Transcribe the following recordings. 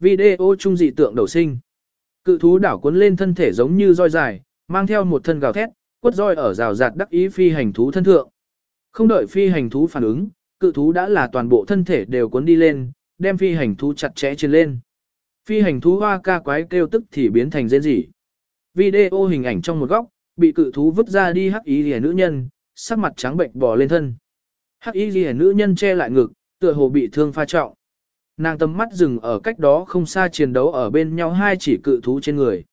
video trung dị tượng đầu sinh. Cự thú đảo cuốn lên thân thể giống như roi dài, mang theo một thân gào thét, quất roi ở rào rạt đắc ý phi hành thú thân thượng. Không đợi phi hành thú phản ứng, cự thú đã là toàn bộ thân thể đều cuốn đi lên, đem phi hành thú chặt chẽ trên lên. Phi hành thú hoa ca quái kêu tức thì biến thành rên rỉ. Video hình ảnh trong một góc, bị cự thú vứt ra đi hắc ý lìa nữ nhân, sắc mặt trắng bệnh bò lên thân. Hắc y ghi nữ nhân che lại ngực, tựa hồ bị thương pha trọng. Nàng tầm mắt dừng ở cách đó không xa chiến đấu ở bên nhau hai chỉ cự thú trên người.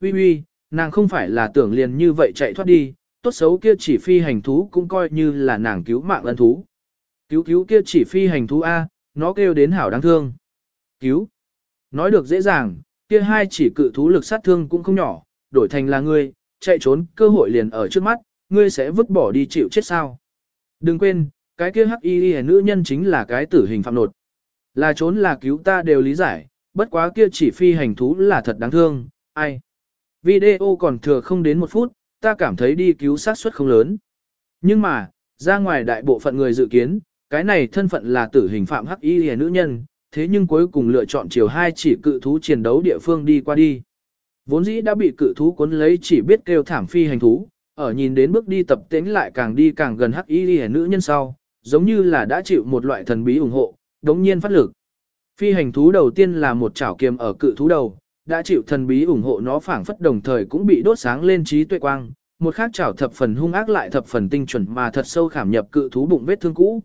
Ui ui, nàng không phải là tưởng liền như vậy chạy thoát đi, tốt xấu kia chỉ phi hành thú cũng coi như là nàng cứu mạng ân thú. Cứu cứu kia chỉ phi hành thú A, nó kêu đến hảo đáng thương. Cứu. Nói được dễ dàng, kia hai chỉ cự thú lực sát thương cũng không nhỏ, đổi thành là ngươi, chạy trốn cơ hội liền ở trước mắt, ngươi sẽ vứt bỏ đi chịu chết sao. Đừng quên, cái kia hắc y nữ nhân chính là cái tử hình phạm nột. Là trốn là cứu ta đều lý giải, bất quá kia chỉ phi hành thú là thật đáng thương, ai. Video còn thừa không đến một phút, ta cảm thấy đi cứu sát suất không lớn. Nhưng mà, ra ngoài đại bộ phận người dự kiến, cái này thân phận là tử hình phạm hắc y hề nữ nhân, thế nhưng cuối cùng lựa chọn chiều hai chỉ cự thú chiến đấu địa phương đi qua đi. Vốn dĩ đã bị cự thú cuốn lấy chỉ biết kêu thảm phi hành thú, ở nhìn đến bước đi tập tễnh lại càng đi càng gần hắc y hề nữ nhân sau, giống như là đã chịu một loại thần bí ủng hộ, đống nhiên phát lực. Phi hành thú đầu tiên là một chảo kiềm ở cự thú đầu, đã chịu thần bí ủng hộ nó phảng phất đồng thời cũng bị đốt sáng lên trí tuệ quang, một khác chảo thập phần hung ác lại thập phần tinh chuẩn mà thật sâu khảm nhập cự thú bụng vết thương cũ.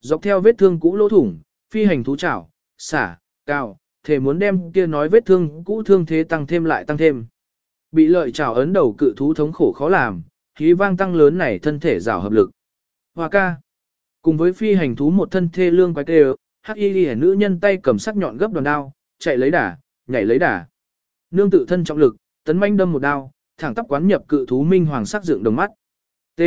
Dọc theo vết thương cũ lỗ thủng, phi hành thú chảo, xả, cao, thể muốn đem kia nói vết thương cũ thương thế tăng thêm lại tăng thêm. Bị lợi chảo ấn đầu cự thú thống khổ khó làm, khí vang tăng lớn này thân thể rào hợp lực. Hoa ca. Cùng với phi hành thú một thân thê lương quái kêu, hắc y ghi nữ nhân tay cầm sắc nhọn gấp đòn đao, chạy lấy đà, nhảy lấy đà. Nương tự thân trọng lực, tấn manh đâm một đao, thẳng tắp quán nhập cự thú minh hoàng sắc dựng đồng mắt. T.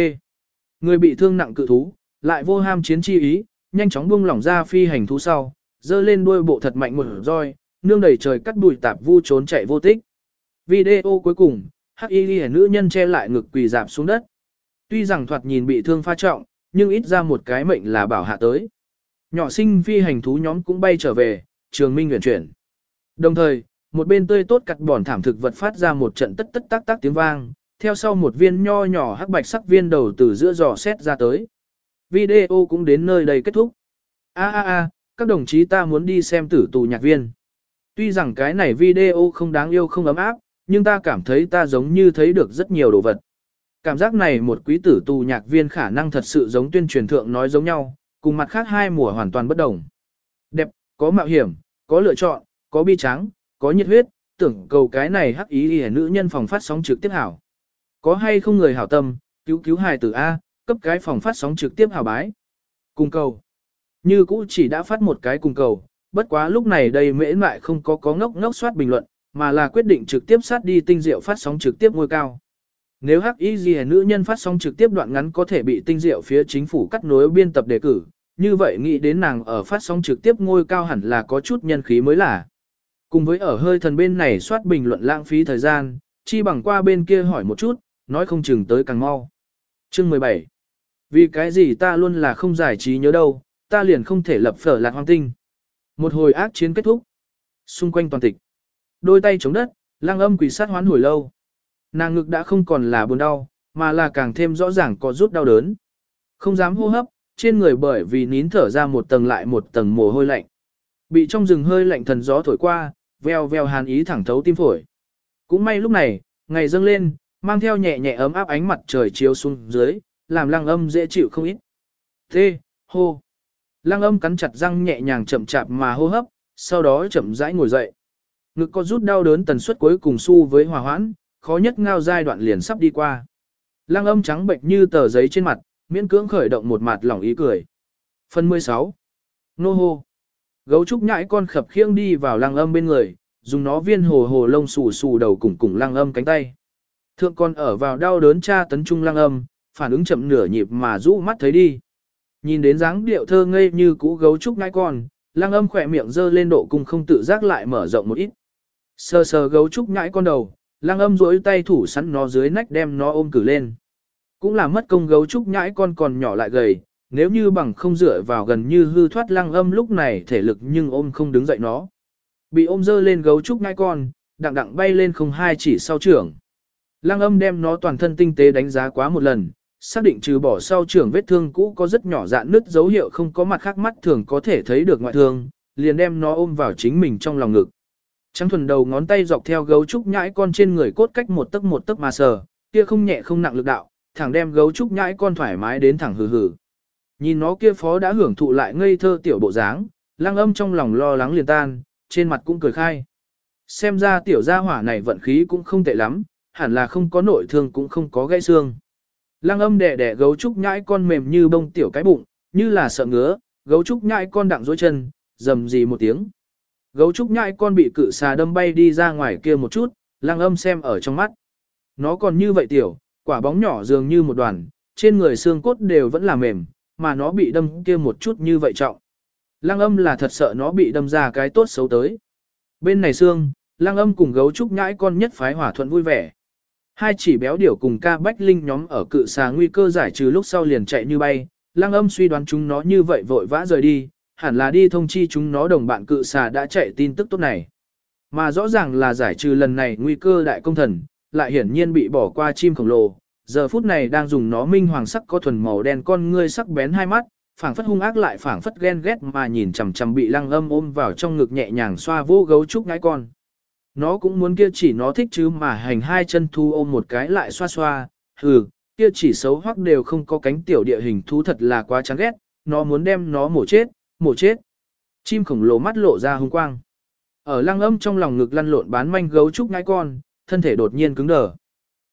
Người bị thương nặng cự thú, lại vô ham chiến chi ý, nhanh chóng buông lỏng ra phi hành thú sau, dơ lên đuôi bộ thật mạnh một roi, nương đầy trời cắt bụi tạp vu trốn chạy vô tích. Video cuối cùng, hắc y ghi nữ nhân che lại ngực quỳ dạp xuống đất. Tuy rằng thoạt nhìn bị thương pha trọng, nhưng ít ra một cái mệnh là bảo hạ tới. Nhỏ sinh phi hành thú nhóm cũng bay trở về, trường minh nguyện chuyển. Đồng thời, một bên tươi tốt cặt bòn thảm thực vật phát ra một trận tất tất tác tác tiếng vang, theo sau một viên nho nhỏ hắc bạch sắc viên đầu từ giữa giò xét ra tới. Video cũng đến nơi đây kết thúc. A a a, các đồng chí ta muốn đi xem tử tù nhạc viên. Tuy rằng cái này video không đáng yêu không ấm áp, nhưng ta cảm thấy ta giống như thấy được rất nhiều đồ vật. Cảm giác này một quý tử tù nhạc viên khả năng thật sự giống tuyên truyền thượng nói giống nhau, cùng mặt khác hai mùa hoàn toàn bất đồng. Đẹp, có mạo hiểm, có lựa chọn, có bi trắng, có nhiệt huyết, tưởng cầu cái này hắc ý hề nữ nhân phòng phát sóng trực tiếp hảo. Có hay không người hảo tâm, cứu cứu hài tử A, cấp cái phòng phát sóng trực tiếp hảo bái. Cùng cầu. Như cũ chỉ đã phát một cái cùng cầu, bất quá lúc này đây mễ lại không có có ngốc ngốc soát bình luận, mà là quyết định trực tiếp sát đi tinh diệu phát sóng trực tiếp ngôi cao. Nếu hắc ý gì nữ nhân phát sóng trực tiếp đoạn ngắn có thể bị tinh diệu phía chính phủ cắt nối biên tập đề cử, như vậy nghĩ đến nàng ở phát sóng trực tiếp ngôi cao hẳn là có chút nhân khí mới là. Cùng với ở hơi thần bên này soát bình luận lãng phí thời gian, chi bằng qua bên kia hỏi một chút, nói không chừng tới càng mau. Chương 17 Vì cái gì ta luôn là không giải trí nhớ đâu, ta liền không thể lập phở lạc hoang tinh. Một hồi ác chiến kết thúc. Xung quanh toàn tịch. Đôi tay chống đất, lang âm quỷ sát hoán hồi lâu. Nàng ngực đã không còn là buồn đau, mà là càng thêm rõ ràng có rút đau đớn. Không dám hô hấp, trên người bởi vì nín thở ra một tầng lại một tầng mồ hôi lạnh. Bị trong rừng hơi lạnh thần gió thổi qua, veo veo hàn ý thẳng thấu tim phổi. Cũng may lúc này, ngày dâng lên, mang theo nhẹ nhẹ ấm áp ánh mặt trời chiếu xuống dưới, làm lăng âm dễ chịu không ít. Thế, hô. Lăng âm cắn chặt răng nhẹ nhàng chậm chạp mà hô hấp, sau đó chậm rãi ngồi dậy. Ngực có rút đau đớn tần suất cuối cùng su với hòa hoãn, khó nhất ngao giai đoạn liền sắp đi qua. Lăng âm trắng bệnh như tờ giấy trên mặt, miễn cưỡng khởi động một mặt lỏng ý cười. Phần 16. Nô hô. Gấu trúc nhãi con khập khiêng đi vào lăng âm bên người, dùng nó viên hồ hồ lông xù xù đầu cùng cùng lăng âm cánh tay. Thượng con ở vào đau đớn tra tấn trung lăng âm, phản ứng chậm nửa nhịp mà rũ mắt thấy đi. Nhìn đến dáng điệu thơ ngây như cũ gấu trúc nhãi con, lăng âm khỏe miệng dơ lên độ cùng không tự giác lại mở rộng một ít. Sờ sờ gấu trúc nhãi con đầu, lăng âm rỗi tay thủ sẵn nó dưới nách đem nó ôm cử lên. Cũng là mất công gấu trúc nhãi con còn nhỏ lại gầy, nếu như bằng không dựa vào gần như hư thoát lăng âm lúc này thể lực nhưng ôm không đứng dậy nó. Bị ôm dơ lên gấu trúc nhãi con, đặng đặng bay lên không hai chỉ sau trưởng. Lăng âm đem nó toàn thân tinh tế đánh giá quá một lần, xác định trừ bỏ sau trưởng vết thương cũ có rất nhỏ dạn nứt dấu hiệu không có mặt khác mắt thường có thể thấy được ngoại thương, liền đem nó ôm vào chính mình trong lòng ngực. Trắng thuần đầu ngón tay dọc theo gấu trúc nhãi con trên người cốt cách một tấc một tấc mà sờ, kia không nhẹ không nặng lực đạo, thẳng đem gấu trúc nhãi con thoải mái đến thẳng hừ hừ. Nhìn nó kia phó đã hưởng thụ lại ngây thơ tiểu bộ dáng, lăng âm trong lòng lo lắng liền tan, trên mặt cũng cười khai. Xem ra tiểu gia hỏa này vận khí cũng không tệ lắm, hẳn là không có nội thương cũng không có gãy xương. Lăng âm đẻ đẻ gấu trúc nhãi con mềm như bông tiểu cái bụng, như là sợ ngứa, gấu trúc nhãi con đặng dối chân, dầm gì một tiếng. Gấu trúc nhãi con bị cự xà đâm bay đi ra ngoài kia một chút, lăng âm xem ở trong mắt. Nó còn như vậy tiểu, quả bóng nhỏ dường như một đoàn, trên người xương cốt đều vẫn là mềm, mà nó bị đâm kia một chút như vậy trọng. Lăng âm là thật sợ nó bị đâm ra cái tốt xấu tới. Bên này xương, lăng âm cùng gấu trúc nhãi con nhất phái hỏa thuận vui vẻ. Hai chỉ béo điểu cùng ca bách linh nhóm ở cự xà nguy cơ giải trừ lúc sau liền chạy như bay, lăng âm suy đoán chúng nó như vậy vội vã rời đi, hẳn là đi thông chi chúng nó đồng bạn cự xà đã chạy tin tức tốt này. Mà rõ ràng là giải trừ lần này nguy cơ đại công thần, lại hiển nhiên bị bỏ qua chim khổng lồ, giờ phút này đang dùng nó minh hoàng sắc có thuần màu đen con ngươi sắc bén hai mắt, phảng phất hung ác lại phảng phất ghen ghét mà nhìn chằm chằm bị lăng âm ôm vào trong ngực nhẹ nhàng xoa vô gấu trúc ngái con. Nó cũng muốn kia chỉ nó thích chứ mà hành hai chân thu ôm một cái lại xoa xoa, hừ, kia chỉ xấu hoắc đều không có cánh tiểu địa hình thú thật là quá chán ghét, nó muốn đem nó mổ chết, mổ chết. Chim khổng lồ mắt lộ ra hung quang. Ở lăng âm trong lòng ngực lăn lộn bán manh gấu trúc ngái con, thân thể đột nhiên cứng đờ.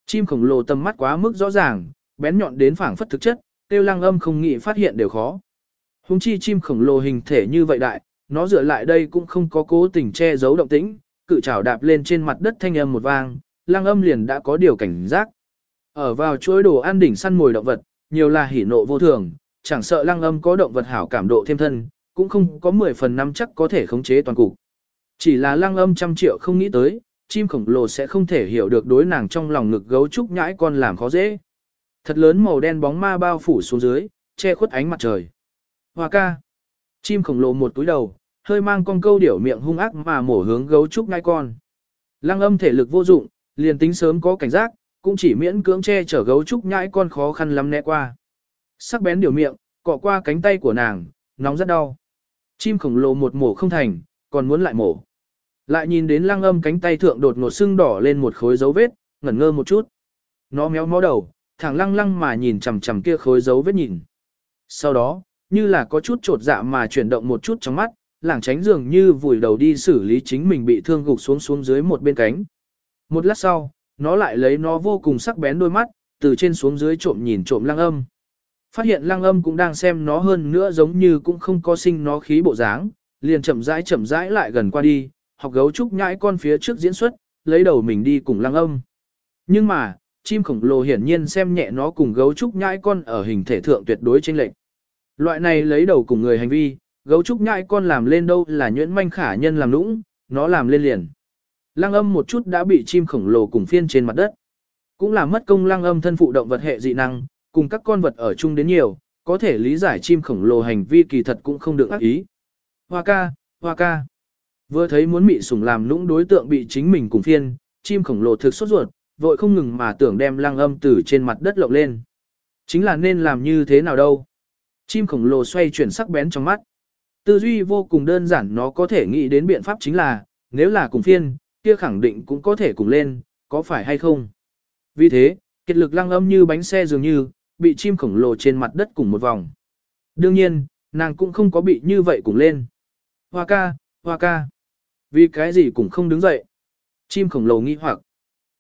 Chim khổng lồ tầm mắt quá mức rõ ràng, bén nhọn đến phảng phất thực chất, tiêu lăng âm không nghĩ phát hiện đều khó. Hùng chi chim khổng lồ hình thể như vậy đại, nó dựa lại đây cũng không có cố tình che giấu động tĩnh, cự chảo đạp lên trên mặt đất thanh âm một vang, lăng âm liền đã có điều cảnh giác. Ở vào chuỗi đồ ăn đỉnh săn mồi động vật, nhiều là hỉ nộ vô thường, chẳng sợ lăng âm có động vật hảo cảm độ thêm thân, cũng không có 10 phần năm chắc có thể khống chế toàn cục. Chỉ là lăng âm trăm triệu không nghĩ tới, chim khổng lồ sẽ không thể hiểu được đối nàng trong lòng ngực gấu trúc nhãi con làm khó dễ. Thật lớn màu đen bóng ma bao phủ xuống dưới, che khuất ánh mặt trời. Hoa ca. Chim khổng lồ một túi đầu, hơi mang con câu điểu miệng hung ác mà mổ hướng gấu trúc nhãi con. Lăng âm thể lực vô dụng, liền tính sớm có cảnh giác, cũng chỉ miễn cưỡng che chở gấu trúc nhãi con khó khăn lắm né qua. Sắc bén điều miệng, cọ qua cánh tay của nàng, nóng rất đau. Chim khổng lồ một mổ không thành, còn muốn lại mổ. Lại nhìn đến lăng âm cánh tay thượng đột ngột sưng đỏ lên một khối dấu vết, ngẩn ngơ một chút. Nó méo mó đầu, thẳng lăng lăng mà nhìn chằm chằm kia khối dấu vết nhìn. Sau đó, như là có chút trột dạ mà chuyển động một chút trong mắt, lảng tránh dường như vùi đầu đi xử lý chính mình bị thương gục xuống xuống dưới một bên cánh. Một lát sau, nó lại lấy nó vô cùng sắc bén đôi mắt, từ trên xuống dưới trộm nhìn trộm lăng âm. Phát hiện lăng âm cũng đang xem nó hơn nữa giống như cũng không có sinh nó khí bộ dáng, liền chậm rãi chậm rãi lại gần qua đi, học gấu trúc nhãi con phía trước diễn xuất, lấy đầu mình đi cùng lăng âm. Nhưng mà, chim khổng lồ hiển nhiên xem nhẹ nó cùng gấu trúc nhãi con ở hình thể thượng tuyệt đối chênh lệch. Loại này lấy đầu cùng người hành vi, gấu trúc nhãi con làm lên đâu là nhuyễn manh khả nhân làm lũng, nó làm lên liền. Lăng âm một chút đã bị chim khổng lồ cùng phiên trên mặt đất. Cũng là mất công lăng âm thân phụ động vật hệ dị năng, cùng các con vật ở chung đến nhiều, có thể lý giải chim khổng lồ hành vi kỳ thật cũng không được ác ý. Hoa ca, hoa ca. Vừa thấy muốn mị sủng làm lũng đối tượng bị chính mình cùng phiên, chim khổng lồ thực sốt ruột, vội không ngừng mà tưởng đem lăng âm từ trên mặt đất lộng lên. Chính là nên làm như thế nào đâu. Chim khổng lồ xoay chuyển sắc bén trong mắt. Tư duy vô cùng đơn giản nó có thể nghĩ đến biện pháp chính là, nếu là cùng phiên, kia khẳng định cũng có thể cùng lên, có phải hay không. Vì thế, kiệt lực lăng âm như bánh xe dường như, bị chim khổng lồ trên mặt đất cùng một vòng. Đương nhiên, nàng cũng không có bị như vậy cùng lên. Hoa ca, hoa ca. Vì cái gì cũng không đứng dậy. Chim khổng lồ nghi hoặc.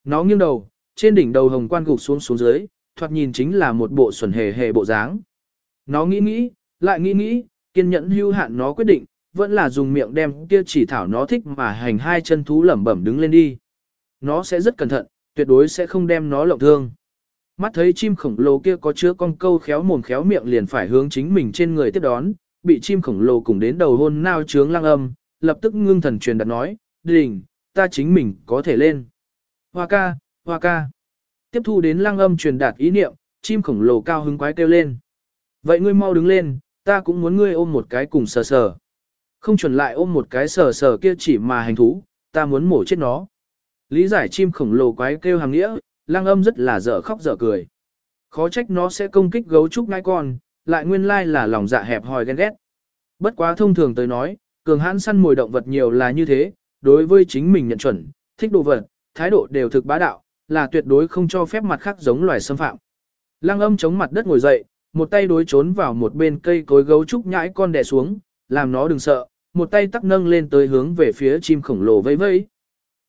Nó nghiêng đầu, trên đỉnh đầu hồng quan gục xuống xuống dưới, thoạt nhìn chính là một bộ xuẩn hề hề bộ dáng. Nó nghĩ nghĩ, lại nghĩ nghĩ, kiên nhẫn hưu hạn nó quyết định, vẫn là dùng miệng đem kia chỉ thảo nó thích mà hành hai chân thú lẩm bẩm đứng lên đi. Nó sẽ rất cẩn thận, tuyệt đối sẽ không đem nó lộng thương. Mắt thấy chim khổng lồ kia có chứa con câu khéo mồm khéo miệng liền phải hướng chính mình trên người tiếp đón, bị chim khổng lồ cùng đến đầu hôn nao trướng lăng âm, lập tức ngưng thần truyền đặt nói, đình, ta chính mình có thể lên. Hoa ca, hoa ca. Tiếp thu đến lăng âm truyền đạt ý niệm, chim khổng lồ cao hứng quái kêu lên. Vậy ngươi mau đứng lên, ta cũng muốn ngươi ôm một cái cùng sờ sờ. Không chuẩn lại ôm một cái sờ sờ kia chỉ mà hành thú, ta muốn mổ chết nó. Lý giải chim khổng lồ quái kêu hàng nghĩa, lang âm rất là dở khóc dở cười. Khó trách nó sẽ công kích gấu trúc ngai con, lại nguyên lai là lòng dạ hẹp hòi ghen ghét. Bất quá thông thường tới nói, cường hãn săn mồi động vật nhiều là như thế, đối với chính mình nhận chuẩn, thích đồ vật, thái độ đều thực bá đạo, là tuyệt đối không cho phép mặt khác giống loài xâm phạm. Lăng âm chống mặt đất ngồi dậy, một tay đối trốn vào một bên cây cối gấu trúc nhãi con đè xuống, làm nó đừng sợ, một tay tắc nâng lên tới hướng về phía chim khổng lồ vẫy vẫy.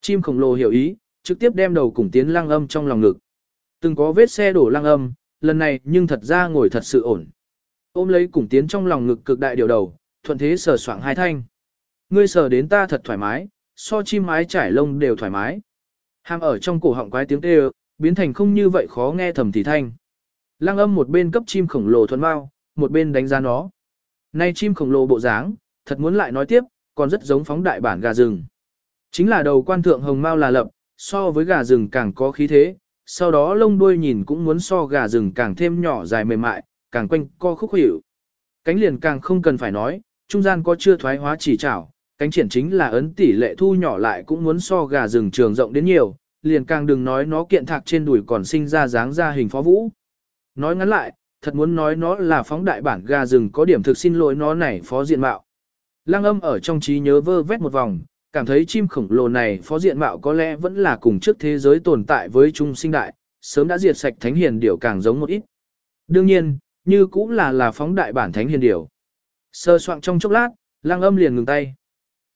Chim khổng lồ hiểu ý, trực tiếp đem đầu cùng tiến lăng âm trong lòng ngực. Từng có vết xe đổ lăng âm, lần này nhưng thật ra ngồi thật sự ổn. Ôm lấy cùng tiến trong lòng ngực cực đại điều đầu, thuận thế sờ soạng hai thanh. Ngươi sờ đến ta thật thoải mái, so chim mái trải lông đều thoải mái. Hàm ở trong cổ họng quái tiếng kêu, biến thành không như vậy khó nghe thầm thì thanh. Lăng âm một bên cấp chim khổng lồ thuần bao, một bên đánh giá nó. Nay chim khổng lồ bộ dáng, thật muốn lại nói tiếp, còn rất giống phóng đại bản gà rừng. Chính là đầu quan thượng hồng mao là lập, so với gà rừng càng có khí thế, sau đó lông đuôi nhìn cũng muốn so gà rừng càng thêm nhỏ dài mềm mại, càng quanh co khúc hiểu. Cánh liền càng không cần phải nói, trung gian có chưa thoái hóa chỉ chảo, cánh triển chính là ấn tỷ lệ thu nhỏ lại cũng muốn so gà rừng trường rộng đến nhiều, liền càng đừng nói nó kiện thạc trên đùi còn sinh ra dáng ra hình phó vũ. Nói ngắn lại, thật muốn nói nó là phóng đại bản gà rừng có điểm thực xin lỗi nó này phó diện mạo. Lăng âm ở trong trí nhớ vơ vét một vòng, cảm thấy chim khổng lồ này phó diện mạo có lẽ vẫn là cùng trước thế giới tồn tại với trung sinh đại, sớm đã diệt sạch thánh hiền điểu càng giống một ít. Đương nhiên, như cũng là là phóng đại bản thánh hiền điểu. Sơ soạn trong chốc lát, lăng âm liền ngừng tay.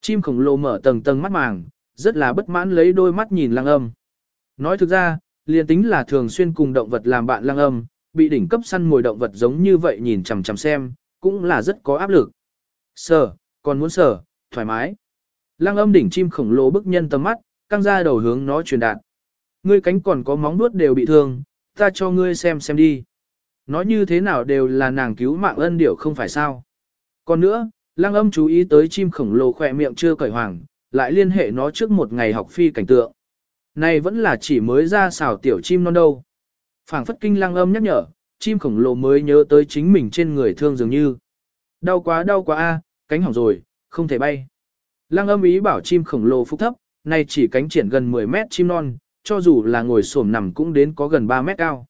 Chim khổng lồ mở tầng tầng mắt màng, rất là bất mãn lấy đôi mắt nhìn lăng âm. Nói thực ra, liền tính là thường xuyên cùng động vật làm bạn lăng âm, bị đỉnh cấp săn mồi động vật giống như vậy nhìn chằm chằm xem, cũng là rất có áp lực. sờ, còn muốn sờ, thoải mái. Lăng âm đỉnh chim khổng lồ bức nhân tầm mắt, căng ra đầu hướng nó truyền đạt. Ngươi cánh còn có móng nuốt đều bị thương, ta cho ngươi xem xem đi. Nói như thế nào đều là nàng cứu mạng ân điểu không phải sao. Còn nữa, lăng âm chú ý tới chim khổng lồ khỏe miệng chưa cởi hoàng, lại liên hệ nó trước một ngày học phi cảnh tượng. Này vẫn là chỉ mới ra xào tiểu chim non đâu. phảng phất kinh lăng âm nhắc nhở, chim khổng lồ mới nhớ tới chính mình trên người thương dường như. Đau quá đau quá a, cánh hỏng rồi, không thể bay. Lăng âm ý bảo chim khổng lồ phúc thấp, nay chỉ cánh triển gần 10 mét chim non, cho dù là ngồi xổm nằm cũng đến có gần 3 mét cao.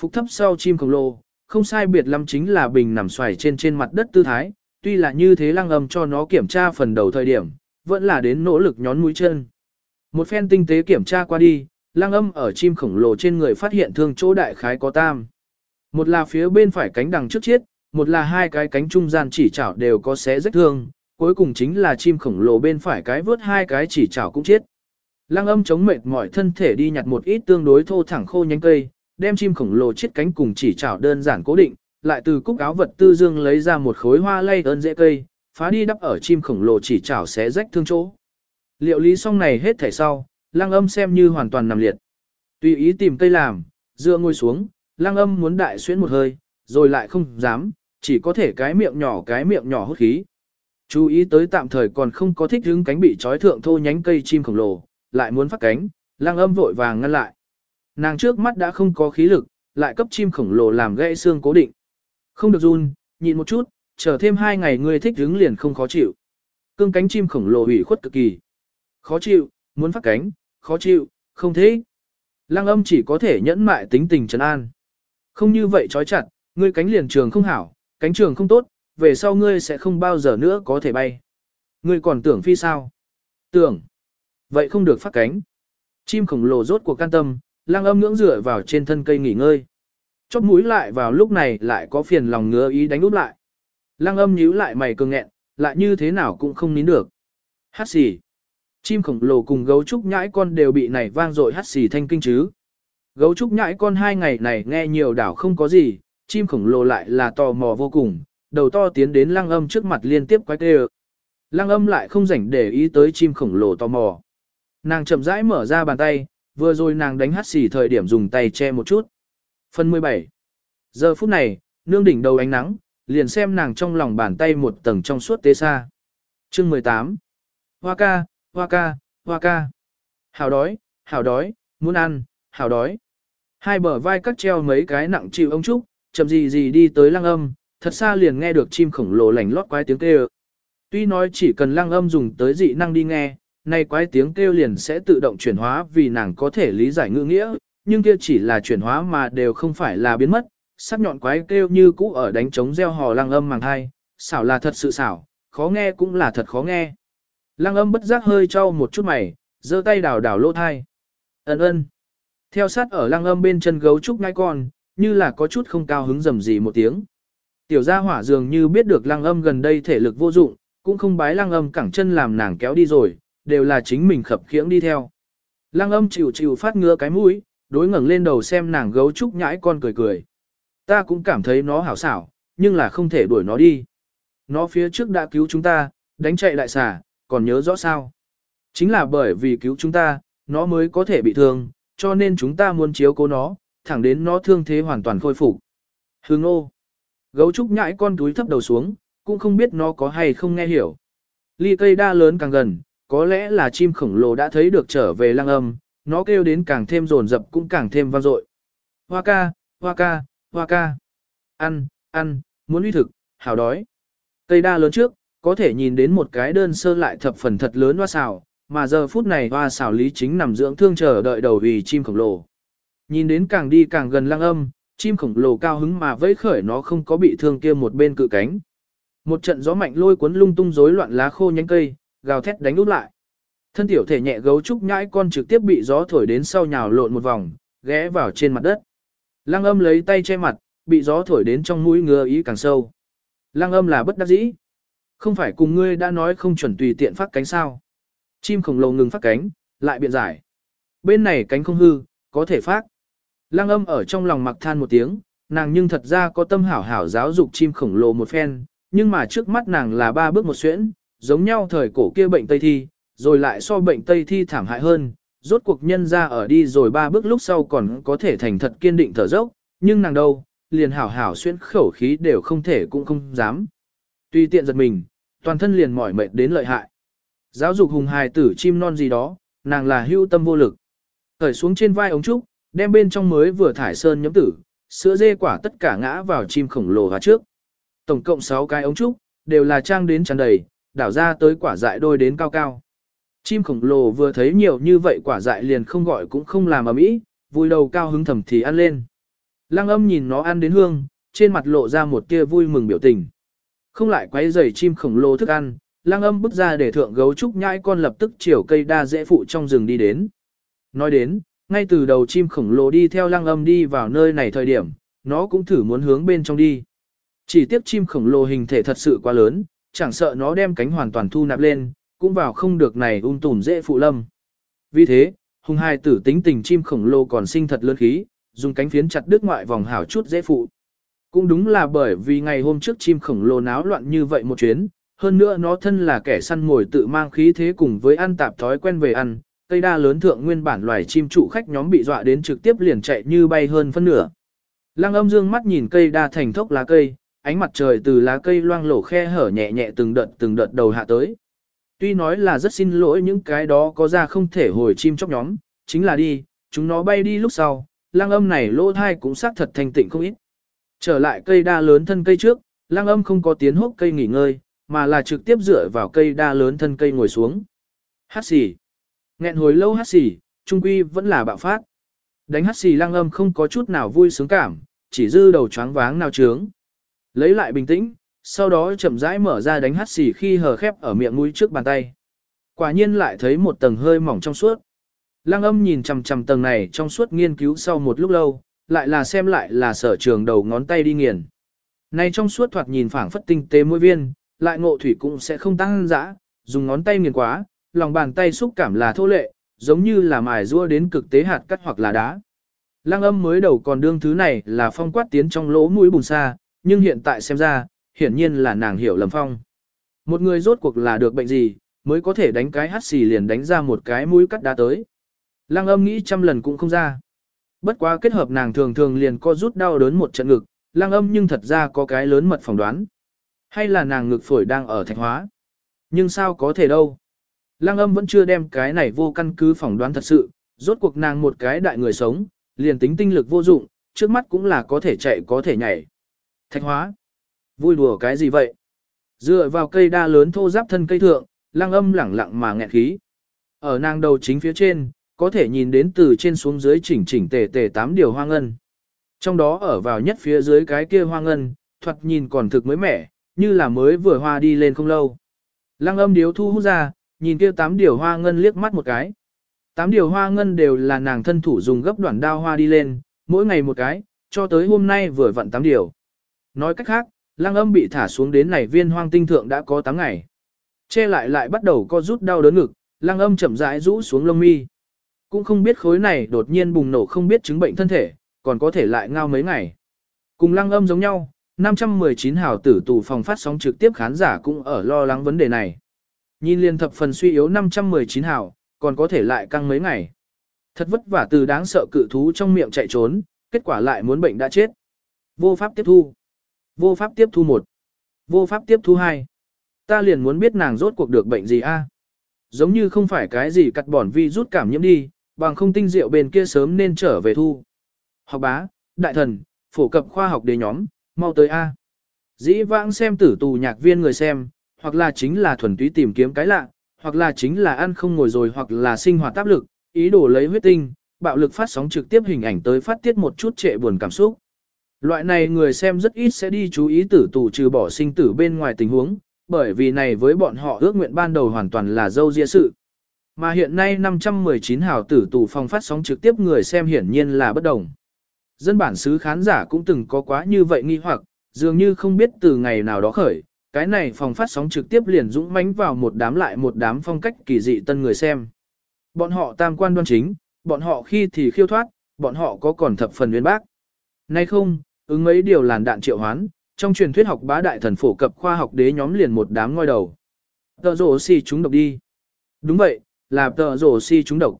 Phúc thấp sau chim khổng lồ, không sai biệt lắm chính là bình nằm xoài trên trên mặt đất tư thái, tuy là như thế lăng âm cho nó kiểm tra phần đầu thời điểm, vẫn là đến nỗ lực nhón mũi chân. Một phen tinh tế kiểm tra qua đi, lăng âm ở chim khổng lồ trên người phát hiện thương chỗ đại khái có tam. Một là phía bên phải cánh đằng trước chiết, một là hai cái cánh trung gian chỉ chảo đều có xé rách thương, cuối cùng chính là chim khổng lồ bên phải cái vớt hai cái chỉ chảo cũng chết. Lăng âm chống mệt mỏi thân thể đi nhặt một ít tương đối thô thẳng khô nhánh cây, đem chim khổng lồ chết cánh cùng chỉ chảo đơn giản cố định, lại từ cúc áo vật tư dương lấy ra một khối hoa lay ơn dễ cây, phá đi đắp ở chim khổng lồ chỉ chảo xé rách thương chỗ. Liệu lý xong này hết thể sau, lăng âm xem như hoàn toàn nằm liệt. Tùy ý tìm cây làm, dựa ngồi xuống, lăng âm muốn đại xuyến một hơi, rồi lại không dám, chỉ có thể cái miệng nhỏ cái miệng nhỏ hút khí. Chú ý tới tạm thời còn không có thích hứng cánh bị trói thượng thô nhánh cây chim khổng lồ, lại muốn phát cánh, lăng âm vội vàng ngăn lại. Nàng trước mắt đã không có khí lực, lại cấp chim khổng lồ làm gãy xương cố định. Không được run, nhịn một chút, chờ thêm hai ngày ngươi thích đứng liền không khó chịu. Cương cánh chim khổng lồ ủy khuất cực kỳ. Khó chịu, muốn phát cánh, khó chịu, không thế. Lăng âm chỉ có thể nhẫn mại tính tình trấn an. Không như vậy trói chặt, ngươi cánh liền trường không hảo, cánh trường không tốt, về sau ngươi sẽ không bao giờ nữa có thể bay. Ngươi còn tưởng phi sao? Tưởng. Vậy không được phát cánh. Chim khổng lồ rốt cuộc can tâm, lang âm ngưỡng dựa vào trên thân cây nghỉ ngơi. Chóp mũi lại vào lúc này lại có phiền lòng ngứa ý đánh úp lại. Lang âm nhíu lại mày cường nghẹn, lại như thế nào cũng không nín được. Hát xì. Chim khổng lồ cùng gấu trúc nhãi con đều bị này vang dội hát xì thanh kinh chứ. Gấu trúc nhãi con hai ngày này nghe nhiều đảo không có gì, chim khổng lồ lại là tò mò vô cùng, đầu to tiến đến lăng âm trước mặt liên tiếp quay tê Lăng âm lại không rảnh để ý tới chim khổng lồ tò mò. Nàng chậm rãi mở ra bàn tay, vừa rồi nàng đánh hát xì thời điểm dùng tay che một chút. Phần 17 Giờ phút này, nương đỉnh đầu ánh nắng, liền xem nàng trong lòng bàn tay một tầng trong suốt tế xa. Chương 18 Hoa ca, hoa ca, hoa ca. Hảo đói, hảo đói, muốn ăn, hảo đói. Hai bờ vai cắt treo mấy cái nặng chịu ông Trúc, chậm gì gì đi tới lăng âm, thật xa liền nghe được chim khổng lồ lành lót quái tiếng kêu. Tuy nói chỉ cần lăng âm dùng tới dị năng đi nghe, nay quái tiếng kêu liền sẽ tự động chuyển hóa vì nàng có thể lý giải ngữ nghĩa, nhưng kia chỉ là chuyển hóa mà đều không phải là biến mất, sắc nhọn quái kêu như cũ ở đánh trống gieo hò lăng âm màng hai, xảo là thật sự xảo, khó nghe cũng là thật khó nghe. Lăng âm bất giác hơi trao một chút mày, giơ tay đào đào lỗ thai. Ấn ơn. Theo sát ở lăng âm bên chân gấu trúc ngai con, như là có chút không cao hứng rầm gì một tiếng. Tiểu gia hỏa dường như biết được lăng âm gần đây thể lực vô dụng, cũng không bái lăng âm cẳng chân làm nàng kéo đi rồi, đều là chính mình khập khiễng đi theo. Lăng âm chịu chịu phát ngứa cái mũi, đối ngẩng lên đầu xem nàng gấu trúc nhãi con cười cười. Ta cũng cảm thấy nó hảo xảo, nhưng là không thể đuổi nó đi. Nó phía trước đã cứu chúng ta, đánh chạy đại xà, còn nhớ rõ sao. Chính là bởi vì cứu chúng ta, nó mới có thể bị thương, cho nên chúng ta muốn chiếu cố nó, thẳng đến nó thương thế hoàn toàn khôi phục. Hương ô. Gấu trúc nhãi con túi thấp đầu xuống, cũng không biết nó có hay không nghe hiểu. Ly cây đa lớn càng gần, có lẽ là chim khổng lồ đã thấy được trở về lăng âm, nó kêu đến càng thêm rồn rập cũng càng thêm vang dội. Hoa ca, hoa ca, hoa ca. Ăn, ăn, muốn uy thực, hào đói. Cây đa lớn trước, có thể nhìn đến một cái đơn sơ lại thập phần thật lớn hoa xào, mà giờ phút này hoa xào lý chính nằm dưỡng thương chờ đợi đầu vì chim khổng lồ. Nhìn đến càng đi càng gần lăng âm, chim khổng lồ cao hứng mà vẫy khởi nó không có bị thương kia một bên cự cánh. Một trận gió mạnh lôi cuốn lung tung rối loạn lá khô nhánh cây, gào thét đánh úp lại. Thân tiểu thể nhẹ gấu trúc nhãi con trực tiếp bị gió thổi đến sau nhào lộn một vòng, ghé vào trên mặt đất. Lăng âm lấy tay che mặt, bị gió thổi đến trong mũi ngứa ý càng sâu. Lăng âm là bất đắc dĩ. Không phải cùng ngươi đã nói không chuẩn tùy tiện phát cánh sao. Chim khổng lồ ngừng phát cánh, lại biện giải. Bên này cánh không hư, có thể phát. Lăng âm ở trong lòng mặc than một tiếng, nàng nhưng thật ra có tâm hảo hảo giáo dục chim khổng lồ một phen, nhưng mà trước mắt nàng là ba bước một xuyễn, giống nhau thời cổ kia bệnh Tây Thi, rồi lại so bệnh Tây Thi thảm hại hơn, rốt cuộc nhân ra ở đi rồi ba bước lúc sau còn có thể thành thật kiên định thở dốc, nhưng nàng đâu, liền hảo hảo xuyên khẩu khí đều không thể cũng không dám. Tuy tiện giật mình, toàn thân liền mỏi mệt đến lợi hại. Giáo dục hùng hài tử chim non gì đó, nàng là hưu tâm vô lực. Thởi xuống trên vai ống trúc, đem bên trong mới vừa thải sơn nhấm tử, sữa dê quả tất cả ngã vào chim khổng lồ và trước. Tổng cộng 6 cái ống trúc, đều là trang đến tràn đầy, đảo ra tới quả dại đôi đến cao cao. Chim khổng lồ vừa thấy nhiều như vậy quả dại liền không gọi cũng không làm ầm mỹ, vui đầu cao hứng thầm thì ăn lên. Lăng âm nhìn nó ăn đến hương, trên mặt lộ ra một tia vui mừng biểu tình. Không lại quấy rầy chim khổng lồ thức ăn, lăng âm bước ra để thượng gấu trúc nhãi con lập tức chiều cây đa dễ phụ trong rừng đi đến. Nói đến, ngay từ đầu chim khổng lồ đi theo lăng âm đi vào nơi này thời điểm, nó cũng thử muốn hướng bên trong đi. Chỉ tiếc chim khổng lồ hình thể thật sự quá lớn, chẳng sợ nó đem cánh hoàn toàn thu nạp lên, cũng vào không được này ung tùm dễ phụ lâm. Vì thế, hùng hai tử tính tình chim khổng lồ còn sinh thật lớn khí, dùng cánh phiến chặt đứt ngoại vòng hảo chút dễ phụ. Cũng đúng là bởi vì ngày hôm trước chim khổng lồ náo loạn như vậy một chuyến, hơn nữa nó thân là kẻ săn mồi tự mang khí thế cùng với ăn tạp thói quen về ăn, cây đa lớn thượng nguyên bản loài chim trụ khách nhóm bị dọa đến trực tiếp liền chạy như bay hơn phân nửa. Lăng âm dương mắt nhìn cây đa thành thốc lá cây, ánh mặt trời từ lá cây loang lổ khe hở nhẹ nhẹ từng đợt từng đợt đầu hạ tới. Tuy nói là rất xin lỗi những cái đó có ra không thể hồi chim chóc nhóm, chính là đi, chúng nó bay đi lúc sau, lang âm này lỗ thai cũng xác thật thanh tịnh không ít. Trở lại cây đa lớn thân cây trước, lang âm không có tiến hốc cây nghỉ ngơi, mà là trực tiếp dựa vào cây đa lớn thân cây ngồi xuống. Hát xì. Nghẹn hồi lâu hát xì, trung quy vẫn là bạo phát. Đánh hát xì lang âm không có chút nào vui sướng cảm, chỉ dư đầu choáng váng nào trướng. Lấy lại bình tĩnh, sau đó chậm rãi mở ra đánh hắt xì khi hờ khép ở miệng mũi trước bàn tay. Quả nhiên lại thấy một tầng hơi mỏng trong suốt. Lăng âm nhìn chằm chằm tầng này trong suốt nghiên cứu sau một lúc lâu, lại là xem lại là sở trường đầu ngón tay đi nghiền. Này trong suốt thoạt nhìn phảng phất tinh tế mỗi viên, lại ngộ thủy cũng sẽ không tăng dã, dùng ngón tay nghiền quá, lòng bàn tay xúc cảm là thô lệ, giống như là mài rua đến cực tế hạt cắt hoặc là đá. Lăng âm mới đầu còn đương thứ này là phong quát tiến trong lỗ mũi bùn xa, nhưng hiện tại xem ra, hiển nhiên là nàng hiểu lầm phong. Một người rốt cuộc là được bệnh gì, mới có thể đánh cái hát xì liền đánh ra một cái mũi cắt đá tới. Lăng âm nghĩ trăm lần cũng không ra. Bất quá kết hợp nàng thường thường liền co rút đau đớn một trận ngực, lăng âm nhưng thật ra có cái lớn mật phỏng đoán. Hay là nàng ngực phổi đang ở thạch hóa. Nhưng sao có thể đâu. Lăng âm vẫn chưa đem cái này vô căn cứ phỏng đoán thật sự, rốt cuộc nàng một cái đại người sống, liền tính tinh lực vô dụng, trước mắt cũng là có thể chạy có thể nhảy. Thạch hóa. Vui đùa cái gì vậy? Dựa vào cây đa lớn thô giáp thân cây thượng, lăng âm lẳng lặng mà nghẹn khí. Ở nàng đầu chính phía trên, có thể nhìn đến từ trên xuống dưới chỉnh chỉnh tề tề tám điều hoa ngân. Trong đó ở vào nhất phía dưới cái kia hoa ngân, thoạt nhìn còn thực mới mẻ, như là mới vừa hoa đi lên không lâu. Lăng âm điếu thu hút ra, nhìn kia tám điều hoa ngân liếc mắt một cái. Tám điều hoa ngân đều là nàng thân thủ dùng gấp đoạn đao hoa đi lên, mỗi ngày một cái, cho tới hôm nay vừa vặn tám điều. Nói cách khác, lăng âm bị thả xuống đến này viên hoang tinh thượng đã có 8 ngày. Che lại lại bắt đầu co rút đau đớn ngực, lăng âm chậm rãi rũ xuống lông mi. Cũng không biết khối này đột nhiên bùng nổ không biết chứng bệnh thân thể, còn có thể lại ngao mấy ngày. Cùng lăng âm giống nhau, 519 hào tử tù phòng phát sóng trực tiếp khán giả cũng ở lo lắng vấn đề này. Nhìn liên thập phần suy yếu 519 hào, còn có thể lại căng mấy ngày. Thật vất vả từ đáng sợ cự thú trong miệng chạy trốn, kết quả lại muốn bệnh đã chết. Vô pháp tiếp thu. Vô pháp tiếp thu một. Vô pháp tiếp thu hai. Ta liền muốn biết nàng rốt cuộc được bệnh gì a? Giống như không phải cái gì cắt bỏn vi rút cảm nhiễm đi, bằng không tinh diệu bên kia sớm nên trở về thu. Học bá, đại thần, phổ cập khoa học đề nhóm, mau tới A. Dĩ vãng xem tử tù nhạc viên người xem, hoặc là chính là thuần túy tìm kiếm cái lạ, hoặc là chính là ăn không ngồi rồi hoặc là sinh hoạt áp lực, ý đồ lấy huyết tinh, bạo lực phát sóng trực tiếp hình ảnh tới phát tiết một chút trệ buồn cảm xúc. Loại này người xem rất ít sẽ đi chú ý tử tù trừ bỏ sinh tử bên ngoài tình huống, bởi vì này với bọn họ ước nguyện ban đầu hoàn toàn là dâu dịa sự. Mà hiện nay 519 hào tử tù phòng phát sóng trực tiếp người xem hiển nhiên là bất đồng. Dân bản xứ khán giả cũng từng có quá như vậy nghi hoặc, dường như không biết từ ngày nào đó khởi, cái này phòng phát sóng trực tiếp liền dũng mãnh vào một đám lại một đám phong cách kỳ dị tân người xem. Bọn họ tam quan đoan chính, bọn họ khi thì khiêu thoát, bọn họ có còn thập phần nguyên bác. Nay không, ứng mấy điều làn đạn triệu hoán, trong truyền thuyết học bá đại thần phổ cập khoa học đế nhóm liền một đám ngoi đầu. Tờ rổ si chúng độc đi. Đúng vậy, là tờ rổ si chúng độc.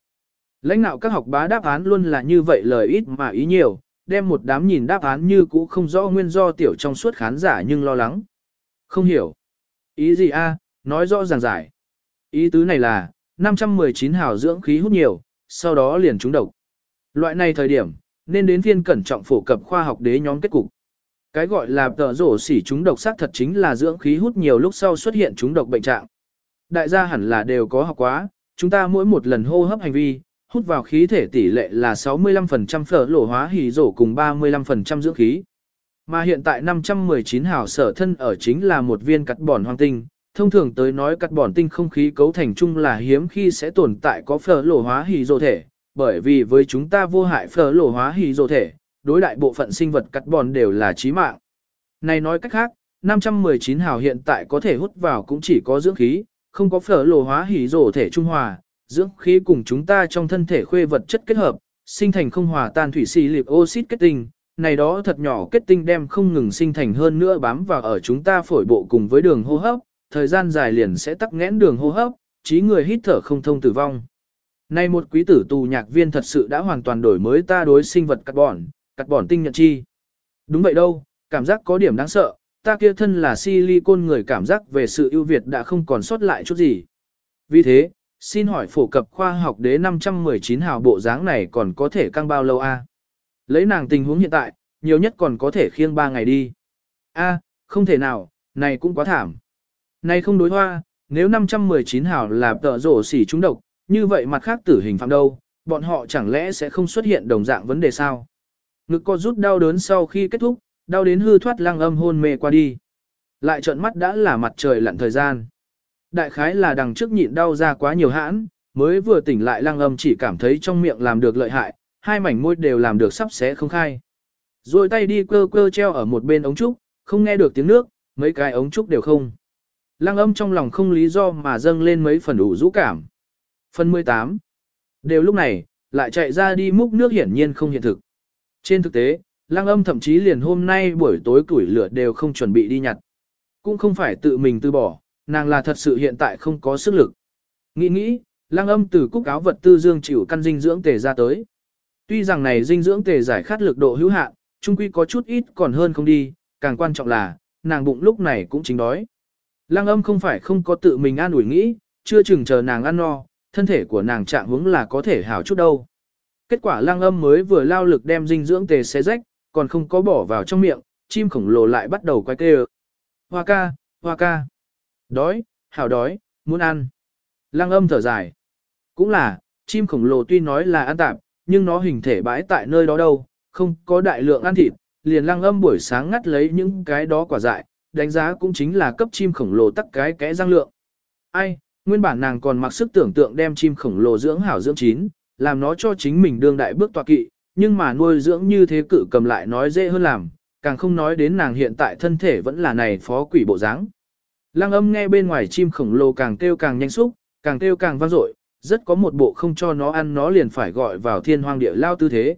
Lãnh đạo các học bá đáp án luôn là như vậy lời ít mà ý nhiều, đem một đám nhìn đáp án như cũ không rõ nguyên do tiểu trong suốt khán giả nhưng lo lắng. Không hiểu. Ý gì a? nói rõ ràng giải. Ý tứ này là, 519 hào dưỡng khí hút nhiều, sau đó liền trúng độc. Loại này thời điểm, nên đến phiên cẩn trọng phổ cập khoa học đế nhóm kết cục. Cái gọi là tờ rổ xỉ chúng độc xác thật chính là dưỡng khí hút nhiều lúc sau xuất hiện chúng độc bệnh trạng. Đại gia hẳn là đều có học quá, chúng ta mỗi một lần hô hấp hành vi, hút vào khí thể tỷ lệ là 65% phở lỗ hóa hỉ rổ cùng 35% dưỡng khí. Mà hiện tại 519 hào sở thân ở chính là một viên cắt bòn hoang tinh, thông thường tới nói cắt bòn tinh không khí cấu thành chung là hiếm khi sẽ tồn tại có phở lỗ hóa hỉ rổ thể, bởi vì với chúng ta vô hại phở lỗ hóa hỉ dồ thể, đối đại bộ phận sinh vật cắt bòn đều là chí mạng. Này nói cách khác, 519 hào hiện tại có thể hút vào cũng chỉ có dưỡng khí, không có phở lỗ hóa hỉ rổ thể trung hòa, dưỡng khí cùng chúng ta trong thân thể khuê vật chất kết hợp, sinh thành không hòa tan thủy xì liệp oxit kết tinh, này đó thật nhỏ kết tinh đem không ngừng sinh thành hơn nữa bám vào ở chúng ta phổi bộ cùng với đường hô hấp, thời gian dài liền sẽ tắc nghẽn đường hô hấp, trí người hít thở không thông tử vong. Nay một quý tử tù nhạc viên thật sự đã hoàn toàn đổi mới ta đối sinh vật carbon, carbon tinh nhận chi. Đúng vậy đâu, cảm giác có điểm đáng sợ, ta kia thân là silicon người cảm giác về sự ưu việt đã không còn sót lại chút gì. Vì thế, xin hỏi phổ cập khoa học đế 519 hào bộ dáng này còn có thể căng bao lâu a? Lấy nàng tình huống hiện tại, nhiều nhất còn có thể khiêng 3 ngày đi. A, không thể nào, này cũng quá thảm. Này không đối hoa, nếu 519 hào là tợ rổ xỉ trúng độc, như vậy mặt khác tử hình phạm đâu, bọn họ chẳng lẽ sẽ không xuất hiện đồng dạng vấn đề sao? Ngực co rút đau đớn sau khi kết thúc, đau đến hư thoát lăng âm hôn mê qua đi. Lại trợn mắt đã là mặt trời lặn thời gian. Đại khái là đằng trước nhịn đau ra quá nhiều hãn, mới vừa tỉnh lại lăng âm chỉ cảm thấy trong miệng làm được lợi hại, hai mảnh môi đều làm được sắp xé không khai. Rồi tay đi cơ cơ treo ở một bên ống trúc, không nghe được tiếng nước, mấy cái ống trúc đều không. Lăng âm trong lòng không lý do mà dâng lên mấy phần ủ rũ cảm. Phần 18. Đều lúc này, lại chạy ra đi múc nước hiển nhiên không hiện thực. Trên thực tế, lang âm thậm chí liền hôm nay buổi tối tuổi lửa đều không chuẩn bị đi nhặt. Cũng không phải tự mình từ bỏ, nàng là thật sự hiện tại không có sức lực. Nghĩ nghĩ, lang âm từ cúc áo vật tư dương chịu căn dinh dưỡng tề ra tới. Tuy rằng này dinh dưỡng tề giải khát lực độ hữu hạn, chung quy có chút ít còn hơn không đi, càng quan trọng là, nàng bụng lúc này cũng chính đói. Lăng âm không phải không có tự mình an ủi nghĩ, chưa chừng chờ nàng ăn no, thân thể của nàng trạng hướng là có thể hảo chút đâu. Kết quả lăng âm mới vừa lao lực đem dinh dưỡng tề xé rách, còn không có bỏ vào trong miệng, chim khổng lồ lại bắt đầu quay kêu. Hoa ca, hoa ca. Đói, hảo đói, muốn ăn. Lăng âm thở dài. Cũng là, chim khổng lồ tuy nói là ăn tạp, nhưng nó hình thể bãi tại nơi đó đâu, không có đại lượng ăn thịt, liền lăng âm buổi sáng ngắt lấy những cái đó quả dại, đánh giá cũng chính là cấp chim khổng lồ tắc cái kẽ răng lượng. Ai, nguyên bản nàng còn mặc sức tưởng tượng đem chim khổng lồ dưỡng hảo dưỡng chín, làm nó cho chính mình đương đại bước tọa kỵ, nhưng mà nuôi dưỡng như thế cự cầm lại nói dễ hơn làm, càng không nói đến nàng hiện tại thân thể vẫn là này phó quỷ bộ dáng. Lăng âm nghe bên ngoài chim khổng lồ càng kêu càng nhanh xúc, càng kêu càng vang dội, rất có một bộ không cho nó ăn nó liền phải gọi vào thiên hoang địa lao tư thế.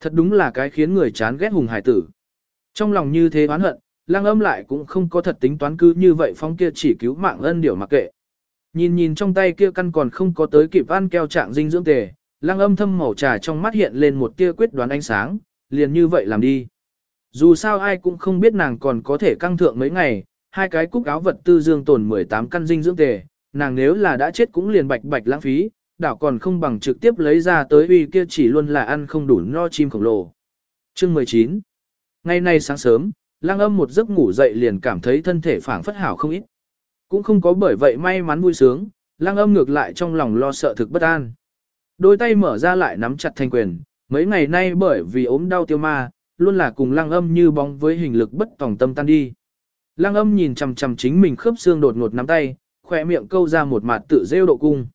Thật đúng là cái khiến người chán ghét hùng hải tử. Trong lòng như thế oán hận, lăng âm lại cũng không có thật tính toán cứ như vậy phong kia chỉ cứu mạng ân điểu mặc kệ. Nhìn nhìn trong tay kia căn còn không có tới kịp ăn keo trạng dinh dưỡng tề, lăng âm thâm màu trà trong mắt hiện lên một tia quyết đoán ánh sáng, liền như vậy làm đi. Dù sao ai cũng không biết nàng còn có thể căng thượng mấy ngày, hai cái cúc áo vật tư dương tồn 18 căn dinh dưỡng tề, nàng nếu là đã chết cũng liền bạch bạch lãng phí, đảo còn không bằng trực tiếp lấy ra tới uy kia chỉ luôn là ăn không đủ no chim khổng lồ. Chương 19 Ngày nay sáng sớm, lang âm một giấc ngủ dậy liền cảm thấy thân thể phảng phất hảo không ít. Cũng không có bởi vậy may mắn vui sướng, lang âm ngược lại trong lòng lo sợ thực bất an. Đôi tay mở ra lại nắm chặt thanh quyền, mấy ngày nay bởi vì ốm đau tiêu ma, luôn là cùng lang âm như bóng với hình lực bất tòng tâm tan đi. Lang âm nhìn chằm chằm chính mình khớp xương đột ngột nắm tay, khỏe miệng câu ra một mặt tự rêu độ cung.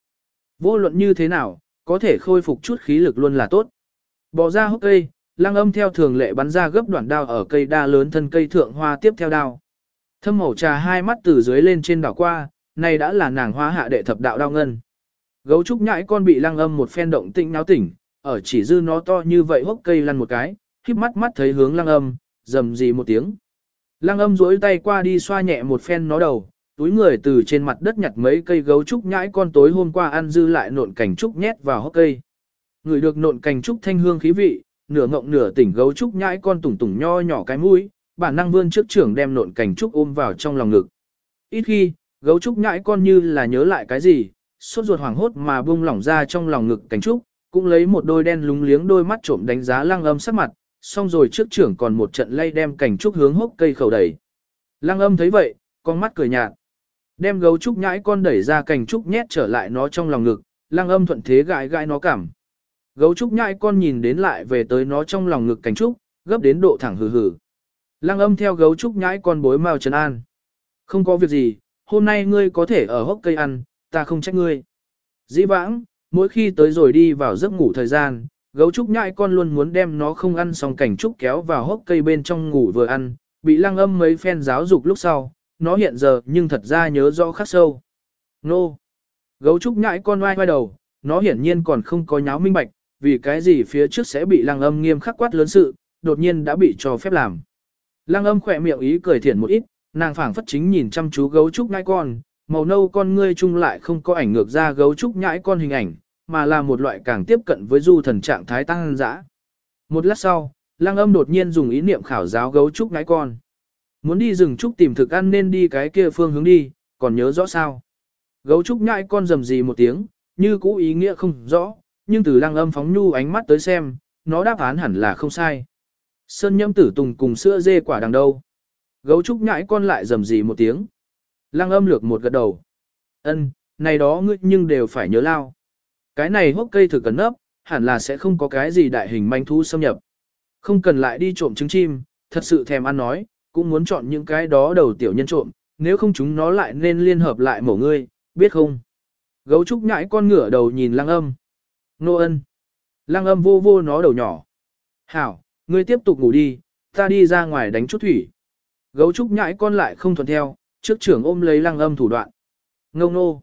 Vô luận như thế nào, có thể khôi phục chút khí lực luôn là tốt. Bỏ ra hốc cây, lang âm theo thường lệ bắn ra gấp đoạn đao ở cây đa lớn thân cây thượng hoa tiếp theo đao. Thâm màu trà hai mắt từ dưới lên trên đảo qua, này đã là nàng hóa hạ đệ thập đạo đao ngân. Gấu trúc nhãi con bị lang âm một phen động tĩnh náo tỉnh, ở chỉ dư nó to như vậy hốc cây lăn một cái, khiếp mắt mắt thấy hướng lang âm, rầm gì một tiếng. Lang âm duỗi tay qua đi xoa nhẹ một phen nó đầu, túi người từ trên mặt đất nhặt mấy cây gấu trúc nhãi con tối hôm qua ăn dư lại nộn cảnh trúc nhét vào hốc cây. Người được nộn cảnh trúc thanh hương khí vị, nửa ngộng nửa tỉnh gấu trúc nhãi con tủng tủng nho nhỏ cái mũi, bản năng vươn trước trưởng đem nộn cảnh trúc ôm vào trong lòng ngực. Ít khi, gấu trúc nhãi con như là nhớ lại cái gì, sốt ruột hoảng hốt mà buông lỏng ra trong lòng ngực cảnh trúc, cũng lấy một đôi đen lúng liếng đôi mắt trộm đánh giá lăng âm sắc mặt, xong rồi trước trưởng còn một trận lay đem cảnh trúc hướng hốc cây khẩu đẩy. Lăng âm thấy vậy, con mắt cười nhạt. Đem gấu trúc nhãi con đẩy ra cảnh trúc nhét trở lại nó trong lòng ngực, lăng âm thuận thế gãi gãi nó cảm. Gấu trúc nhãi con nhìn đến lại về tới nó trong lòng ngực cảnh trúc, gấp đến độ thẳng hừ hừ. Lăng âm theo gấu trúc nhãi con bối mao trấn an. Không có việc gì, hôm nay ngươi có thể ở hốc cây ăn, ta không trách ngươi. Dĩ vãng, mỗi khi tới rồi đi vào giấc ngủ thời gian, gấu trúc nhãi con luôn muốn đem nó không ăn xong cảnh trúc kéo vào hốc cây bên trong ngủ vừa ăn, bị lăng âm mấy phen giáo dục lúc sau, nó hiện giờ nhưng thật ra nhớ rõ khắc sâu. Nô! Gấu trúc nhãi con oai oai đầu, nó hiển nhiên còn không có nháo minh bạch, vì cái gì phía trước sẽ bị lăng âm nghiêm khắc quát lớn sự, đột nhiên đã bị cho phép làm. Lăng âm khỏe miệng ý cười thiện một ít, nàng phảng phất chính nhìn chăm chú gấu trúc nhãi con, màu nâu con ngươi chung lại không có ảnh ngược ra gấu trúc nhãi con hình ảnh, mà là một loại càng tiếp cận với du thần trạng thái tăng dã. Một lát sau, lăng âm đột nhiên dùng ý niệm khảo giáo gấu trúc nhãi con. Muốn đi rừng trúc tìm thực ăn nên đi cái kia phương hướng đi, còn nhớ rõ sao. Gấu trúc nhãi con rầm gì một tiếng, như cũ ý nghĩa không rõ, nhưng từ lăng âm phóng nhu ánh mắt tới xem, nó đáp án hẳn là không sai. Sơn nhâm tử tùng cùng sữa dê quả đằng đâu. Gấu trúc nhãi con lại rầm rì một tiếng. Lăng âm lược một gật đầu. ân này đó ngươi nhưng đều phải nhớ lao. Cái này hốc cây thực cần nấp, hẳn là sẽ không có cái gì đại hình manh thu xâm nhập. Không cần lại đi trộm trứng chim, thật sự thèm ăn nói, cũng muốn chọn những cái đó đầu tiểu nhân trộm, nếu không chúng nó lại nên liên hợp lại mổ ngươi, biết không? Gấu trúc nhãi con ngửa đầu nhìn lăng âm. Nô ân. Lăng âm vô vô nó đầu nhỏ. Hảo, ngươi tiếp tục ngủ đi, ta đi ra ngoài đánh chút thủy. Gấu trúc nhãi con lại không thuận theo, trước trưởng ôm lấy lăng âm thủ đoạn. Ngông nô.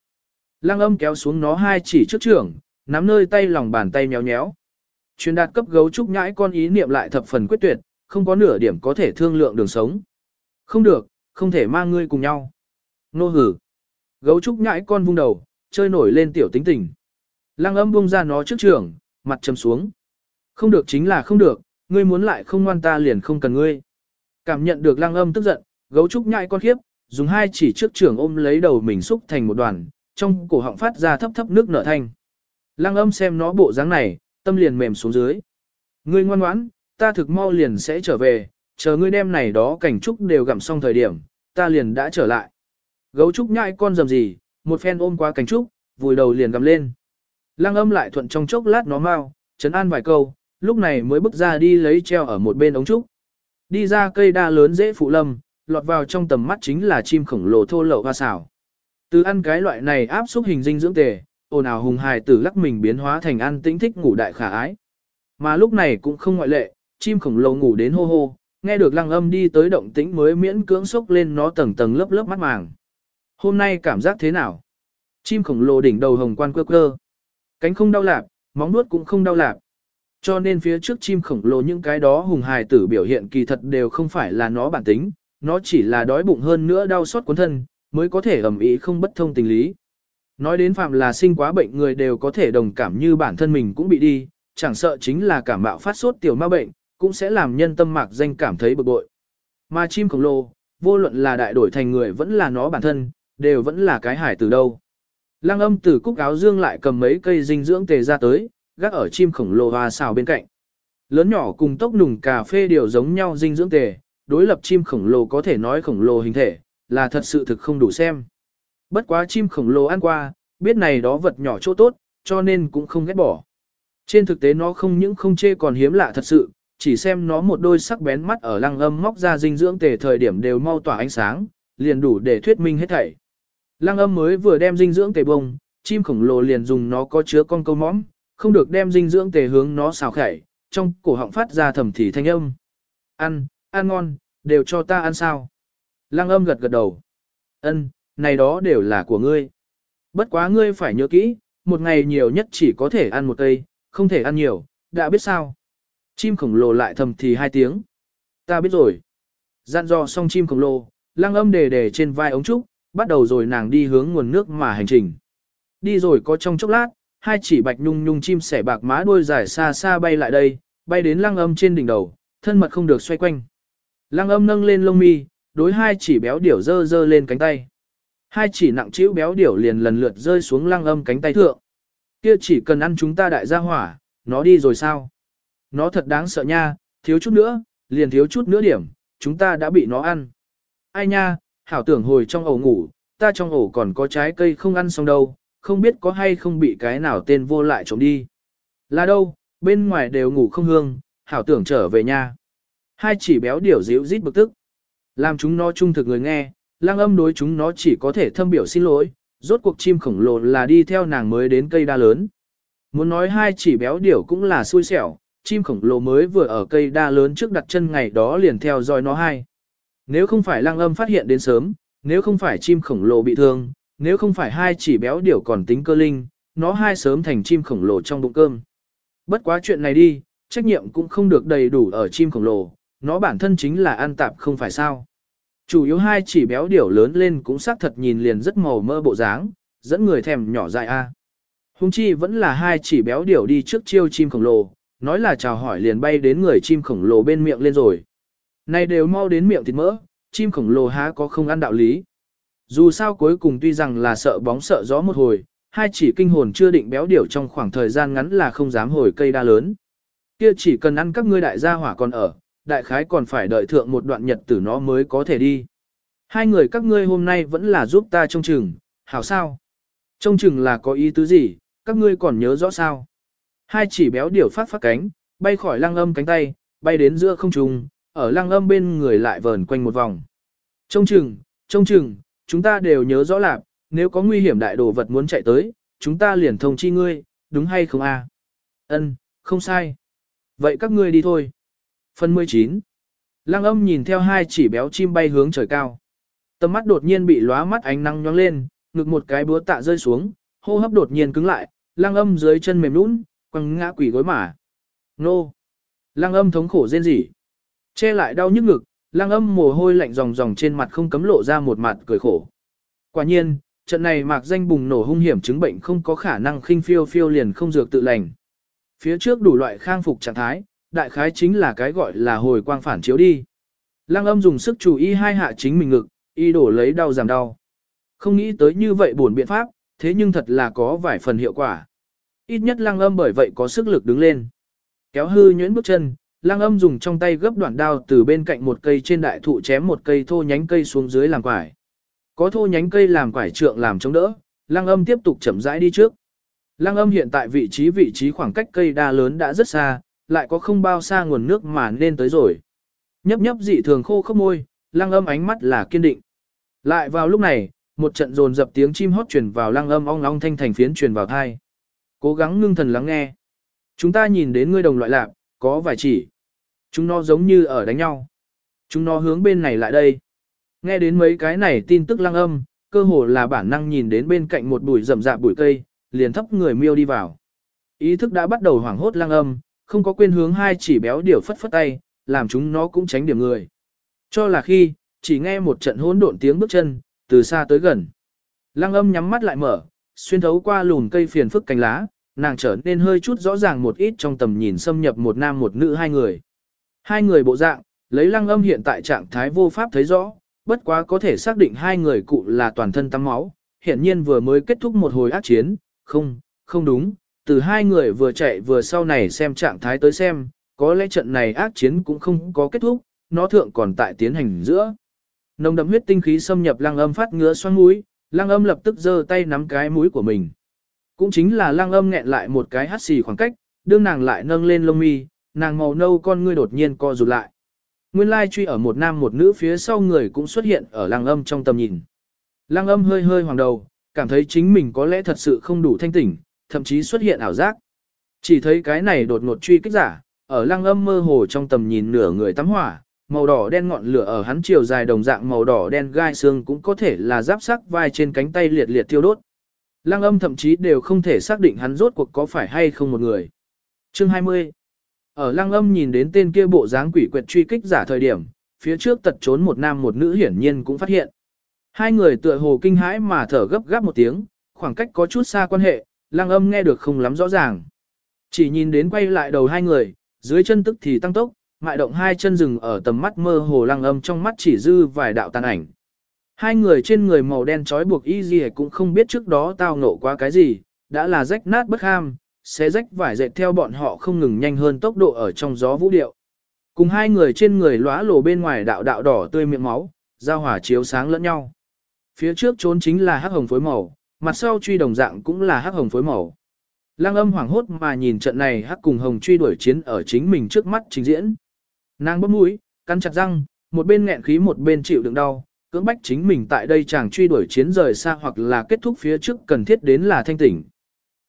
Lăng âm kéo xuống nó hai chỉ trước trưởng, nắm nơi tay lòng bàn tay nhéo nhéo. Truyền đạt cấp gấu trúc nhãi con ý niệm lại thập phần quyết tuyệt, không có nửa điểm có thể thương lượng đường sống. Không được, không thể mang ngươi cùng nhau. Nô hử. Gấu trúc nhãi con vung đầu, chơi nổi lên tiểu tính tình. Lăng âm buông ra nó trước trưởng, mặt chầm xuống. Không được chính là không được, ngươi muốn lại không ngoan ta liền không cần ngươi. Cảm nhận được lăng âm tức giận, gấu trúc nhại con khiếp, dùng hai chỉ trước trường ôm lấy đầu mình xúc thành một đoàn, trong cổ họng phát ra thấp thấp nước nở thanh. Lăng âm xem nó bộ dáng này, tâm liền mềm xuống dưới. Ngươi ngoan ngoãn, ta thực mau liền sẽ trở về, chờ ngươi đem này đó cảnh trúc đều gặm xong thời điểm, ta liền đã trở lại. Gấu trúc nhai con dầm gì, một phen ôm qua cảnh trúc, vùi đầu liền gầm lên. Lăng âm lại thuận trong chốc lát nó mau, chấn an vài câu, lúc này mới bước ra đi lấy treo ở một bên ống trúc. Đi ra cây đa lớn dễ phụ lâm, lọt vào trong tầm mắt chính là chim khổng lồ thô lậu hoa xảo. Từ ăn cái loại này áp xúc hình dinh dưỡng tề, ồn ào hùng hài tử lắc mình biến hóa thành ăn tĩnh thích ngủ đại khả ái. Mà lúc này cũng không ngoại lệ, chim khổng lồ ngủ đến hô hô, nghe được lăng âm đi tới động tĩnh mới miễn cưỡng sốc lên nó tầng tầng lớp lớp mắt màng. Hôm nay cảm giác thế nào? Chim khổng lồ đỉnh đầu hồng quan quơ quơ. Cánh không đau lạp, móng nuốt cũng không đau lạp. Cho nên phía trước chim khổng lồ những cái đó hùng hài tử biểu hiện kỳ thật đều không phải là nó bản tính, nó chỉ là đói bụng hơn nữa đau xót cuốn thân, mới có thể ẩm ý không bất thông tình lý. Nói đến phạm là sinh quá bệnh người đều có thể đồng cảm như bản thân mình cũng bị đi, chẳng sợ chính là cảm mạo phát sốt tiểu ma bệnh, cũng sẽ làm nhân tâm mạc danh cảm thấy bực bội. Mà chim khổng lồ, vô luận là đại đổi thành người vẫn là nó bản thân, đều vẫn là cái hải từ đâu. Lăng âm từ cúc áo dương lại cầm mấy cây dinh dưỡng tề ra tới, gác ở chim khổng lồ hoa xào bên cạnh. Lớn nhỏ cùng tốc nùng cà phê đều giống nhau dinh dưỡng tề, đối lập chim khổng lồ có thể nói khổng lồ hình thể, là thật sự thực không đủ xem. Bất quá chim khổng lồ ăn qua, biết này đó vật nhỏ chỗ tốt, cho nên cũng không ghét bỏ. Trên thực tế nó không những không chê còn hiếm lạ thật sự, chỉ xem nó một đôi sắc bén mắt ở lăng âm móc ra dinh dưỡng tề thời điểm đều mau tỏa ánh sáng, liền đủ để thuyết minh hết thảy. Lăng âm mới vừa đem dinh dưỡng tề bông, chim khổng lồ liền dùng nó có chứa con câu mõm, không được đem dinh dưỡng tề hướng nó xào khẩy, trong cổ họng phát ra thầm thì thanh âm. Ăn, ăn ngon, đều cho ta ăn sao. Lăng âm gật gật đầu. Ân, này đó đều là của ngươi. Bất quá ngươi phải nhớ kỹ, một ngày nhiều nhất chỉ có thể ăn một cây, không thể ăn nhiều, đã biết sao. Chim khổng lồ lại thầm thì hai tiếng. Ta biết rồi. Dặn dò xong chim khổng lồ, lăng âm đề đề trên vai ống trúc, bắt đầu rồi nàng đi hướng nguồn nước mà hành trình. Đi rồi có trong chốc lát, hai chỉ bạch nhung nhung chim sẻ bạc má đuôi dài xa xa bay lại đây, bay đến lăng âm trên đỉnh đầu, thân mật không được xoay quanh. Lăng âm nâng lên lông mi, đối hai chỉ béo điểu dơ dơ lên cánh tay. Hai chỉ nặng chịu béo điểu liền lần lượt rơi xuống lăng âm cánh tay thượng. Kia chỉ cần ăn chúng ta đại gia hỏa, nó đi rồi sao? Nó thật đáng sợ nha, thiếu chút nữa, liền thiếu chút nữa điểm, chúng ta đã bị nó ăn. Ai nha, hảo tưởng hồi trong ổ ngủ, ta trong ổ còn có trái cây không ăn xong đâu, không biết có hay không bị cái nào tên vô lại trộm đi. Là đâu, bên ngoài đều ngủ không hương, hảo tưởng trở về nhà. Hai chỉ béo điểu dịu rít bực tức. Làm chúng nó trung thực người nghe, lang âm đối chúng nó chỉ có thể thâm biểu xin lỗi, rốt cuộc chim khổng lồ là đi theo nàng mới đến cây đa lớn. Muốn nói hai chỉ béo điểu cũng là xui xẻo, chim khổng lồ mới vừa ở cây đa lớn trước đặt chân ngày đó liền theo dõi nó hai. Nếu không phải lang âm phát hiện đến sớm, nếu không phải chim khổng lồ bị thương, nếu không phải hai chỉ béo điểu còn tính cơ linh, nó hai sớm thành chim khổng lồ trong bụng cơm. Bất quá chuyện này đi, trách nhiệm cũng không được đầy đủ ở chim khổng lồ, nó bản thân chính là ăn tạp không phải sao. Chủ yếu hai chỉ béo điểu lớn lên cũng xác thật nhìn liền rất màu mơ bộ dáng, dẫn người thèm nhỏ dại a. Hùng chi vẫn là hai chỉ béo điểu đi trước chiêu chim khổng lồ, nói là chào hỏi liền bay đến người chim khổng lồ bên miệng lên rồi. Này đều mau đến miệng thịt mỡ, chim khổng lồ há có không ăn đạo lý. Dù sao cuối cùng tuy rằng là sợ bóng sợ gió một hồi, hai chỉ kinh hồn chưa định béo điểu trong khoảng thời gian ngắn là không dám hồi cây đa lớn. Kia chỉ cần ăn các ngươi đại gia hỏa còn ở, đại khái còn phải đợi thượng một đoạn nhật tử nó mới có thể đi. Hai người các ngươi hôm nay vẫn là giúp ta trông chừng, hảo sao? Trông chừng là có ý tứ gì, các ngươi còn nhớ rõ sao? Hai chỉ béo điểu phát phát cánh, bay khỏi lăng âm cánh tay, bay đến giữa không trung, ở lăng âm bên người lại vờn quanh một vòng. Trông chừng, trông chừng, chúng ta đều nhớ rõ lạc, nếu có nguy hiểm đại đồ vật muốn chạy tới, chúng ta liền thông chi ngươi, đúng hay không a? Ân, không sai. Vậy các ngươi đi thôi. Phần 19. Lăng âm nhìn theo hai chỉ béo chim bay hướng trời cao. Tầm mắt đột nhiên bị lóa mắt ánh nắng nhóng lên, ngực một cái búa tạ rơi xuống, hô hấp đột nhiên cứng lại, lăng âm dưới chân mềm nũng, quăng ngã quỷ gối mà. Nô! Lăng âm thống khổ rên rỉ. Che lại đau nhức ngực, lăng âm mồ hôi lạnh ròng ròng trên mặt không cấm lộ ra một mặt cười khổ. Quả nhiên, trận này mạc danh bùng nổ hung hiểm chứng bệnh không có khả năng khinh phiêu phiêu liền không dược tự lành. Phía trước đủ loại khang phục trạng thái, đại khái chính là cái gọi là hồi quang phản chiếu đi. Lăng âm dùng sức chú ý hai hạ chính mình ngực, y đổ lấy đau giảm đau. Không nghĩ tới như vậy buồn biện pháp, thế nhưng thật là có vài phần hiệu quả. Ít nhất lăng âm bởi vậy có sức lực đứng lên. Kéo hư nhuyễn bước chân, lăng âm dùng trong tay gấp đoạn đao từ bên cạnh một cây trên đại thụ chém một cây thô nhánh cây xuống dưới làm quải. Có thô nhánh cây làm quải trượng làm chống đỡ, lăng âm tiếp tục chậm rãi đi trước. Lăng âm hiện tại vị trí vị trí khoảng cách cây đa lớn đã rất xa, lại có không bao xa nguồn nước mà nên tới rồi. Nhấp nhấp dị thường khô khốc môi, lăng âm ánh mắt là kiên định. Lại vào lúc này, một trận dồn dập tiếng chim hót truyền vào lăng âm ong ong thanh thành phiến truyền vào thai. Cố gắng ngưng thần lắng nghe. Chúng ta nhìn đến ngươi đồng loại lạc, có vài chỉ. Chúng nó giống như ở đánh nhau. Chúng nó hướng bên này lại đây. Nghe đến mấy cái này tin tức lăng âm, cơ hồ là bản năng nhìn đến bên cạnh một bụi rậm rạp bụi cây, liền thấp người miêu đi vào. Ý thức đã bắt đầu hoảng hốt lăng âm, không có quên hướng hai chỉ béo điểu phất phất tay, làm chúng nó cũng tránh điểm người. Cho là khi, chỉ nghe một trận hỗn độn tiếng bước chân, từ xa tới gần. Lăng âm nhắm mắt lại mở, xuyên thấu qua lùn cây phiền phức cánh lá, nàng trở nên hơi chút rõ ràng một ít trong tầm nhìn xâm nhập một nam một nữ hai người. Hai người bộ dạng, lấy lăng âm hiện tại trạng thái vô pháp thấy rõ, bất quá có thể xác định hai người cụ là toàn thân tắm máu, hiện nhiên vừa mới kết thúc một hồi ác chiến, không, không đúng, từ hai người vừa chạy vừa sau này xem trạng thái tới xem, có lẽ trận này ác chiến cũng không có kết thúc, nó thượng còn tại tiến hành giữa. Nồng đậm huyết tinh khí xâm nhập lăng âm phát ngứa xoang mũi, lăng âm lập tức giơ tay nắm cái mũi của mình. Cũng chính là lăng âm nghẹn lại một cái hắt xì khoảng cách, đương nàng lại nâng lên lông mi, nàng màu nâu con ngươi đột nhiên co rụt lại. Nguyên lai truy ở một nam một nữ phía sau người cũng xuất hiện ở lăng âm trong tầm nhìn. Lăng âm hơi hơi hoàng đầu, cảm thấy chính mình có lẽ thật sự không đủ thanh tỉnh, thậm chí xuất hiện ảo giác. Chỉ thấy cái này đột ngột truy kích giả, ở lăng âm mơ hồ trong tầm nhìn nửa người tắm hỏa, màu đỏ đen ngọn lửa ở hắn chiều dài đồng dạng màu đỏ đen gai xương cũng có thể là giáp sắc vai trên cánh tay liệt liệt thiêu đốt. Lăng âm thậm chí đều không thể xác định hắn rốt cuộc có phải hay không một người. Chương 20 Ở lăng âm nhìn đến tên kia bộ dáng quỷ quyệt truy kích giả thời điểm, phía trước tật trốn một nam một nữ hiển nhiên cũng phát hiện. Hai người tựa hồ kinh hãi mà thở gấp gáp một tiếng, khoảng cách có chút xa quan hệ, lăng âm nghe được không lắm rõ ràng. Chỉ nhìn đến quay lại đầu hai người, dưới chân tức thì tăng tốc, mại động hai chân rừng ở tầm mắt mơ hồ lăng âm trong mắt chỉ dư vài đạo tàn ảnh. Hai người trên người màu đen trói buộc y gì cũng không biết trước đó tao nộ qua cái gì, đã là rách nát bất ham, sẽ rách vải dệt theo bọn họ không ngừng nhanh hơn tốc độ ở trong gió vũ điệu. Cùng hai người trên người lóa lổ bên ngoài đạo đạo đỏ tươi miệng máu, giao hỏa chiếu sáng lẫn nhau. Phía trước trốn chính là hắc hồng phối màu, mặt sau truy đồng dạng cũng là hắc hồng phối màu. Lăng âm hoảng hốt mà nhìn trận này hắc cùng hồng truy đuổi chiến ở chính mình trước mắt trình diễn. Nàng bấm mũi, cắn chặt răng, một bên nghẹn khí một bên chịu đựng đau, cưỡng bách chính mình tại đây chàng truy đuổi chiến rời xa hoặc là kết thúc phía trước cần thiết đến là thanh tỉnh.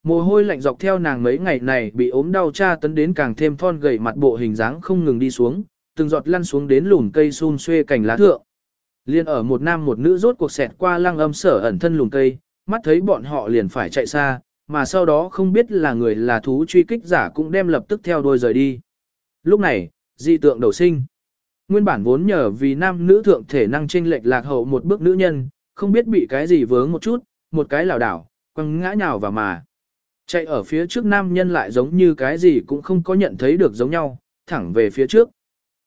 Mồ hôi lạnh dọc theo nàng mấy ngày này bị ốm đau tra tấn đến càng thêm thon gầy mặt bộ hình dáng không ngừng đi xuống, từng giọt lăn xuống đến lùn cây xun xuê cành lá thượng. Liên ở một nam một nữ rốt cuộc xẹt qua lăng âm sở ẩn thân lùn cây, mắt thấy bọn họ liền phải chạy xa, mà sau đó không biết là người là thú truy kích giả cũng đem lập tức theo đuôi rời đi. Lúc này, dị tượng đầu sinh. Nguyên bản vốn nhờ vì nam nữ thượng thể năng chênh lệch lạc hậu một bước nữ nhân, không biết bị cái gì vướng một chút, một cái lảo đảo, quăng ngã nhào vào mà. Chạy ở phía trước nam nhân lại giống như cái gì cũng không có nhận thấy được giống nhau, thẳng về phía trước.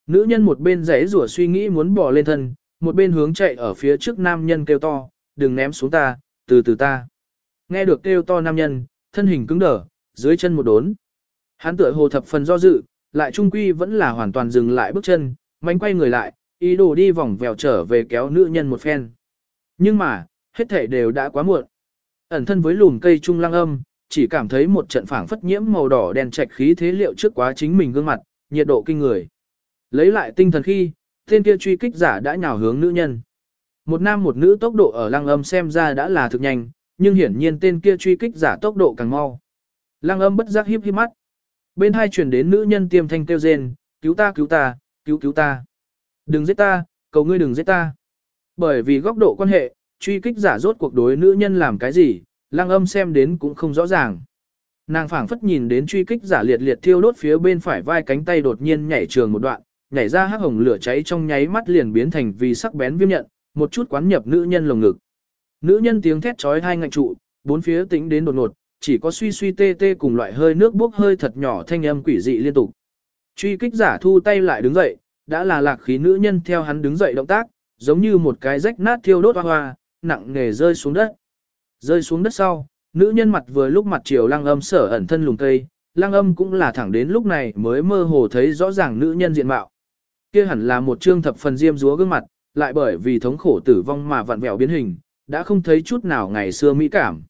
Nữ nhân một bên rẽ rủa suy nghĩ muốn bỏ lên thân, một bên hướng chạy ở phía trước nam nhân kêu to, đừng ném xuống ta, từ từ ta. Nghe được kêu to nam nhân, thân hình cứng đờ, dưới chân một đốn. Hắn tựa hồ thập phần do dự, lại trung quy vẫn là hoàn toàn dừng lại bước chân, mánh quay người lại, ý đồ đi vòng vèo trở về kéo nữ nhân một phen. Nhưng mà, hết thể đều đã quá muộn. Ẩn thân với lùm cây trung lăng âm, chỉ cảm thấy một trận phảng phất nhiễm màu đỏ đen trạch khí thế liệu trước quá chính mình gương mặt, nhiệt độ kinh người. Lấy lại tinh thần khi, tên kia truy kích giả đã nhào hướng nữ nhân. Một nam một nữ tốc độ ở lăng âm xem ra đã là thực nhanh, nhưng hiển nhiên tên kia truy kích giả tốc độ càng mau. Lăng âm bất giác híp híp mắt. Bên hai chuyển đến nữ nhân tiêm thanh kêu rên, cứu ta cứu ta, cứu cứu ta. Đừng giết ta, cầu ngươi đừng giết ta. Bởi vì góc độ quan hệ, truy kích giả rốt cuộc đối nữ nhân làm cái gì, lăng âm xem đến cũng không rõ ràng. Nàng phảng phất nhìn đến truy kích giả liệt liệt thiêu đốt phía bên phải vai cánh tay đột nhiên nhảy trường một đoạn, nhảy ra hắc hồng lửa cháy trong nháy mắt liền biến thành vì sắc bén viêm nhận, một chút quán nhập nữ nhân lồng ngực. Nữ nhân tiếng thét chói hai ngạnh trụ, bốn phía tĩnh đến đột ngột, chỉ có suy suy tê tê cùng loại hơi nước bốc hơi thật nhỏ thanh âm quỷ dị liên tục. Truy kích giả thu tay lại đứng dậy, đã là lạc khí nữ nhân theo hắn đứng dậy động tác, giống như một cái rách nát thiêu đốt hoa hoa, nặng nề rơi xuống đất. Rơi xuống đất sau, nữ nhân mặt vừa lúc mặt chiều lăng âm sở ẩn thân lùng cây, lang âm cũng là thẳng đến lúc này mới mơ hồ thấy rõ ràng nữ nhân diện mạo. Kia hẳn là một trương thập phần diêm dúa gương mặt, lại bởi vì thống khổ tử vong mà vặn vẹo biến hình, đã không thấy chút nào ngày xưa mỹ cảm.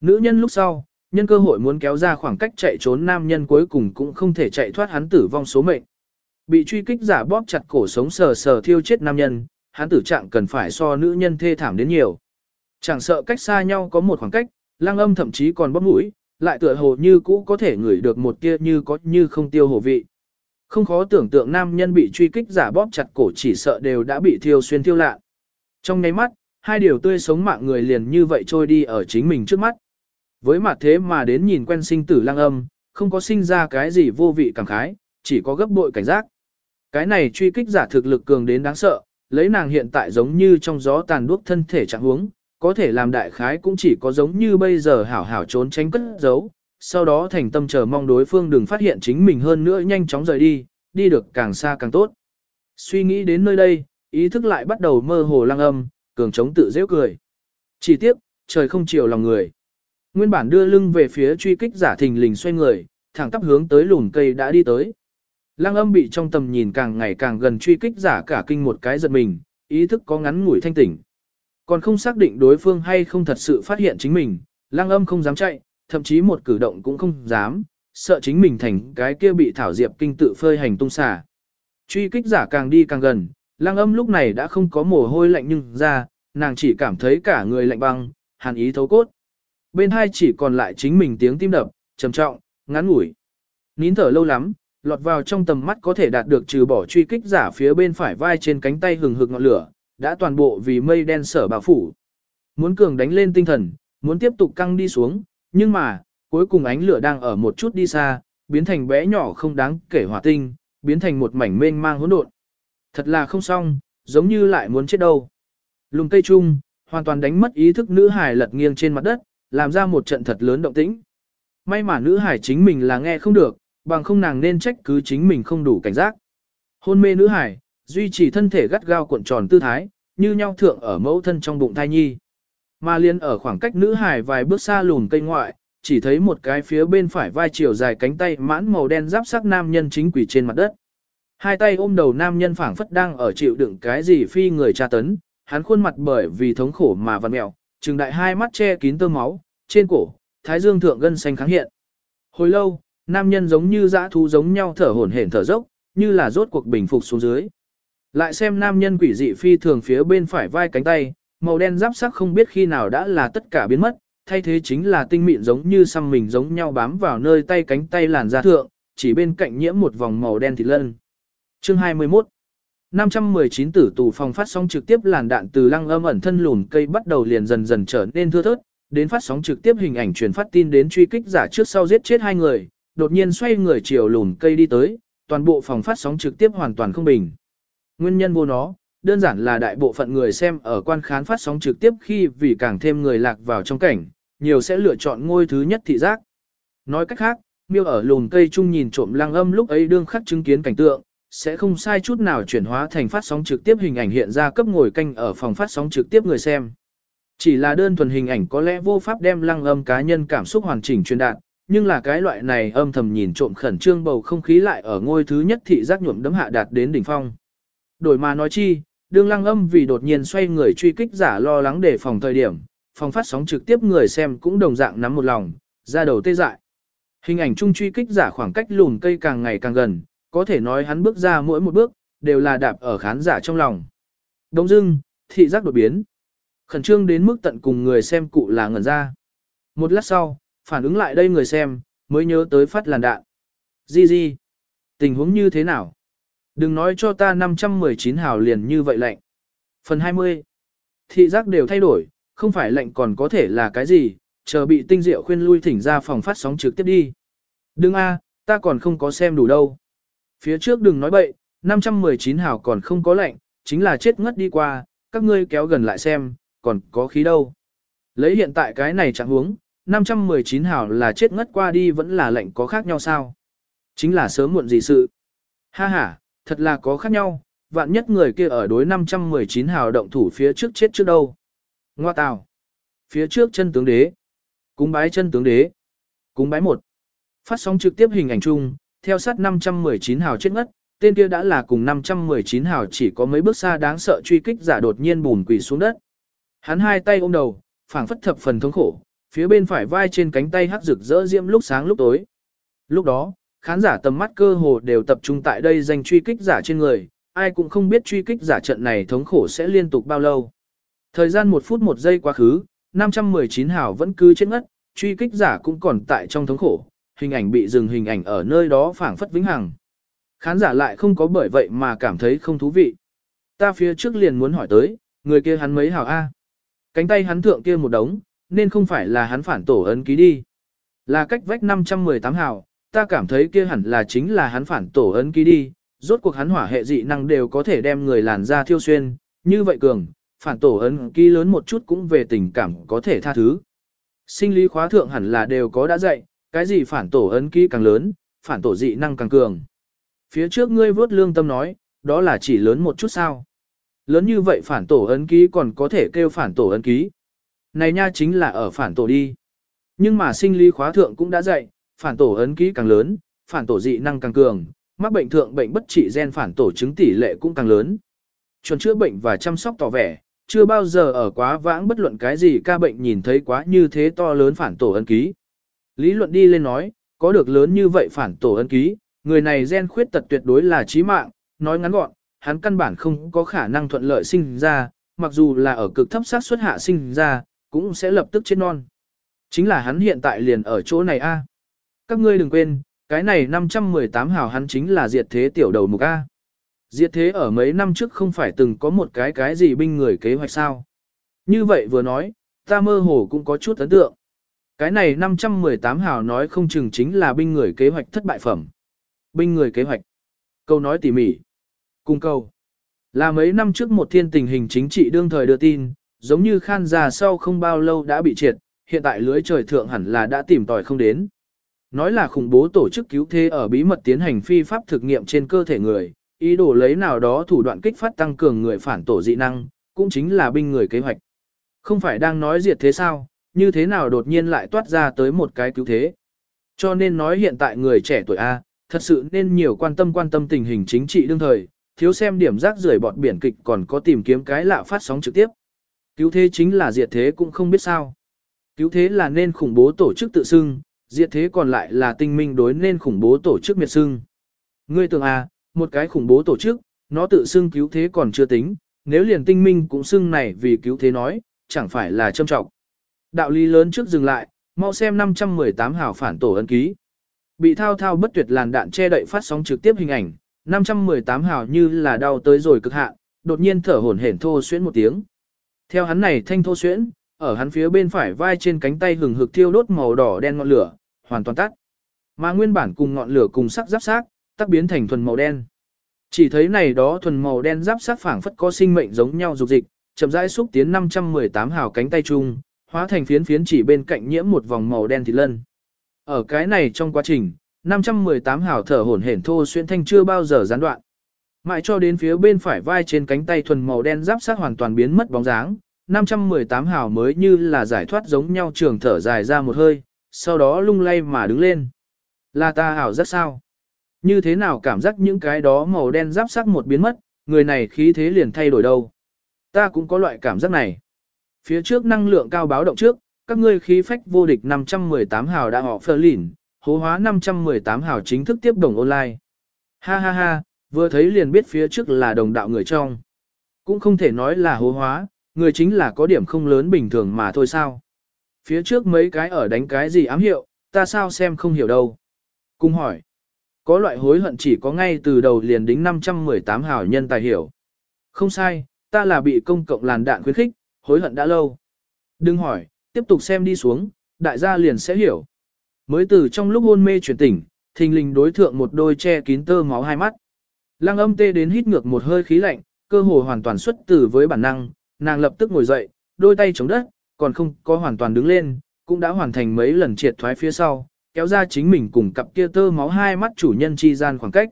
Nữ nhân lúc sau, nhân cơ hội muốn kéo ra khoảng cách chạy trốn nam nhân cuối cùng cũng không thể chạy thoát hắn tử vong số mệnh. Bị truy kích giả bóp chặt cổ sống sờ sờ thiêu chết nam nhân, hắn tử trạng cần phải so nữ nhân thê thảm đến nhiều. Chẳng sợ cách xa nhau có một khoảng cách, lang âm thậm chí còn bóp mũi, lại tựa hồ như cũ có thể ngửi được một tia như có như không tiêu hồ vị. Không khó tưởng tượng nam nhân bị truy kích giả bóp chặt cổ chỉ sợ đều đã bị thiêu xuyên thiêu lạ. Trong nháy mắt, hai điều tươi sống mạng người liền như vậy trôi đi ở chính mình trước mắt. Với mặt thế mà đến nhìn quen sinh tử lang âm, không có sinh ra cái gì vô vị cảm khái, chỉ có gấp bội cảnh giác. Cái này truy kích giả thực lực cường đến đáng sợ, lấy nàng hiện tại giống như trong gió tàn đuốc thân thể trạng huống, có thể làm đại khái cũng chỉ có giống như bây giờ hảo hảo trốn tránh cất giấu, sau đó thành tâm chờ mong đối phương đừng phát hiện chính mình hơn nữa nhanh chóng rời đi, đi được càng xa càng tốt. Suy nghĩ đến nơi đây, ý thức lại bắt đầu mơ hồ lăng âm, cường chống tự dễ cười. Chỉ tiếp, trời không chiều lòng người. Nguyên bản đưa lưng về phía truy kích giả thình lình xoay người, thẳng tắp hướng tới lùn cây đã đi tới. Lăng âm bị trong tầm nhìn càng ngày càng gần truy kích giả cả kinh một cái giật mình, ý thức có ngắn ngủi thanh tỉnh. Còn không xác định đối phương hay không thật sự phát hiện chính mình, lăng âm không dám chạy, thậm chí một cử động cũng không dám, sợ chính mình thành cái kia bị thảo diệp kinh tự phơi hành tung xả. Truy kích giả càng đi càng gần, lăng âm lúc này đã không có mồ hôi lạnh nhưng ra, nàng chỉ cảm thấy cả người lạnh băng, hàn ý thấu cốt. Bên hai chỉ còn lại chính mình tiếng tim đập, trầm trọng, ngắn ngủi. Nín thở lâu lắm, lọt vào trong tầm mắt có thể đạt được trừ bỏ truy kích giả phía bên phải vai trên cánh tay hừng hực ngọn lửa, đã toàn bộ vì mây đen sở bao phủ. Muốn cường đánh lên tinh thần, muốn tiếp tục căng đi xuống, nhưng mà, cuối cùng ánh lửa đang ở một chút đi xa, biến thành bé nhỏ không đáng kể hỏa tinh, biến thành một mảnh mênh mang hỗn độn. Thật là không xong, giống như lại muốn chết đâu. Lùng cây chung, hoàn toàn đánh mất ý thức nữ hải lật nghiêng trên mặt đất, làm ra một trận thật lớn động tĩnh. May mà nữ hải chính mình là nghe không được, bằng không nàng nên trách cứ chính mình không đủ cảnh giác. Hôn mê nữ hải, duy trì thân thể gắt gao cuộn tròn tư thái, như nhau thượng ở mẫu thân trong bụng thai nhi. Mà liên ở khoảng cách nữ hải vài bước xa lùn cây ngoại, chỉ thấy một cái phía bên phải vai chiều dài cánh tay mãn màu đen giáp sắc nam nhân chính quỷ trên mặt đất. Hai tay ôm đầu nam nhân phảng phất đang ở chịu đựng cái gì phi người tra tấn, hắn khuôn mặt bởi vì thống khổ mà vặn mẹo, trừng đại hai mắt che kín tơ máu, trên cổ, thái dương thượng gân xanh kháng hiện. Hồi lâu, nam nhân giống như dã thú giống nhau thở hổn hển thở dốc, như là rốt cuộc bình phục xuống dưới. Lại xem nam nhân quỷ dị phi thường phía bên phải vai cánh tay, màu đen giáp sắc không biết khi nào đã là tất cả biến mất, thay thế chính là tinh mịn giống như xăm mình giống nhau bám vào nơi tay cánh tay làn da thượng, chỉ bên cạnh nhiễm một vòng màu đen thịt lân. Chương 21 519 tử tù phòng phát sóng trực tiếp làn đạn từ lăng âm ẩn thân lùn cây bắt đầu liền dần dần trở nên thưa thớt, đến phát sóng trực tiếp hình ảnh truyền phát tin đến truy kích giả trước sau giết chết hai người, đột nhiên xoay người chiều lùn cây đi tới, toàn bộ phòng phát sóng trực tiếp hoàn toàn không bình. Nguyên nhân vô nó, đơn giản là đại bộ phận người xem ở quan khán phát sóng trực tiếp khi vì càng thêm người lạc vào trong cảnh, nhiều sẽ lựa chọn ngôi thứ nhất thị giác. Nói cách khác, miêu ở lùn cây chung nhìn trộm lăng âm lúc ấy đương khắc chứng kiến cảnh tượng, sẽ không sai chút nào chuyển hóa thành phát sóng trực tiếp hình ảnh hiện ra cấp ngồi canh ở phòng phát sóng trực tiếp người xem. Chỉ là đơn thuần hình ảnh có lẽ vô pháp đem lăng âm cá nhân cảm xúc hoàn chỉnh truyền đạt, nhưng là cái loại này âm thầm nhìn trộm khẩn trương bầu không khí lại ở ngôi thứ nhất thị giác nhuộm đấm hạ đạt đến đỉnh phong. Đổi mà nói chi, đương lăng âm vì đột nhiên xoay người truy kích giả lo lắng để phòng thời điểm, phòng phát sóng trực tiếp người xem cũng đồng dạng nắm một lòng, ra đầu tê dại. Hình ảnh chung truy kích giả khoảng cách lùn cây càng ngày càng gần, có thể nói hắn bước ra mỗi một bước, đều là đạp ở khán giả trong lòng. Đông dưng, thị giác đột biến. Khẩn trương đến mức tận cùng người xem cụ là ngẩn ra. Một lát sau, phản ứng lại đây người xem, mới nhớ tới phát làn đạn. Di di, tình huống như thế nào? Đừng nói cho ta 519 hào liền như vậy lạnh. Phần 20. Thị giác đều thay đổi, không phải lạnh còn có thể là cái gì, chờ bị tinh diệu khuyên lui thỉnh ra phòng phát sóng trực tiếp đi. Đừng a, ta còn không có xem đủ đâu. Phía trước đừng nói bậy, 519 hào còn không có lạnh, chính là chết ngất đi qua, các ngươi kéo gần lại xem, còn có khí đâu. Lấy hiện tại cái này chẳng huống, 519 hào là chết ngất qua đi vẫn là lệnh có khác nhau sao? Chính là sớm muộn gì sự. Ha ha, thật là có khác nhau, vạn nhất người kia ở đối 519 hào động thủ phía trước chết trước đâu. Ngoa tào. Phía trước chân tướng đế. Cúng bái chân tướng đế. Cúng bái một. Phát sóng trực tiếp hình ảnh chung, theo sát 519 hào chết ngất, tên kia đã là cùng 519 hào chỉ có mấy bước xa đáng sợ truy kích giả đột nhiên bùn quỷ xuống đất. Hắn hai tay ôm đầu, phảng phất thập phần thống khổ, phía bên phải vai trên cánh tay hắc rực rỡ diễm lúc sáng lúc tối. Lúc đó, khán giả tầm mắt cơ hồ đều tập trung tại đây dành truy kích giả trên người, ai cũng không biết truy kích giả trận này thống khổ sẽ liên tục bao lâu. Thời gian một phút một giây quá khứ, 519 hào vẫn cứ chết ngất, truy kích giả cũng còn tại trong thống khổ, hình ảnh bị dừng hình ảnh ở nơi đó phảng phất vĩnh hằng. Khán giả lại không có bởi vậy mà cảm thấy không thú vị. Ta phía trước liền muốn hỏi tới, người kia hắn mấy hào A. Cánh tay hắn thượng kia một đống, nên không phải là hắn phản tổ ấn ký đi. Là cách vách 518 hào, ta cảm thấy kia hẳn là chính là hắn phản tổ ấn ký đi, rốt cuộc hắn hỏa hệ dị năng đều có thể đem người làn ra thiêu xuyên, như vậy cường, phản tổ ấn ký lớn một chút cũng về tình cảm có thể tha thứ. Sinh lý khóa thượng hẳn là đều có đã dạy, cái gì phản tổ ấn ký càng lớn, phản tổ dị năng càng cường. Phía trước ngươi vớt lương tâm nói, đó là chỉ lớn một chút sao. Lớn như vậy phản tổ ấn ký còn có thể kêu phản tổ ấn ký. Này nha chính là ở phản tổ đi. Nhưng mà sinh lý khóa thượng cũng đã dạy, phản tổ ấn ký càng lớn, phản tổ dị năng càng cường, mắc bệnh thượng bệnh bất trị gen phản tổ chứng tỷ lệ cũng càng lớn. Chuẩn chữa bệnh và chăm sóc tỏ vẻ, chưa bao giờ ở quá vãng bất luận cái gì ca bệnh nhìn thấy quá như thế to lớn phản tổ ấn ký. Lý luận đi lên nói, có được lớn như vậy phản tổ ấn ký, người này gen khuyết tật tuyệt đối là chí mạng, nói ngắn gọn, hắn căn bản không có khả năng thuận lợi sinh ra, mặc dù là ở cực thấp xác suất hạ sinh ra, cũng sẽ lập tức chết non. Chính là hắn hiện tại liền ở chỗ này a. Các ngươi đừng quên, cái này 518 hào hắn chính là diệt thế tiểu đầu mục A. Diệt thế ở mấy năm trước không phải từng có một cái cái gì binh người kế hoạch sao. Như vậy vừa nói, ta mơ hồ cũng có chút ấn tượng. Cái này 518 hào nói không chừng chính là binh người kế hoạch thất bại phẩm. Binh người kế hoạch. Câu nói tỉ mỉ. Cung Cầu. Là mấy năm trước một thiên tình hình chính trị đương thời đưa tin, giống như khan già sau không bao lâu đã bị triệt, hiện tại lưới trời thượng hẳn là đã tìm tòi không đến. Nói là khủng bố tổ chức cứu thế ở bí mật tiến hành phi pháp thực nghiệm trên cơ thể người, ý đồ lấy nào đó thủ đoạn kích phát tăng cường người phản tổ dị năng, cũng chính là binh người kế hoạch. Không phải đang nói diệt thế sao, như thế nào đột nhiên lại toát ra tới một cái cứu thế. Cho nên nói hiện tại người trẻ tuổi A, thật sự nên nhiều quan tâm quan tâm tình hình chính trị đương thời, thiếu xem điểm rác rưởi bọt biển kịch còn có tìm kiếm cái lạ phát sóng trực tiếp. Cứu thế chính là diệt thế cũng không biết sao. Cứu thế là nên khủng bố tổ chức tự xưng, diệt thế còn lại là tinh minh đối nên khủng bố tổ chức miệt xưng. Ngươi tưởng à, một cái khủng bố tổ chức, nó tự xưng cứu thế còn chưa tính, nếu liền tinh minh cũng xưng này vì cứu thế nói, chẳng phải là châm trọng. Đạo lý lớn trước dừng lại, mau xem 518 hào phản tổ ấn ký. Bị thao thao bất tuyệt làn đạn che đậy phát sóng trực tiếp hình ảnh, 518 hào như là đau tới rồi cực hạn, đột nhiên thở hổn hển thô xuyễn một tiếng. Theo hắn này thanh thô xuyễn, ở hắn phía bên phải vai trên cánh tay hừng hực thiêu đốt màu đỏ đen ngọn lửa, hoàn toàn tắt. Mà nguyên bản cùng ngọn lửa cùng sắc giáp sát, tắc biến thành thuần màu đen. Chỉ thấy này đó thuần màu đen giáp sát phảng phất có sinh mệnh giống nhau dục dịch, chậm rãi xúc tiến 518 hào cánh tay chung, hóa thành phiến phiến chỉ bên cạnh nhiễm một vòng màu đen thịt lân. Ở cái này trong quá trình, 518 hào thở hổn hển thô xuyên thanh chưa bao giờ gián đoạn. Mãi cho đến phía bên phải vai trên cánh tay thuần màu đen giáp sát hoàn toàn biến mất bóng dáng, 518 hào mới như là giải thoát giống nhau trường thở dài ra một hơi, sau đó lung lay mà đứng lên. Là ta hảo rất sao? Như thế nào cảm giác những cái đó màu đen giáp sắc một biến mất, người này khí thế liền thay đổi đâu. Ta cũng có loại cảm giác này. Phía trước năng lượng cao báo động trước, các ngươi khí phách vô địch 518 hào đã họ phơ lỉn, hố hóa 518 hảo chính thức tiếp đồng online. Ha ha ha, vừa thấy liền biết phía trước là đồng đạo người trong. Cũng không thể nói là hố hóa, người chính là có điểm không lớn bình thường mà thôi sao. Phía trước mấy cái ở đánh cái gì ám hiệu, ta sao xem không hiểu đâu. Cung hỏi, có loại hối hận chỉ có ngay từ đầu liền đính 518 hảo nhân tài hiểu. Không sai, ta là bị công cộng làn đạn khuyến khích, hối hận đã lâu. Đừng hỏi, tiếp tục xem đi xuống, đại gia liền sẽ hiểu. Mới từ trong lúc hôn mê chuyển tỉnh, thình lình đối thượng một đôi che kín tơ máu hai mắt. Lăng âm tê đến hít ngược một hơi khí lạnh, cơ hồ hoàn toàn xuất từ với bản năng, nàng lập tức ngồi dậy, đôi tay chống đất, còn không có hoàn toàn đứng lên, cũng đã hoàn thành mấy lần triệt thoái phía sau, kéo ra chính mình cùng cặp kia tơ máu hai mắt chủ nhân chi gian khoảng cách.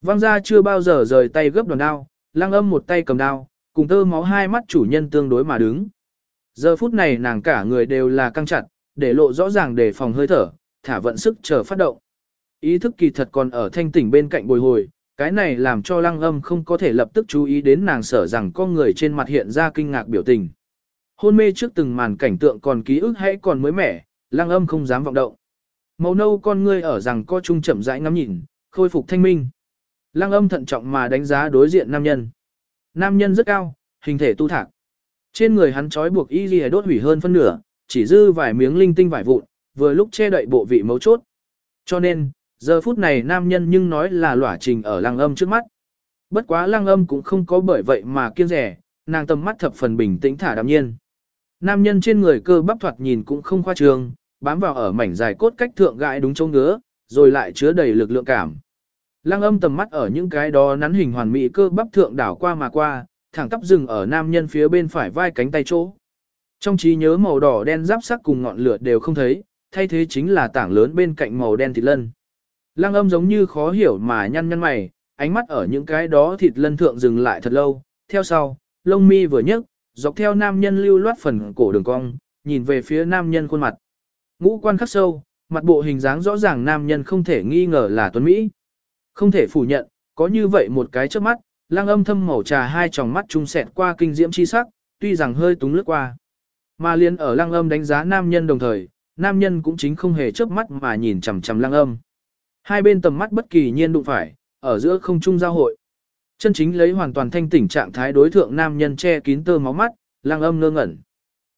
Văng ra chưa bao giờ rời tay gấp đòn đao, lăng âm một tay cầm đao, cùng tơ máu hai mắt chủ nhân tương đối mà đứng. Giờ phút này nàng cả người đều là căng chặt, để lộ rõ ràng để phòng hơi thở, thả vận sức chờ phát động. Ý thức kỳ thật còn ở thanh tỉnh bên cạnh bồi hồi, cái này làm cho lăng âm không có thể lập tức chú ý đến nàng sở rằng con người trên mặt hiện ra kinh ngạc biểu tình. Hôn mê trước từng màn cảnh tượng còn ký ức hãy còn mới mẻ, lăng âm không dám vọng động. Màu nâu con ngươi ở rằng co trung chậm rãi ngắm nhìn, khôi phục thanh minh. Lăng âm thận trọng mà đánh giá đối diện nam nhân. Nam nhân rất cao, hình thể tu thạc. Trên người hắn trói buộc y ghi đốt hủy hơn phân nửa, chỉ dư vài miếng linh tinh vải vụn, vừa lúc che đậy bộ vị mấu chốt. Cho nên, giờ phút này nam nhân nhưng nói là lỏa trình ở lăng âm trước mắt. Bất quá lăng âm cũng không có bởi vậy mà kiêng rẻ, nàng tầm mắt thập phần bình tĩnh thả đạm nhiên. Nam nhân trên người cơ bắp thoạt nhìn cũng không khoa trương, bám vào ở mảnh dài cốt cách thượng gãi đúng chỗ ngứa, rồi lại chứa đầy lực lượng cảm. Lăng âm tầm mắt ở những cái đó nắn hình hoàn mỹ cơ bắp thượng đảo qua mà qua, thẳng tắp dừng ở nam nhân phía bên phải vai cánh tay chỗ. Trong trí nhớ màu đỏ đen giáp sắc cùng ngọn lửa đều không thấy, thay thế chính là tảng lớn bên cạnh màu đen thịt lân. Lăng âm giống như khó hiểu mà nhăn nhăn mày, ánh mắt ở những cái đó thịt lân thượng dừng lại thật lâu, theo sau, lông mi vừa nhấc, dọc theo nam nhân lưu loát phần cổ đường cong, nhìn về phía nam nhân khuôn mặt. Ngũ quan khắc sâu, mặt bộ hình dáng rõ ràng nam nhân không thể nghi ngờ là tuấn Mỹ. Không thể phủ nhận, có như vậy một cái trước mắt, lang âm thâm màu trà hai tròng mắt trung sẹt qua kinh diễm chi sắc, tuy rằng hơi túng lướt qua. Mà liên ở lăng âm đánh giá nam nhân đồng thời, nam nhân cũng chính không hề chớp mắt mà nhìn chằm chằm lăng âm. Hai bên tầm mắt bất kỳ nhiên đụng phải, ở giữa không trung giao hội. Chân chính lấy hoàn toàn thanh tỉnh trạng thái đối thượng nam nhân che kín tơ máu mắt, lăng âm ngơ ngẩn.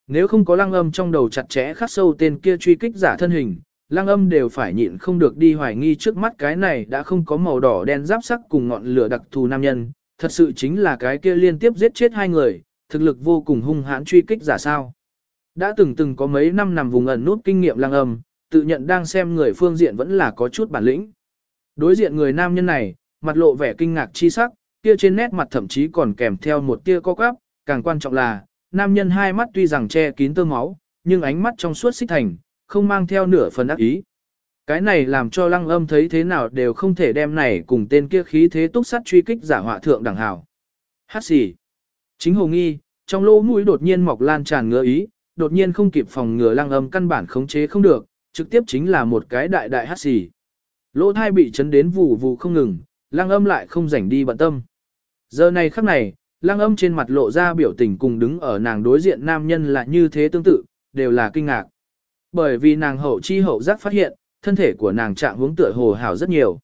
Nếu không có lăng âm trong đầu chặt chẽ khắc sâu tên kia truy kích giả thân hình, lăng âm đều phải nhịn không được đi hoài nghi trước mắt cái này đã không có màu đỏ đen giáp sắc cùng ngọn lửa đặc thù nam nhân, thật sự chính là cái kia liên tiếp giết chết hai người, thực lực vô cùng hung hãn truy kích giả sao. Đã từng từng có mấy năm nằm vùng ẩn nút kinh nghiệm lang âm, tự nhận đang xem người phương diện vẫn là có chút bản lĩnh. Đối diện người nam nhân này, mặt lộ vẻ kinh ngạc chi sắc, kia trên nét mặt thậm chí còn kèm theo một tia co quắp, càng quan trọng là, nam nhân hai mắt tuy rằng che kín tơ máu, nhưng ánh mắt trong suốt xích thành, không mang theo nửa phần ác ý. Cái này làm cho lăng âm thấy thế nào đều không thể đem này cùng tên kia khí thế túc sắt truy kích giả họa thượng đẳng hào. Hát xì. Chính hồ nghi, trong lỗ mũi đột nhiên mọc lan tràn ngứa ý, đột nhiên không kịp phòng ngừa lăng âm căn bản khống chế không được, trực tiếp chính là một cái đại đại hát xì. Lỗ thai bị chấn đến vù vù không ngừng, lăng âm lại không rảnh đi bận tâm. Giờ này khắc này, lăng âm trên mặt lộ ra biểu tình cùng đứng ở nàng đối diện nam nhân là như thế tương tự, đều là kinh ngạc. Bởi vì nàng hậu chi hậu giác phát hiện, thân thể của nàng trạng hướng tựa hồ hảo rất nhiều.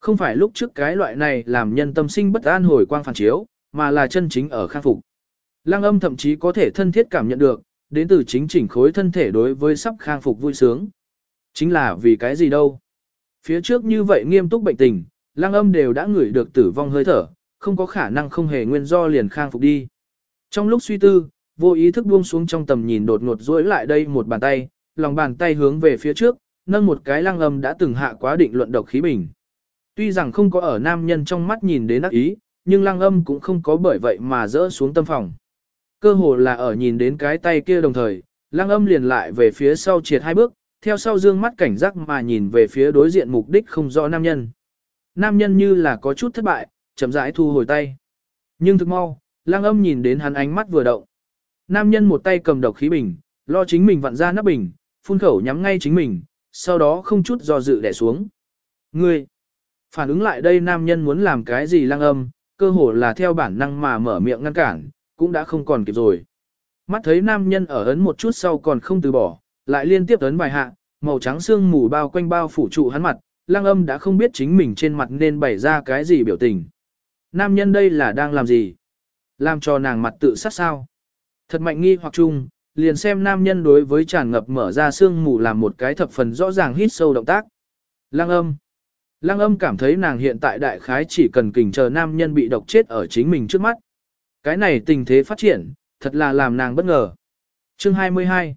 Không phải lúc trước cái loại này làm nhân tâm sinh bất an hồi quang phản chiếu, mà là chân chính ở khang phục. Lăng âm thậm chí có thể thân thiết cảm nhận được, đến từ chính chỉnh khối thân thể đối với sắp khang phục vui sướng. Chính là vì cái gì đâu. Phía trước như vậy nghiêm túc bệnh tình, lăng âm đều đã ngửi được tử vong hơi thở, không có khả năng không hề nguyên do liền khang phục đi. Trong lúc suy tư, vô ý thức buông xuống trong tầm nhìn đột ngột duỗi lại đây một bàn tay, lòng bàn tay hướng về phía trước, nâng một cái lăng âm đã từng hạ quá định luận độc khí bình. Tuy rằng không có ở nam nhân trong mắt nhìn đến ác ý, nhưng lăng âm cũng không có bởi vậy mà rỡ xuống tâm phòng. Cơ hồ là ở nhìn đến cái tay kia đồng thời, lăng âm liền lại về phía sau triệt hai bước, theo sau dương mắt cảnh giác mà nhìn về phía đối diện mục đích không rõ nam nhân. Nam nhân như là có chút thất bại, chậm rãi thu hồi tay. Nhưng thực mau, lăng âm nhìn đến hắn ánh mắt vừa động. Nam nhân một tay cầm độc khí bình, lo chính mình vặn ra nắp bình, phun khẩu nhắm ngay chính mình, sau đó không chút do dự đẻ xuống. Ngươi! Phản ứng lại đây nam nhân muốn làm cái gì lăng âm, cơ hồ là theo bản năng mà mở miệng ngăn cản, cũng đã không còn kịp rồi. Mắt thấy nam nhân ở ấn một chút sau còn không từ bỏ, lại liên tiếp ấn bài hạ, màu trắng xương mù bao quanh bao phủ trụ hắn mặt, lang âm đã không biết chính mình trên mặt nên bày ra cái gì biểu tình. Nam nhân đây là đang làm gì? Làm cho nàng mặt tự sát sao? Thật mạnh nghi hoặc chung, liền xem nam nhân đối với tràn ngập mở ra xương mù làm một cái thập phần rõ ràng hít sâu động tác. Lăng âm. Lăng âm cảm thấy nàng hiện tại đại khái chỉ cần kình chờ nam nhân bị độc chết ở chính mình trước mắt. Cái này tình thế phát triển, thật là làm nàng bất ngờ. Chương 22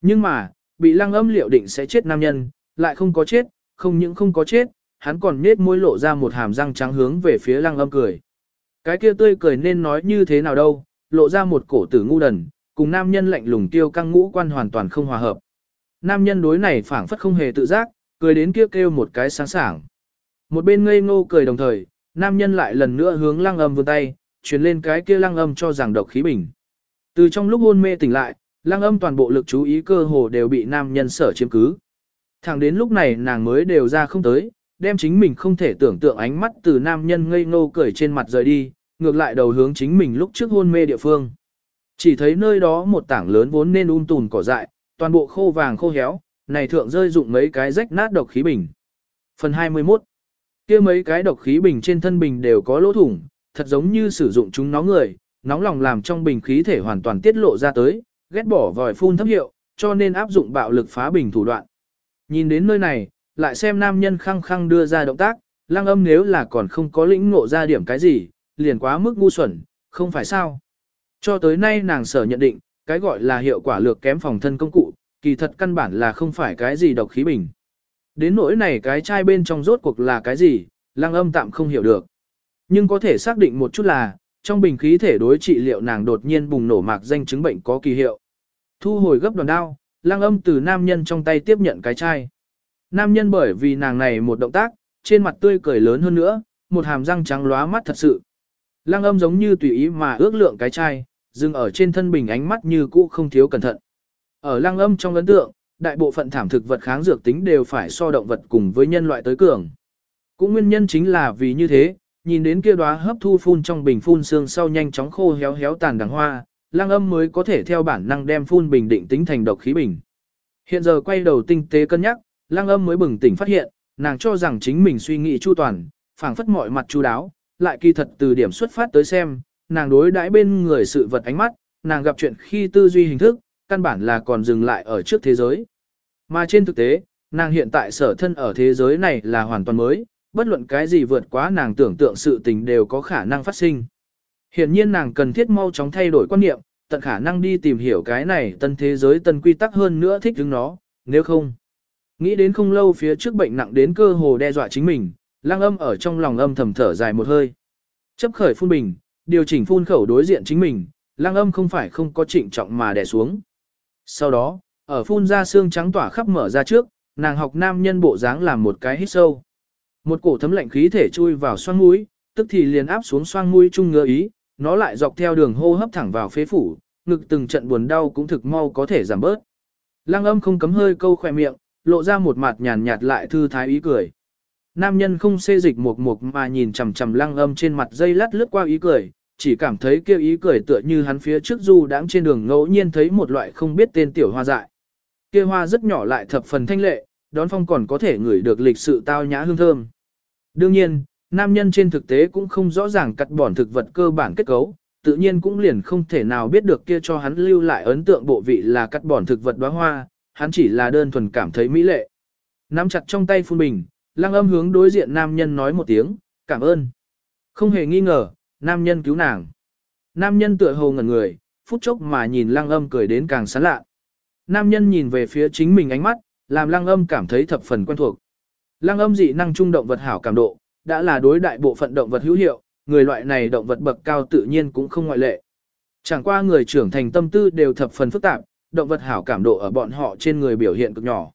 Nhưng mà, bị lăng âm liệu định sẽ chết nam nhân, lại không có chết, không những không có chết, hắn còn nết môi lộ ra một hàm răng trắng hướng về phía lăng âm cười. Cái kia tươi cười nên nói như thế nào đâu, lộ ra một cổ tử ngu đần, cùng nam nhân lạnh lùng tiêu căng ngũ quan hoàn toàn không hòa hợp. Nam nhân đối này phảng phất không hề tự giác, cười đến kia kêu, kêu một cái sáng sảng. Một bên ngây ngô cười đồng thời, nam nhân lại lần nữa hướng lăng âm vươn tay, truyền lên cái kia lăng âm cho rằng độc khí bình. Từ trong lúc hôn mê tỉnh lại, lăng âm toàn bộ lực chú ý cơ hồ đều bị nam nhân sở chiếm cứ. Thẳng đến lúc này nàng mới đều ra không tới, đem chính mình không thể tưởng tượng ánh mắt từ nam nhân ngây ngô cười trên mặt rời đi, ngược lại đầu hướng chính mình lúc trước hôn mê địa phương. Chỉ thấy nơi đó một tảng lớn vốn nên um tùn cỏ dại, toàn bộ khô vàng khô héo, này thượng rơi dụng mấy cái rách nát độc khí bình. Phần 21 kia mấy cái độc khí bình trên thân bình đều có lỗ thủng, thật giống như sử dụng chúng nó người, nóng lòng làm trong bình khí thể hoàn toàn tiết lộ ra tới, ghét bỏ vòi phun thấp hiệu, cho nên áp dụng bạo lực phá bình thủ đoạn. Nhìn đến nơi này, lại xem nam nhân khăng khăng đưa ra động tác, lăng âm nếu là còn không có lĩnh ngộ ra điểm cái gì, liền quá mức ngu xuẩn, không phải sao. Cho tới nay nàng sở nhận định, cái gọi là hiệu quả lược kém phòng thân công cụ, kỳ thật căn bản là không phải cái gì độc khí bình. Đến nỗi này cái chai bên trong rốt cuộc là cái gì, lăng âm tạm không hiểu được. Nhưng có thể xác định một chút là, trong bình khí thể đối trị liệu nàng đột nhiên bùng nổ mạc danh chứng bệnh có kỳ hiệu. Thu hồi gấp đòn đao, Lang âm từ nam nhân trong tay tiếp nhận cái chai. Nam nhân bởi vì nàng này một động tác, trên mặt tươi cười lớn hơn nữa, một hàm răng trắng lóa mắt thật sự. Lang âm giống như tùy ý mà ước lượng cái chai, dừng ở trên thân bình ánh mắt như cũ không thiếu cẩn thận. Ở Lang âm trong ấn tượng, đại bộ phận thảm thực vật kháng dược tính đều phải so động vật cùng với nhân loại tới cường. Cũng nguyên nhân chính là vì như thế, nhìn đến kia đóa hấp thu phun trong bình phun xương sau nhanh chóng khô héo héo tàn đằng hoa, lang âm mới có thể theo bản năng đem phun bình định tính thành độc khí bình. Hiện giờ quay đầu tinh tế cân nhắc, lang âm mới bừng tỉnh phát hiện, nàng cho rằng chính mình suy nghĩ chu toàn, phảng phất mọi mặt chu đáo, lại kỳ thật từ điểm xuất phát tới xem, nàng đối đãi bên người sự vật ánh mắt, nàng gặp chuyện khi tư duy hình thức, căn bản là còn dừng lại ở trước thế giới. Mà trên thực tế, nàng hiện tại sở thân ở thế giới này là hoàn toàn mới, bất luận cái gì vượt quá nàng tưởng tượng sự tình đều có khả năng phát sinh. Hiện nhiên nàng cần thiết mau chóng thay đổi quan niệm, tận khả năng đi tìm hiểu cái này tân thế giới tân quy tắc hơn nữa thích ứng nó, nếu không. Nghĩ đến không lâu phía trước bệnh nặng đến cơ hồ đe dọa chính mình, lang âm ở trong lòng âm thầm thở dài một hơi. Chấp khởi phun bình, điều chỉnh phun khẩu đối diện chính mình, lang âm không phải không có trịnh trọng mà đè xuống. Sau đó, ở phun ra xương trắng tỏa khắp mở ra trước, nàng học nam nhân bộ dáng làm một cái hít sâu. Một cổ thấm lạnh khí thể chui vào xoang mũi, tức thì liền áp xuống xoang mũi chung ngứa ý, nó lại dọc theo đường hô hấp thẳng vào phế phủ, ngực từng trận buồn đau cũng thực mau có thể giảm bớt. Lăng âm không cấm hơi câu khỏe miệng, lộ ra một mặt nhàn nhạt lại thư thái ý cười. Nam nhân không xê dịch một mục mà nhìn chằm chằm lăng âm trên mặt dây lát lướt qua ý cười, chỉ cảm thấy kêu ý cười tựa như hắn phía trước du đãng trên đường ngẫu nhiên thấy một loại không biết tên tiểu hoa dại. Kia hoa rất nhỏ lại thập phần thanh lệ, đón phong còn có thể ngửi được lịch sự tao nhã hương thơm. Đương nhiên, nam nhân trên thực tế cũng không rõ ràng cắt bỏn thực vật cơ bản kết cấu, tự nhiên cũng liền không thể nào biết được kia cho hắn lưu lại ấn tượng bộ vị là cắt bỏn thực vật đóa hoa, hắn chỉ là đơn thuần cảm thấy mỹ lệ. Nắm chặt trong tay phun bình, lăng âm hướng đối diện nam nhân nói một tiếng, cảm ơn. Không hề nghi ngờ, nam nhân cứu nàng. Nam nhân tựa hồ ngẩn người, phút chốc mà nhìn lăng âm cười đến càng sán lạ. Nam nhân nhìn về phía chính mình ánh mắt, làm lăng âm cảm thấy thập phần quen thuộc. Lăng âm dị năng trung động vật hảo cảm độ, đã là đối đại bộ phận động vật hữu hiệu, người loại này động vật bậc cao tự nhiên cũng không ngoại lệ. Chẳng qua người trưởng thành tâm tư đều thập phần phức tạp, động vật hảo cảm độ ở bọn họ trên người biểu hiện cực nhỏ.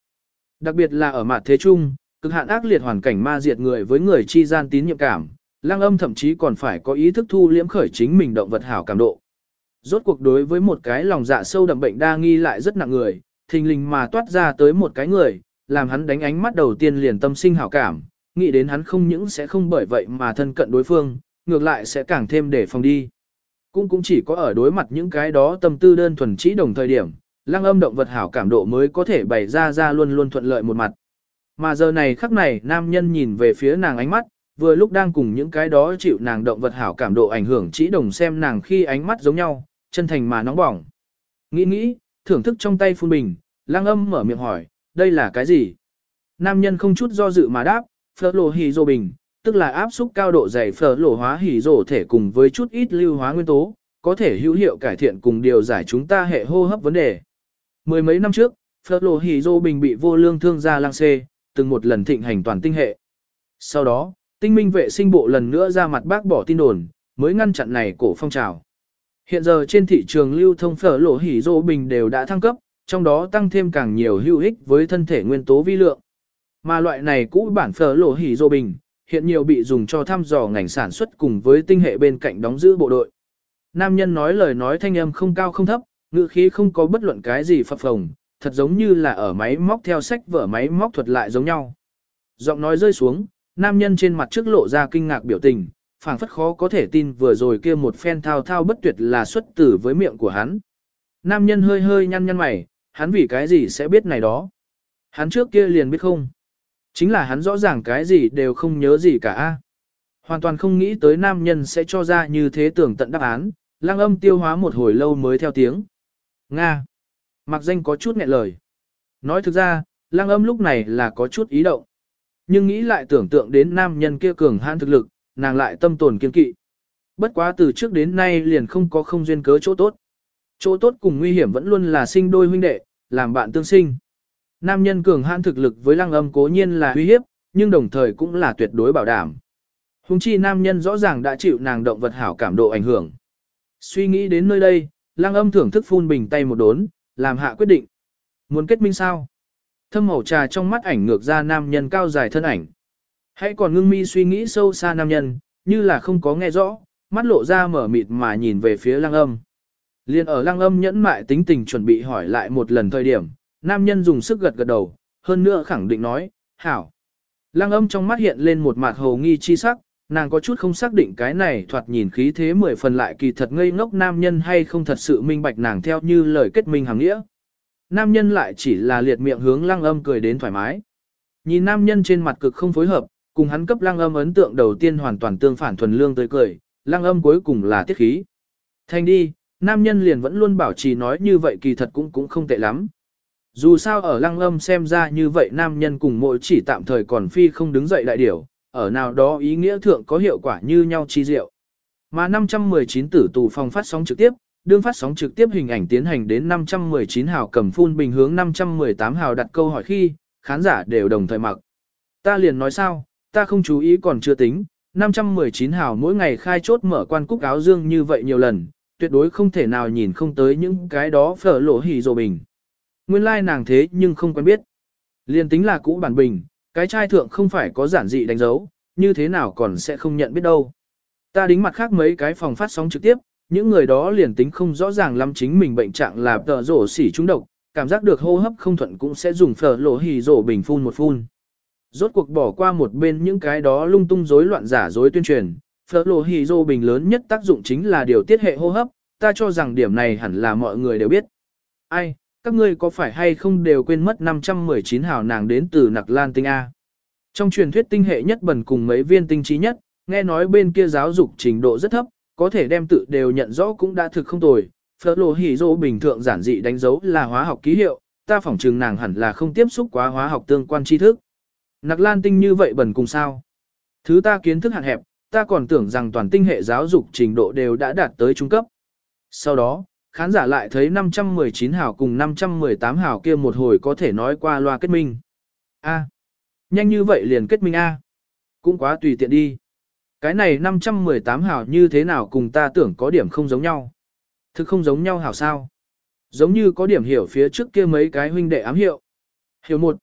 Đặc biệt là ở mặt thế trung, cực hạn ác liệt hoàn cảnh ma diệt người với người chi gian tín nhiệm cảm, lăng âm thậm chí còn phải có ý thức thu liễm khởi chính mình động vật hảo cảm độ. Rốt cuộc đối với một cái lòng dạ sâu đậm bệnh đa nghi lại rất nặng người, thình lình mà toát ra tới một cái người, làm hắn đánh ánh mắt đầu tiên liền tâm sinh hảo cảm, nghĩ đến hắn không những sẽ không bởi vậy mà thân cận đối phương, ngược lại sẽ càng thêm để phòng đi. Cũng cũng chỉ có ở đối mặt những cái đó tâm tư đơn thuần chỉ đồng thời điểm, lăng âm động vật hảo cảm độ mới có thể bày ra ra luôn luôn thuận lợi một mặt. Mà giờ này khắc này nam nhân nhìn về phía nàng ánh mắt, vừa lúc đang cùng những cái đó chịu nàng động vật hảo cảm độ ảnh hưởng chỉ đồng xem nàng khi ánh mắt giống nhau, chân thành mà nóng bỏng. Nghĩ nghĩ, thưởng thức trong tay phun bình, Lang âm mở miệng hỏi, đây là cái gì? Nam nhân không chút do dự mà đáp, phở lộ hỉ rồ bình, tức là áp xúc cao độ dày phở lộ hóa hỉ rồ thể cùng với chút ít lưu hóa nguyên tố, có thể hữu hiệu cải thiện cùng điều giải chúng ta hệ hô hấp vấn đề. Mười mấy năm trước, phở lộ hỉ rồ bình bị vô lương thương gia lang xê, từng một lần thịnh hành toàn tinh hệ. Sau đó, tinh minh vệ sinh bộ lần nữa ra mặt bác bỏ tin đồn, mới ngăn chặn này cổ phong trào. Hiện giờ trên thị trường lưu thông phở lộ hỉ rô bình đều đã thăng cấp, trong đó tăng thêm càng nhiều hữu ích với thân thể nguyên tố vi lượng. Mà loại này cũ bản phở lộ hỉ rô bình, hiện nhiều bị dùng cho thăm dò ngành sản xuất cùng với tinh hệ bên cạnh đóng giữ bộ đội. Nam nhân nói lời nói thanh âm không cao không thấp, ngữ khí không có bất luận cái gì phập phồng, thật giống như là ở máy móc theo sách vở máy móc thuật lại giống nhau. Giọng nói rơi xuống, nam nhân trên mặt trước lộ ra kinh ngạc biểu tình, phảng phất khó có thể tin vừa rồi kia một phen thao thao bất tuyệt là xuất tử với miệng của hắn. Nam nhân hơi hơi nhăn nhăn mày, hắn vì cái gì sẽ biết này đó. Hắn trước kia liền biết không. Chính là hắn rõ ràng cái gì đều không nhớ gì cả. Hoàn toàn không nghĩ tới nam nhân sẽ cho ra như thế tưởng tận đáp án, lang âm tiêu hóa một hồi lâu mới theo tiếng. Nga. Mặc danh có chút nghẹn lời. Nói thực ra, lang âm lúc này là có chút ý động. Nhưng nghĩ lại tưởng tượng đến nam nhân kia cường hãn thực lực, nàng lại tâm tồn kiên kỵ. Bất quá từ trước đến nay liền không có không duyên cớ chỗ tốt. Chỗ tốt cùng nguy hiểm vẫn luôn là sinh đôi huynh đệ, làm bạn tương sinh. Nam nhân cường hãn thực lực với lăng âm cố nhiên là uy hiếp, nhưng đồng thời cũng là tuyệt đối bảo đảm. Hùng chi nam nhân rõ ràng đã chịu nàng động vật hảo cảm độ ảnh hưởng. Suy nghĩ đến nơi đây, lăng âm thưởng thức phun bình tay một đốn, làm hạ quyết định. Muốn kết minh sao? Thâm hậu trà trong mắt ảnh ngược ra nam nhân cao dài thân ảnh. Hãy còn ngưng mi suy nghĩ sâu xa nam nhân, như là không có nghe rõ, mắt lộ ra mở mịt mà nhìn về phía lăng âm. Liên ở lăng âm nhẫn mại tính tình chuẩn bị hỏi lại một lần thời điểm, nam nhân dùng sức gật gật đầu, hơn nữa khẳng định nói, hảo. Lăng âm trong mắt hiện lên một mặt hồ nghi chi sắc, nàng có chút không xác định cái này thoạt nhìn khí thế mười phần lại kỳ thật ngây ngốc nam nhân hay không thật sự minh bạch nàng theo như lời kết minh hàng nghĩa. Nam nhân lại chỉ là liệt miệng hướng lăng âm cười đến thoải mái. Nhìn nam nhân trên mặt cực không phối hợp, cùng hắn cấp lăng âm ấn tượng đầu tiên hoàn toàn tương phản thuần lương tới cười, lăng âm cuối cùng là tiết khí. Thành đi, nam nhân liền vẫn luôn bảo trì nói như vậy kỳ thật cũng cũng không tệ lắm. Dù sao ở lăng âm xem ra như vậy nam nhân cùng mỗi chỉ tạm thời còn phi không đứng dậy đại điểu, ở nào đó ý nghĩa thượng có hiệu quả như nhau chi diệu. Mà 519 tử tù phòng phát sóng trực tiếp, đương phát sóng trực tiếp hình ảnh tiến hành đến 519 hào cầm phun bình hướng 518 hào đặt câu hỏi khi, khán giả đều đồng thời mặc. Ta liền nói sao, ta không chú ý còn chưa tính, 519 hào mỗi ngày khai chốt mở quan cúc áo dương như vậy nhiều lần, tuyệt đối không thể nào nhìn không tới những cái đó phở lộ hỉ rồ bình. Nguyên lai like nàng thế nhưng không quen biết. Liên tính là cũ bản bình, cái trai thượng không phải có giản dị đánh dấu, như thế nào còn sẽ không nhận biết đâu. Ta đính mặt khác mấy cái phòng phát sóng trực tiếp, những người đó liền tính không rõ ràng lắm chính mình bệnh trạng là tờ rổ xỉ trúng độc, cảm giác được hô hấp không thuận cũng sẽ dùng phở lộ hỉ rổ bình phun một phun. Rốt cuộc bỏ qua một bên những cái đó lung tung rối loạn giả dối tuyên truyền, phở lộ hì dô bình lớn nhất tác dụng chính là điều tiết hệ hô hấp, ta cho rằng điểm này hẳn là mọi người đều biết. Ai, các ngươi có phải hay không đều quên mất 519 hào nàng đến từ Nặc Lan Tinh A. Trong truyền thuyết tinh hệ nhất bần cùng mấy viên tinh trí nhất, nghe nói bên kia giáo dục trình độ rất thấp, có thể đem tự đều nhận rõ cũng đã thực không tồi. Phở lộ hỉ dô bình thường giản dị đánh dấu là hóa học ký hiệu, ta phỏng chừng nàng hẳn là không tiếp xúc quá hóa học tương quan tri thức. Nặc lan tinh như vậy bẩn cùng sao? Thứ ta kiến thức hạn hẹp, ta còn tưởng rằng toàn tinh hệ giáo dục trình độ đều đã đạt tới trung cấp. Sau đó, khán giả lại thấy 519 hào cùng 518 hào kia một hồi có thể nói qua loa kết minh. A. nhanh như vậy liền kết minh A. Cũng quá tùy tiện đi. Cái này 518 hào như thế nào cùng ta tưởng có điểm không giống nhau. Thực không giống nhau hảo sao. Giống như có điểm hiểu phía trước kia mấy cái huynh đệ ám hiệu. Hiểu một.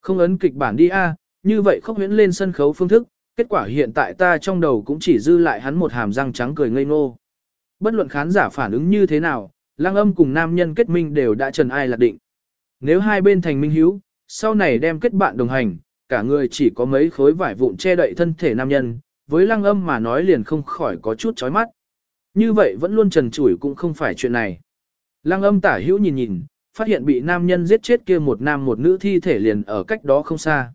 Không ấn kịch bản đi A, như vậy khóc huyễn lên sân khấu phương thức, kết quả hiện tại ta trong đầu cũng chỉ dư lại hắn một hàm răng trắng cười ngây ngô. Bất luận khán giả phản ứng như thế nào, lang âm cùng nam nhân kết minh đều đã trần ai lạc định. Nếu hai bên thành minh hiếu, sau này đem kết bạn đồng hành, cả người chỉ có mấy khối vải vụn che đậy thân thể nam nhân, với Lang âm mà nói liền không khỏi có chút chói mắt. Như vậy vẫn luôn trần trụi cũng không phải chuyện này. Lang âm tả hữu nhìn nhìn, phát hiện bị nam nhân giết chết kia một nam một nữ thi thể liền ở cách đó không xa.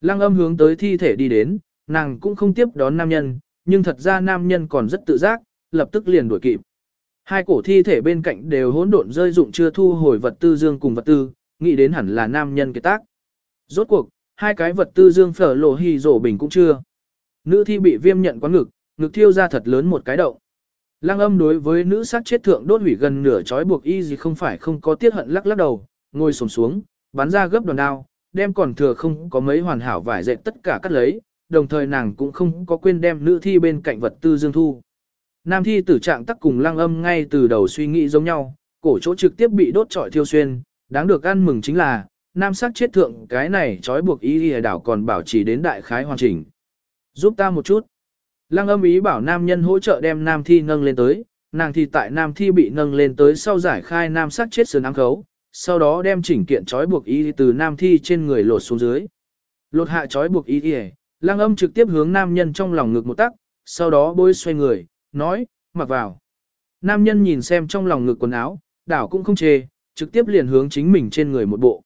Lăng âm hướng tới thi thể đi đến, nàng cũng không tiếp đón nam nhân, nhưng thật ra nam nhân còn rất tự giác, lập tức liền đuổi kịp. Hai cổ thi thể bên cạnh đều hỗn độn rơi dụng chưa thu hồi vật tư dương cùng vật tư, nghĩ đến hẳn là nam nhân kế tác. Rốt cuộc, hai cái vật tư dương phở lộ hì rổ bình cũng chưa. Nữ thi bị viêm nhận quán ngực, ngực thiêu ra thật lớn một cái động. Lăng âm đối với nữ sát chết thượng đốt hủy gần nửa chói buộc y gì không phải không có tiết hận lắc lắc đầu, ngồi sổm xuống, bắn ra gấp đòn đao, đem còn thừa không có mấy hoàn hảo vải dệt tất cả cắt lấy, đồng thời nàng cũng không có quên đem nữ thi bên cạnh vật tư dương thu. Nam thi tử trạng tắc cùng lăng âm ngay từ đầu suy nghĩ giống nhau, cổ chỗ trực tiếp bị đốt trọi thiêu xuyên, đáng được ăn mừng chính là, nam sát chết thượng cái này trói buộc y lìa đảo còn bảo trì đến đại khái hoàn chỉnh. Giúp ta một chút. Lăng âm ý bảo nam nhân hỗ trợ đem nam thi nâng lên tới, nàng thi tại nam thi bị nâng lên tới sau giải khai nam sắc chết sườn ám khấu, sau đó đem chỉnh kiện trói buộc y từ nam thi trên người lột xuống dưới. Lột hạ trói buộc y y, lăng âm trực tiếp hướng nam nhân trong lòng ngực một tắc, sau đó bôi xoay người, nói, mặc vào. Nam nhân nhìn xem trong lòng ngực quần áo, đảo cũng không chê, trực tiếp liền hướng chính mình trên người một bộ.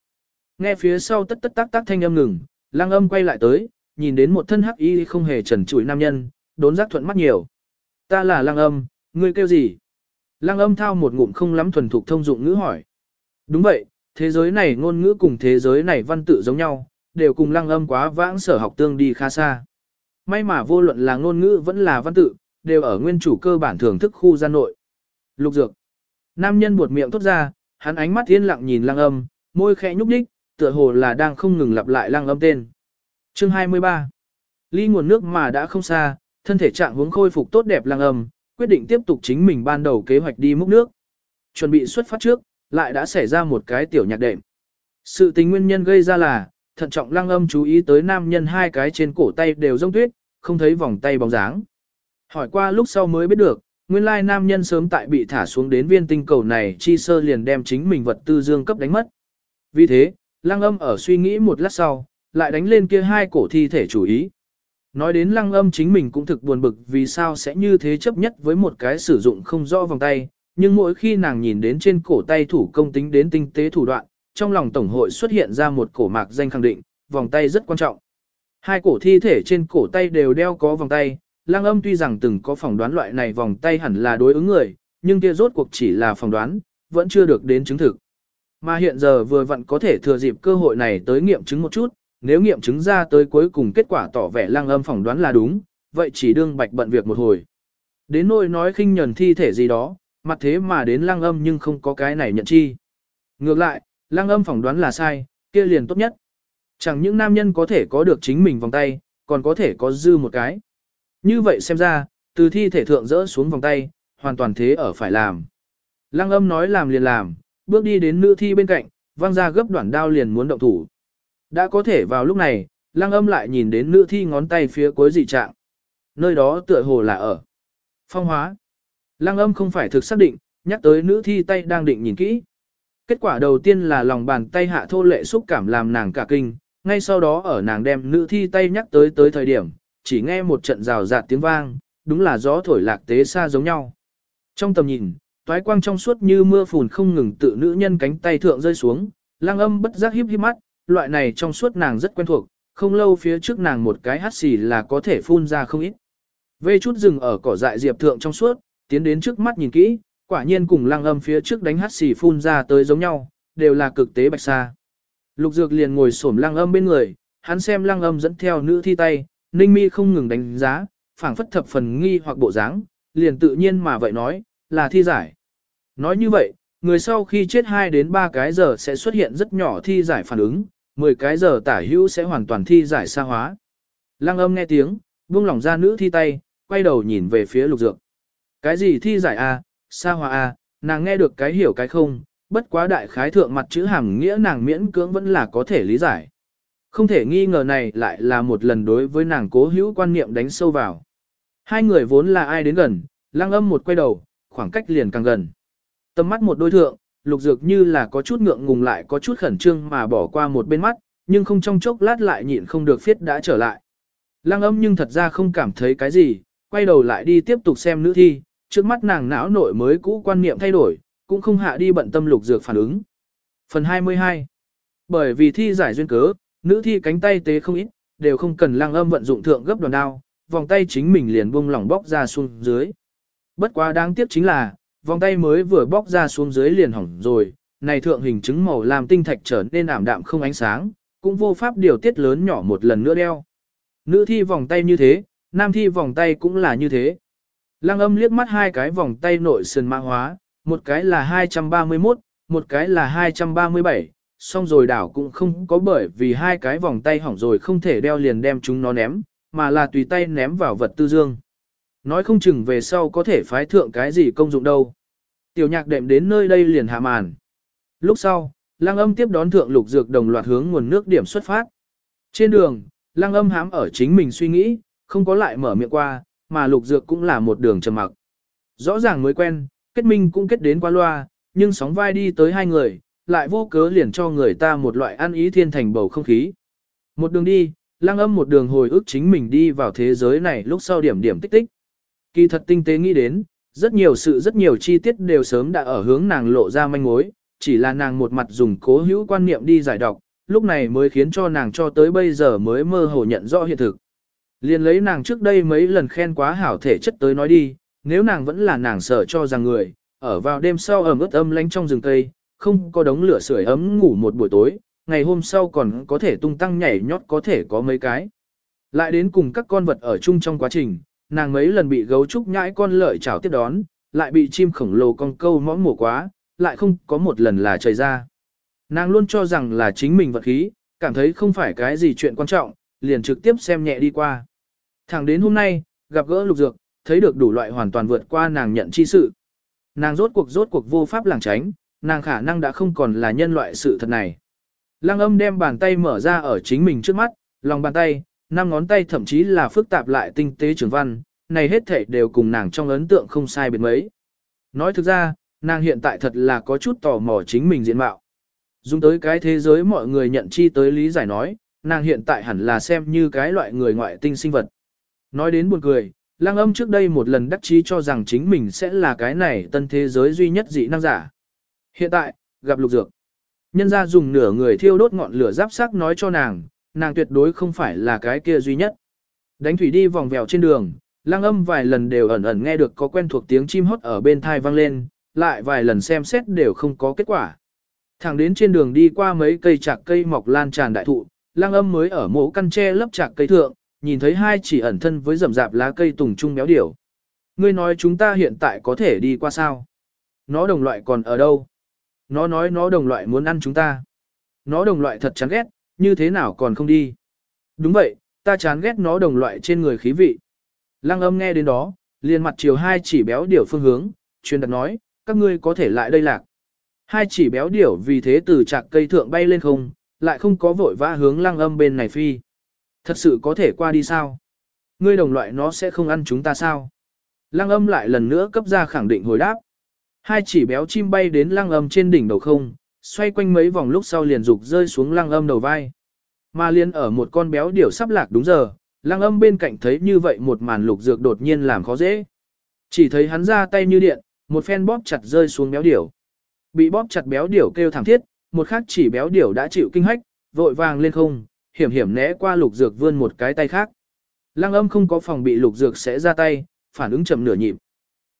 Nghe phía sau tất tất tác tác thanh âm ngừng, lăng âm quay lại tới, nhìn đến một thân hắc y không hề trần trụi nam nhân, đốn giác thuận mắt nhiều. Ta là lăng âm, ngươi kêu gì? Lăng âm thao một ngụm không lắm thuần thục thông dụng ngữ hỏi. Đúng vậy, thế giới này ngôn ngữ cùng thế giới này văn tự giống nhau, đều cùng lăng âm quá vãng sở học tương đi khá xa. May mà vô luận là ngôn ngữ vẫn là văn tự, đều ở nguyên chủ cơ bản thưởng thức khu gian nội. Lục dược. Nam nhân buột miệng tốt ra, hắn ánh mắt yên lặng nhìn lăng âm, môi khẽ nhúc nhích, tựa hồ là đang không ngừng lặp lại lăng âm tên. Chương 23. Ly nguồn nước mà đã không xa, thân thể trạng hướng khôi phục tốt đẹp lăng âm, quyết định tiếp tục chính mình ban đầu kế hoạch đi múc nước. Chuẩn bị xuất phát trước, lại đã xảy ra một cái tiểu nhạc đệm. Sự tình nguyên nhân gây ra là, thận trọng lăng âm chú ý tới nam nhân hai cái trên cổ tay đều rông tuyết, không thấy vòng tay bóng dáng. Hỏi qua lúc sau mới biết được, nguyên lai nam nhân sớm tại bị thả xuống đến viên tinh cầu này chi sơ liền đem chính mình vật tư dương cấp đánh mất. Vì thế, lăng âm ở suy nghĩ một lát sau, lại đánh lên kia hai cổ thi thể chủ ý. Nói đến lăng âm chính mình cũng thực buồn bực vì sao sẽ như thế chấp nhất với một cái sử dụng không rõ vòng tay, nhưng mỗi khi nàng nhìn đến trên cổ tay thủ công tính đến tinh tế thủ đoạn, trong lòng tổng hội xuất hiện ra một cổ mạc danh khẳng định, vòng tay rất quan trọng. Hai cổ thi thể trên cổ tay đều đeo có vòng tay, lăng âm tuy rằng từng có phỏng đoán loại này vòng tay hẳn là đối ứng người, nhưng kia rốt cuộc chỉ là phỏng đoán, vẫn chưa được đến chứng thực. Mà hiện giờ vừa vặn có thể thừa dịp cơ hội này tới nghiệm chứng một chút, nếu nghiệm chứng ra tới cuối cùng kết quả tỏ vẻ lăng âm phỏng đoán là đúng, vậy chỉ đương bạch bận việc một hồi. Đến nỗi nói khinh nhẫn thi thể gì đó, mặt thế mà đến lăng âm nhưng không có cái này nhận chi. Ngược lại, lăng âm phỏng đoán là sai, kia liền tốt nhất. Chẳng những nam nhân có thể có được chính mình vòng tay, còn có thể có dư một cái. Như vậy xem ra, từ thi thể thượng rỡ xuống vòng tay, hoàn toàn thế ở phải làm. Lăng âm nói làm liền làm, bước đi đến nữ thi bên cạnh, văng ra gấp đoạn đao liền muốn động thủ. Đã có thể vào lúc này, lăng âm lại nhìn đến nữ thi ngón tay phía cuối dị trạng. Nơi đó tựa hồ là ở. Phong hóa. Lăng âm không phải thực xác định, nhắc tới nữ thi tay đang định nhìn kỹ. Kết quả đầu tiên là lòng bàn tay hạ thô lệ xúc cảm làm nàng cả kinh, ngay sau đó ở nàng đem nữ thi tay nhắc tới tới thời điểm, chỉ nghe một trận rào rạt tiếng vang, đúng là gió thổi lạc tế xa giống nhau. Trong tầm nhìn, toái quang trong suốt như mưa phùn không ngừng tự nữ nhân cánh tay thượng rơi xuống, lang âm bất giác híp híp mắt, loại này trong suốt nàng rất quen thuộc, không lâu phía trước nàng một cái hắt xì là có thể phun ra không ít. Vê chút rừng ở cỏ dại diệp thượng trong suốt, tiến đến trước mắt nhìn kỹ, quả nhiên cùng lăng âm phía trước đánh hắt xì phun ra tới giống nhau, đều là cực tế bạch xa. Lục dược liền ngồi xổm lăng âm bên người, hắn xem lăng âm dẫn theo nữ thi tay, ninh mi không ngừng đánh giá, phảng phất thập phần nghi hoặc bộ dáng, liền tự nhiên mà vậy nói, là thi giải. Nói như vậy, người sau khi chết 2 đến 3 cái giờ sẽ xuất hiện rất nhỏ thi giải phản ứng, 10 cái giờ tả hữu sẽ hoàn toàn thi giải xa hóa. Lăng âm nghe tiếng, buông lỏng ra nữ thi tay, quay đầu nhìn về phía lục dược. Cái gì thi giải a, xa hóa a, nàng nghe được cái hiểu cái không, bất quá đại khái thượng mặt chữ hàm nghĩa nàng miễn cưỡng vẫn là có thể lý giải. Không thể nghi ngờ này lại là một lần đối với nàng cố hữu quan niệm đánh sâu vào. Hai người vốn là ai đến gần, lăng âm một quay đầu, khoảng cách liền càng gần. Tầm mắt một đôi thượng, lục dược như là có chút ngượng ngùng lại có chút khẩn trương mà bỏ qua một bên mắt, nhưng không trong chốc lát lại nhịn không được phiết đã trở lại. Lăng âm nhưng thật ra không cảm thấy cái gì, quay đầu lại đi tiếp tục xem nữ thi, trước mắt nàng não nội mới cũ quan niệm thay đổi, cũng không hạ đi bận tâm lục dược phản ứng. Phần 22 Bởi vì thi giải duyên cớ, nữ thi cánh tay tế không ít, đều không cần lăng âm vận dụng thượng gấp đòn đao, vòng tay chính mình liền buông lỏng bóc ra xuống dưới. Bất quá đáng tiếc chính là, vòng tay mới vừa bóc ra xuống dưới liền hỏng rồi, này thượng hình chứng màu làm tinh thạch trở nên ảm đạm không ánh sáng, cũng vô pháp điều tiết lớn nhỏ một lần nữa đeo. Nữ thi vòng tay như thế, nam thi vòng tay cũng là như thế. Lăng âm liếc mắt hai cái vòng tay nội sườn mã hóa, một cái là 231, một cái là 237, xong rồi đảo cũng không có bởi vì hai cái vòng tay hỏng rồi không thể đeo liền đem chúng nó ném, mà là tùy tay ném vào vật tư dương. Nói không chừng về sau có thể phái thượng cái gì công dụng đâu. Tiểu nhạc đệm đến nơi đây liền hạ màn. Lúc sau, lăng âm tiếp đón thượng lục dược đồng loạt hướng nguồn nước điểm xuất phát. Trên đường, lăng âm hám ở chính mình suy nghĩ, không có lại mở miệng qua, mà lục dược cũng là một đường trầm mặc. Rõ ràng mới quen, kết minh cũng kết đến qua loa, nhưng sóng vai đi tới hai người, lại vô cớ liền cho người ta một loại ăn ý thiên thành bầu không khí. Một đường đi, lăng âm một đường hồi ức chính mình đi vào thế giới này lúc sau điểm điểm tích tích. Kỳ thật tinh tế nghĩ đến, rất nhiều sự rất nhiều chi tiết đều sớm đã ở hướng nàng lộ ra manh mối, chỉ là nàng một mặt dùng cố hữu quan niệm đi giải đọc, lúc này mới khiến cho nàng cho tới bây giờ mới mơ hồ nhận rõ hiện thực. Liên lấy nàng trước đây mấy lần khen quá hảo thể chất tới nói đi, nếu nàng vẫn là nàng sợ cho rằng người, ở vào đêm sau ẩm ướt âm lánh trong rừng cây, không có đống lửa sưởi ấm ngủ một buổi tối, ngày hôm sau còn có thể tung tăng nhảy nhót có thể có mấy cái. Lại đến cùng các con vật ở chung trong quá trình, nàng mấy lần bị gấu trúc nhãi con lợi chảo tiếp đón, lại bị chim khổng lồ con câu mõm mổ quá, lại không có một lần là trời ra. Nàng luôn cho rằng là chính mình vật khí, cảm thấy không phải cái gì chuyện quan trọng, liền trực tiếp xem nhẹ đi qua. Thẳng đến hôm nay, gặp gỡ lục dược, thấy được đủ loại hoàn toàn vượt qua nàng nhận chi sự. Nàng rốt cuộc rốt cuộc vô pháp làng tránh, nàng khả năng đã không còn là nhân loại sự thật này. Lăng âm đem bàn tay mở ra ở chính mình trước mắt, lòng bàn tay, năm ngón tay thậm chí là phức tạp lại tinh tế trường văn, này hết thể đều cùng nàng trong ấn tượng không sai biệt mấy. Nói thực ra, nàng hiện tại thật là có chút tò mò chính mình diện mạo. Dùng tới cái thế giới mọi người nhận chi tới lý giải nói, nàng hiện tại hẳn là xem như cái loại người ngoại tinh sinh vật. Nói đến buồn cười, lang âm trước đây một lần đắc chí cho rằng chính mình sẽ là cái này tân thế giới duy nhất dị năng giả. Hiện tại, gặp lục dược. Nhân ra dùng nửa người thiêu đốt ngọn lửa giáp sắc nói cho nàng, nàng tuyệt đối không phải là cái kia duy nhất. Đánh thủy đi vòng vèo trên đường, lang âm vài lần đều ẩn ẩn nghe được có quen thuộc tiếng chim hót ở bên thai vang lên, lại vài lần xem xét đều không có kết quả. Thẳng đến trên đường đi qua mấy cây chạc cây mọc lan tràn đại thụ, lang âm mới ở mố căn tre lấp chạc cây thượng, nhìn thấy hai chỉ ẩn thân với rậm rạp lá cây tùng trung béo điểu. Ngươi nói chúng ta hiện tại có thể đi qua sao? Nó đồng loại còn ở đâu? Nó nói nó đồng loại muốn ăn chúng ta. Nó đồng loại thật chán ghét, như thế nào còn không đi? Đúng vậy, ta chán ghét nó đồng loại trên người khí vị. Lăng âm nghe đến đó, liền mặt chiều hai chỉ béo điểu phương hướng, truyền đặt nói, các ngươi có thể lại đây lạc. Hai chỉ béo điểu vì thế từ chạc cây thượng bay lên không, lại không có vội vã hướng lăng âm bên này phi. Thật sự có thể qua đi sao? Ngươi đồng loại nó sẽ không ăn chúng ta sao? Lăng âm lại lần nữa cấp ra khẳng định hồi đáp. Hai chỉ béo chim bay đến lăng âm trên đỉnh đầu không, xoay quanh mấy vòng lúc sau liền dục rơi xuống lăng âm đầu vai. Mà liên ở một con béo điểu sắp lạc đúng giờ, lăng âm bên cạnh thấy như vậy một màn lục dược đột nhiên làm khó dễ. Chỉ thấy hắn ra tay như điện, một phen bóp chặt rơi xuống béo điểu. Bị bóp chặt béo điểu kêu thảm thiết, một khác chỉ béo điểu đã chịu kinh hách, vội vàng lên không, hiểm hiểm né qua lục dược vươn một cái tay khác. Lăng âm không có phòng bị lục dược sẽ ra tay, phản ứng chậm nửa nhịp.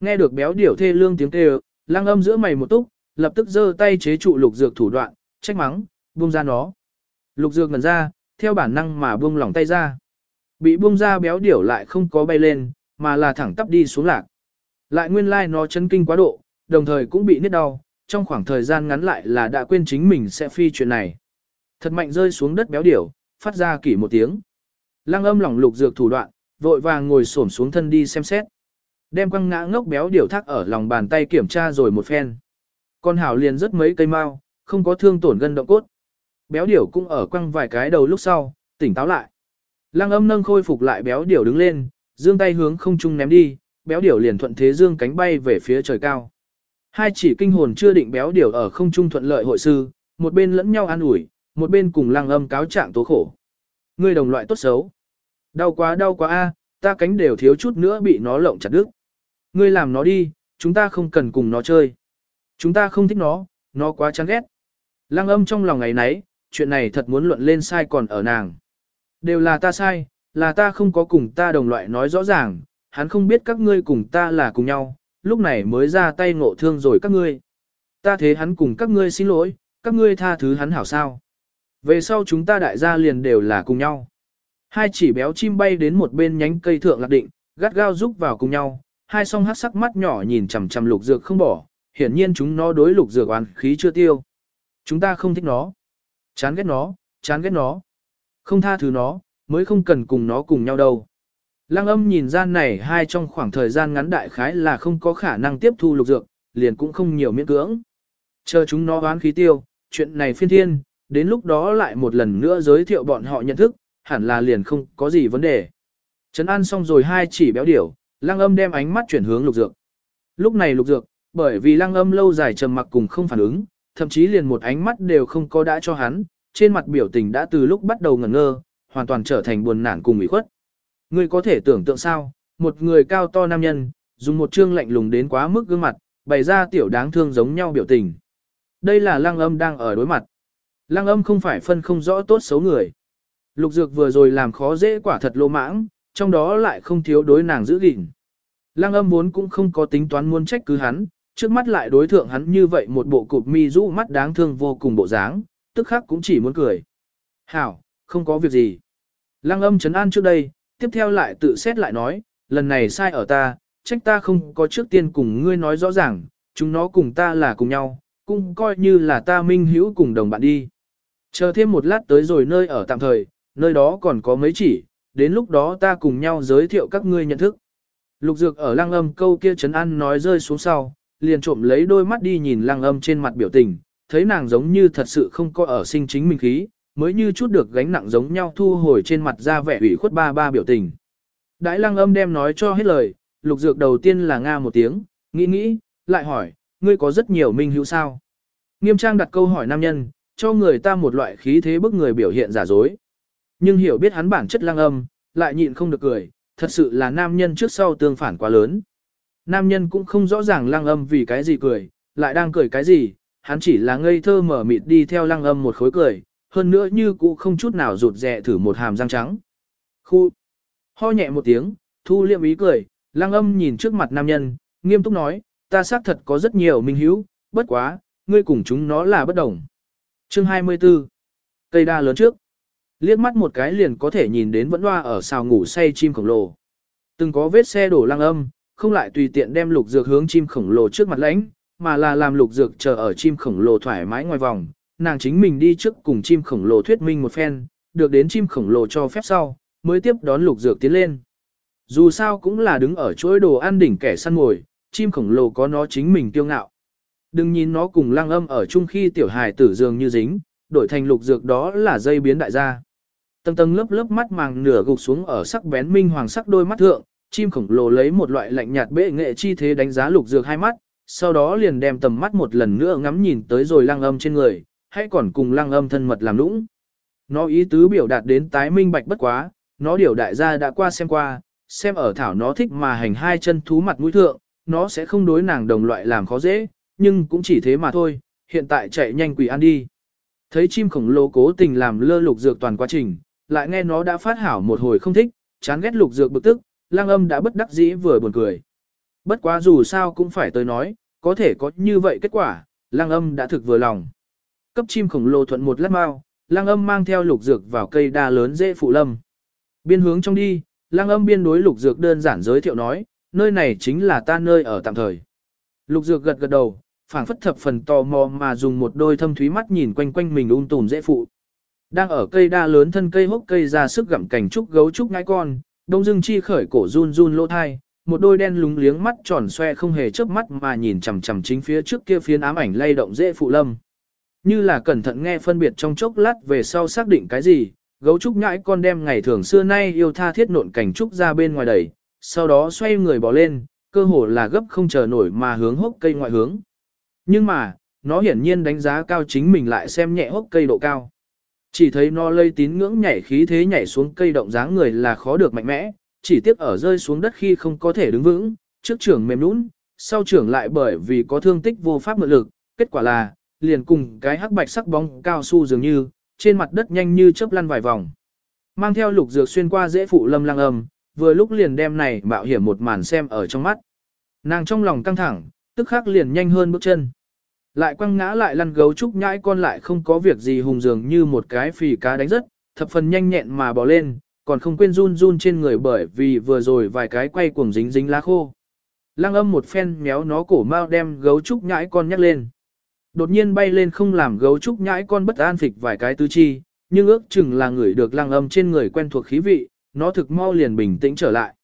Nghe được béo điểu thê lương tiếng kêu, lăng âm giữa mày một túc, lập tức giơ tay chế trụ lục dược thủ đoạn, trách mắng, buông ra nó. Lục dược ngần ra, theo bản năng mà buông lỏng tay ra. Bị buông ra béo điểu lại không có bay lên, mà là thẳng tắp đi xuống lạc. Lại nguyên lai like nó chấn kinh quá độ, đồng thời cũng bị nít đau, trong khoảng thời gian ngắn lại là đã quên chính mình sẽ phi chuyện này. Thật mạnh rơi xuống đất béo điểu, phát ra kỷ một tiếng. Lăng âm lỏng lục dược thủ đoạn, vội vàng ngồi xổm xuống thân đi xem xét. Đem quăng ngã ngốc béo điểu thác ở lòng bàn tay kiểm tra rồi một phen. Con hảo liền rất mấy cây mau, không có thương tổn gân động cốt. Béo điểu cũng ở quăng vài cái đầu lúc sau, tỉnh táo lại. Lăng âm nâng khôi phục lại béo điểu đứng lên, dương tay hướng không trung ném đi, béo điểu liền thuận thế dương cánh bay về phía trời cao. Hai chỉ kinh hồn chưa định béo điểu ở không trung thuận lợi hội sư, một bên lẫn nhau an ủi, một bên cùng lăng âm cáo trạng tố khổ. Ngươi đồng loại tốt xấu. Đau quá đau quá a, ta cánh đều thiếu chút nữa bị nó lộng chặt đứt. Ngươi làm nó đi, chúng ta không cần cùng nó chơi. Chúng ta không thích nó, nó quá chán ghét. Lăng âm trong lòng ngày nấy, chuyện này thật muốn luận lên sai còn ở nàng. Đều là ta sai, là ta không có cùng ta đồng loại nói rõ ràng, hắn không biết các ngươi cùng ta là cùng nhau, lúc này mới ra tay ngộ thương rồi các ngươi. Ta thế hắn cùng các ngươi xin lỗi, các ngươi tha thứ hắn hảo sao. Về sau chúng ta đại gia liền đều là cùng nhau. Hai chỉ béo chim bay đến một bên nhánh cây thượng lạc định, gắt gao rúc vào cùng nhau, hai song hát sắc mắt nhỏ nhìn chằm chằm lục dược không bỏ, hiển nhiên chúng nó đối lục dược oán khí chưa tiêu. Chúng ta không thích nó. Chán ghét nó, chán ghét nó. Không tha thứ nó, mới không cần cùng nó cùng nhau đâu. Lăng âm nhìn gian này hai trong khoảng thời gian ngắn đại khái là không có khả năng tiếp thu lục dược, liền cũng không nhiều miễn cưỡng. Chờ chúng nó oán khí tiêu, chuyện này phiên thiên, đến lúc đó lại một lần nữa giới thiệu bọn họ nhận thức, hẳn là liền không có gì vấn đề. Trấn an xong rồi hai chỉ béo điểu, lăng âm đem ánh mắt chuyển hướng lục dược. Lúc này lục dược, bởi vì lăng âm lâu dài trầm mặc cùng không phản ứng, thậm chí liền một ánh mắt đều không có đã cho hắn, trên mặt biểu tình đã từ lúc bắt đầu ngẩn ngơ, hoàn toàn trở thành buồn nản cùng ủy khuất. Ngươi có thể tưởng tượng sao, một người cao to nam nhân, dùng một trương lạnh lùng đến quá mức gương mặt, bày ra tiểu đáng thương giống nhau biểu tình. Đây là lăng âm đang ở đối mặt. Lăng âm không phải phân không rõ tốt xấu người. Lục dược vừa rồi làm khó dễ quả thật lô mãng, trong đó lại không thiếu đối nàng giữ gìn. Lăng âm muốn cũng không có tính toán muốn trách cứ hắn, trước mắt lại đối thượng hắn như vậy một bộ cụp mi rũ mắt đáng thương vô cùng bộ dáng, tức khắc cũng chỉ muốn cười. Hảo, không có việc gì. Lăng âm chấn an trước đây, tiếp theo lại tự xét lại nói, lần này sai ở ta, trách ta không có trước tiên cùng ngươi nói rõ ràng, chúng nó cùng ta là cùng nhau, cũng coi như là ta minh hữu cùng đồng bạn đi. Chờ thêm một lát tới rồi nơi ở tạm thời, nơi đó còn có mấy chỉ, đến lúc đó ta cùng nhau giới thiệu các ngươi nhận thức. Lục dược ở lăng âm câu kia chấn an nói rơi xuống sau, liền trộm lấy đôi mắt đi nhìn lăng âm trên mặt biểu tình, thấy nàng giống như thật sự không có ở sinh chính mình khí, mới như chút được gánh nặng giống nhau thu hồi trên mặt ra vẻ ủy khuất ba ba biểu tình. Đãi lăng âm đem nói cho hết lời, lục dược đầu tiên là nga một tiếng, nghĩ nghĩ, lại hỏi, ngươi có rất nhiều minh hữu sao? Nghiêm trang đặt câu hỏi nam nhân, cho người ta một loại khí thế bức người biểu hiện giả dối. Nhưng hiểu biết hắn bản chất lăng âm, lại nhịn không được cười, thật sự là nam nhân trước sau tương phản quá lớn. Nam nhân cũng không rõ ràng lăng âm vì cái gì cười, lại đang cười cái gì, hắn chỉ là ngây thơ mở mịt đi theo lăng âm một khối cười, hơn nữa như cũ không chút nào rụt rè thử một hàm răng trắng. Khu! Ho nhẹ một tiếng, thu liệm ý cười, lăng âm nhìn trước mặt nam nhân, nghiêm túc nói, ta xác thật có rất nhiều minh hữu, bất quá, ngươi cùng chúng nó là bất đồng. Chương 24 Cây đa lớn trước Liếc mắt một cái liền có thể nhìn đến vẫn loa ở xào ngủ say chim khổng lồ. Từng có vết xe đổ lăng âm, không lại tùy tiện đem lục dược hướng chim khổng lồ trước mặt lãnh, mà là làm lục dược chờ ở chim khổng lồ thoải mái ngoài vòng. Nàng chính mình đi trước cùng chim khổng lồ thuyết minh một phen, được đến chim khổng lồ cho phép sau, mới tiếp đón lục dược tiến lên. Dù sao cũng là đứng ở chuỗi đồ ăn đỉnh kẻ săn ngồi, chim khổng lồ có nó chính mình tiêu ngạo. Đừng nhìn nó cùng lăng âm ở chung khi tiểu hài tử dường như dính, đổi thành lục dược đó là dây biến đại gia. Tầng tầng lớp lớp mắt màng nửa gục xuống ở sắc bén minh hoàng sắc đôi mắt thượng, chim khổng lồ lấy một loại lạnh nhạt bệ nghệ chi thế đánh giá lục dược hai mắt, sau đó liền đem tầm mắt một lần nữa ngắm nhìn tới rồi lăng âm trên người, hay còn cùng lăng âm thân mật làm lũng. Nó ý tứ biểu đạt đến tái minh bạch bất quá, nó điều đại gia đã qua xem qua, xem ở thảo nó thích mà hành hai chân thú mặt mũi thượng, nó sẽ không đối nàng đồng loại làm khó dễ, nhưng cũng chỉ thế mà thôi, hiện tại chạy nhanh quỷ ăn đi. Thấy chim khổng lồ cố tình làm lơ lục dược toàn quá trình, lại nghe nó đã phát hảo một hồi không thích, chán ghét lục dược bực tức, lang âm đã bất đắc dĩ vừa buồn cười. Bất quá dù sao cũng phải tới nói, có thể có như vậy kết quả, lang âm đã thực vừa lòng. Cấp chim khổng lồ thuận một lát mau, lang âm mang theo lục dược vào cây đa lớn dễ phụ lâm. Biên hướng trong đi, lang âm biên đối lục dược đơn giản giới thiệu nói, nơi này chính là ta nơi ở tạm thời. Lục dược gật gật đầu, phảng phất thập phần tò mò mà dùng một đôi thâm thúy mắt nhìn quanh quanh mình ung tùm dễ phụ. Đang ở cây đa lớn thân cây hốc cây ra sức gặm cảnh trúc gấu trúc ngãi con, đông dương chi khởi cổ run run lỗ thai, một đôi đen lúng liếng mắt tròn xoe không hề chớp mắt mà nhìn chằm chằm chính phía trước kia phiến ám ảnh lay động dễ phụ lâm. Như là cẩn thận nghe phân biệt trong chốc lát về sau xác định cái gì, gấu trúc nhãi con đem ngày thường xưa nay yêu tha thiết nộn cảnh trúc ra bên ngoài đẩy, sau đó xoay người bỏ lên, cơ hồ là gấp không chờ nổi mà hướng hốc cây ngoại hướng. Nhưng mà, nó hiển nhiên đánh giá cao chính mình lại xem nhẹ hốc cây độ cao. Chỉ thấy nó lây tín ngưỡng nhảy khí thế nhảy xuống cây động dáng người là khó được mạnh mẽ, chỉ tiếc ở rơi xuống đất khi không có thể đứng vững, trước trưởng mềm nũng, sau trưởng lại bởi vì có thương tích vô pháp mượn lực, kết quả là, liền cùng cái hắc bạch sắc bóng cao su dường như, trên mặt đất nhanh như chớp lăn vài vòng. Mang theo lục dược xuyên qua dễ phụ lâm lang âm, vừa lúc liền đem này mạo hiểm một màn xem ở trong mắt. Nàng trong lòng căng thẳng, tức khắc liền nhanh hơn bước chân. Lại quăng ngã lại lăn gấu trúc nhãi con lại không có việc gì hùng dường như một cái phì cá đánh rất, thập phần nhanh nhẹn mà bỏ lên, còn không quên run run trên người bởi vì vừa rồi vài cái quay cuồng dính dính lá khô. Lăng âm một phen méo nó cổ mau đem gấu trúc nhãi con nhắc lên. Đột nhiên bay lên không làm gấu trúc nhãi con bất an phịch vài cái tứ chi, nhưng ước chừng là người được lăng âm trên người quen thuộc khí vị, nó thực mau liền bình tĩnh trở lại.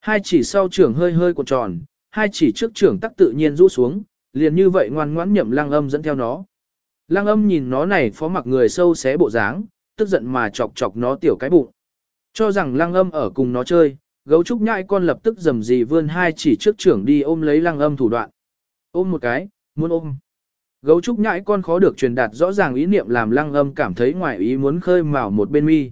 Hai chỉ sau trưởng hơi hơi cuộn tròn, hai chỉ trước trưởng tắc tự nhiên rũ xuống, liền như vậy ngoan ngoãn nhậm lăng âm dẫn theo nó. Lăng âm nhìn nó này phó mặc người sâu xé bộ dáng, tức giận mà chọc chọc nó tiểu cái bụng. Cho rằng lăng âm ở cùng nó chơi, gấu trúc nhãi con lập tức dầm dì vươn hai chỉ trước trưởng đi ôm lấy lăng âm thủ đoạn. Ôm một cái, muốn ôm. Gấu trúc nhãi con khó được truyền đạt rõ ràng ý niệm làm lăng âm cảm thấy ngoài ý muốn khơi mào một bên mi.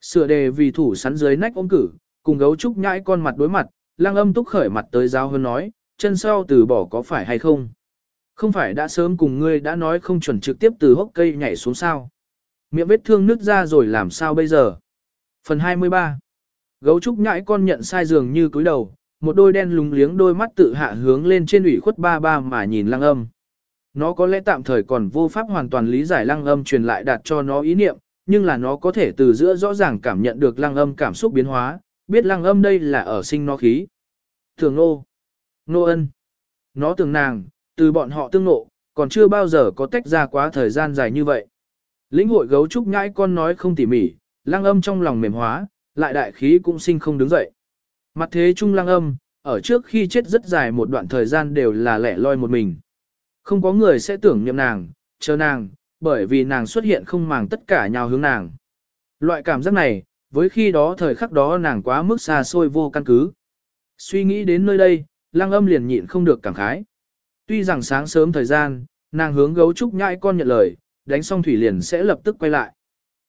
Sửa đề vì thủ sắn dưới nách ôm cử, cùng gấu trúc nhãi con mặt đối mặt, lăng âm túc khởi mặt tới giáo hơn nói, chân sau từ bỏ có phải hay không? Không phải đã sớm cùng ngươi đã nói không chuẩn trực tiếp từ hốc cây nhảy xuống sao? Miệng vết thương nứt ra rồi làm sao bây giờ? Phần 23 Gấu trúc nhãi con nhận sai dường như cúi đầu, một đôi đen lúng liếng đôi mắt tự hạ hướng lên trên ủy khuất ba ba mà nhìn lăng âm. Nó có lẽ tạm thời còn vô pháp hoàn toàn lý giải lăng âm truyền lại đạt cho nó ý niệm, nhưng là nó có thể từ giữa rõ ràng cảm nhận được lăng âm cảm xúc biến hóa, biết lăng âm đây là ở sinh nó khí. Thường nô, nô ân, nó tưởng nàng, từ bọn họ tương nộ, còn chưa bao giờ có tách ra quá thời gian dài như vậy. Lĩnh hội gấu trúc nhãi con nói không tỉ mỉ, lăng âm trong lòng mềm hóa, lại đại khí cũng sinh không đứng dậy. Mặt thế trung lăng âm, ở trước khi chết rất dài một đoạn thời gian đều là lẻ loi một mình. Không có người sẽ tưởng niệm nàng, chờ nàng, bởi vì nàng xuất hiện không màng tất cả nhào hướng nàng. Loại cảm giác này, với khi đó thời khắc đó nàng quá mức xa xôi vô căn cứ. Suy nghĩ đến nơi đây, lăng âm liền nhịn không được cảm khái. Tuy rằng sáng sớm thời gian, nàng hướng gấu trúc nhãi con nhận lời, đánh xong thủy liền sẽ lập tức quay lại.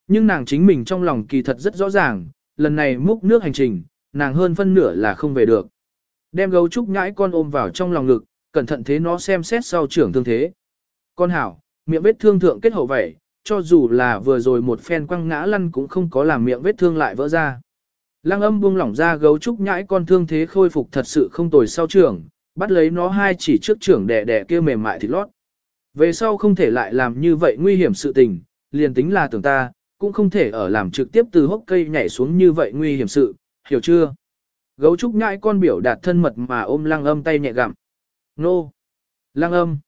Nhưng nàng chính mình trong lòng kỳ thật rất rõ ràng, lần này múc nước hành trình, nàng hơn phân nửa là không về được. Đem gấu trúc nhãi con ôm vào trong lòng ngực, cẩn thận thế nó xem xét sau trưởng thương thế. Con hảo, miệng vết thương thượng kết hậu vậy, cho dù là vừa rồi một phen quăng ngã lăn cũng không có làm miệng vết thương lại vỡ ra. Lăng âm buông lỏng ra gấu trúc nhãi con thương thế khôi phục thật sự không tồi sau trưởng, bắt lấy nó hai chỉ trước trưởng đẻ đẻ kia mềm mại thịt lót. Về sau không thể lại làm như vậy nguy hiểm sự tình, liền tính là tưởng ta, cũng không thể ở làm trực tiếp từ hốc cây nhảy xuống như vậy nguy hiểm sự, hiểu chưa? Gấu trúc nhãi con biểu đạt thân mật mà ôm lăng âm tay nhẹ gặm. Nô! Lăng âm!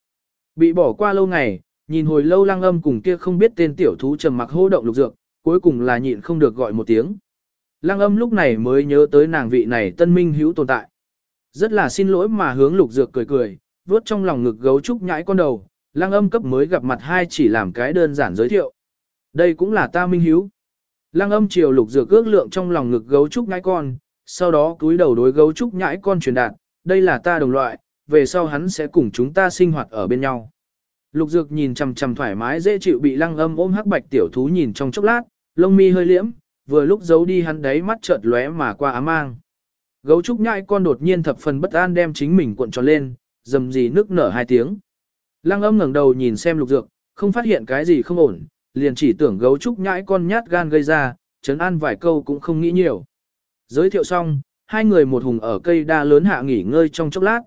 Bị bỏ qua lâu ngày, nhìn hồi lâu lăng âm cùng kia không biết tên tiểu thú trầm mặc hô động lục dược, cuối cùng là nhịn không được gọi một tiếng. Lăng âm lúc này mới nhớ tới nàng vị này tân minh hữu tồn tại. Rất là xin lỗi mà hướng lục dược cười cười, vuốt trong lòng ngực gấu trúc nhãi con đầu, lăng âm cấp mới gặp mặt hai chỉ làm cái đơn giản giới thiệu. Đây cũng là ta minh hiếu. Lăng âm chiều lục dược ước lượng trong lòng ngực gấu trúc nhãi con, sau đó cúi đầu đối gấu trúc nhãi con truyền đạt, đây là ta đồng loại, về sau hắn sẽ cùng chúng ta sinh hoạt ở bên nhau. Lục dược nhìn chằm chằm thoải mái dễ chịu bị lăng âm ôm hắc bạch tiểu thú nhìn trong chốc lát, lông mi hơi liễm, vừa lúc giấu đi hắn đấy mắt chợt lóe mà qua ám mang. Gấu trúc nhãi con đột nhiên thập phần bất an đem chính mình cuộn tròn lên, dầm gì nước nở hai tiếng. Lăng âm ngẩng đầu nhìn xem lục dược, không phát hiện cái gì không ổn, liền chỉ tưởng gấu trúc nhãi con nhát gan gây ra, chấn an vài câu cũng không nghĩ nhiều. Giới thiệu xong, hai người một hùng ở cây đa lớn hạ nghỉ ngơi trong chốc lát.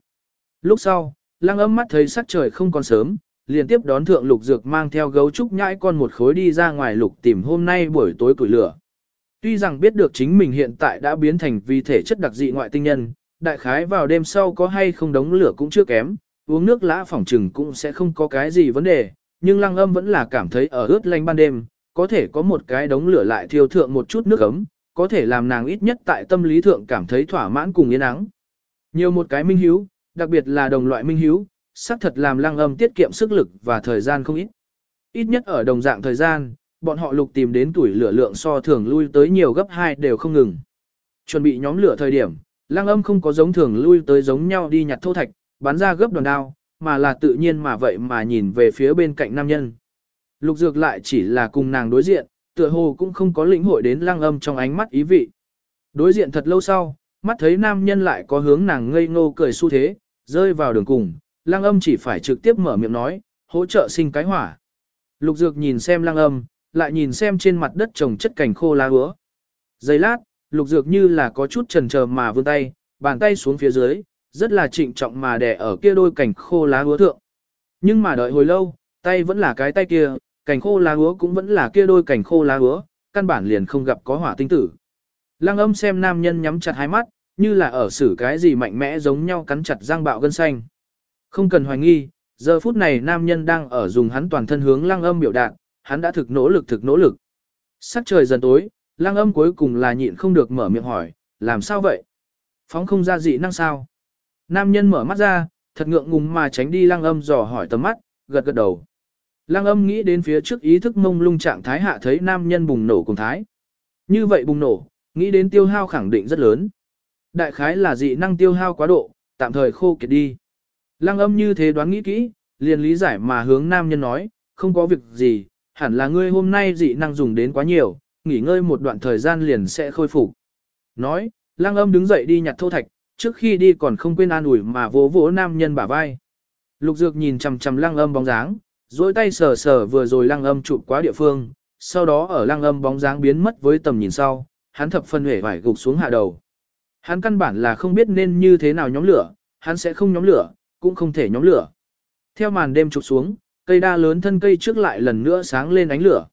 Lúc sau, lăng âm mắt thấy sắc trời không còn sớm, liền tiếp đón thượng lục dược mang theo gấu trúc nhãi con một khối đi ra ngoài lục tìm hôm nay buổi tối củi lửa. Tuy rằng biết được chính mình hiện tại đã biến thành vi thể chất đặc dị ngoại tinh nhân, đại khái vào đêm sau có hay không đống lửa cũng chưa kém, uống nước lã phỏng trừng cũng sẽ không có cái gì vấn đề, nhưng lăng âm vẫn là cảm thấy ở ướt lanh ban đêm, có thể có một cái đống lửa lại thiêu thượng một chút nước ấm, có thể làm nàng ít nhất tại tâm lý thượng cảm thấy thỏa mãn cùng yên ắng. Nhiều một cái minh hiếu, đặc biệt là đồng loại minh hiếu, xác thật làm lăng âm tiết kiệm sức lực và thời gian không ít. Ít nhất ở đồng dạng thời gian, bọn họ lục tìm đến tuổi lửa lượng so thường lui tới nhiều gấp hai đều không ngừng. Chuẩn bị nhóm lửa thời điểm, lang âm không có giống thường lui tới giống nhau đi nhặt thô thạch, bắn ra gấp đòn đao, mà là tự nhiên mà vậy mà nhìn về phía bên cạnh nam nhân. Lục dược lại chỉ là cùng nàng đối diện, tựa hồ cũng không có lĩnh hội đến lang âm trong ánh mắt ý vị. Đối diện thật lâu sau, mắt thấy nam nhân lại có hướng nàng ngây ngô cười xu thế, rơi vào đường cùng, lang âm chỉ phải trực tiếp mở miệng nói, hỗ trợ sinh cái hỏa. Lục dược nhìn xem lang âm, lại nhìn xem trên mặt đất trồng chất cảnh khô lá hứa. Giây lát, lục dược như là có chút trần chờ mà vươn tay, bàn tay xuống phía dưới, rất là trịnh trọng mà đè ở kia đôi cảnh khô lá hứa thượng. Nhưng mà đợi hồi lâu, tay vẫn là cái tay kia, cảnh khô lá hứa cũng vẫn là kia đôi cảnh khô lá hứa, căn bản liền không gặp có hỏa tinh tử. Lăng âm xem nam nhân nhắm chặt hai mắt, như là ở xử cái gì mạnh mẽ giống nhau cắn chặt răng bạo gân xanh. Không cần hoài nghi, giờ phút này nam nhân đang ở dùng hắn toàn thân hướng lăng âm biểu đạt, hắn đã thực nỗ lực thực nỗ lực. Sắc trời dần tối, lang âm cuối cùng là nhịn không được mở miệng hỏi, làm sao vậy? Phóng không ra dị năng sao? Nam nhân mở mắt ra, thật ngượng ngùng mà tránh đi lang âm dò hỏi tầm mắt, gật gật đầu. Lang âm nghĩ đến phía trước ý thức mông lung trạng thái hạ thấy nam nhân bùng nổ cùng thái. Như vậy bùng nổ, nghĩ đến tiêu hao khẳng định rất lớn. Đại khái là dị năng tiêu hao quá độ, tạm thời khô kiệt đi. Lăng âm như thế đoán nghĩ kỹ, liền lý giải mà hướng nam nhân nói, không có việc gì, hẳn là ngươi hôm nay dị năng dùng đến quá nhiều, nghỉ ngơi một đoạn thời gian liền sẽ khôi phục. Nói, Lang âm đứng dậy đi nhặt thô thạch, trước khi đi còn không quên an ủi mà vỗ vỗ nam nhân bả vai. Lục dược nhìn chằm chằm Lang âm bóng dáng, dối tay sờ sờ vừa rồi Lang âm chụp quá địa phương, sau đó ở Lang âm bóng dáng biến mất với tầm nhìn sau, hắn thập phân hể vải gục xuống hạ đầu. Hắn căn bản là không biết nên như thế nào nhóm lửa, hắn sẽ không nhóm lửa, cũng không thể nhóm lửa. Theo màn đêm chụp xuống, cây đa lớn thân cây trước lại lần nữa sáng lên ánh lửa.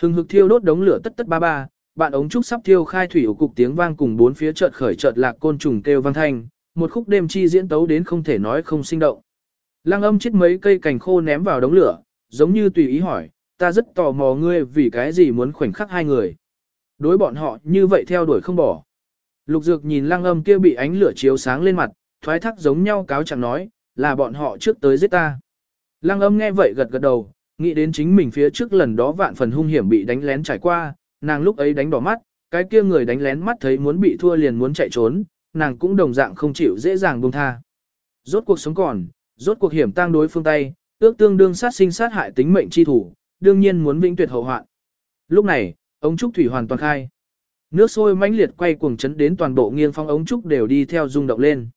Hừng hực thiêu đốt đống lửa tất tất ba ba, bạn ống trúc sắp thiêu khai thủy ủ cục tiếng vang cùng bốn phía chợt khởi chợt lạc côn trùng kêu vang thanh, một khúc đêm chi diễn tấu đến không thể nói không sinh động. Lăng âm chết mấy cây cành khô ném vào đống lửa, giống như tùy ý hỏi, ta rất tò mò ngươi vì cái gì muốn khoảnh khắc hai người. Đối bọn họ như vậy theo đuổi không bỏ. Lục dược nhìn lăng âm kia bị ánh lửa chiếu sáng lên mặt, thoái thác giống nhau cáo chẳng nói, là bọn họ trước tới giết ta. Lăng âm nghe vậy gật gật đầu, nghĩ đến chính mình phía trước lần đó vạn phần hung hiểm bị đánh lén trải qua, nàng lúc ấy đánh đỏ mắt, cái kia người đánh lén mắt thấy muốn bị thua liền muốn chạy trốn, nàng cũng đồng dạng không chịu dễ dàng buông tha. Rốt cuộc sống còn, rốt cuộc hiểm tang đối phương tay, ước tương đương sát sinh sát hại tính mệnh chi thủ, đương nhiên muốn vĩnh tuyệt hậu hoạn. Lúc này, ống trúc thủy hoàn toàn khai. Nước sôi mãnh liệt quay cuồng chấn đến toàn bộ nghiêng phong ống trúc đều đi theo rung động lên.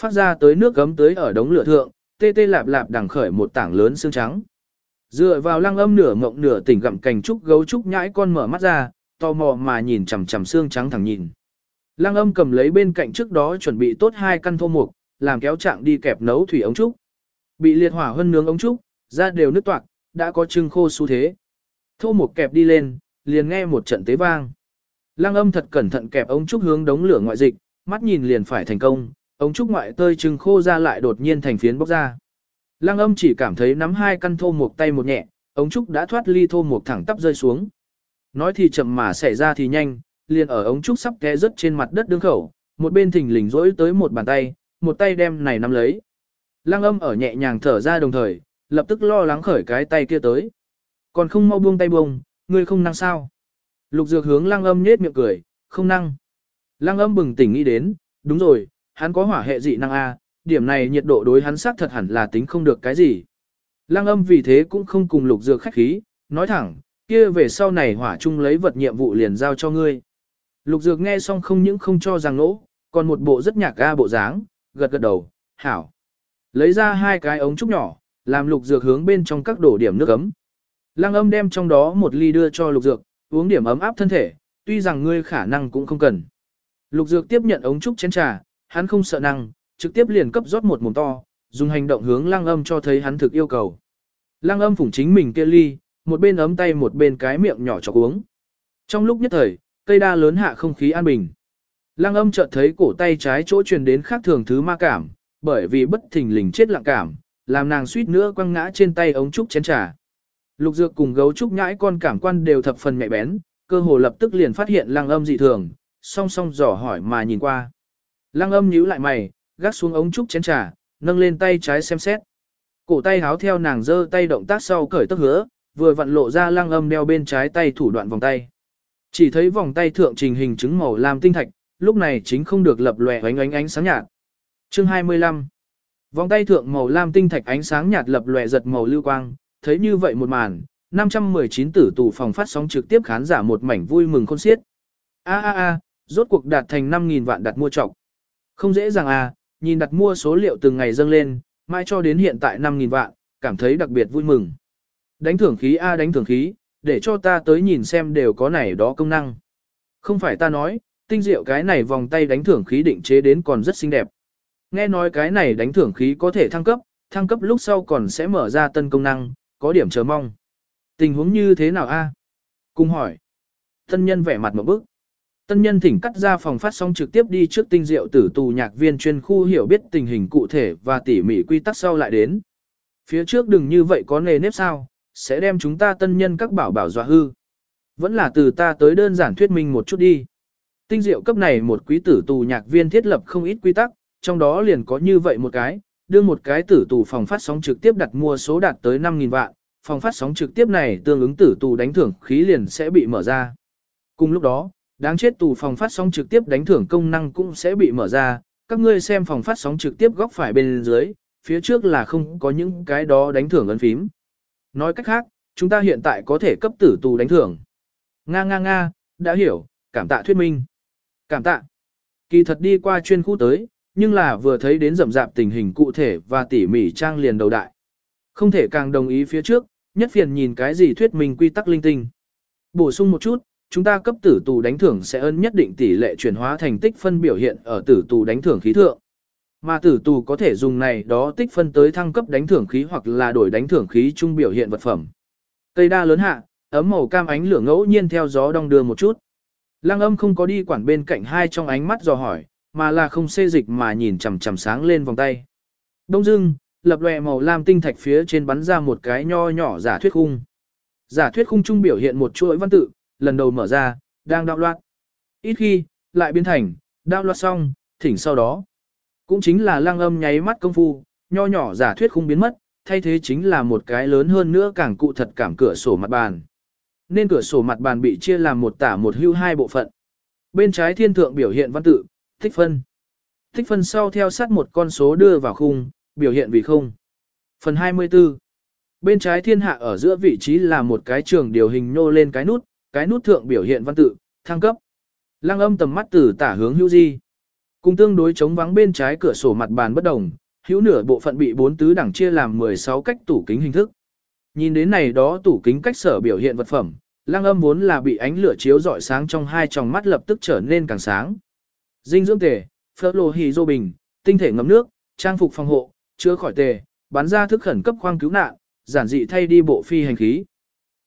Phát ra tới nước gấm tới ở đống lửa thượng, tê tê lạp lạp đằng khởi một tảng lớn xương trắng. Dựa vào lăng âm nửa mộng nửa tỉnh gặm cành trúc gấu trúc nhãi con mở mắt ra, tò mò mà nhìn chằm chằm xương trắng thẳng nhìn. Lăng âm cầm lấy bên cạnh trước đó chuẩn bị tốt hai căn thô mục, làm kéo trạng đi kẹp nấu thủy ống trúc. Bị liệt hỏa hơn nướng ống trúc, ra đều nứt toạc, đã có trưng khô xu thế. Thô mục kẹp đi lên, liền nghe một trận tế vang. Lăng âm thật cẩn thận kẹp ống trúc hướng đống lửa ngoại dịch, mắt nhìn liền phải thành công, ống trúc ngoại tơi trừng khô ra lại đột nhiên thành phiến bóc ra. Lăng âm chỉ cảm thấy nắm hai căn thô một tay một nhẹ, ống trúc đã thoát ly thô một thẳng tắp rơi xuống. Nói thì chậm mà xảy ra thì nhanh, liền ở ống trúc sắp té rớt trên mặt đất đương khẩu, một bên thình lình rỗi tới một bàn tay, một tay đem này nắm lấy. Lăng âm ở nhẹ nhàng thở ra đồng thời, lập tức lo lắng khởi cái tay kia tới. Còn không mau buông tay buông, ngươi không năng sao. Lục dược hướng lăng âm nhết miệng cười, không năng. Lăng âm bừng tỉnh nghĩ đến, đúng rồi, hắn có hỏa hệ dị năng A, điểm này nhiệt độ đối hắn xác thật hẳn là tính không được cái gì. Lăng âm vì thế cũng không cùng lục dược khách khí, nói thẳng, kia về sau này hỏa chung lấy vật nhiệm vụ liền giao cho ngươi. Lục dược nghe xong không những không cho rằng nỗ, còn một bộ rất nhạc ga bộ dáng, gật gật đầu, hảo. Lấy ra hai cái ống trúc nhỏ, làm lục dược hướng bên trong các đổ điểm nước ấm. Lăng âm đem trong đó một ly đưa cho lục dược, uống điểm ấm áp thân thể, tuy rằng ngươi khả năng cũng không cần. Lục dược tiếp nhận ống trúc chén trà, hắn không sợ năng, trực tiếp liền cấp rót một mồm to, dùng hành động hướng lăng âm cho thấy hắn thực yêu cầu. Lăng âm phủng chính mình kia ly, một bên ấm tay một bên cái miệng nhỏ cho uống. Trong lúc nhất thời, cây đa lớn hạ không khí an bình. Lăng âm chợt thấy cổ tay trái chỗ truyền đến khác thường thứ ma cảm, bởi vì bất thình lình chết lặng cảm, làm nàng suýt nữa quăng ngã trên tay ống trúc chén trà. Lục dược cùng gấu trúc nhãi con cảm quan đều thập phần nhạy bén, cơ hồ lập tức liền phát hiện lăng âm dị thường, song song dò hỏi mà nhìn qua. Lăng âm nhíu lại mày, gác xuống ống trúc chén trà, nâng lên tay trái xem xét. Cổ tay háo theo nàng giơ tay động tác sau cởi tức hứa, vừa vặn lộ ra lăng âm đeo bên trái tay thủ đoạn vòng tay. Chỉ thấy vòng tay thượng trình hình chứng màu lam tinh thạch, lúc này chính không được lập lòe ánh ánh ánh sáng nhạt. Chương 25 Vòng tay thượng màu lam tinh thạch ánh sáng nhạt lập lòe giật màu lưu quang, thấy như vậy một màn, 519 tử tù phòng phát sóng trực tiếp khán giả một mảnh vui mừng khôn xiết. A a a, rốt cuộc đạt thành 5.000 vạn đặt mua trọng. Không dễ dàng à, nhìn đặt mua số liệu từng ngày dâng lên, mai cho đến hiện tại 5.000 vạn, cảm thấy đặc biệt vui mừng. Đánh thưởng khí A đánh thưởng khí, để cho ta tới nhìn xem đều có này đó công năng. Không phải ta nói, tinh diệu cái này vòng tay đánh thưởng khí định chế đến còn rất xinh đẹp. Nghe nói cái này đánh thưởng khí có thể thăng cấp, thăng cấp lúc sau còn sẽ mở ra tân công năng, có điểm chờ mong. Tình huống như thế nào a? Cung hỏi. thân nhân vẻ mặt một bức. Tân nhân thỉnh cắt ra phòng phát sóng trực tiếp đi trước tinh diệu tử tù nhạc viên chuyên khu hiểu biết tình hình cụ thể và tỉ mỉ quy tắc sau lại đến. Phía trước đừng như vậy có nề nếp sao, sẽ đem chúng ta tân nhân các bảo bảo dọa hư. Vẫn là từ ta tới đơn giản thuyết minh một chút đi. Tinh diệu cấp này một quý tử tù nhạc viên thiết lập không ít quy tắc, trong đó liền có như vậy một cái, đưa một cái tử tù phòng phát sóng trực tiếp đặt mua số đạt tới 5.000 vạn, phòng phát sóng trực tiếp này tương ứng tử tù đánh thưởng khí liền sẽ bị mở ra. Cùng lúc đó, đáng chết tù phòng phát sóng trực tiếp đánh thưởng công năng cũng sẽ bị mở ra, các ngươi xem phòng phát sóng trực tiếp góc phải bên dưới, phía trước là không có những cái đó đánh thưởng ấn phím. Nói cách khác, chúng ta hiện tại có thể cấp tử tù đánh thưởng. Nga nga nga, đã hiểu, cảm tạ thuyết minh. Cảm tạ. Kỳ thật đi qua chuyên khu tới, nhưng là vừa thấy đến rậm rạp tình hình cụ thể và tỉ mỉ trang liền đầu đại. Không thể càng đồng ý phía trước, nhất phiền nhìn cái gì thuyết minh quy tắc linh tinh. Bổ sung một chút, chúng ta cấp tử tù đánh thưởng sẽ ân nhất định tỷ lệ chuyển hóa thành tích phân biểu hiện ở tử tù đánh thưởng khí thượng. Mà tử tù có thể dùng này đó tích phân tới thăng cấp đánh thưởng khí hoặc là đổi đánh thưởng khí trung biểu hiện vật phẩm. Cây đa lớn hạ, ấm màu cam ánh lửa ngẫu nhiên theo gió đong đưa một chút. Lăng âm không có đi quản bên cạnh hai trong ánh mắt dò hỏi, mà là không xê dịch mà nhìn chằm chằm sáng lên vòng tay. Đông dưng, lập lòe màu lam tinh thạch phía trên bắn ra một cái nho nhỏ giả thuyết khung. Giả thuyết khung trung biểu hiện một chuỗi văn tự, lần đầu mở ra, đang đạo loạn. Ít khi, lại biến thành, đạo loạn xong, thỉnh sau đó. Cũng chính là lăng âm nháy mắt công phu, nho nhỏ giả thuyết khung biến mất, thay thế chính là một cái lớn hơn nữa càng cụ thật cảm cửa sổ mặt bàn. Nên cửa sổ mặt bàn bị chia làm một tả một hưu hai bộ phận. Bên trái thiên thượng biểu hiện văn tự, tích phân. Tích phân sau theo sát một con số đưa vào khung, biểu hiện vì không. Phần 24. Bên trái thiên hạ ở giữa vị trí là một cái trường điều hình nô lên cái nút, cái nút thượng biểu hiện văn tự, thăng cấp. Lăng âm tầm mắt từ tả hướng hữu di. Cùng tương đối chống vắng bên trái cửa sổ mặt bàn bất đồng, hữu nửa bộ phận bị bốn tứ đẳng chia làm 16 cách tủ kính hình thức. Nhìn đến này đó tủ kính cách sở biểu hiện vật phẩm, lăng âm vốn là bị ánh lửa chiếu rọi sáng trong hai tròng mắt lập tức trở nên càng sáng. Dinh dưỡng tề, phớt lô hì dô bình, tinh thể ngấm nước, trang phục phòng hộ, chữa khỏi tề, bán ra thức khẩn cấp khoang cứu nạn, giản dị thay đi bộ phi hành khí.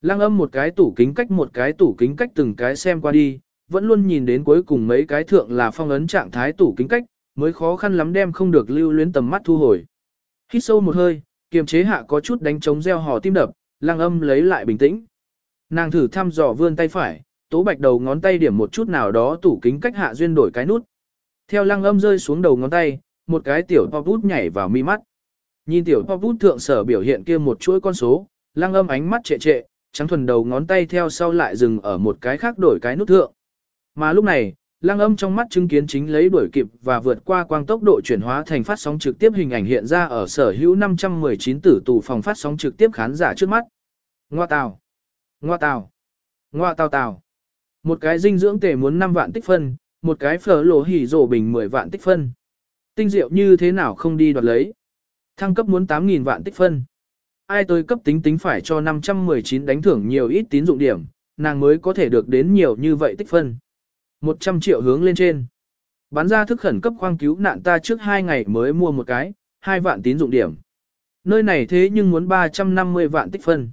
Lăng âm một cái tủ kính cách một cái tủ kính cách từng cái xem qua đi, vẫn luôn nhìn đến cuối cùng mấy cái thượng là phong ấn trạng thái tủ kính cách, mới khó khăn lắm đem không được lưu luyến tầm mắt thu hồi. Hít sâu một hơi, kiềm chế hạ có chút đánh trống gieo hò tim đập, lăng âm lấy lại bình tĩnh. Nàng thử thăm dò vươn tay phải, tố bạch đầu ngón tay điểm một chút nào đó tủ kính cách hạ duyên đổi cái nút. Theo lăng âm rơi xuống đầu ngón tay, một cái tiểu pop bút nhảy vào mi mắt. Nhìn tiểu pop bút thượng sở biểu hiện kia một chuỗi con số, lăng âm ánh mắt trệ trệ, trắng thuần đầu ngón tay theo sau lại dừng ở một cái khác đổi cái nút thượng. Mà lúc này, lăng âm trong mắt chứng kiến chính lấy đuổi kịp và vượt qua quang tốc độ chuyển hóa thành phát sóng trực tiếp hình ảnh hiện ra ở sở hữu 519 tử tù phòng phát sóng trực tiếp khán giả trước mắt. Ngoa tào, ngoa tào, ngoa tào tào. Một cái dinh dưỡng tề muốn 5 vạn tích phân, một cái phở lỗ hỉ rổ bình 10 vạn tích phân. Tinh diệu như thế nào không đi đoạt lấy. Thăng cấp muốn 8.000 vạn tích phân. Ai tới cấp tính tính phải cho 519 đánh thưởng nhiều ít tín dụng điểm, nàng mới có thể được đến nhiều như vậy tích phân. 100 triệu hướng lên trên. Bán ra thức khẩn cấp khoang cứu nạn ta trước 2 ngày mới mua một cái, 2 vạn tín dụng điểm. Nơi này thế nhưng muốn 350 vạn tích phân.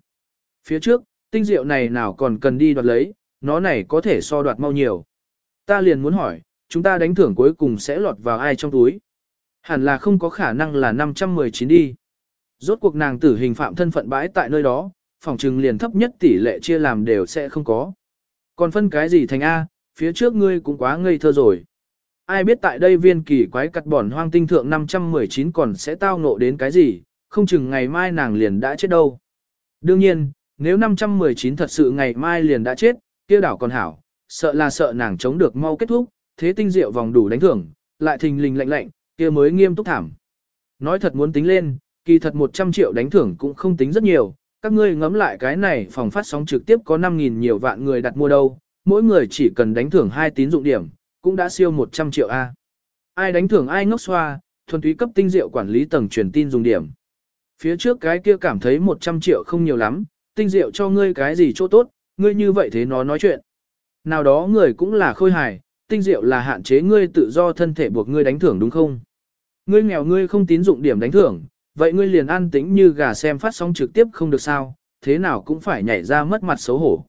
Phía trước, tinh diệu này nào còn cần đi đoạt lấy, nó này có thể so đoạt mau nhiều. Ta liền muốn hỏi, chúng ta đánh thưởng cuối cùng sẽ lọt vào ai trong túi? Hẳn là không có khả năng là 519 đi. Rốt cuộc nàng tử hình phạm thân phận bãi tại nơi đó, phòng trừng liền thấp nhất tỷ lệ chia làm đều sẽ không có. Còn phân cái gì thành A, phía trước ngươi cũng quá ngây thơ rồi. Ai biết tại đây viên kỳ quái cắt bỏn hoang tinh thượng 519 còn sẽ tao ngộ đến cái gì, không chừng ngày mai nàng liền đã chết đâu. Đương nhiên, nếu 519 thật sự ngày mai liền đã chết, kia đảo còn hảo, sợ là sợ nàng chống được mau kết thúc, thế tinh diệu vòng đủ đánh thưởng, lại thình lình lạnh lạnh, kia mới nghiêm túc thảm. Nói thật muốn tính lên, kỳ thật 100 triệu đánh thưởng cũng không tính rất nhiều, các ngươi ngẫm lại cái này phòng phát sóng trực tiếp có 5.000 nhiều vạn người đặt mua đâu, mỗi người chỉ cần đánh thưởng hai tín dụng điểm, cũng đã siêu 100 triệu A. Ai đánh thưởng ai ngốc xoa, thuần túy cấp tinh diệu quản lý tầng truyền tin dùng điểm. Phía trước cái kia cảm thấy 100 triệu không nhiều lắm, tinh diệu cho ngươi cái gì chỗ tốt, ngươi như vậy thế nó nói chuyện. Nào đó người cũng là khôi hài, tinh diệu là hạn chế ngươi tự do thân thể buộc ngươi đánh thưởng đúng không? Ngươi nghèo ngươi không tín dụng điểm đánh thưởng, vậy ngươi liền an tĩnh như gà xem phát sóng trực tiếp không được sao, thế nào cũng phải nhảy ra mất mặt xấu hổ.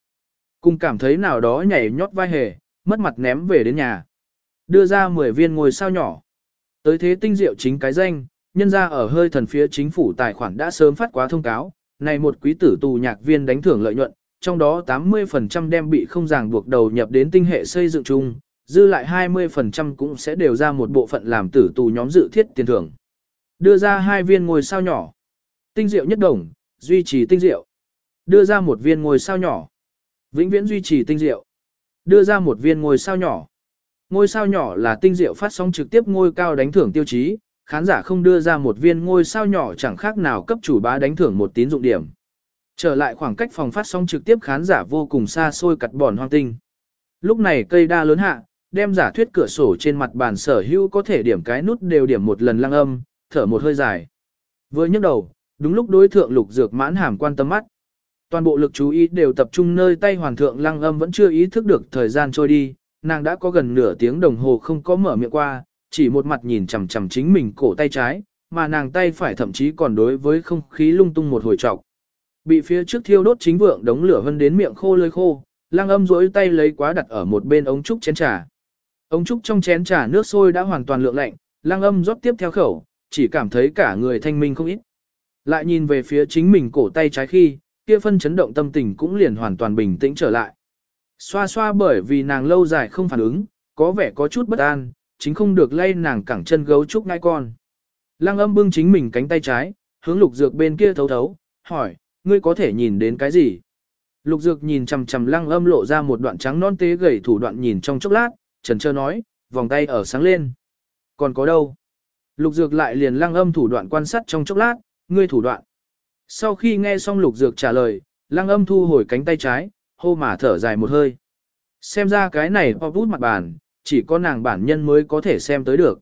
Cùng cảm thấy nào đó nhảy nhót vai hề, mất mặt ném về đến nhà. Đưa ra 10 viên ngôi sao nhỏ. Tới thế tinh diệu chính cái danh, nhân ra ở hơi thần phía chính phủ tài khoản đã sớm phát quá thông cáo, này một quý tử tù nhạc viên đánh thưởng lợi nhuận, trong đó 80% đem bị không ràng buộc đầu nhập đến tinh hệ xây dựng chung, dư lại 20% cũng sẽ đều ra một bộ phận làm tử tù nhóm dự thiết tiền thưởng. Đưa ra hai viên ngôi sao nhỏ. Tinh diệu nhất đồng, duy trì tinh diệu. Đưa ra một viên ngôi sao nhỏ. Vĩnh viễn duy trì tinh diệu. Đưa ra một viên ngôi sao nhỏ. Ngôi sao nhỏ là tinh diệu phát sóng trực tiếp ngôi cao đánh thưởng tiêu chí, khán giả không đưa ra một viên ngôi sao nhỏ chẳng khác nào cấp chủ bá đánh thưởng một tín dụng điểm. Trở lại khoảng cách phòng phát sóng trực tiếp khán giả vô cùng xa xôi cặt bòn hoang tinh. Lúc này cây đa lớn hạ, đem giả thuyết cửa sổ trên mặt bàn sở hữu có thể điểm cái nút đều điểm một lần lăng âm, thở một hơi dài. Vừa nhấc đầu, đúng lúc đối thượng lục dược mãn hàm quan tâm mắt. Toàn bộ lực chú ý đều tập trung nơi tay hoàng thượng lăng âm vẫn chưa ý thức được thời gian trôi đi, nàng đã có gần nửa tiếng đồng hồ không có mở miệng qua, chỉ một mặt nhìn chằm chằm chính mình cổ tay trái, mà nàng tay phải thậm chí còn đối với không khí lung tung một hồi trọc. Bị phía trước thiêu đốt chính vượng đống lửa hơn đến miệng khô lơi khô, lăng âm rỗi tay lấy quá đặt ở một bên ống trúc chén trà. Ống trúc trong chén trà nước sôi đã hoàn toàn lượng lạnh, lăng âm rót tiếp theo khẩu, chỉ cảm thấy cả người thanh minh không ít. Lại nhìn về phía chính mình cổ tay trái khi, kia phân chấn động tâm tình cũng liền hoàn toàn bình tĩnh trở lại. Xoa xoa bởi vì nàng lâu dài không phản ứng, có vẻ có chút bất an, chính không được lay nàng cẳng chân gấu trúc ngai con. Lăng âm bưng chính mình cánh tay trái, hướng lục dược bên kia thấu thấu, hỏi, ngươi có thể nhìn đến cái gì? Lục dược nhìn chằm chằm lăng âm lộ ra một đoạn trắng non tế gầy thủ đoạn nhìn trong chốc lát, trần trơ nói, vòng tay ở sáng lên. Còn có đâu? Lục dược lại liền lăng âm thủ đoạn quan sát trong chốc lát, ngươi thủ đoạn. Sau khi nghe xong lục dược trả lời, lăng âm thu hồi cánh tay trái, hô mà thở dài một hơi. Xem ra cái này pop bút mặt bàn, chỉ có nàng bản nhân mới có thể xem tới được.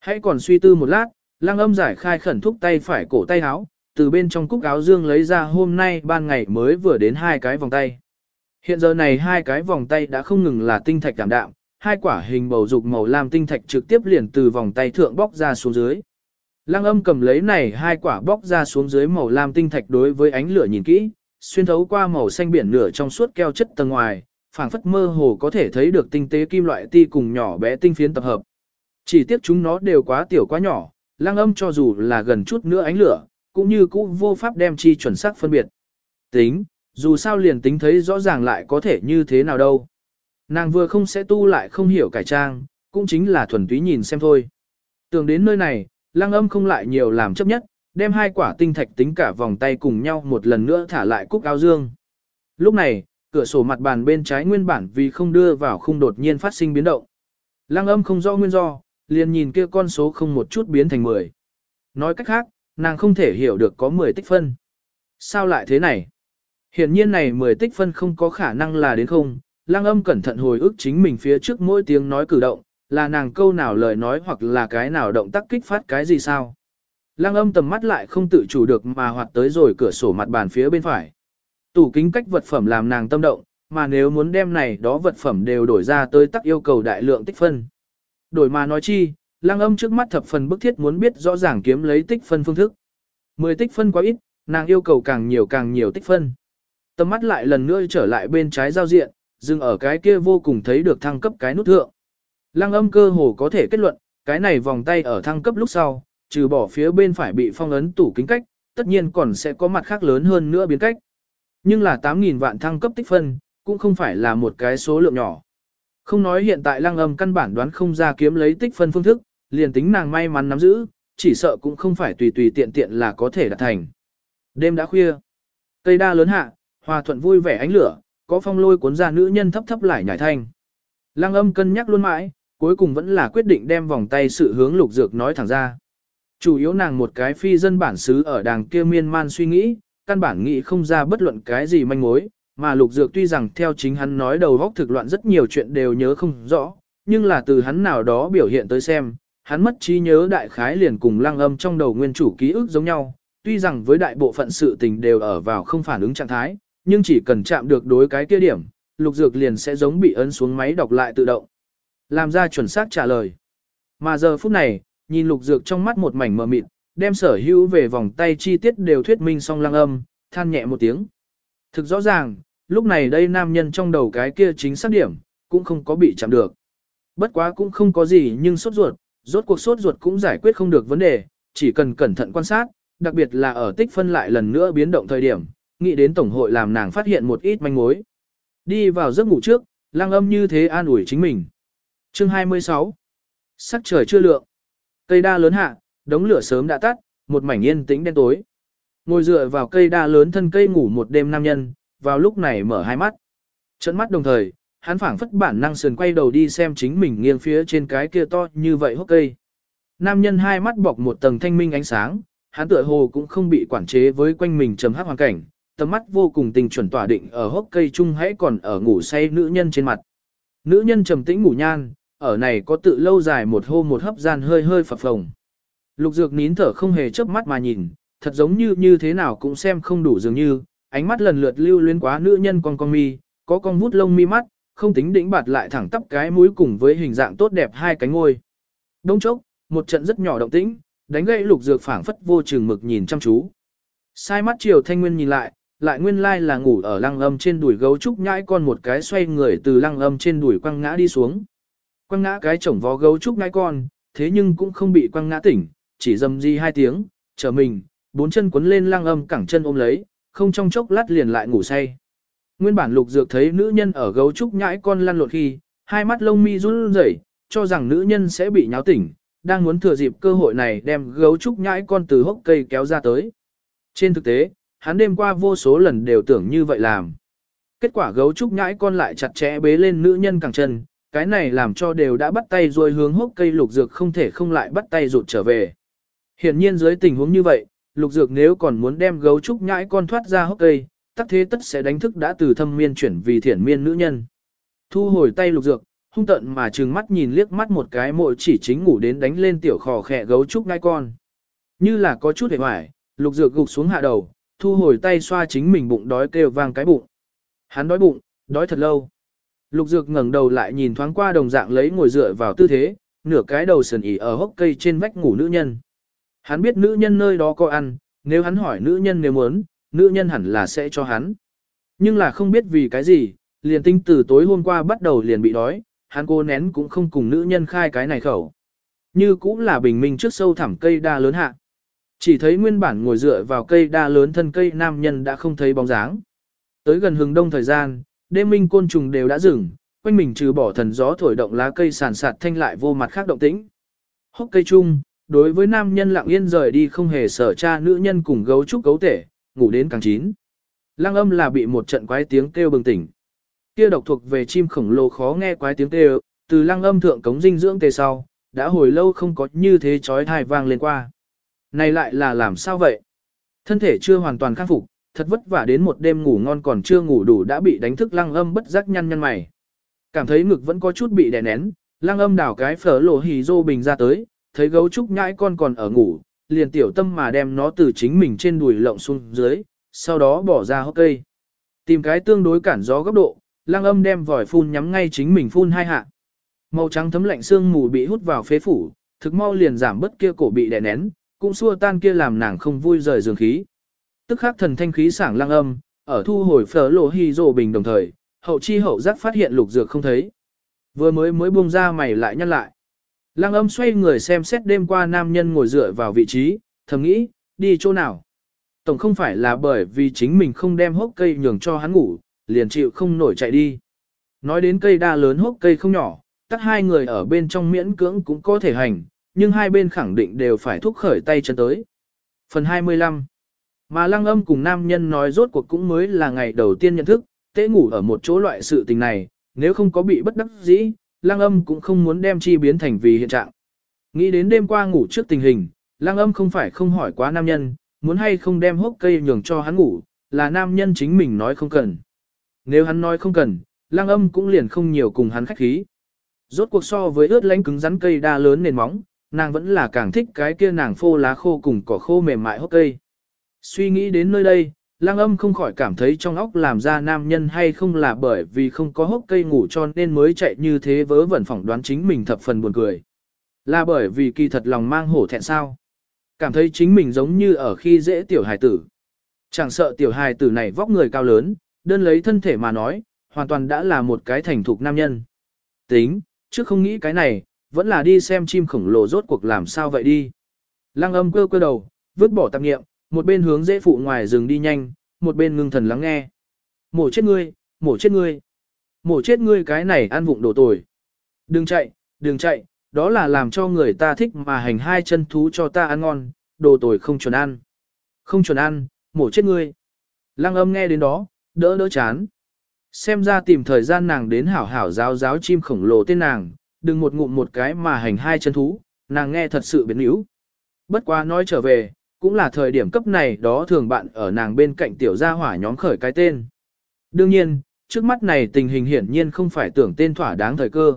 Hãy còn suy tư một lát, lăng âm giải khai khẩn thúc tay phải cổ tay áo, từ bên trong cúc áo dương lấy ra hôm nay ban ngày mới vừa đến hai cái vòng tay. Hiện giờ này hai cái vòng tay đã không ngừng là tinh thạch đảm đạm, hai quả hình bầu dục màu lam tinh thạch trực tiếp liền từ vòng tay thượng bóc ra xuống dưới. Lăng âm cầm lấy này hai quả bóc ra xuống dưới màu lam tinh thạch đối với ánh lửa nhìn kỹ, xuyên thấu qua màu xanh biển nửa trong suốt keo chất tầng ngoài, phảng phất mơ hồ có thể thấy được tinh tế kim loại ti cùng nhỏ bé tinh phiến tập hợp. Chỉ tiếc chúng nó đều quá tiểu quá nhỏ, lăng âm cho dù là gần chút nữa ánh lửa, cũng như cũ vô pháp đem chi chuẩn xác phân biệt. Tính, dù sao liền tính thấy rõ ràng lại có thể như thế nào đâu. Nàng vừa không sẽ tu lại không hiểu cải trang, cũng chính là thuần túy nhìn xem thôi. Tưởng đến nơi này, lăng âm không lại nhiều làm chấp nhất, đem hai quả tinh thạch tính cả vòng tay cùng nhau một lần nữa thả lại cúc áo dương. Lúc này, cửa sổ mặt bàn bên trái nguyên bản vì không đưa vào khung đột nhiên phát sinh biến động. Lăng âm không rõ nguyên do, liền nhìn kia con số không một chút biến thành 10. Nói cách khác, nàng không thể hiểu được có 10 tích phân. Sao lại thế này? Hiện nhiên này 10 tích phân không có khả năng là đến không, Lăng âm cẩn thận hồi ức chính mình phía trước mỗi tiếng nói cử động, là nàng câu nào lời nói hoặc là cái nào động tác kích phát cái gì sao. Lăng âm tầm mắt lại không tự chủ được mà hoạt tới rồi cửa sổ mặt bàn phía bên phải. Tủ kính cách vật phẩm làm nàng tâm động, mà nếu muốn đem này đó vật phẩm đều đổi ra tới tắc yêu cầu đại lượng tích phân. Đổi mà nói chi, lăng âm trước mắt thập phần bức thiết muốn biết rõ ràng kiếm lấy tích phân phương thức. Mười tích phân quá ít, nàng yêu cầu càng nhiều càng nhiều tích phân. Tầm mắt lại lần nữa trở lại bên trái giao diện, dừng ở cái kia vô cùng thấy được thăng cấp cái nút thượng. Lăng âm cơ hồ có thể kết luận, cái này vòng tay ở thăng cấp lúc sau, trừ bỏ phía bên phải bị phong ấn tủ kính cách, tất nhiên còn sẽ có mặt khác lớn hơn nữa biến cách. Nhưng là 8.000 vạn thăng cấp tích phân, cũng không phải là một cái số lượng nhỏ. Không nói hiện tại lăng âm căn bản đoán không ra kiếm lấy tích phân phương thức, liền tính nàng may mắn nắm giữ, chỉ sợ cũng không phải tùy tùy tiện tiện là có thể đạt thành. Đêm đã khuya, cây đa lớn hạ, hòa thuận vui vẻ ánh lửa, có phong lôi cuốn ra nữ nhân thấp thấp lại nhảy thanh. Lăng âm cân nhắc luôn mãi, cuối cùng vẫn là quyết định đem vòng tay sự hướng lục dược nói thẳng ra. Chủ yếu nàng một cái phi dân bản xứ ở đàng kia miên man suy nghĩ, căn bản nghĩ không ra bất luận cái gì manh mối, mà lục dược tuy rằng theo chính hắn nói đầu góc thực loạn rất nhiều chuyện đều nhớ không rõ, nhưng là từ hắn nào đó biểu hiện tới xem, hắn mất trí nhớ đại khái liền cùng lăng âm trong đầu nguyên chủ ký ức giống nhau, tuy rằng với đại bộ phận sự tình đều ở vào không phản ứng trạng thái, nhưng chỉ cần chạm được đối cái kia điểm, lục dược liền sẽ giống bị ấn xuống máy đọc lại tự động. Làm ra chuẩn xác trả lời. Mà giờ phút này, nhìn lục dược trong mắt một mảnh mờ mịt, đem sở hữu về vòng tay chi tiết đều thuyết minh song lăng âm, than nhẹ một tiếng. Thực rõ ràng, lúc này đây nam nhân trong đầu cái kia chính xác điểm, cũng không có bị chạm được. Bất quá cũng không có gì nhưng sốt ruột, rốt cuộc sốt ruột cũng giải quyết không được vấn đề, chỉ cần cẩn thận quan sát, đặc biệt là ở tích phân lại lần nữa biến động thời điểm, nghĩ đến Tổng hội làm nàng phát hiện một ít manh mối. Đi vào giấc ngủ trước, lang âm như thế an ủi chính mình. Chương 26 Sắc trời chưa lượng. Cây đa lớn hạ, đống lửa sớm đã tắt, một mảnh yên tĩnh đen tối. Ngồi dựa vào cây đa lớn thân cây ngủ một đêm nam nhân, vào lúc này mở hai mắt. Trận mắt đồng thời, hắn phảng phất bản năng sườn quay đầu đi xem chính mình nghiêng phía trên cái kia to như vậy hốc cây. nam nhân hai mắt bọc một tầng thanh minh ánh sáng, hắn tựa hồ cũng không bị quản chế với quanh mình trầm hắc hoàn cảnh, tầm mắt vô cùng tình chuẩn tỏa định ở hốc cây chung hãy còn ở ngủ say nữ nhân trên mặt. Nữ nhân trầm tĩnh ngủ nhan, ở này có tự lâu dài một hô một hấp gian hơi hơi phập phồng. Lục dược nín thở không hề chớp mắt mà nhìn, thật giống như như thế nào cũng xem không đủ dường như, ánh mắt lần lượt lưu luyến quá nữ nhân con con mi, có con vút lông mi mắt, không tính đỉnh bạt lại thẳng tắp cái mũi cùng với hình dạng tốt đẹp hai cánh ngôi. Đông chốc, một trận rất nhỏ động tĩnh, đánh gãy lục dược phảng phất vô trường mực nhìn chăm chú. Sai mắt chiều thanh nguyên nhìn lại, lại nguyên lai là ngủ ở lăng âm trên đùi gấu trúc nhãi con một cái xoay người từ lăng âm trên đùi quăng ngã đi xuống. Quăng ngã cái chổng vó gấu trúc nhãi con, thế nhưng cũng không bị quăng ngã tỉnh, chỉ dầm di hai tiếng, chờ mình, bốn chân quấn lên lăng âm cẳng chân ôm lấy, không trong chốc lát liền lại ngủ say. Nguyên bản lục dược thấy nữ nhân ở gấu trúc nhãi con lăn lộn khi, hai mắt lông mi run rẩy, cho rằng nữ nhân sẽ bị nháo tỉnh, đang muốn thừa dịp cơ hội này đem gấu trúc nhãi con từ hốc cây kéo ra tới. Trên thực tế, hắn đêm qua vô số lần đều tưởng như vậy làm. Kết quả gấu trúc nhãi con lại chặt chẽ bế lên nữ nhân càng chân, cái này làm cho đều đã bắt tay rồi hướng hốc cây lục dược không thể không lại bắt tay rụt trở về. Hiển nhiên dưới tình huống như vậy, lục dược nếu còn muốn đem gấu trúc nhãi con thoát ra hốc cây, tắc thế tất sẽ đánh thức đã từ thâm miên chuyển vì thiển miên nữ nhân. Thu hồi tay lục dược, hung tận mà trừng mắt nhìn liếc mắt một cái mội chỉ chính ngủ đến đánh lên tiểu khò khẹ gấu trúc nhãi con. Như là có chút hề hoài, lục dược gục xuống hạ đầu, thu hồi tay xoa chính mình bụng đói kêu vang cái bụng. Hắn đói bụng, đói thật lâu. Lục dược ngẩng đầu lại nhìn thoáng qua đồng dạng lấy ngồi dựa vào tư thế, nửa cái đầu sườn ỉ ở hốc cây trên vách ngủ nữ nhân. Hắn biết nữ nhân nơi đó có ăn, nếu hắn hỏi nữ nhân nếu muốn, nữ nhân hẳn là sẽ cho hắn. Nhưng là không biết vì cái gì, liền tinh từ tối hôm qua bắt đầu liền bị đói, hắn cô nén cũng không cùng nữ nhân khai cái này khẩu. Như cũng là bình minh trước sâu thẳm cây đa lớn hạ. Chỉ thấy nguyên bản ngồi dựa vào cây đa lớn thân cây nam nhân đã không thấy bóng dáng. Tới gần hừng đông thời gian, đêm minh côn trùng đều đã dừng, quanh mình trừ bỏ thần gió thổi động lá cây sàn sạt thanh lại vô mặt khác động tĩnh. Hốc cây chung, đối với nam nhân lặng yên rời đi không hề sở cha nữ nhân cùng gấu trúc gấu tể, ngủ đến càng chín. Lăng âm là bị một trận quái tiếng kêu bừng tỉnh. Kia độc thuộc về chim khổng lồ khó nghe quái tiếng kêu, từ lăng âm thượng cống dinh dưỡng tề sau, đã hồi lâu không có như thế chói thai vang lên qua. Này lại là làm sao vậy? Thân thể chưa hoàn toàn khắc phục, thật vất vả đến một đêm ngủ ngon còn chưa ngủ đủ đã bị đánh thức lăng âm bất giác nhăn nhăn mày. Cảm thấy ngực vẫn có chút bị đè nén, lăng âm đảo cái phở lộ hì rô bình ra tới, thấy gấu trúc nhãi con còn ở ngủ, liền tiểu tâm mà đem nó từ chính mình trên đùi lộng xuống dưới, sau đó bỏ ra hốc cây. Tìm cái tương đối cản gió góc độ, lăng âm đem vòi phun nhắm ngay chính mình phun hai hạ. Màu trắng thấm lạnh xương mù bị hút vào phế phủ, thực mau liền giảm bất kia cổ bị đè nén, cũng xua tan kia làm nàng không vui rời giường khí. Tức khắc thần thanh khí sảng lăng âm, ở thu hồi phở lộ hy rồ bình đồng thời, hậu chi hậu giác phát hiện lục dược không thấy. Vừa mới mới buông ra mày lại nhăn lại. Lăng âm xoay người xem xét đêm qua nam nhân ngồi dựa vào vị trí, thầm nghĩ, đi chỗ nào. Tổng không phải là bởi vì chính mình không đem hốc cây nhường cho hắn ngủ, liền chịu không nổi chạy đi. Nói đến cây đa lớn hốc cây không nhỏ, tắt hai người ở bên trong miễn cưỡng cũng có thể hành, nhưng hai bên khẳng định đều phải thúc khởi tay chân tới. Phần 25 Mà lăng âm cùng nam nhân nói rốt cuộc cũng mới là ngày đầu tiên nhận thức, tế ngủ ở một chỗ loại sự tình này, nếu không có bị bất đắc dĩ, lăng âm cũng không muốn đem chi biến thành vì hiện trạng. Nghĩ đến đêm qua ngủ trước tình hình, lăng âm không phải không hỏi quá nam nhân, muốn hay không đem hốc cây nhường cho hắn ngủ, là nam nhân chính mình nói không cần. Nếu hắn nói không cần, lăng âm cũng liền không nhiều cùng hắn khách khí. Rốt cuộc so với ướt lánh cứng rắn cây đa lớn nền móng, nàng vẫn là càng thích cái kia nàng phô lá khô cùng cỏ khô mềm mại hốc cây. Suy nghĩ đến nơi đây, lang âm không khỏi cảm thấy trong óc làm ra nam nhân hay không là bởi vì không có hốc cây ngủ cho nên mới chạy như thế vớ vẩn phỏng đoán chính mình thập phần buồn cười. Là bởi vì kỳ thật lòng mang hổ thẹn sao. Cảm thấy chính mình giống như ở khi dễ tiểu hài tử. Chẳng sợ tiểu hài tử này vóc người cao lớn, đơn lấy thân thể mà nói, hoàn toàn đã là một cái thành thục nam nhân. Tính, trước không nghĩ cái này, vẫn là đi xem chim khổng lồ rốt cuộc làm sao vậy đi. Lăng âm cơ cơ đầu, vứt bỏ tạp nghiệm, một bên hướng dễ phụ ngoài rừng đi nhanh, một bên ngưng thần lắng nghe. Mổ chết ngươi, mổ chết ngươi. Mổ chết ngươi cái này ăn vụng đồ tồi. Đừng chạy, đừng chạy, đó là làm cho người ta thích mà hành hai chân thú cho ta ăn ngon, đồ tồi không chuẩn ăn. Không chuẩn ăn, mổ chết ngươi. Lăng âm nghe đến đó, đỡ đỡ chán. Xem ra tìm thời gian nàng đến hảo hảo giáo giáo chim khổng lồ tên nàng, đừng một ngụm một cái mà hành hai chân thú, nàng nghe thật sự biến yếu. Bất quá nói trở về, cũng là thời điểm cấp này đó thường bạn ở nàng bên cạnh tiểu gia hỏa nhóm khởi cái tên. Đương nhiên, trước mắt này tình hình hiển nhiên không phải tưởng tên thỏa đáng thời cơ.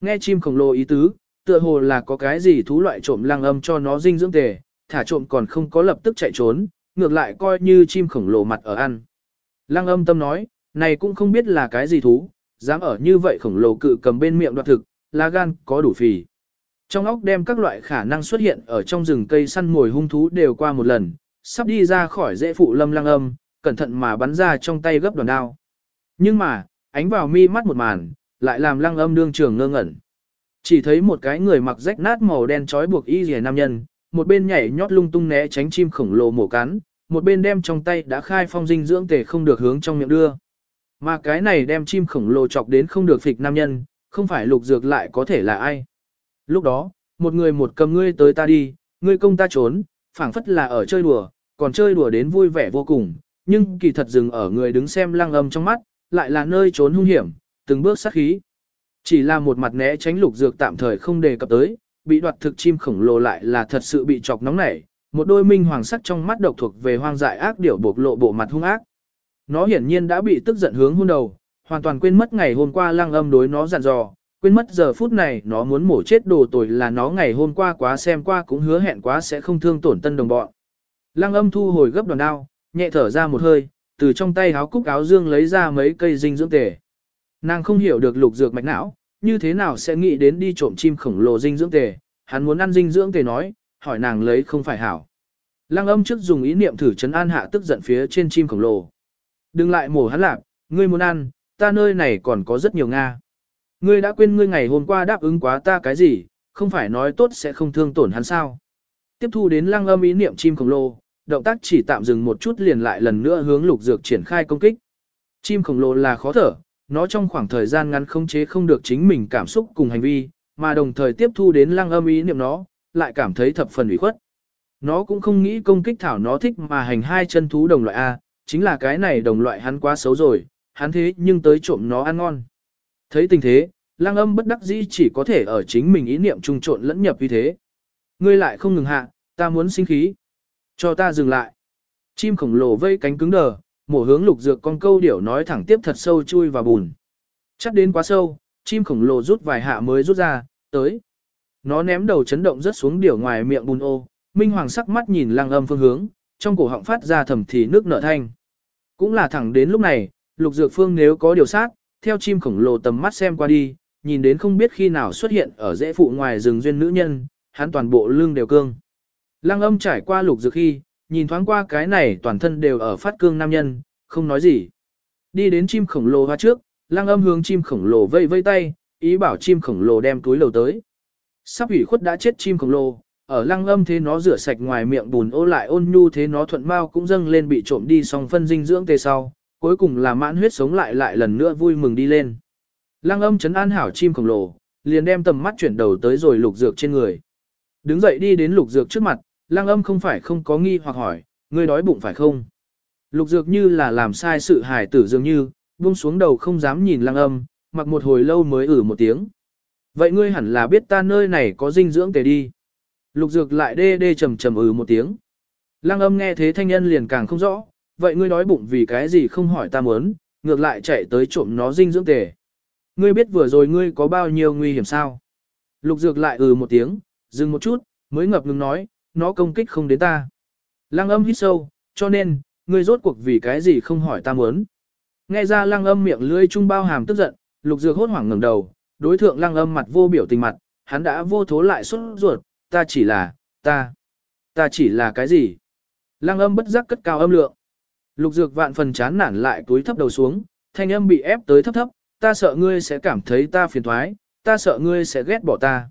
Nghe chim khổng lồ ý tứ, tựa hồ là có cái gì thú loại trộm lăng âm cho nó dinh dưỡng tề, thả trộm còn không có lập tức chạy trốn, ngược lại coi như chim khổng lồ mặt ở ăn. Lăng âm tâm nói, này cũng không biết là cái gì thú, dám ở như vậy khổng lồ cự cầm bên miệng đoạt thực, lá gan có đủ phì. Trong óc đem các loại khả năng xuất hiện ở trong rừng cây săn mồi hung thú đều qua một lần, sắp đi ra khỏi dễ phụ lâm lăng âm, cẩn thận mà bắn ra trong tay gấp đòn đao. Nhưng mà, ánh vào mi mắt một màn, lại làm lăng âm đương trường ngơ ngẩn. Chỉ thấy một cái người mặc rách nát màu đen trói buộc y rìa nam nhân, một bên nhảy nhót lung tung né tránh chim khổng lồ mổ cắn, một bên đem trong tay đã khai phong dinh dưỡng tề không được hướng trong miệng đưa. Mà cái này đem chim khổng lồ chọc đến không được phịch nam nhân, không phải lục dược lại có thể là ai. Lúc đó, một người một cầm ngươi tới ta đi, ngươi công ta trốn, phảng phất là ở chơi đùa, còn chơi đùa đến vui vẻ vô cùng, nhưng kỳ thật dừng ở người đứng xem lăng âm trong mắt, lại là nơi trốn hung hiểm, từng bước sát khí. Chỉ là một mặt né tránh lục dược tạm thời không đề cập tới, bị đoạt thực chim khổng lồ lại là thật sự bị chọc nóng nảy, một đôi minh hoàng sắc trong mắt độc thuộc về hoang dại ác điểu bộc lộ bộ mặt hung ác. Nó hiển nhiên đã bị tức giận hướng hôn đầu, hoàn toàn quên mất ngày hôm qua lăng âm đối nó dặn dò, quên mất giờ phút này nó muốn mổ chết đồ tồi là nó ngày hôm qua quá xem qua cũng hứa hẹn quá sẽ không thương tổn tân đồng bọn. Lăng âm thu hồi gấp đòn đao, nhẹ thở ra một hơi, từ trong tay áo cúc áo dương lấy ra mấy cây dinh dưỡng tề. Nàng không hiểu được lục dược mạch não, như thế nào sẽ nghĩ đến đi trộm chim khổng lồ dinh dưỡng tề, hắn muốn ăn dinh dưỡng tề nói, hỏi nàng lấy không phải hảo. Lăng âm trước dùng ý niệm thử chấn an hạ tức giận phía trên chim khổng lồ. Đừng lại mổ hắn lạc, ngươi muốn ăn, ta nơi này còn có rất nhiều Nga. Ngươi đã quên ngươi ngày hôm qua đáp ứng quá ta cái gì, không phải nói tốt sẽ không thương tổn hắn sao. Tiếp thu đến lăng âm ý niệm chim khổng lồ, động tác chỉ tạm dừng một chút liền lại lần nữa hướng lục dược triển khai công kích. Chim khổng lồ là khó thở, nó trong khoảng thời gian ngắn không chế không được chính mình cảm xúc cùng hành vi, mà đồng thời tiếp thu đến lăng âm ý niệm nó, lại cảm thấy thập phần ủy khuất. Nó cũng không nghĩ công kích thảo nó thích mà hành hai chân thú đồng loại A, chính là cái này đồng loại hắn quá xấu rồi, hắn thế nhưng tới trộm nó ăn ngon. Thấy tình thế, lang âm bất đắc dĩ chỉ có thể ở chính mình ý niệm trung trộn lẫn nhập như thế. Ngươi lại không ngừng hạ, ta muốn sinh khí. Cho ta dừng lại. Chim khổng lồ vây cánh cứng đờ, mổ hướng lục dược con câu điểu nói thẳng tiếp thật sâu chui vào bùn. Chắc đến quá sâu, chim khổng lồ rút vài hạ mới rút ra, tới. Nó ném đầu chấn động rất xuống điểu ngoài miệng bùn ô, minh hoàng sắc mắt nhìn lang âm phương hướng, trong cổ họng phát ra thầm thì nước nở thanh. Cũng là thẳng đến lúc này, lục dược phương nếu có điều sát, theo chim khổng lồ tầm mắt xem qua đi, nhìn đến không biết khi nào xuất hiện ở dễ phụ ngoài rừng duyên nữ nhân, hắn toàn bộ lưng đều cương. Lăng âm trải qua lục dược khi, nhìn thoáng qua cái này toàn thân đều ở phát cương nam nhân, không nói gì. Đi đến chim khổng lồ hoa trước, lăng âm hướng chim khổng lồ vây vây tay, ý bảo chim khổng lồ đem túi lầu tới. Sắp ủy khuất đã chết chim khổng lồ, ở lăng âm thế nó rửa sạch ngoài miệng bùn ô lại ôn nhu thế nó thuận bao cũng dâng lên bị trộm đi xong phân dinh dưỡng tê sau, cuối cùng là mãn huyết sống lại lại lần nữa vui mừng đi lên. Lăng âm chấn an hảo chim khổng lồ, liền đem tầm mắt chuyển đầu tới rồi lục dược trên người. Đứng dậy đi đến lục dược trước mặt, lăng âm không phải không có nghi hoặc hỏi, ngươi đói bụng phải không? Lục dược như là làm sai sự hài tử dường như, buông xuống đầu không dám nhìn lăng âm, mặc một hồi lâu mới ử một tiếng. Vậy ngươi hẳn là biết ta nơi này có dinh dưỡng tề đi. Lục dược lại đê đê trầm trầm ừ một tiếng. Lăng âm nghe thế thanh nhân liền càng không rõ, vậy ngươi đói bụng vì cái gì không hỏi ta muốn, ngược lại chạy tới trộm nó dinh dưỡng tề. Ngươi biết vừa rồi ngươi có bao nhiêu nguy hiểm sao? Lục dược lại ừ một tiếng, dừng một chút, mới ngập ngừng nói, nó công kích không đến ta. Lăng âm hít sâu, cho nên, ngươi rốt cuộc vì cái gì không hỏi ta muốn. Nghe ra lăng âm miệng lưỡi trung bao hàm tức giận, lục dược hốt hoảng ngẩng đầu, đối thượng lăng âm mặt vô biểu tình mặt, hắn đã vô thố lại xuất ruột, ta chỉ là, ta, ta chỉ là cái gì? Lăng âm bất giác cất cao âm lượng. Lục dược vạn phần chán nản lại túi thấp đầu xuống, thanh âm bị ép tới thấp thấp, ta sợ ngươi sẽ cảm thấy ta phiền thoái, ta sợ ngươi sẽ ghét bỏ ta.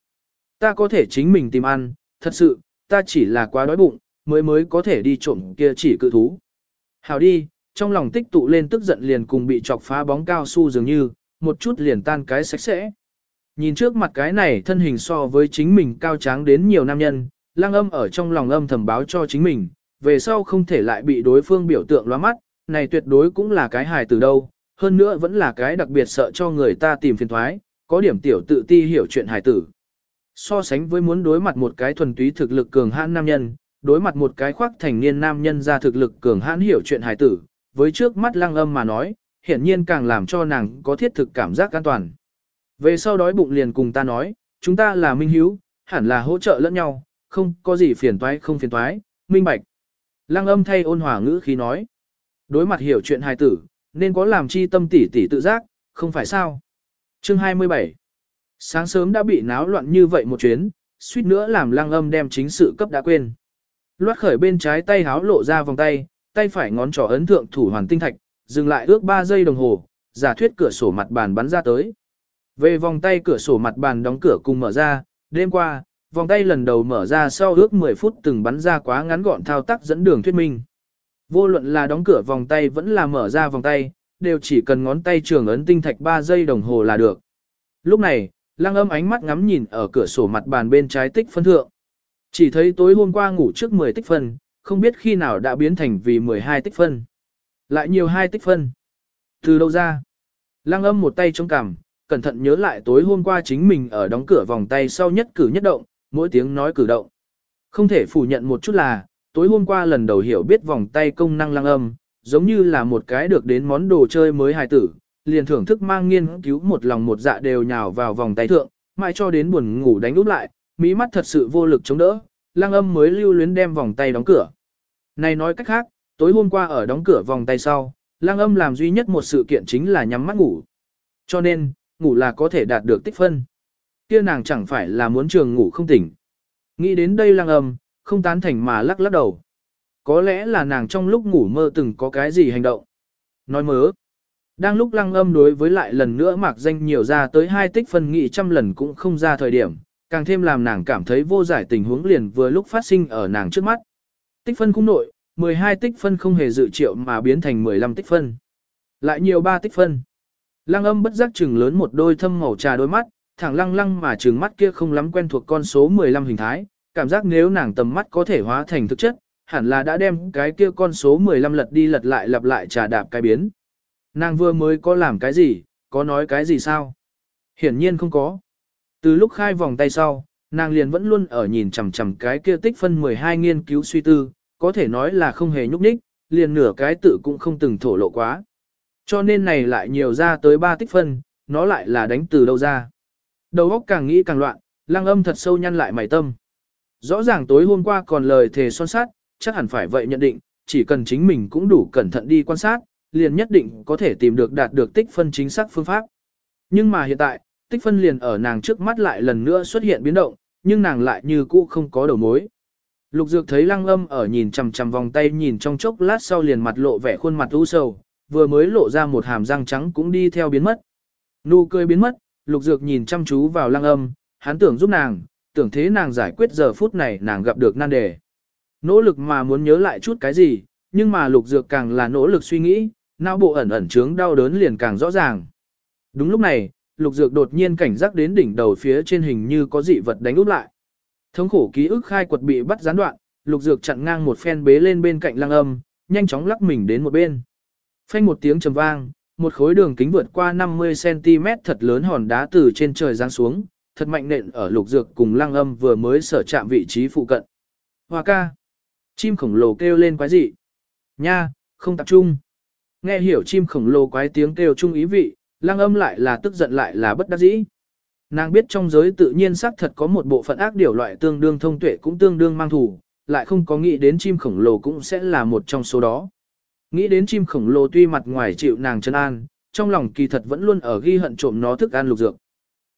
Ta có thể chính mình tìm ăn, thật sự, ta chỉ là quá đói bụng, mới mới có thể đi trộm kia chỉ cự thú. Hào đi, trong lòng tích tụ lên tức giận liền cùng bị chọc phá bóng cao su dường như, một chút liền tan cái sạch sẽ. Nhìn trước mặt cái này thân hình so với chính mình cao tráng đến nhiều nam nhân, lang âm ở trong lòng âm thầm báo cho chính mình, về sau không thể lại bị đối phương biểu tượng loa mắt, này tuyệt đối cũng là cái hài từ đâu, hơn nữa vẫn là cái đặc biệt sợ cho người ta tìm phiền thoái, có điểm tiểu tự ti hiểu chuyện hài tử. So sánh với muốn đối mặt một cái thuần túy thực lực cường hãn nam nhân, đối mặt một cái khoác thành niên nam nhân ra thực lực cường hãn hiểu chuyện hài tử, với trước mắt lăng âm mà nói, hiển nhiên càng làm cho nàng có thiết thực cảm giác an toàn. Về sau đói bụng liền cùng ta nói, chúng ta là minh hiếu, hẳn là hỗ trợ lẫn nhau, không có gì phiền toái không phiền toái, minh bạch. Lăng âm thay ôn hòa ngữ khí nói. Đối mặt hiểu chuyện hài tử, nên có làm chi tâm tỉ tỉ tự giác, không phải sao. Chương 27 Sáng sớm đã bị náo loạn như vậy một chuyến, suýt nữa làm lăng âm đem chính sự cấp đã quên. Loát khởi bên trái tay háo lộ ra vòng tay, tay phải ngón trỏ ấn thượng thủ hoàn tinh thạch, dừng lại ước 3 giây đồng hồ, giả thuyết cửa sổ mặt bàn bắn ra tới. Về vòng tay cửa sổ mặt bàn đóng cửa cùng mở ra, đêm qua, vòng tay lần đầu mở ra sau ước 10 phút từng bắn ra quá ngắn gọn thao tác dẫn đường thuyết minh. Vô luận là đóng cửa vòng tay vẫn là mở ra vòng tay, đều chỉ cần ngón tay trường ấn tinh thạch 3 giây đồng hồ là được. Lúc này, lăng âm ánh mắt ngắm nhìn ở cửa sổ mặt bàn bên trái tích phân thượng. Chỉ thấy tối hôm qua ngủ trước 10 tích phân, không biết khi nào đã biến thành vì 12 tích phân. Lại nhiều hai tích phân. Từ đâu ra? Lăng âm một tay trong cằm, cẩn thận nhớ lại tối hôm qua chính mình ở đóng cửa vòng tay sau nhất cử nhất động, mỗi tiếng nói cử động. Không thể phủ nhận một chút là, tối hôm qua lần đầu hiểu biết vòng tay công năng lăng âm, giống như là một cái được đến món đồ chơi mới hài tử, liền thưởng thức mang nghiên cứu một lòng một dạ đều nhào vào vòng tay thượng, mãi cho đến buồn ngủ đánh úp lại, mỹ mắt thật sự vô lực chống đỡ, lăng âm mới lưu luyến đem vòng tay đóng cửa. Này nói cách khác, tối hôm qua ở đóng cửa vòng tay sau, lăng âm làm duy nhất một sự kiện chính là nhắm mắt ngủ. Cho nên, ngủ là có thể đạt được tích phân. Kia nàng chẳng phải là muốn trường ngủ không tỉnh. Nghĩ đến đây lăng âm, không tán thành mà lắc lắc đầu. Có lẽ là nàng trong lúc ngủ mơ từng có cái gì hành động. Nói mớ. Đang lúc lăng âm đối với lại lần nữa mạc danh nhiều ra tới hai tích phân nghị trăm lần cũng không ra thời điểm, càng thêm làm nàng cảm thấy vô giải tình huống liền vừa lúc phát sinh ở nàng trước mắt. Tích phân cũng nội, 12 tích phân không hề dự triệu mà biến thành 15 tích phân. Lại nhiều 3 tích phân. Lăng âm bất giác chừng lớn một đôi thâm màu trà đôi mắt, thẳng lăng lăng mà trừng mắt kia không lắm quen thuộc con số 15 hình thái, cảm giác nếu nàng tầm mắt có thể hóa thành thực chất, hẳn là đã đem cái kia con số 15 lật đi lật lại lặp lại trà đạp cái biến. Nàng vừa mới có làm cái gì, có nói cái gì sao? Hiển nhiên không có. Từ lúc khai vòng tay sau, nàng liền vẫn luôn ở nhìn chằm chằm cái kia tích phân 12 nghiên cứu suy tư, có thể nói là không hề nhúc nhích, liền nửa cái tự cũng không từng thổ lộ quá. Cho nên này lại nhiều ra tới 3 tích phân, nó lại là đánh từ đâu ra. Đầu óc càng nghĩ càng loạn, lăng âm thật sâu nhăn lại mày tâm. Rõ ràng tối hôm qua còn lời thề son sát, chắc hẳn phải vậy nhận định, chỉ cần chính mình cũng đủ cẩn thận đi quan sát, liền nhất định có thể tìm được đạt được tích phân chính xác phương pháp. Nhưng mà hiện tại, tích phân liền ở nàng trước mắt lại lần nữa xuất hiện biến động, nhưng nàng lại như cũ không có đầu mối. Lục Dược thấy Lăng Âm ở nhìn chằm chằm vòng tay nhìn trong chốc lát sau liền mặt lộ vẻ khuôn mặt u sầu, vừa mới lộ ra một hàm răng trắng cũng đi theo biến mất. Nụ cười biến mất, Lục Dược nhìn chăm chú vào Lăng Âm, hắn tưởng giúp nàng, tưởng thế nàng giải quyết giờ phút này nàng gặp được nan đề. Nỗ lực mà muốn nhớ lại chút cái gì, nhưng mà Lục Dược càng là nỗ lực suy nghĩ, não bộ ẩn ẩn chướng đau đớn liền càng rõ ràng. Đúng lúc này, Lục Dược đột nhiên cảnh giác đến đỉnh đầu phía trên hình như có dị vật đánh úp lại. Thống khổ ký ức khai quật bị bắt gián đoạn, lục dược chặn ngang một phen bế lên bên cạnh lăng âm, nhanh chóng lắc mình đến một bên. Phanh một tiếng trầm vang, một khối đường kính vượt qua 50cm thật lớn hòn đá từ trên trời giáng xuống, thật mạnh nện ở lục dược cùng lăng âm vừa mới sở chạm vị trí phụ cận. Hoa ca. Chim khổng lồ kêu lên quái dị. Nha, không tập trung. Nghe hiểu chim khổng lồ quái tiếng kêu trung ý vị, lăng âm lại là tức giận lại là bất đắc dĩ. Nàng biết trong giới tự nhiên xác thật có một bộ phận ác điều loại tương đương thông tuệ cũng tương đương mang thủ, lại không có nghĩ đến chim khổng lồ cũng sẽ là một trong số đó. Nghĩ đến chim khổng lồ tuy mặt ngoài chịu nàng chân an, trong lòng kỳ thật vẫn luôn ở ghi hận trộm nó thức ăn lục dược.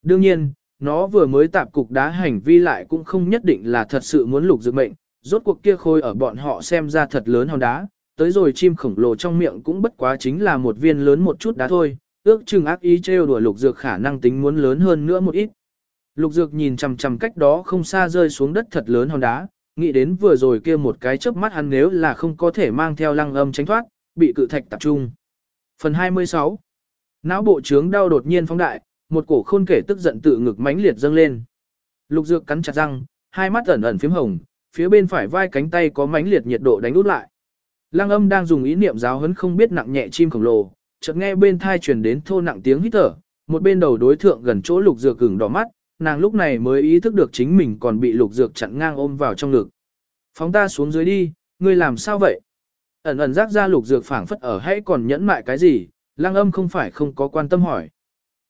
Đương nhiên, nó vừa mới tạp cục đá hành vi lại cũng không nhất định là thật sự muốn lục dược mệnh, rốt cuộc kia khôi ở bọn họ xem ra thật lớn hòn đá, tới rồi chim khổng lồ trong miệng cũng bất quá chính là một viên lớn một chút đá thôi, ước chừng ác ý trêu đùa lục dược khả năng tính muốn lớn hơn nữa một ít. Lục dược nhìn chằm chằm cách đó không xa rơi xuống đất thật lớn hòn đá, nghĩ đến vừa rồi kia một cái chớp mắt hắn nếu là không có thể mang theo lăng âm tránh thoát, bị cự thạch tập trung. Phần 26 Não bộ trướng đau đột nhiên phóng đại, một cổ khôn kể tức giận tự ngực mãnh liệt dâng lên. Lục dược cắn chặt răng, hai mắt ẩn ẩn phím hồng, phía bên phải vai cánh tay có mãnh liệt nhiệt độ đánh út lại. Lăng âm đang dùng ý niệm giáo hấn không biết nặng nhẹ chim khổng lồ, chợt nghe bên thai truyền đến thô nặng tiếng hít thở, một bên đầu đối thượng gần chỗ lục dược cứng đỏ mắt, nàng lúc này mới ý thức được chính mình còn bị lục dược chặn ngang ôm vào trong ngực. Phóng ta xuống dưới đi, ngươi làm sao vậy? Ẩn ẩn rác ra lục dược phảng phất ở hãy còn nhẫn mại cái gì, lăng âm không phải không có quan tâm hỏi.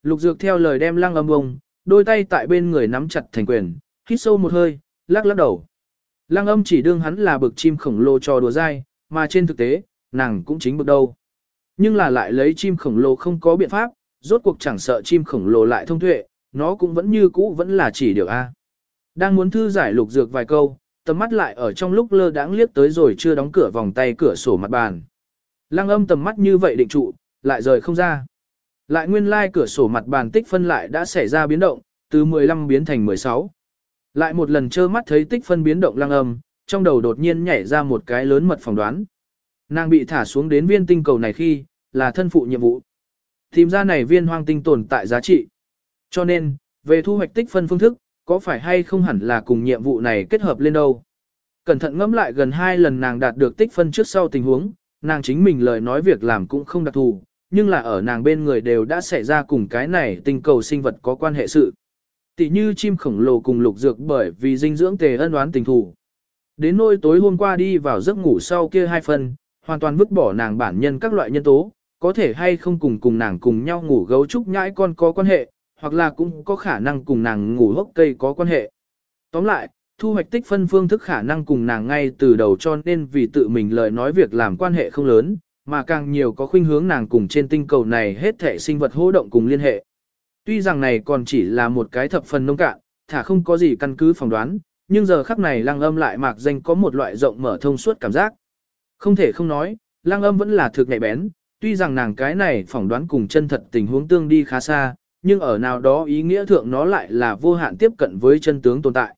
Lục dược theo lời đem lăng âm bông, đôi tay tại bên người nắm chặt thành quyền, hít sâu một hơi, lắc lắc đầu. Lăng âm chỉ đương hắn là bực chim khổng lồ trò đùa dai, mà trên thực tế, nàng cũng chính bực đâu. Nhưng là lại lấy chim khổng lồ không có biện pháp, rốt cuộc chẳng sợ chim khổng lồ lại thông tuệ, nó cũng vẫn như cũ vẫn là chỉ điều A. Đang muốn thư giải lục dược vài câu, tầm mắt lại ở trong lúc lơ đãng liếc tới rồi chưa đóng cửa vòng tay cửa sổ mặt bàn. Lăng âm tầm mắt như vậy định trụ, lại rời không ra. Lại nguyên lai like cửa sổ mặt bàn tích phân lại đã xảy ra biến động, từ 15 biến thành 16. Lại một lần trơ mắt thấy tích phân biến động lăng âm, trong đầu đột nhiên nhảy ra một cái lớn mật phỏng đoán. Nàng bị thả xuống đến viên tinh cầu này khi, là thân phụ nhiệm vụ. Tìm ra này viên hoang tinh tồn tại giá trị. Cho nên, về thu hoạch tích phân phương thức, có phải hay không hẳn là cùng nhiệm vụ này kết hợp lên đâu. Cẩn thận ngẫm lại gần hai lần nàng đạt được tích phân trước sau tình huống, nàng chính mình lời nói việc làm cũng không đặc thù, nhưng là ở nàng bên người đều đã xảy ra cùng cái này tình cầu sinh vật có quan hệ sự. Tỷ như chim khổng lồ cùng lục dược bởi vì dinh dưỡng tề ân oán tình thù. Đến nôi tối hôm qua đi vào giấc ngủ sau kia hai phần, hoàn toàn vứt bỏ nàng bản nhân các loại nhân tố, có thể hay không cùng cùng nàng cùng nhau ngủ gấu trúc nhãi con có quan hệ, hoặc là cũng có khả năng cùng nàng ngủ hốc cây có quan hệ. Tóm lại, thu hoạch tích phân phương thức khả năng cùng nàng ngay từ đầu cho nên vì tự mình lời nói việc làm quan hệ không lớn, mà càng nhiều có khuynh hướng nàng cùng trên tinh cầu này hết thể sinh vật hô động cùng liên hệ. Tuy rằng này còn chỉ là một cái thập phần nông cạn, thả không có gì căn cứ phỏng đoán, nhưng giờ khắc này lăng âm lại mạc danh có một loại rộng mở thông suốt cảm giác. Không thể không nói, lăng âm vẫn là thực nhạy bén, tuy rằng nàng cái này phỏng đoán cùng chân thật tình huống tương đi khá xa, nhưng ở nào đó ý nghĩa thượng nó lại là vô hạn tiếp cận với chân tướng tồn tại.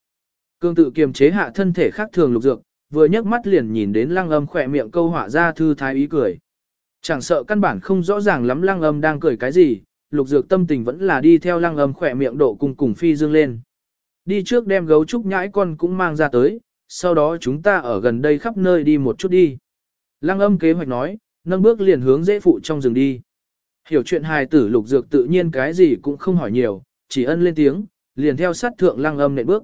Cương tự kiềm chế hạ thân thể khác thường lục dược, vừa nhấc mắt liền nhìn đến lăng âm khỏe miệng câu họa ra thư thái ý cười. Chẳng sợ căn bản không rõ ràng lắm lăng âm đang cười cái gì, lục dược tâm tình vẫn là đi theo lăng âm khỏe miệng độ cùng cùng phi dương lên. Đi trước đem gấu trúc nhãi con cũng mang ra tới, sau đó chúng ta ở gần đây khắp nơi đi một chút đi. Lăng âm kế hoạch nói, nâng bước liền hướng dễ phụ trong rừng đi. Hiểu chuyện hài tử lục dược tự nhiên cái gì cũng không hỏi nhiều, chỉ ân lên tiếng, liền theo sát thượng lăng âm nệ bước.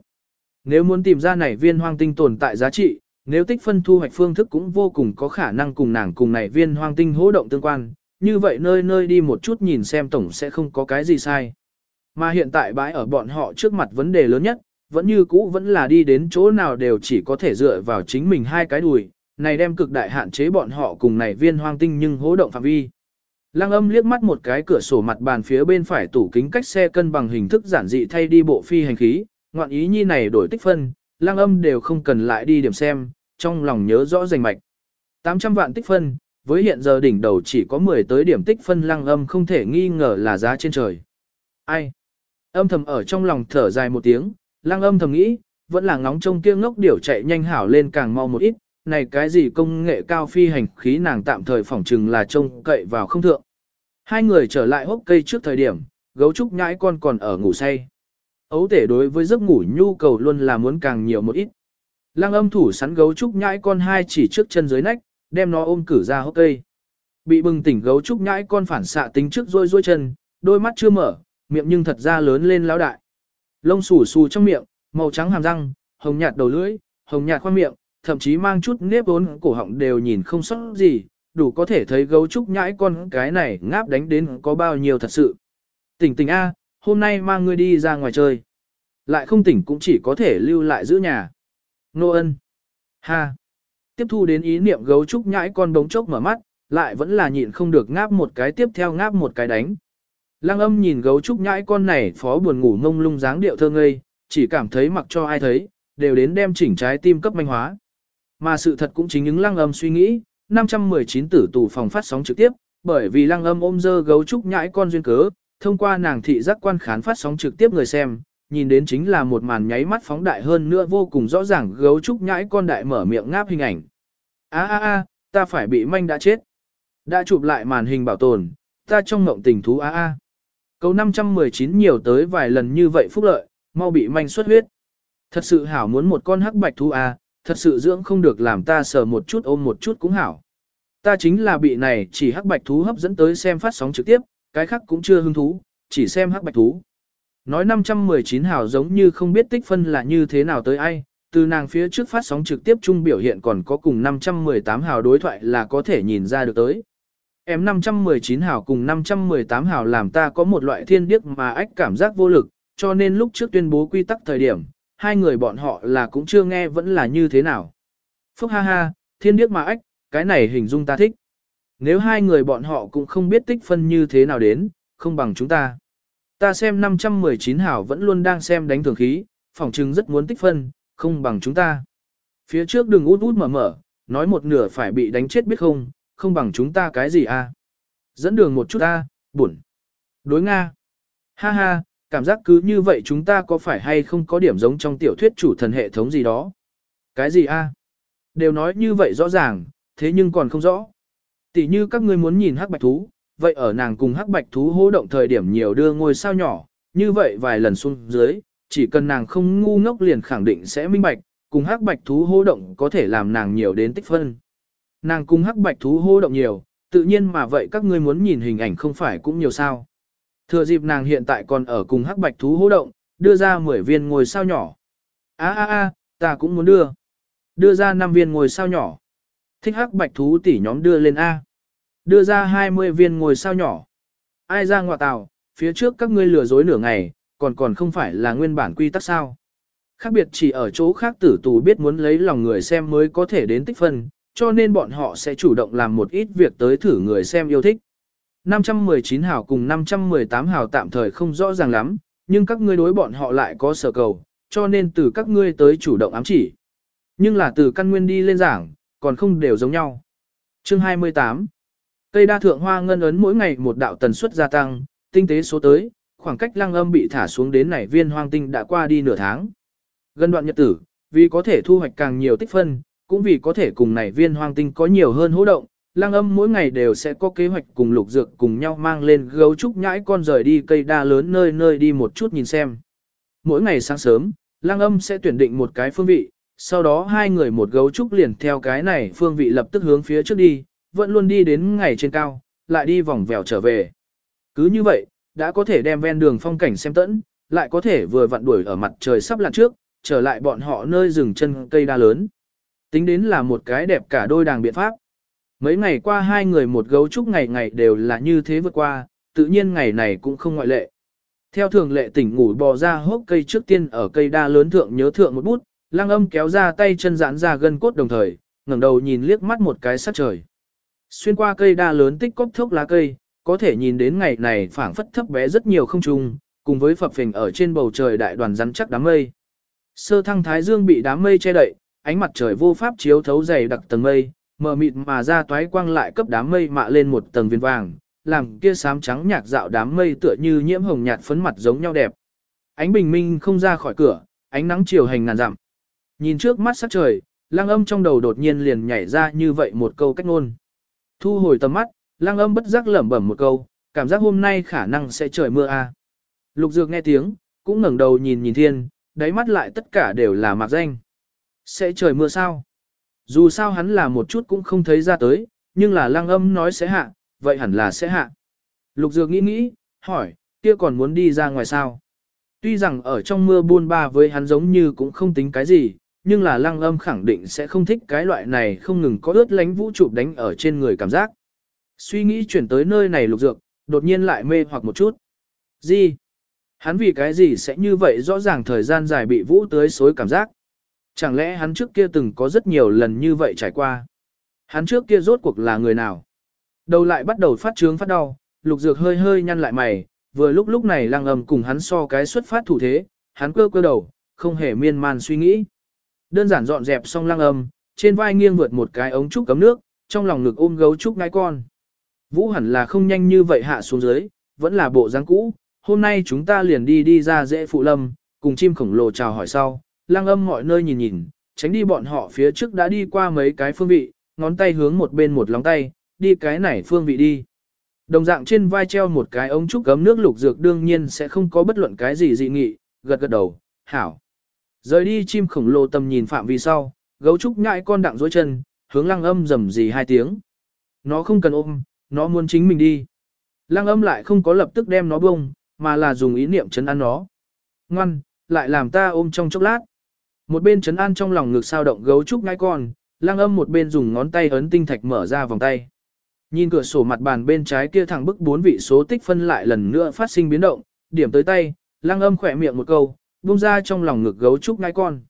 Nếu muốn tìm ra này viên hoang tinh tồn tại giá trị, nếu tích phân thu hoạch phương thức cũng vô cùng có khả năng cùng nàng cùng này viên hoang tinh hỗ động tương quan, như vậy nơi nơi đi một chút nhìn xem tổng sẽ không có cái gì sai. Mà hiện tại bãi ở bọn họ trước mặt vấn đề lớn nhất, vẫn như cũ vẫn là đi đến chỗ nào đều chỉ có thể dựa vào chính mình hai cái đùi, này đem cực đại hạn chế bọn họ cùng này viên hoang tinh nhưng hỗ động phạm vi. Lăng âm liếc mắt một cái cửa sổ mặt bàn phía bên phải tủ kính cách xe cân bằng hình thức giản dị thay đi bộ phi hành khí, ngoạn ý nhi này đổi tích phân, lăng âm đều không cần lại đi điểm xem, trong lòng nhớ rõ rành mạch. 800 vạn tích phân, với hiện giờ đỉnh đầu chỉ có 10 tới điểm tích phân lăng âm không thể nghi ngờ là giá trên trời. Ai? Âm thầm ở trong lòng thở dài một tiếng, lăng âm thầm nghĩ, vẫn là ngóng trông kia ngốc điểu chạy nhanh hảo lên càng mau một ít, này cái gì công nghệ cao phi hành khí nàng tạm thời phỏng chừng là trông cậy vào không thượng. Hai người trở lại hốc cây trước thời điểm, gấu trúc nhãi con còn ở ngủ say. Ấu tể đối với giấc ngủ nhu cầu luôn là muốn càng nhiều một ít. Lăng âm thủ sắn gấu trúc nhãi con hai chỉ trước chân dưới nách, đem nó ôm cử ra hốc cây. Bị bừng tỉnh gấu trúc nhãi con phản xạ tính trước rôi rôi chân, đôi mắt chưa mở, miệng nhưng thật ra lớn lên lão đại. Lông xù xù trong miệng, màu trắng hàm răng, hồng nhạt đầu lưỡi, hồng nhạt khoang miệng, thậm chí mang chút nếp vốn cổ họng đều nhìn không sót gì, đủ có thể thấy gấu trúc nhãi con cái này ngáp đánh đến có bao nhiêu thật sự. Tỉnh tỉnh A, hôm nay mang ngươi đi ra ngoài chơi. Lại không tỉnh cũng chỉ có thể lưu lại giữ nhà. Nô ân. Ha. Tiếp thu đến ý niệm gấu trúc nhãi con đống chốc mở mắt, lại vẫn là nhịn không được ngáp một cái tiếp theo ngáp một cái đánh. Lăng âm nhìn gấu trúc nhãi con này phó buồn ngủ ngông lung dáng điệu thơ ngây, chỉ cảm thấy mặc cho ai thấy, đều đến đem chỉnh trái tim cấp manh hóa. Mà sự thật cũng chính những lăng âm suy nghĩ, 519 tử tù phòng phát sóng trực tiếp, bởi vì lăng âm ôm dơ gấu trúc nhãi con duyên cớ, thông qua nàng thị giác quan khán phát sóng trực tiếp người xem, nhìn đến chính là một màn nháy mắt phóng đại hơn nữa vô cùng rõ ràng gấu trúc nhãi con đại mở miệng ngáp hình ảnh. A a a, ta phải bị manh đã chết. Đã chụp lại màn hình bảo tồn, ta trong ngộng tình thú a a. Câu 519 nhiều tới vài lần như vậy phúc lợi, mau bị manh xuất huyết. Thật sự hảo muốn một con hắc bạch thú a, thật sự dưỡng không được làm ta sờ một chút ôm một chút cũng hảo. Ta chính là bị này chỉ hắc bạch thú hấp dẫn tới xem phát sóng trực tiếp, cái khác cũng chưa hứng thú, chỉ xem hắc bạch thú. Nói 519 hào giống như không biết tích phân là như thế nào tới ai, từ nàng phía trước phát sóng trực tiếp chung biểu hiện còn có cùng 518 hào đối thoại là có thể nhìn ra được tới. Em 519 hào cùng 518 hào làm ta có một loại thiên điếc mà ách cảm giác vô lực, cho nên lúc trước tuyên bố quy tắc thời điểm, hai người bọn họ là cũng chưa nghe vẫn là như thế nào. Phúc ha ha, thiên điếc mà ách, cái này hình dung ta thích. Nếu hai người bọn họ cũng không biết tích phân như thế nào đến, không bằng chúng ta. Ta xem 519 hảo vẫn luôn đang xem đánh thường khí, phỏng chừng rất muốn tích phân, không bằng chúng ta. Phía trước đừng út út mở mở, nói một nửa phải bị đánh chết biết không, không bằng chúng ta cái gì a? À? Dẫn đường một chút a, buồn. Đối Nga. Ha ha, cảm giác cứ như vậy chúng ta có phải hay không có điểm giống trong tiểu thuyết chủ thần hệ thống gì đó. Cái gì a? Đều nói như vậy rõ ràng, thế nhưng còn không rõ. Tỷ như các ngươi muốn nhìn hắc bạch thú, vậy ở nàng cùng hắc bạch thú hô động thời điểm nhiều đưa ngôi sao nhỏ, như vậy vài lần xuống dưới, chỉ cần nàng không ngu ngốc liền khẳng định sẽ minh bạch, cùng hắc bạch thú hô động có thể làm nàng nhiều đến tích phân. Nàng cùng hắc bạch thú hô động nhiều, tự nhiên mà vậy các ngươi muốn nhìn hình ảnh không phải cũng nhiều sao. Thừa dịp nàng hiện tại còn ở cùng hắc bạch thú hô động, đưa ra 10 viên ngôi sao nhỏ. a a a ta cũng muốn đưa. Đưa ra 5 viên ngôi sao nhỏ. Thích hắc bạch thú tỷ nhóm đưa lên A. Đưa ra 20 viên ngôi sao nhỏ. Ai ra ngoại tàu, phía trước các ngươi lừa dối nửa ngày, còn còn không phải là nguyên bản quy tắc sao. Khác biệt chỉ ở chỗ khác tử tù biết muốn lấy lòng người xem mới có thể đến tích phân, cho nên bọn họ sẽ chủ động làm một ít việc tới thử người xem yêu thích. 519 hào cùng 518 hào tạm thời không rõ ràng lắm, nhưng các ngươi đối bọn họ lại có sở cầu, cho nên từ các ngươi tới chủ động ám chỉ. Nhưng là từ căn nguyên đi lên giảng, còn không đều giống nhau. Chương 28 Cây đa thượng hoa ngân ấn mỗi ngày một đạo tần suất gia tăng, tinh tế số tới, khoảng cách lăng âm bị thả xuống đến nảy viên hoang tinh đã qua đi nửa tháng. Gần đoạn nhật tử, vì có thể thu hoạch càng nhiều tích phân, cũng vì có thể cùng nảy viên hoang tinh có nhiều hơn hỗ động, lăng âm mỗi ngày đều sẽ có kế hoạch cùng lục dược cùng nhau mang lên gấu trúc nhãi con rời đi cây đa lớn nơi nơi đi một chút nhìn xem. Mỗi ngày sáng sớm, lăng âm sẽ tuyển định một cái phương vị, sau đó hai người một gấu trúc liền theo cái này phương vị lập tức hướng phía trước đi, vẫn luôn đi đến ngày trên cao, lại đi vòng vèo trở về. Cứ như vậy, đã có thể đem ven đường phong cảnh xem tẫn, lại có thể vừa vặn đuổi ở mặt trời sắp lặn trước, trở lại bọn họ nơi dừng chân cây đa lớn. Tính đến là một cái đẹp cả đôi đàng biện pháp. Mấy ngày qua hai người một gấu trúc ngày ngày đều là như thế vượt qua, tự nhiên ngày này cũng không ngoại lệ. Theo thường lệ tỉnh ngủ bò ra hốc cây trước tiên ở cây đa lớn thượng nhớ thượng một bút, Lăng âm kéo ra tay chân giãn ra gân cốt đồng thời, ngẩng đầu nhìn liếc mắt một cái sát trời. Xuyên qua cây đa lớn tích cốc thốc lá cây, có thể nhìn đến ngày này phảng phất thấp bé rất nhiều không trung, cùng với phập phình ở trên bầu trời đại đoàn rắn chắc đám mây. Sơ thăng thái dương bị đám mây che đậy, ánh mặt trời vô pháp chiếu thấu dày đặc tầng mây, mờ mịt mà ra toái quang lại cấp đám mây mạ lên một tầng viên vàng, làm kia xám trắng nhạc dạo đám mây tựa như nhiễm hồng nhạt phấn mặt giống nhau đẹp. Ánh bình minh không ra khỏi cửa, ánh nắng chiều hành ngàn dặm. Nhìn trước mắt sắc trời, Lang âm trong đầu đột nhiên liền nhảy ra như vậy một câu cách ngôn. Thu hồi tầm mắt, Lang âm bất giác lẩm bẩm một câu, cảm giác hôm nay khả năng sẽ trời mưa a. À. Lục dược nghe tiếng, cũng ngẩng đầu nhìn nhìn thiên, đáy mắt lại tất cả đều là mạc danh. Sẽ trời mưa sao? Dù sao hắn là một chút cũng không thấy ra tới, nhưng là lăng âm nói sẽ hạ, vậy hẳn là sẽ hạ. Lục dược nghĩ nghĩ, hỏi, kia còn muốn đi ra ngoài sao? Tuy rằng ở trong mưa buôn ba với hắn giống như cũng không tính cái gì, nhưng là lăng âm khẳng định sẽ không thích cái loại này không ngừng có ướt lánh vũ trụ đánh ở trên người cảm giác. Suy nghĩ chuyển tới nơi này lục dược, đột nhiên lại mê hoặc một chút. Gì? Hắn vì cái gì sẽ như vậy rõ ràng thời gian dài bị vũ tới xối cảm giác? Chẳng lẽ hắn trước kia từng có rất nhiều lần như vậy trải qua? Hắn trước kia rốt cuộc là người nào? Đầu lại bắt đầu phát trướng phát đau, lục dược hơi hơi nhăn lại mày, vừa lúc lúc này lăng âm cùng hắn so cái xuất phát thủ thế, hắn cơ cơ đầu, không hề miên man suy nghĩ. Đơn giản dọn dẹp xong lăng âm, trên vai nghiêng vượt một cái ống trúc cấm nước, trong lòng ngực ôm gấu trúc ngai con. Vũ hẳn là không nhanh như vậy hạ xuống dưới, vẫn là bộ dáng cũ, hôm nay chúng ta liền đi đi ra dễ phụ lâm, cùng chim khổng lồ chào hỏi sau, lăng âm mọi nơi nhìn nhìn, tránh đi bọn họ phía trước đã đi qua mấy cái phương vị, ngón tay hướng một bên một lóng tay, đi cái này phương vị đi. Đồng dạng trên vai treo một cái ống trúc gấm nước lục dược đương nhiên sẽ không có bất luận cái gì dị nghị, gật gật đầu, hảo. Rời đi chim khổng lồ tầm nhìn phạm vi sau, gấu trúc nhại con đặng dối chân, hướng lăng âm rầm gì hai tiếng. Nó không cần ôm, nó muốn chính mình đi. Lăng âm lại không có lập tức đem nó bông, mà là dùng ý niệm chấn an nó, ngoan, lại làm ta ôm trong chốc lát. Một bên chấn an trong lòng ngực sao động gấu trúc ngai con, lang âm một bên dùng ngón tay ấn tinh thạch mở ra vòng tay. Nhìn cửa sổ mặt bàn bên trái kia thẳng bức bốn vị số tích phân lại lần nữa phát sinh biến động, điểm tới tay, lang âm khỏe miệng một câu, buông ra trong lòng ngực gấu trúc ngai con.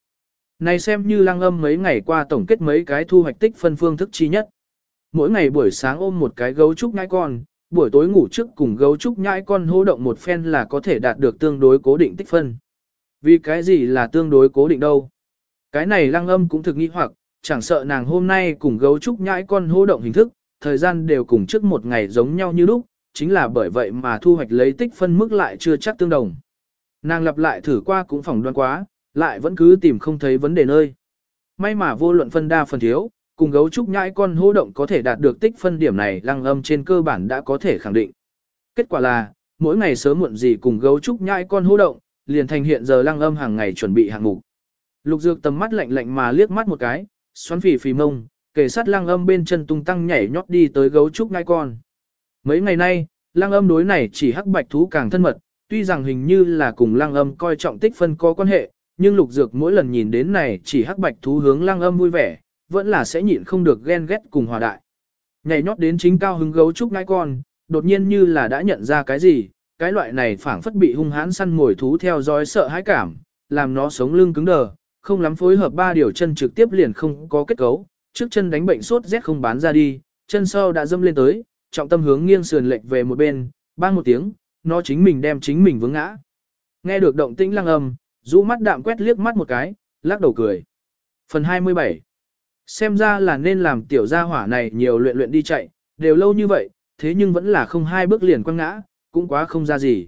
Này xem như lang âm mấy ngày qua tổng kết mấy cái thu hoạch tích phân phương thức chi nhất. Mỗi ngày buổi sáng ôm một cái gấu trúc ngai con, buổi tối ngủ trước cùng gấu trúc nhãi con hô động một phen là có thể đạt được tương đối cố định tích phân. Vì cái gì là tương đối cố định đâu? Cái này lăng âm cũng thực nghi hoặc, chẳng sợ nàng hôm nay cùng gấu trúc nhãi con hô động hình thức, thời gian đều cùng trước một ngày giống nhau như lúc, chính là bởi vậy mà thu hoạch lấy tích phân mức lại chưa chắc tương đồng. Nàng lặp lại thử qua cũng phỏng đoán quá, lại vẫn cứ tìm không thấy vấn đề nơi. May mà vô luận phân đa phần thiếu, cùng gấu trúc nhãi con hô động có thể đạt được tích phân điểm này lăng âm trên cơ bản đã có thể khẳng định. Kết quả là, mỗi ngày sớm muộn gì cùng gấu trúc nhãi con hô động, liền thành hiện giờ lăng âm hàng ngày chuẩn bị hạng mục. Lục dược tầm mắt lạnh lạnh mà liếc mắt một cái, xoắn phì phì mông, kể sát lăng âm bên chân tung tăng nhảy nhót đi tới gấu trúc ngai con. Mấy ngày nay, lăng âm đối này chỉ hắc bạch thú càng thân mật, tuy rằng hình như là cùng lăng âm coi trọng tích phân có quan hệ, nhưng lục dược mỗi lần nhìn đến này chỉ hắc bạch thú hướng lăng âm vui vẻ, vẫn là sẽ nhịn không được ghen ghét cùng hòa đại. Nhảy nhót đến chính cao hứng gấu trúc ngai con, đột nhiên như là đã nhận ra cái gì, cái loại này phảng phất bị hung hãn săn mồi thú theo dõi sợ hãi cảm, làm nó sống lưng cứng đờ, không lắm phối hợp ba điều chân trực tiếp liền không có kết cấu, trước chân đánh bệnh sốt rét không bán ra đi, chân sau đã dâm lên tới, trọng tâm hướng nghiêng sườn lệch về một bên, bang một tiếng, nó chính mình đem chính mình vướng ngã. Nghe được động tĩnh lăng âm, rũ mắt đạm quét liếc mắt một cái, lắc đầu cười. Phần 27 Xem ra là nên làm tiểu gia hỏa này nhiều luyện luyện đi chạy, đều lâu như vậy, thế nhưng vẫn là không hai bước liền quăng ngã, cũng quá không ra gì.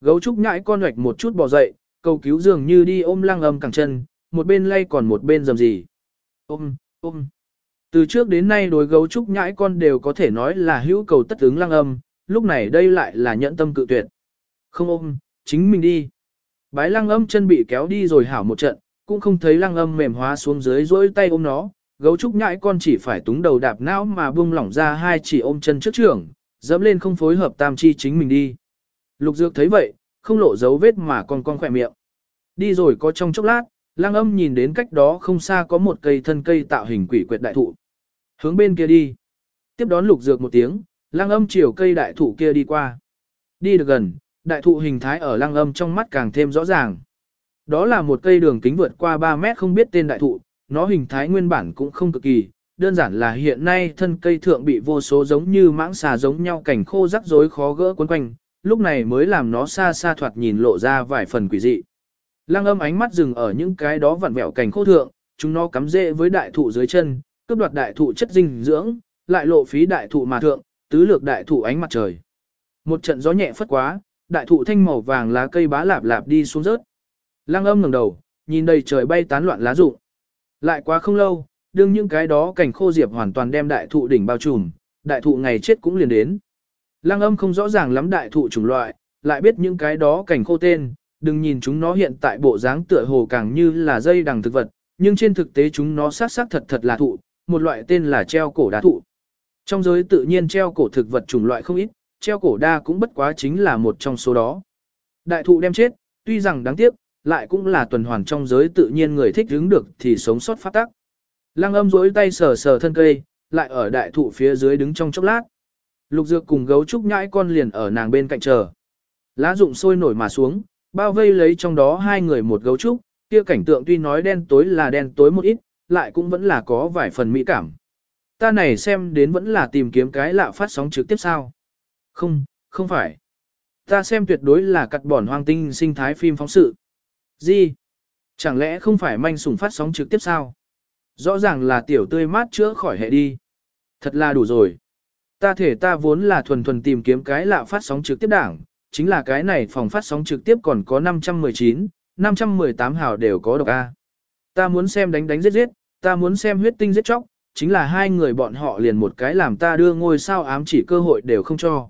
Gấu trúc nhãi con hoạch một chút bò dậy, cầu cứu dường như đi ôm lăng âm cẳng chân, một bên lay còn một bên dầm gì. Ôm, ôm. Từ trước đến nay đối gấu trúc nhãi con đều có thể nói là hữu cầu tất ứng lăng âm, lúc này đây lại là nhẫn tâm cự tuyệt. Không ôm, chính mình đi. Bái lăng âm chân bị kéo đi rồi hảo một trận, cũng không thấy lăng âm mềm hóa xuống dưới dỗi tay ôm nó, gấu trúc nhãi con chỉ phải túng đầu đạp não mà buông lỏng ra hai chỉ ôm chân trước trưởng, dẫm lên không phối hợp tam chi chính mình đi. Lục dược thấy vậy, không lộ dấu vết mà còn con khỏe miệng. Đi rồi có trong chốc lát, lang âm nhìn đến cách đó không xa có một cây thân cây tạo hình quỷ quyệt đại thụ. Hướng bên kia đi. Tiếp đón lục dược một tiếng, lang âm chiều cây đại thụ kia đi qua. Đi được gần, đại thụ hình thái ở lang âm trong mắt càng thêm rõ ràng. Đó là một cây đường kính vượt qua 3 mét không biết tên đại thụ, nó hình thái nguyên bản cũng không cực kỳ, đơn giản là hiện nay thân cây thượng bị vô số giống như mãng xà giống nhau cảnh khô rắc rối khó gỡ quấn quanh, lúc này mới làm nó xa xa thoạt nhìn lộ ra vài phần quỷ dị. Lăng âm ánh mắt dừng ở những cái đó vặn vẹo cảnh khô thượng, chúng nó cắm rễ với đại thụ dưới chân, cướp đoạt đại thụ chất dinh dưỡng, lại lộ phí đại thụ mà thượng, tứ lược đại thụ ánh mặt trời. Một trận gió nhẹ phất quá, đại thụ thanh màu vàng lá cây bá lạp lạp đi xuống rớt. Lăng âm ngẩng đầu, nhìn đầy trời bay tán loạn lá rụng. Lại quá không lâu, đương những cái đó cảnh khô diệp hoàn toàn đem đại thụ đỉnh bao trùm, đại thụ ngày chết cũng liền đến. Lăng âm không rõ ràng lắm đại thụ chủng loại, lại biết những cái đó cảnh khô tên, đừng nhìn chúng nó hiện tại bộ dáng tựa hồ càng như là dây đằng thực vật, nhưng trên thực tế chúng nó sát sát thật thật là thụ, một loại tên là treo cổ đá thụ. Trong giới tự nhiên treo cổ thực vật chủng loại không ít, treo cổ đa cũng bất quá chính là một trong số đó. Đại thụ đem chết, tuy rằng đáng tiếc, lại cũng là tuần hoàn trong giới tự nhiên người thích hứng được thì sống sót phát tắc. Lăng âm rỗi tay sờ sờ thân cây, lại ở đại thụ phía dưới đứng trong chốc lát. Lục dược cùng gấu trúc nhãi con liền ở nàng bên cạnh chờ. Lá rụng sôi nổi mà xuống, bao vây lấy trong đó hai người một gấu trúc, kia cảnh tượng tuy nói đen tối là đen tối một ít, lại cũng vẫn là có vài phần mỹ cảm. Ta này xem đến vẫn là tìm kiếm cái lạ phát sóng trực tiếp sao. Không, không phải. Ta xem tuyệt đối là cắt bỏn hoang tinh sinh thái phim phóng sự. Gì? Chẳng lẽ không phải manh sủng phát sóng trực tiếp sao? Rõ ràng là tiểu tươi mát chữa khỏi hệ đi. Thật là đủ rồi. Ta thể ta vốn là thuần thuần tìm kiếm cái lạ phát sóng trực tiếp đảng, chính là cái này phòng phát sóng trực tiếp còn có 519, 518 hào đều có độc A. Ta muốn xem đánh đánh giết giết, ta muốn xem huyết tinh giết chóc, chính là hai người bọn họ liền một cái làm ta đưa ngôi sao ám chỉ cơ hội đều không cho.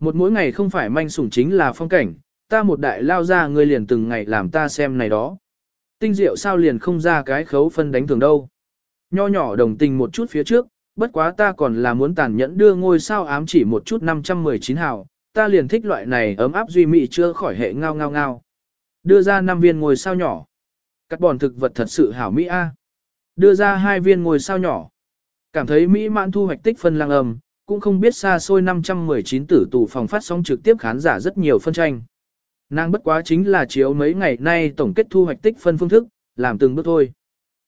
Một mỗi ngày không phải manh sủng chính là phong cảnh, ta một đại lao ra ngươi liền từng ngày làm ta xem này đó. Tinh diệu sao liền không ra cái khấu phân đánh thường đâu. Nho nhỏ đồng tình một chút phía trước, bất quá ta còn là muốn tàn nhẫn đưa ngôi sao ám chỉ một chút 519 hào, ta liền thích loại này ấm áp duy mị chưa khỏi hệ ngao ngao ngao. Đưa ra 5 viên ngôi sao nhỏ. Cắt bòn thực vật thật sự hảo Mỹ A. Đưa ra hai viên ngôi sao nhỏ. Cảm thấy Mỹ mãn thu hoạch tích phân lang âm, cũng không biết xa xôi 519 tử tù phòng phát sóng trực tiếp khán giả rất nhiều phân tranh. Nàng bất quá chính là chiếu mấy ngày nay tổng kết thu hoạch tích phân phương thức, làm từng bước thôi.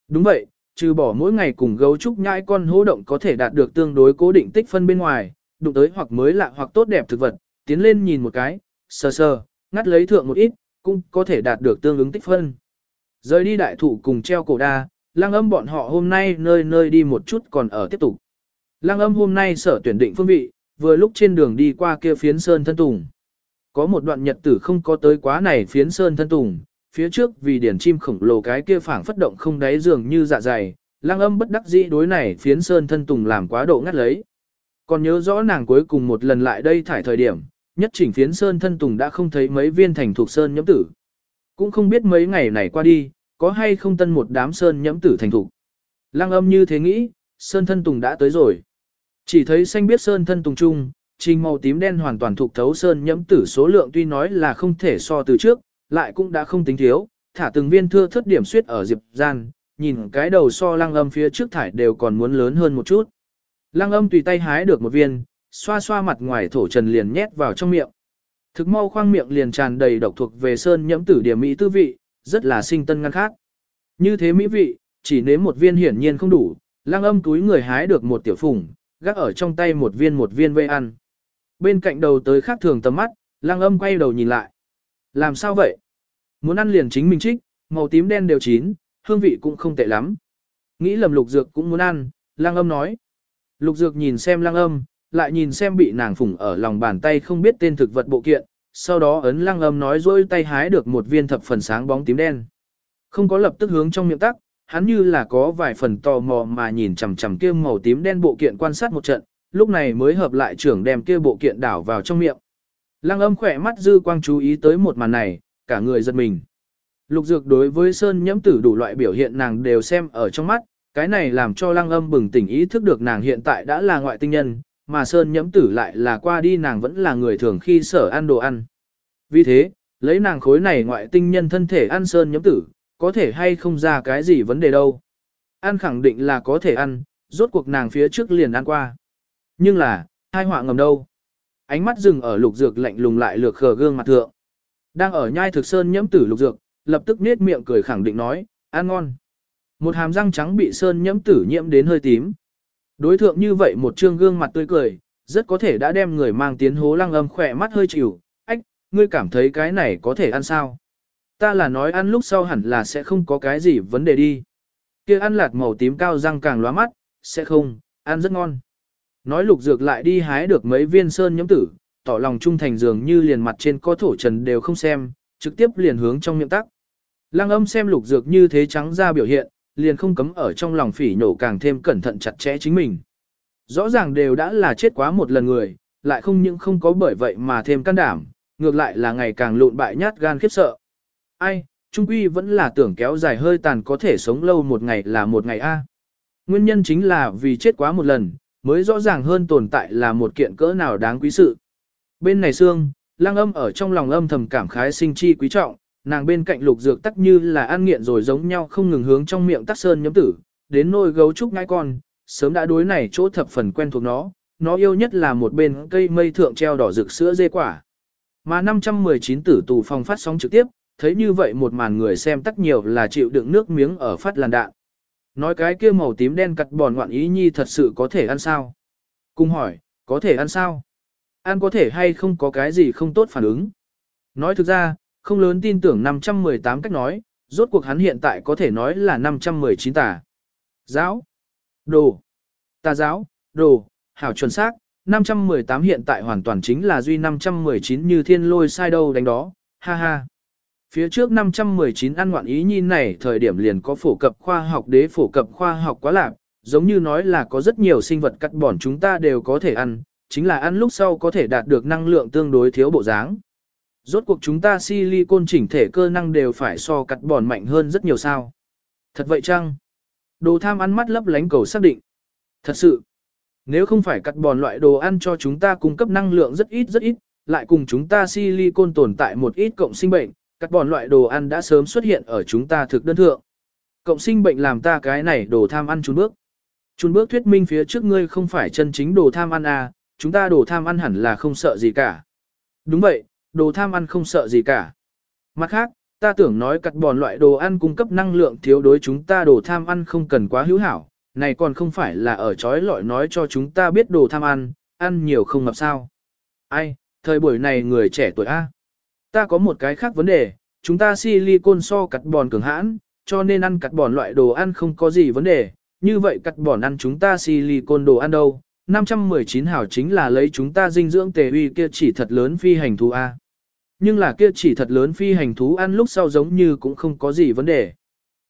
Đúng vậy, trừ bỏ mỗi ngày cùng gấu trúc nhãi con hố động có thể đạt được tương đối cố định tích phân bên ngoài, đụng tới hoặc mới lạ hoặc tốt đẹp thực vật, tiến lên nhìn một cái, sờ sờ, ngắt lấy thượng một ít, cũng có thể đạt được tương ứng tích phân. Rời đi đại thủ cùng treo cổ đa, lang âm bọn họ hôm nay nơi nơi đi một chút còn ở tiếp tục. Lang âm hôm nay sở tuyển định phương vị, vừa lúc trên đường đi qua kia phiến sơn thân tùng. Có một đoạn nhật tử không có tới quá này phiến sơn thân tùng, phía trước vì điển chim khổng lồ cái kia phảng phất động không đáy dường như dạ dày, lang âm bất đắc dĩ đối này phiến sơn thân tùng làm quá độ ngắt lấy. Còn nhớ rõ nàng cuối cùng một lần lại đây thải thời điểm, nhất chỉnh phiến sơn thân tùng đã không thấy mấy viên thành thuộc sơn nhẫm tử. Cũng không biết mấy ngày này qua đi, có hay không tân một đám sơn nhẫm tử thành thục. Lăng âm như thế nghĩ, sơn thân tùng đã tới rồi. Chỉ thấy xanh biết sơn thân tùng trung, trình màu tím đen hoàn toàn thuộc thấu sơn nhẫm tử số lượng tuy nói là không thể so từ trước, lại cũng đã không tính thiếu, thả từng viên thưa thất điểm suyết ở diệp gian, nhìn cái đầu so lăng âm phía trước thải đều còn muốn lớn hơn một chút. Lăng âm tùy tay hái được một viên, xoa xoa mặt ngoài thổ trần liền nhét vào trong miệng. Thực mau khoang miệng liền tràn đầy độc thuộc về sơn nhẫm tử điểm mỹ tư vị, rất là sinh tân ngăn khác. Như thế mỹ vị, chỉ nếm một viên hiển nhiên không đủ, lang âm túi người hái được một tiểu phùng, gác ở trong tay một viên một viên vây ăn. Bên cạnh đầu tới khác thường tầm mắt, lang âm quay đầu nhìn lại. Làm sao vậy? Muốn ăn liền chính mình trích, màu tím đen đều chín, hương vị cũng không tệ lắm. Nghĩ lầm lục dược cũng muốn ăn, lang âm nói. Lục dược nhìn xem lang âm, lại nhìn xem bị nàng phủng ở lòng bàn tay không biết tên thực vật bộ kiện, sau đó ấn lang âm nói dối tay hái được một viên thập phần sáng bóng tím đen. Không có lập tức hướng trong miệng tắc, hắn như là có vài phần tò mò mà nhìn chằm chằm kia màu tím đen bộ kiện quan sát một trận, lúc này mới hợp lại trưởng đem kia bộ kiện đảo vào trong miệng. Lăng âm khỏe mắt dư quang chú ý tới một màn này, cả người giật mình. Lục dược đối với sơn nhẫm tử đủ loại biểu hiện nàng đều xem ở trong mắt, cái này làm cho lăng âm bừng tỉnh ý thức được nàng hiện tại đã là ngoại tinh nhân, mà Sơn nhẫm tử lại là qua đi nàng vẫn là người thường khi sở ăn đồ ăn. Vì thế, lấy nàng khối này ngoại tinh nhân thân thể ăn Sơn nhẫm tử, có thể hay không ra cái gì vấn đề đâu. Ăn khẳng định là có thể ăn, rốt cuộc nàng phía trước liền ăn qua. Nhưng là, hai họa ngầm đâu. Ánh mắt dừng ở lục dược lạnh lùng lại lược khờ gương mặt thượng. Đang ở nhai thực sơn nhẫm tử lục dược, lập tức nết miệng cười khẳng định nói, ăn ngon. Một hàm răng trắng bị sơn nhẫm tử nhiễm đến hơi tím, Đối thượng như vậy một trương gương mặt tươi cười, rất có thể đã đem người mang tiến hố lăng âm khỏe mắt hơi chịu, ách, ngươi cảm thấy cái này có thể ăn sao? Ta là nói ăn lúc sau hẳn là sẽ không có cái gì vấn đề đi. kia ăn lạt màu tím cao răng càng lóa mắt, sẽ không, ăn rất ngon. Nói lục dược lại đi hái được mấy viên sơn nhóm tử, tỏ lòng trung thành dường như liền mặt trên có thổ trần đều không xem, trực tiếp liền hướng trong miệng tắc. Lăng âm xem lục dược như thế trắng ra biểu hiện, liền không cấm ở trong lòng phỉ nổ càng thêm cẩn thận chặt chẽ chính mình. Rõ ràng đều đã là chết quá một lần người, lại không những không có bởi vậy mà thêm can đảm, ngược lại là ngày càng lộn bại nhát gan khiếp sợ. Ai, Trung Quy vẫn là tưởng kéo dài hơi tàn có thể sống lâu một ngày là một ngày A. Nguyên nhân chính là vì chết quá một lần, mới rõ ràng hơn tồn tại là một kiện cỡ nào đáng quý sự. Bên này xương, lang âm ở trong lòng âm thầm cảm khái sinh chi quý trọng, nàng bên cạnh lục dược tắc như là ăn nghiện rồi giống nhau không ngừng hướng trong miệng tắc sơn nhấm tử, đến nôi gấu trúc ngai con, sớm đã đối này chỗ thập phần quen thuộc nó, nó yêu nhất là một bên cây mây thượng treo đỏ rực sữa dê quả. Mà 519 tử tù phòng phát sóng trực tiếp, thấy như vậy một màn người xem tắc nhiều là chịu đựng nước miếng ở phát làn đạn. Nói cái kia màu tím đen cặt bòn ngoạn ý nhi thật sự có thể ăn sao? Cung hỏi, có thể ăn sao? Ăn có thể hay không có cái gì không tốt phản ứng? Nói thực ra, không lớn tin tưởng 518 cách nói, rốt cuộc hắn hiện tại có thể nói là 519 tà. Giáo, đồ, tà giáo, đồ, hảo chuẩn xác, 518 hiện tại hoàn toàn chính là duy 519 như thiên lôi sai đâu đánh đó, ha ha. Phía trước 519 ăn ngoạn ý nhìn này thời điểm liền có phổ cập khoa học đế phổ cập khoa học quá lạc, giống như nói là có rất nhiều sinh vật cắt bỏn chúng ta đều có thể ăn, chính là ăn lúc sau có thể đạt được năng lượng tương đối thiếu bộ dáng. Rốt cuộc chúng ta silicon chỉnh thể cơ năng đều phải so cắt bòn mạnh hơn rất nhiều sao. Thật vậy chăng? Đồ tham ăn mắt lấp lánh cầu xác định. Thật sự, nếu không phải cắt bòn loại đồ ăn cho chúng ta cung cấp năng lượng rất ít rất ít, lại cùng chúng ta silicon tồn tại một ít cộng sinh bệnh, các bọn loại đồ ăn đã sớm xuất hiện ở chúng ta thực đơn thượng. Cộng sinh bệnh làm ta cái này đồ tham ăn chun bước. Chun bước thuyết minh phía trước ngươi không phải chân chính đồ tham ăn à, chúng ta đồ tham ăn hẳn là không sợ gì cả. Đúng vậy, đồ tham ăn không sợ gì cả. Mặt khác, ta tưởng nói cắt bòn loại đồ ăn cung cấp năng lượng thiếu đối chúng ta đồ tham ăn không cần quá hữu hảo, này còn không phải là ở chói lọi nói cho chúng ta biết đồ tham ăn, ăn nhiều không ngập sao. Ai, thời buổi này người trẻ tuổi A. Ta có một cái khác vấn đề, chúng ta silicon so cắt bòn cường hãn, cho nên ăn cắt bòn loại đồ ăn không có gì vấn đề, như vậy cắt bòn ăn chúng ta silicon đồ ăn đâu. 519 hảo chính là lấy chúng ta dinh dưỡng tề uy kia chỉ thật lớn phi hành thú A. Nhưng là kia chỉ thật lớn phi hành thú ăn lúc sau giống như cũng không có gì vấn đề.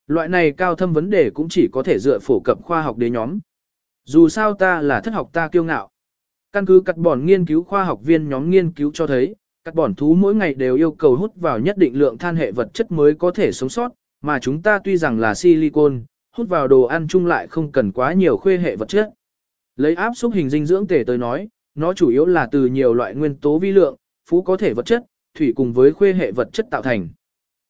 Loại này cao thâm vấn đề cũng chỉ có thể dựa phổ cập khoa học đế nhóm. Dù sao ta là thất học ta kiêu ngạo. Căn cứ cắt bòn nghiên cứu khoa học viên nhóm nghiên cứu cho thấy, các bọn thú mỗi ngày đều yêu cầu hút vào nhất định lượng than hệ vật chất mới có thể sống sót, mà chúng ta tuy rằng là silicon, hút vào đồ ăn chung lại không cần quá nhiều khuê hệ vật chất. Lấy áp xúc hình dinh dưỡng tể tới nói, nó chủ yếu là từ nhiều loại nguyên tố vi lượng, phú có thể vật chất, thủy cùng với khuê hệ vật chất tạo thành.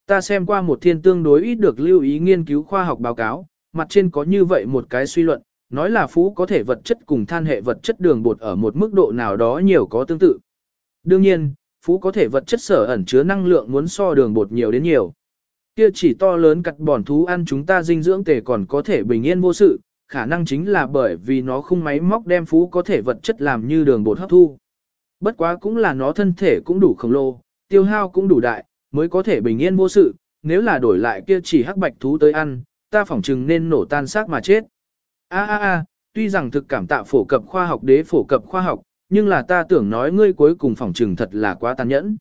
Ta xem qua một thiên tương đối ít được lưu ý nghiên cứu khoa học báo cáo, mặt trên có như vậy một cái suy luận, nói là phú có thể vật chất cùng than hệ vật chất đường bột ở một mức độ nào đó nhiều có tương tự. Đương nhiên, phú có thể vật chất sở ẩn chứa năng lượng muốn so đường bột nhiều đến nhiều. Kia chỉ to lớn cặt bòn thú ăn chúng ta dinh dưỡng tề còn có thể bình yên vô sự, khả năng chính là bởi vì nó không máy móc đem phú có thể vật chất làm như đường bột hấp thu. Bất quá cũng là nó thân thể cũng đủ khổng lồ, tiêu hao cũng đủ đại, mới có thể bình yên vô sự, nếu là đổi lại kia chỉ hắc bạch thú tới ăn, ta phỏng chừng nên nổ tan xác mà chết. A a a, tuy rằng thực cảm tạ phổ cập khoa học đế phổ cập khoa học, nhưng là ta tưởng nói ngươi cuối cùng phỏng trừng thật là quá tàn nhẫn.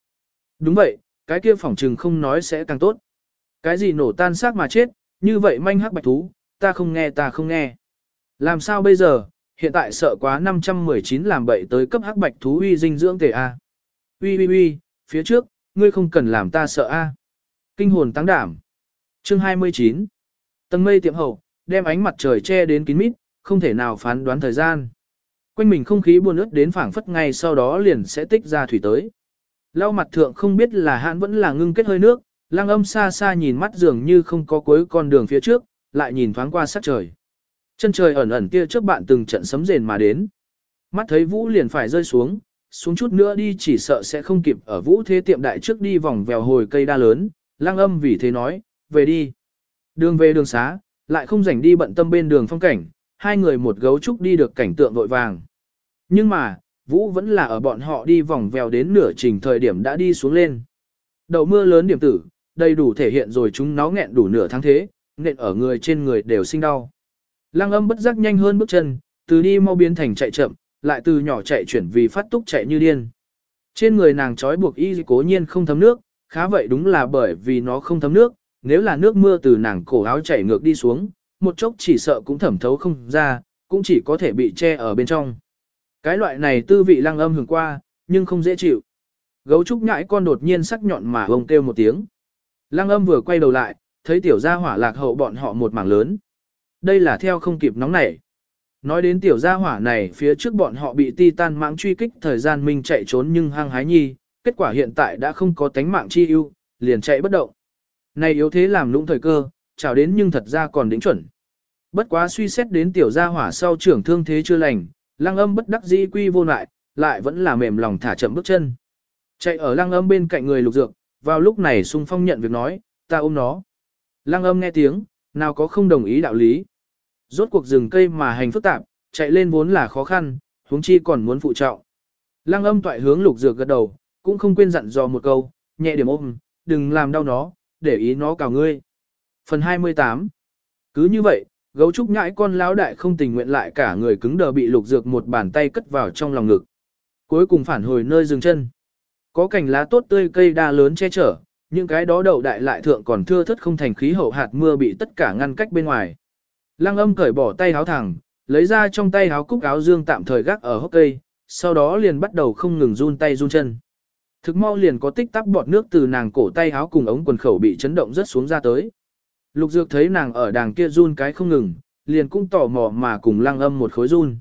Đúng vậy, cái kia phỏng trừng không nói sẽ càng tốt. Cái gì nổ tan xác mà chết, như vậy manh hắc bạch thú, ta không nghe ta không nghe. Làm sao bây giờ, hiện tại sợ quá 519 làm bậy tới cấp hắc bạch thú uy dinh dưỡng tề A. Uy uy uy, phía trước, ngươi không cần làm ta sợ A. Kinh hồn tăng đảm. Chương 29. Tầng mây tiệm hậu, đem ánh mặt trời che đến kín mít, không thể nào phán đoán thời gian. Quanh mình không khí buồn ướt đến phảng phất ngay sau đó liền sẽ tích ra thủy tới. Lau mặt thượng không biết là hãn vẫn là ngưng kết hơi nước, lang âm xa xa nhìn mắt dường như không có cuối con đường phía trước, lại nhìn thoáng qua sát trời. Chân trời ẩn ẩn kia trước bạn từng trận sấm rền mà đến. Mắt thấy vũ liền phải rơi xuống, xuống chút nữa đi chỉ sợ sẽ không kịp ở vũ thế tiệm đại trước đi vòng vèo hồi cây đa lớn, lang âm vì thế nói, về đi. Đường về đường xá, lại không rảnh đi bận tâm bên đường phong cảnh, hai người một gấu trúc đi được cảnh tượng vội vàng. Nhưng mà, Vũ vẫn là ở bọn họ đi vòng vèo đến nửa trình thời điểm đã đi xuống lên. Đầu mưa lớn điểm tử, đầy đủ thể hiện rồi chúng nó nghẹn đủ nửa tháng thế, nện ở người trên người đều sinh đau. Lăng âm bất giác nhanh hơn bước chân, từ đi mau biến thành chạy chậm, lại từ nhỏ chạy chuyển vì phát túc chạy như điên. Trên người nàng trói buộc y cố nhiên không thấm nước, khá vậy đúng là bởi vì nó không thấm nước, nếu là nước mưa từ nàng cổ áo chảy ngược đi xuống, một chốc chỉ sợ cũng thẩm thấu không ra, cũng chỉ có thể bị che ở bên trong. Cái loại này tư vị lăng âm hưởng qua, nhưng không dễ chịu. Gấu trúc nhãi con đột nhiên sắc nhọn mà ông kêu một tiếng. Lăng âm vừa quay đầu lại, thấy tiểu gia hỏa lạc hậu bọn họ một mảng lớn. Đây là theo không kịp nóng nảy. Nói đến tiểu gia hỏa này phía trước bọn họ bị titan mạng truy kích thời gian mình chạy trốn nhưng hăng hái nhi, kết quả hiện tại đã không có tánh mạng chi ưu, liền chạy bất động. Này yếu thế làm lũng thời cơ, chào đến nhưng thật ra còn đính chuẩn. Bất quá suy xét đến tiểu gia hỏa sau trưởng thương thế chưa lành, lăng âm bất đắc dĩ quy vô lại, lại vẫn là mềm lòng thả chậm bước chân. Chạy ở lăng âm bên cạnh người lục dược, vào lúc này sung phong nhận việc nói, ta ôm nó. Lăng âm nghe tiếng, nào có không đồng ý đạo lý. Rốt cuộc rừng cây mà hành phức tạp, chạy lên vốn là khó khăn, huống chi còn muốn phụ trọng. Lăng âm toại hướng lục dược gật đầu, cũng không quên dặn dò một câu, nhẹ điểm ôm, đừng làm đau nó, để ý nó cào ngươi. Phần 28 Cứ như vậy, gấu trúc nhãi con lão đại không tình nguyện lại cả người cứng đờ bị lục dược một bàn tay cất vào trong lòng ngực. Cuối cùng phản hồi nơi dừng chân. Có cành lá tốt tươi cây đa lớn che chở, những cái đó đậu đại lại thượng còn thưa thất không thành khí hậu hạt mưa bị tất cả ngăn cách bên ngoài. Lăng âm cởi bỏ tay háo thẳng, lấy ra trong tay háo cúc áo dương tạm thời gác ở hốc cây, sau đó liền bắt đầu không ngừng run tay run chân. Thực mau liền có tích tắc bọt nước từ nàng cổ tay háo cùng ống quần khẩu bị chấn động rất xuống ra tới. Lục dược thấy nàng ở đàng kia run cái không ngừng, liền cũng tò mò mà cùng lăng âm một khối run.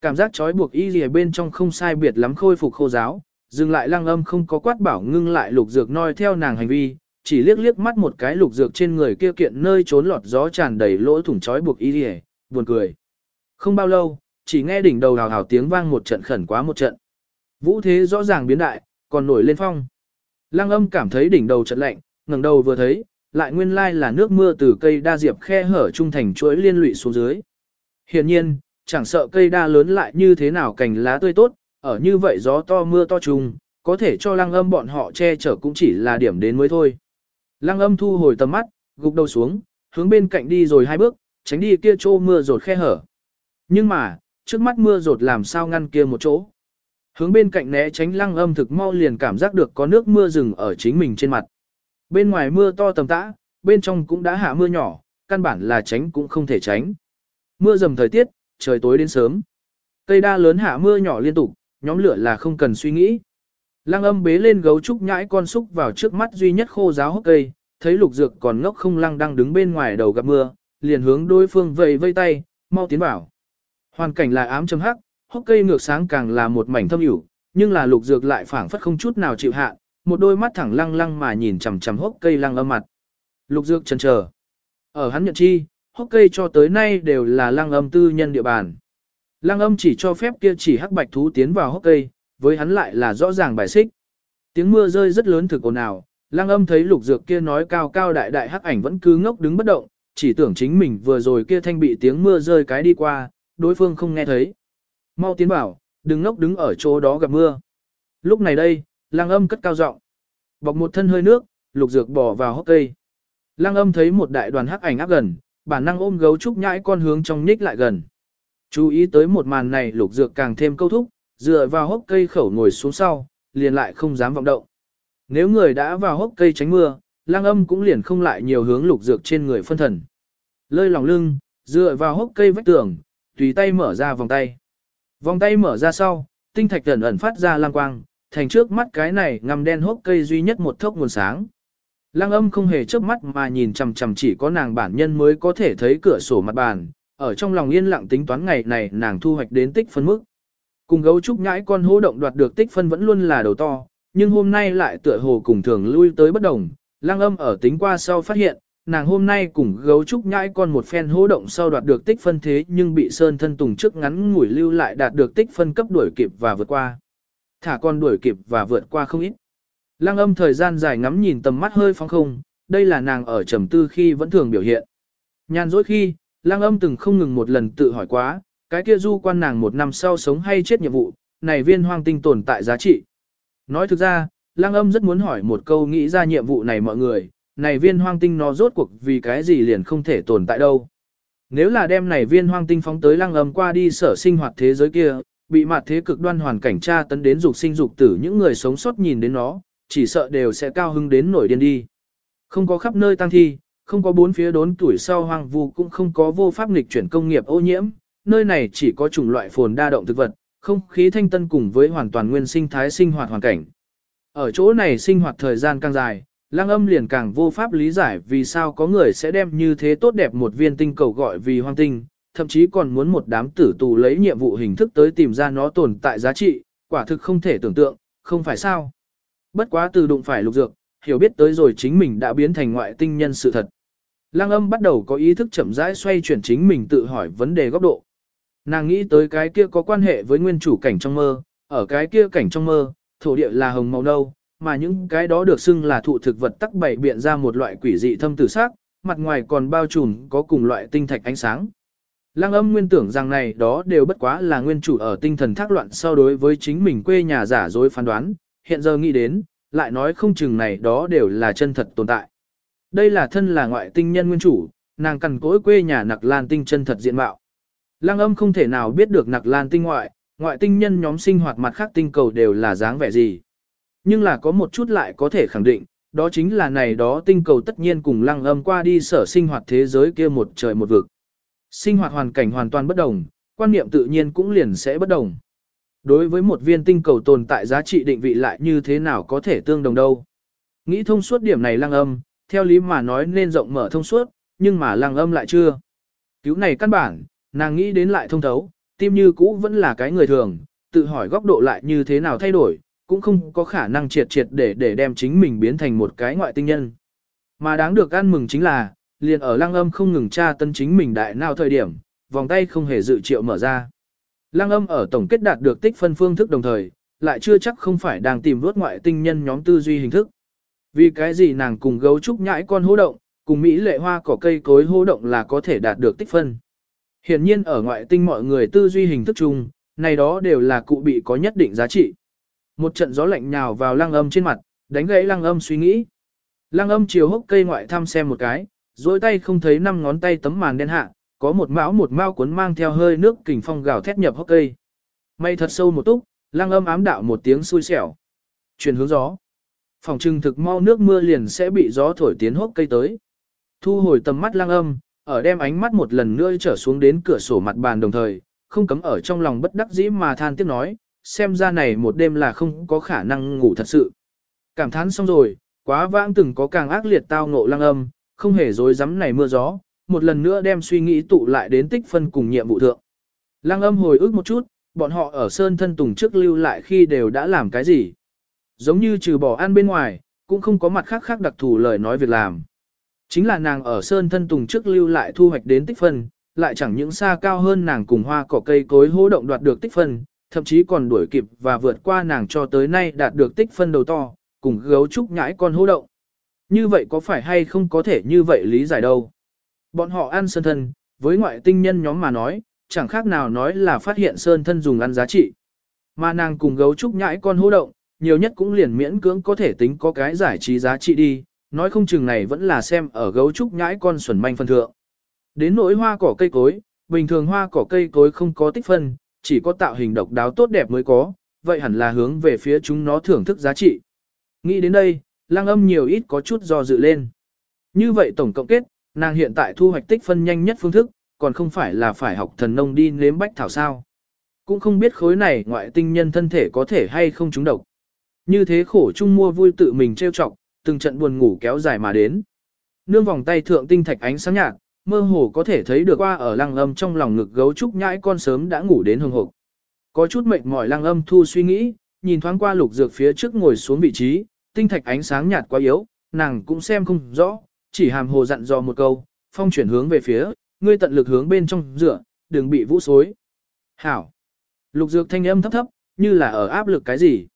Cảm giác trói buộc y gì bên trong không sai biệt lắm khôi phục khô giáo, dừng lại lăng âm không có quát bảo ngưng lại lục dược noi theo nàng hành vi, chỉ liếc liếc mắt một cái lục dược trên người kia kiện nơi trốn lọt gió tràn đầy lỗ thủng trói buộc y đi buồn cười. Không bao lâu, chỉ nghe đỉnh đầu hào hào tiếng vang một trận khẩn quá một trận. Vũ thế rõ ràng biến đại, còn nổi lên phong. Lăng âm cảm thấy đỉnh đầu trận lạnh, ngẩng đầu vừa thấy, lại nguyên lai là nước mưa từ cây đa diệp khe hở trung thành chuỗi liên lụy xuống dưới. Hiển nhiên, chẳng sợ cây đa lớn lại như thế nào cành lá tươi tốt, ở như vậy gió to mưa to trùng, có thể cho lăng âm bọn họ che chở cũng chỉ là điểm đến mới thôi. Lăng âm thu hồi tầm mắt, gục đầu xuống, hướng bên cạnh đi rồi hai bước, tránh đi kia chỗ mưa rột khe hở. Nhưng mà, trước mắt mưa rột làm sao ngăn kia một chỗ. Hướng bên cạnh né tránh lăng âm thực mau liền cảm giác được có nước mưa rừng ở chính mình trên mặt. Bên ngoài mưa to tầm tã, bên trong cũng đã hạ mưa nhỏ, căn bản là tránh cũng không thể tránh. Mưa dầm thời tiết, trời tối đến sớm. Cây đa lớn hạ mưa nhỏ liên tục, nhóm lửa là không cần suy nghĩ. Lăng âm bế lên gấu trúc nhãi con súc vào trước mắt duy nhất khô giáo hốc cây, thấy lục dược còn ngốc không lăng đang đứng bên ngoài đầu gặp mưa, liền hướng đối phương vầy vây tay, mau tiến vào. Hoàn cảnh là ám chấm hắc, hốc cây ngược sáng càng là một mảnh thâm ủ, nhưng là lục dược lại phảng phất không chút nào chịu hạ, một đôi mắt thẳng lăng lăng mà nhìn chằm chằm hốc cây lăng âm mặt. Lục dược chần chờ. Ở hắn nhận chi, hốc cây cho tới nay đều là lăng âm tư nhân địa bàn. Lăng âm chỉ cho phép kia chỉ hắc bạch thú tiến vào hốc cây, với hắn lại là rõ ràng bài xích. Tiếng mưa rơi rất lớn thực ồn ào, lăng âm thấy lục dược kia nói cao cao đại đại hắc ảnh vẫn cứ ngốc đứng bất động, chỉ tưởng chính mình vừa rồi kia thanh bị tiếng mưa rơi cái đi qua, đối phương không nghe thấy. Mau tiến bảo, đừng ngốc đứng ở chỗ đó gặp mưa. Lúc này đây, lăng âm cất cao giọng Bọc một thân hơi nước, lục dược bỏ vào hốc cây. Lăng âm thấy một đại đoàn hắc ảnh áp gần, bản năng ôm gấu trúc nhãi con hướng trong nhích lại gần. Chú ý tới một màn này lục dược càng thêm câu thúc, dựa vào hốc cây khẩu ngồi xuống sau, liền lại không dám vọng động. Nếu người đã vào hốc cây tránh mưa, lang âm cũng liền không lại nhiều hướng lục dược trên người phân thần. Lơi lòng lưng, dựa vào hốc cây vách tường, tùy tay mở ra vòng tay. Vòng tay mở ra sau, tinh thạch ẩn ẩn phát ra lang quang, thành trước mắt cái này ngầm đen hốc cây duy nhất một thốc nguồn sáng. Lăng âm không hề chớp mắt mà nhìn chằm chằm chỉ có nàng bản nhân mới có thể thấy cửa sổ mặt bàn, ở trong lòng yên lặng tính toán ngày này nàng thu hoạch đến tích phân mức. Cùng gấu trúc nhãi con hố động đoạt được tích phân vẫn luôn là đầu to, nhưng hôm nay lại tựa hồ cùng thường lui tới bất đồng. Lăng âm ở tính qua sau phát hiện, nàng hôm nay cùng gấu trúc nhãi con một phen hố động sau đoạt được tích phân thế nhưng bị sơn thân tùng trước ngắn ngủi lưu lại đạt được tích phân cấp đuổi kịp và vượt qua. Thả con đuổi kịp và vượt qua không ít. Lăng âm thời gian dài ngắm nhìn tầm mắt hơi phóng không, đây là nàng ở trầm tư khi vẫn thường biểu hiện. Nhàn dỗi khi, Lăng âm từng không ngừng một lần tự hỏi quá, cái kia du quan nàng một năm sau sống hay chết nhiệm vụ, này viên hoang tinh tồn tại giá trị. Nói thực ra, Lăng âm rất muốn hỏi một câu nghĩ ra nhiệm vụ này mọi người, này viên hoang tinh nó rốt cuộc vì cái gì liền không thể tồn tại đâu. Nếu là đem này viên hoang tinh phóng tới lăng âm qua đi sở sinh hoạt thế giới kia, bị mặt thế cực đoan hoàn cảnh tra tấn đến dục sinh dục tử những người sống sót nhìn đến nó, chỉ sợ đều sẽ cao hứng đến nổi điên đi. Không có khắp nơi tăng thi, không có bốn phía đốn tuổi sau hoang vu cũng không có vô pháp nghịch chuyển công nghiệp ô nhiễm, nơi này chỉ có chủng loại phồn đa động thực vật, không khí thanh tân cùng với hoàn toàn nguyên sinh thái sinh hoạt hoàn cảnh. Ở chỗ này sinh hoạt thời gian càng dài, lang âm liền càng vô pháp lý giải vì sao có người sẽ đem như thế tốt đẹp một viên tinh cầu gọi vì hoang tinh, thậm chí còn muốn một đám tử tù lấy nhiệm vụ hình thức tới tìm ra nó tồn tại giá trị, quả thực không thể tưởng tượng, không phải sao. Bất quá từ đụng phải lục dược, hiểu biết tới rồi chính mình đã biến thành ngoại tinh nhân sự thật. Lăng âm bắt đầu có ý thức chậm rãi xoay chuyển chính mình tự hỏi vấn đề góc độ. Nàng nghĩ tới cái kia có quan hệ với nguyên chủ cảnh trong mơ, ở cái kia cảnh trong mơ, thổ địa là hồng màu nâu, mà những cái đó được xưng là thụ thực vật tắc bảy biện ra một loại quỷ dị thâm tử sắc, mặt ngoài còn bao trùm có cùng loại tinh thạch ánh sáng. Lăng âm nguyên tưởng rằng này đó đều bất quá là nguyên chủ ở tinh thần thác loạn so đối với chính mình quê nhà giả dối phán đoán, hiện giờ nghĩ đến, lại nói không chừng này đó đều là chân thật tồn tại. Đây là thân là ngoại tinh nhân nguyên chủ, nàng cằn cỗi quê nhà nặc lan tinh chân thật diện mạo. Lăng âm không thể nào biết được nặc lan tinh ngoại, ngoại tinh nhân nhóm sinh hoạt mặt khác tinh cầu đều là dáng vẻ gì. Nhưng là có một chút lại có thể khẳng định, đó chính là này đó tinh cầu tất nhiên cùng lăng âm qua đi sở sinh hoạt thế giới kia một trời một vực. Sinh hoạt hoàn cảnh hoàn toàn bất đồng, quan niệm tự nhiên cũng liền sẽ bất đồng. Đối với một viên tinh cầu tồn tại giá trị định vị lại như thế nào có thể tương đồng đâu. Nghĩ thông suốt điểm này lăng âm, theo lý mà nói nên rộng mở thông suốt, nhưng mà lăng âm lại chưa. Cứu này căn bản, nàng nghĩ đến lại thông thấu, tim như cũ vẫn là cái người thường, tự hỏi góc độ lại như thế nào thay đổi, cũng không có khả năng triệt triệt để để đem chính mình biến thành một cái ngoại tinh nhân. Mà đáng được ăn mừng chính là, liền ở lăng âm không ngừng tra tân chính mình đại nào thời điểm, vòng tay không hề dự triệu mở ra. Lăng âm ở tổng kết đạt được tích phân phương thức đồng thời, lại chưa chắc không phải đang tìm vốt ngoại tinh nhân nhóm tư duy hình thức. Vì cái gì nàng cùng gấu trúc nhãi con hô động, cùng Mỹ lệ hoa cỏ cây cối hô động là có thể đạt được tích phân. Hiện nhiên ở ngoại tinh mọi người tư duy hình thức chung, này đó đều là cụ bị có nhất định giá trị. Một trận gió lạnh nhào vào lăng âm trên mặt, đánh gãy lăng âm suy nghĩ. Lăng âm chiều hốc cây ngoại thăm xem một cái, dối tay không thấy năm ngón tay tấm màn đen hạ, có một mão một mao cuốn mang theo hơi nước kình phong gào thét nhập hốc cây. Mây thật sâu một túc, lăng âm ám đạo một tiếng xui xẻo. Chuyển hướng gió. Phòng trưng thực mau nước mưa liền sẽ bị gió thổi tiến hốc cây tới. Thu hồi tầm mắt lăng âm, ở đem ánh mắt một lần nữa trở xuống đến cửa sổ mặt bàn đồng thời, không cấm ở trong lòng bất đắc dĩ mà than tiếc nói, xem ra này một đêm là không có khả năng ngủ thật sự. Cảm thán xong rồi, quá vãng từng có càng ác liệt tao ngộ lăng âm, không hề dối dám này mưa gió, một lần nữa đem suy nghĩ tụ lại đến tích phân cùng nhiệm vụ thượng. Lăng âm hồi ức một chút, bọn họ ở Sơn Thân Tùng trước lưu lại khi đều đã làm cái gì. Giống như trừ bỏ ăn bên ngoài, cũng không có mặt khác khác đặc thù lời nói việc làm. Chính là nàng ở Sơn Thân Tùng trước lưu lại thu hoạch đến tích phân, lại chẳng những xa cao hơn nàng cùng hoa cỏ cây cối hố động đoạt được tích phân, thậm chí còn đuổi kịp và vượt qua nàng cho tới nay đạt được tích phân đầu to, cùng gấu trúc nhãi con hố động. Như vậy có phải hay không có thể như vậy lý giải đâu. Bọn họ ăn sơn thân, với ngoại tinh nhân nhóm mà nói, chẳng khác nào nói là phát hiện sơn thân dùng ăn giá trị. Mà nàng cùng gấu trúc nhãi con hô động, nhiều nhất cũng liền miễn cưỡng có thể tính có cái giải trí giá trị đi, nói không chừng này vẫn là xem ở gấu trúc nhãi con xuẩn manh phân thượng. Đến nỗi hoa cỏ cây cối, bình thường hoa cỏ cây cối không có tích phân, chỉ có tạo hình độc đáo tốt đẹp mới có, vậy hẳn là hướng về phía chúng nó thưởng thức giá trị. Nghĩ đến đây, lang âm nhiều ít có chút do dự lên. Như vậy tổng cộng kết, nàng hiện tại thu hoạch tích phân nhanh nhất phương thức, còn không phải là phải học thần nông đi nếm bách thảo sao. Cũng không biết khối này ngoại tinh nhân thân thể có thể hay không trúng độc. Như thế khổ chung mua vui tự mình trêu chọc, từng trận buồn ngủ kéo dài mà đến. Nương vòng tay thượng tinh thạch ánh sáng nhạt, mơ hồ có thể thấy được qua ở lăng âm trong lòng ngực gấu trúc nhãi con sớm đã ngủ đến hồng hộc. Có chút mệt mỏi lăng âm thu suy nghĩ, nhìn thoáng qua lục dược phía trước ngồi xuống vị trí, tinh thạch ánh sáng nhạt quá yếu, nàng cũng xem không rõ, chỉ hàm hồ dặn dò một câu, phong chuyển hướng về phía, ngươi tận lực hướng bên trong dựa, đừng bị vũ xối. Hảo. Lục dược thanh âm thấp thấp, như là ở áp lực cái gì.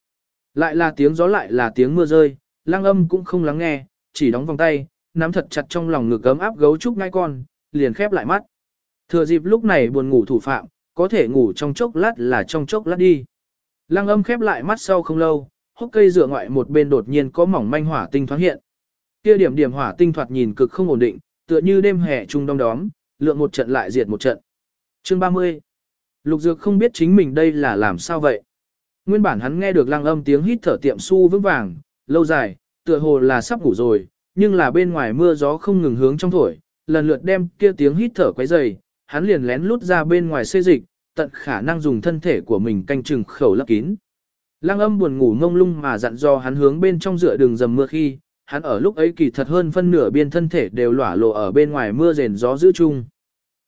Lại là tiếng gió lại là tiếng mưa rơi, lăng âm cũng không lắng nghe, chỉ đóng vòng tay, nắm thật chặt trong lòng ngực ấm áp gấu trúc ngai con, liền khép lại mắt. Thừa dịp lúc này buồn ngủ thủ phạm, có thể ngủ trong chốc lát là trong chốc lát đi. Lăng âm khép lại mắt sau không lâu, hốc cây dựa ngoại một bên đột nhiên có mỏng manh hỏa tinh thoáng hiện. Kia điểm điểm hỏa tinh thoạt nhìn cực không ổn định, tựa như đêm hè trung đông đóm, lượng một trận lại diệt một trận. Chương 30. Lục Dược không biết chính mình đây là làm sao vậy. Nguyên bản hắn nghe được lăng âm tiếng hít thở tiệm su vững vàng, lâu dài, tựa hồ là sắp ngủ rồi, nhưng là bên ngoài mưa gió không ngừng hướng trong thổi, lần lượt đem kia tiếng hít thở quấy dày, hắn liền lén lút ra bên ngoài xê dịch, tận khả năng dùng thân thể của mình canh chừng khẩu lấp kín. Lăng âm buồn ngủ ngông lung mà dặn dò hắn hướng bên trong dựa đường dầm mưa khi, hắn ở lúc ấy kỳ thật hơn phân nửa biên thân thể đều lỏa lộ ở bên ngoài mưa rền gió giữ chung.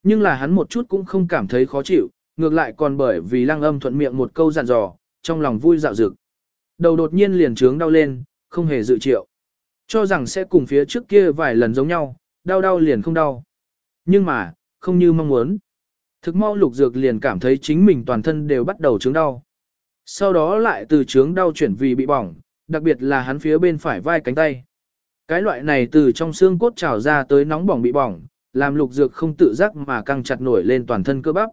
Nhưng là hắn một chút cũng không cảm thấy khó chịu, ngược lại còn bởi vì lăng âm thuận miệng một câu dặn dò, trong lòng vui dạo dực. Đầu đột nhiên liền trướng đau lên, không hề dự triệu. Cho rằng sẽ cùng phía trước kia vài lần giống nhau, đau đau liền không đau. Nhưng mà, không như mong muốn. Thực mau lục dược liền cảm thấy chính mình toàn thân đều bắt đầu trướng đau. Sau đó lại từ trướng đau chuyển vì bị bỏng, đặc biệt là hắn phía bên phải vai cánh tay. Cái loại này từ trong xương cốt trào ra tới nóng bỏng bị bỏng, làm lục dược không tự giác mà căng chặt nổi lên toàn thân cơ bắp.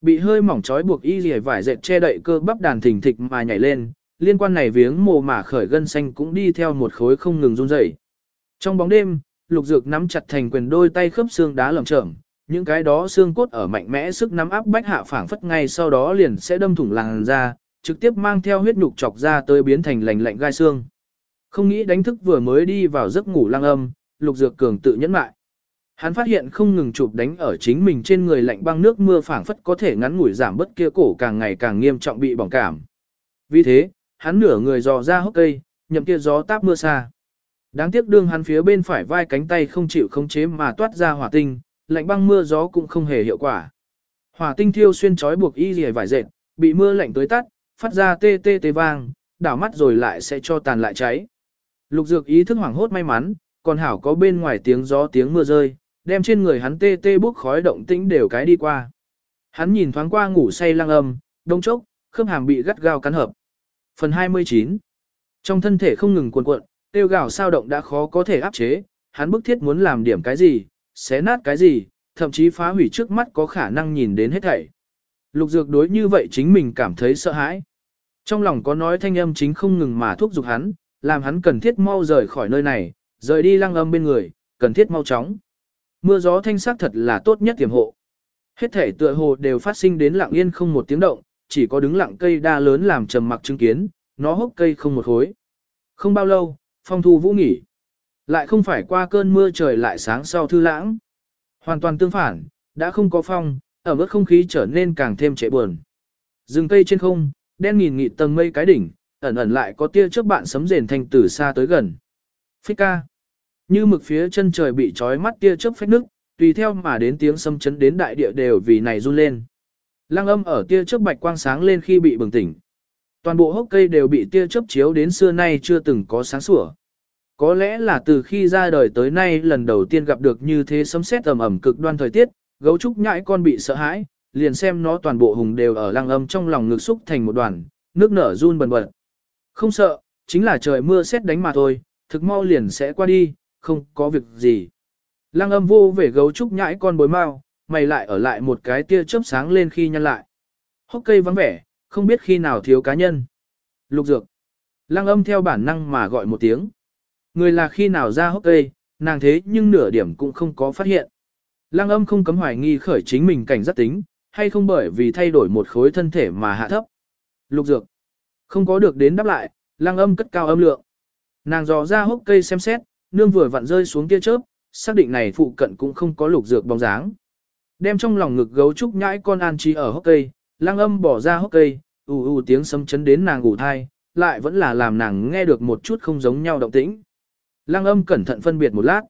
Bị hơi mỏng trói buộc y rìa vải dệt che đậy cơ bắp đàn thình thịch mà nhảy lên, liên quan này viếng mồ mà khởi gân xanh cũng đi theo một khối không ngừng run rẩy. Trong bóng đêm, lục dược nắm chặt thành quyền đôi tay khớp xương đá lởm chởm, những cái đó xương cốt ở mạnh mẽ sức nắm áp bách hạ phảng phất ngay sau đó liền sẽ đâm thủng làn ra trực tiếp mang theo huyết nhục chọc ra tới biến thành lành lạnh gai xương. Không nghĩ đánh thức vừa mới đi vào giấc ngủ lang âm, lục dược cường tự nhẫn lại. Hắn phát hiện không ngừng chụp đánh ở chính mình trên người lạnh băng nước mưa phảng phất có thể ngắn ngủi giảm bất kia cổ càng ngày càng nghiêm trọng bị bỏng cảm. Vì thế, hắn nửa người dò ra hốc cây, nhậm kia gió táp mưa xa. Đáng tiếc đương hắn phía bên phải vai cánh tay không chịu khống chế mà toát ra hỏa tinh, lạnh băng mưa gió cũng không hề hiệu quả. Hỏa tinh thiêu xuyên trói buộc y rìa vải dệt, bị mưa lạnh tới tắt, phát ra tê tê tê vang, đảo mắt rồi lại sẽ cho tàn lại cháy. Lục dược ý thức hoảng hốt may mắn, còn hảo có bên ngoài tiếng gió tiếng mưa rơi, đem trên người hắn tê tê bốc khói động tĩnh đều cái đi qua. Hắn nhìn thoáng qua ngủ say lăng âm, đông chốc, khớp hàm bị gắt gao cắn hợp. Phần 29 Trong thân thể không ngừng cuộn cuộn, tiêu gạo sao động đã khó có thể áp chế, hắn bức thiết muốn làm điểm cái gì, xé nát cái gì, thậm chí phá hủy trước mắt có khả năng nhìn đến hết thảy. Lục dược đối như vậy chính mình cảm thấy sợ hãi. Trong lòng có nói thanh âm chính không ngừng mà thúc giục hắn, làm hắn cần thiết mau rời khỏi nơi này, rời đi lăng âm bên người, cần thiết mau chóng. Mưa gió thanh sắc thật là tốt nhất tiềm hộ. Hết thể tựa hồ đều phát sinh đến lặng yên không một tiếng động, chỉ có đứng lặng cây đa lớn làm trầm mặc chứng kiến, nó hốc cây không một hối. Không bao lâu, phong thu vũ nghỉ. Lại không phải qua cơn mưa trời lại sáng sau thư lãng. Hoàn toàn tương phản, đã không có phong, ở mức không khí trở nên càng thêm trễ buồn. dừng cây trên không, đen nghìn nghị tầng mây cái đỉnh, ẩn ẩn lại có tia trước bạn sấm rền thanh từ xa tới gần. Phích ca. Như mực phía chân trời bị trói mắt tia chớp phách nước, tùy theo mà đến tiếng sấm chấn đến đại địa đều vì này run lên. Lăng âm ở tia chớp bạch quang sáng lên khi bị bừng tỉnh. Toàn bộ hốc cây đều bị tia chớp chiếu đến xưa nay chưa từng có sáng sủa. Có lẽ là từ khi ra đời tới nay lần đầu tiên gặp được như thế sấm sét ầm ẩm cực đoan thời tiết, gấu trúc nhãi con bị sợ hãi, liền xem nó toàn bộ hùng đều ở lăng âm trong lòng ngực xúc thành một đoàn, nước nở run bần bật. Không sợ, chính là trời mưa xét đánh mà thôi, thực mau liền sẽ qua đi, không có việc gì. Lăng âm vô về gấu trúc nhãi con bối mau, mày lại ở lại một cái tia chớp sáng lên khi nhăn lại. Hốc cây vắng vẻ, không biết khi nào thiếu cá nhân. Lục dược. Lăng âm theo bản năng mà gọi một tiếng. Người là khi nào ra hốc cây, nàng thế nhưng nửa điểm cũng không có phát hiện. Lăng âm không cấm hoài nghi khởi chính mình cảnh giác tính, hay không bởi vì thay đổi một khối thân thể mà hạ thấp. Lục dược. Không có được đến đáp lại, lăng âm cất cao âm lượng. Nàng dò ra hốc cây xem xét, nương vừa vặn rơi xuống tia chớp, xác định này phụ cận cũng không có lục dược bóng dáng. Đem trong lòng ngực gấu trúc nhãi con an trí ở hốc cây, lăng âm bỏ ra hốc cây, ù ù tiếng sấm chấn đến nàng ngủ thai, lại vẫn là làm nàng nghe được một chút không giống nhau động tĩnh. Lăng âm cẩn thận phân biệt một lát.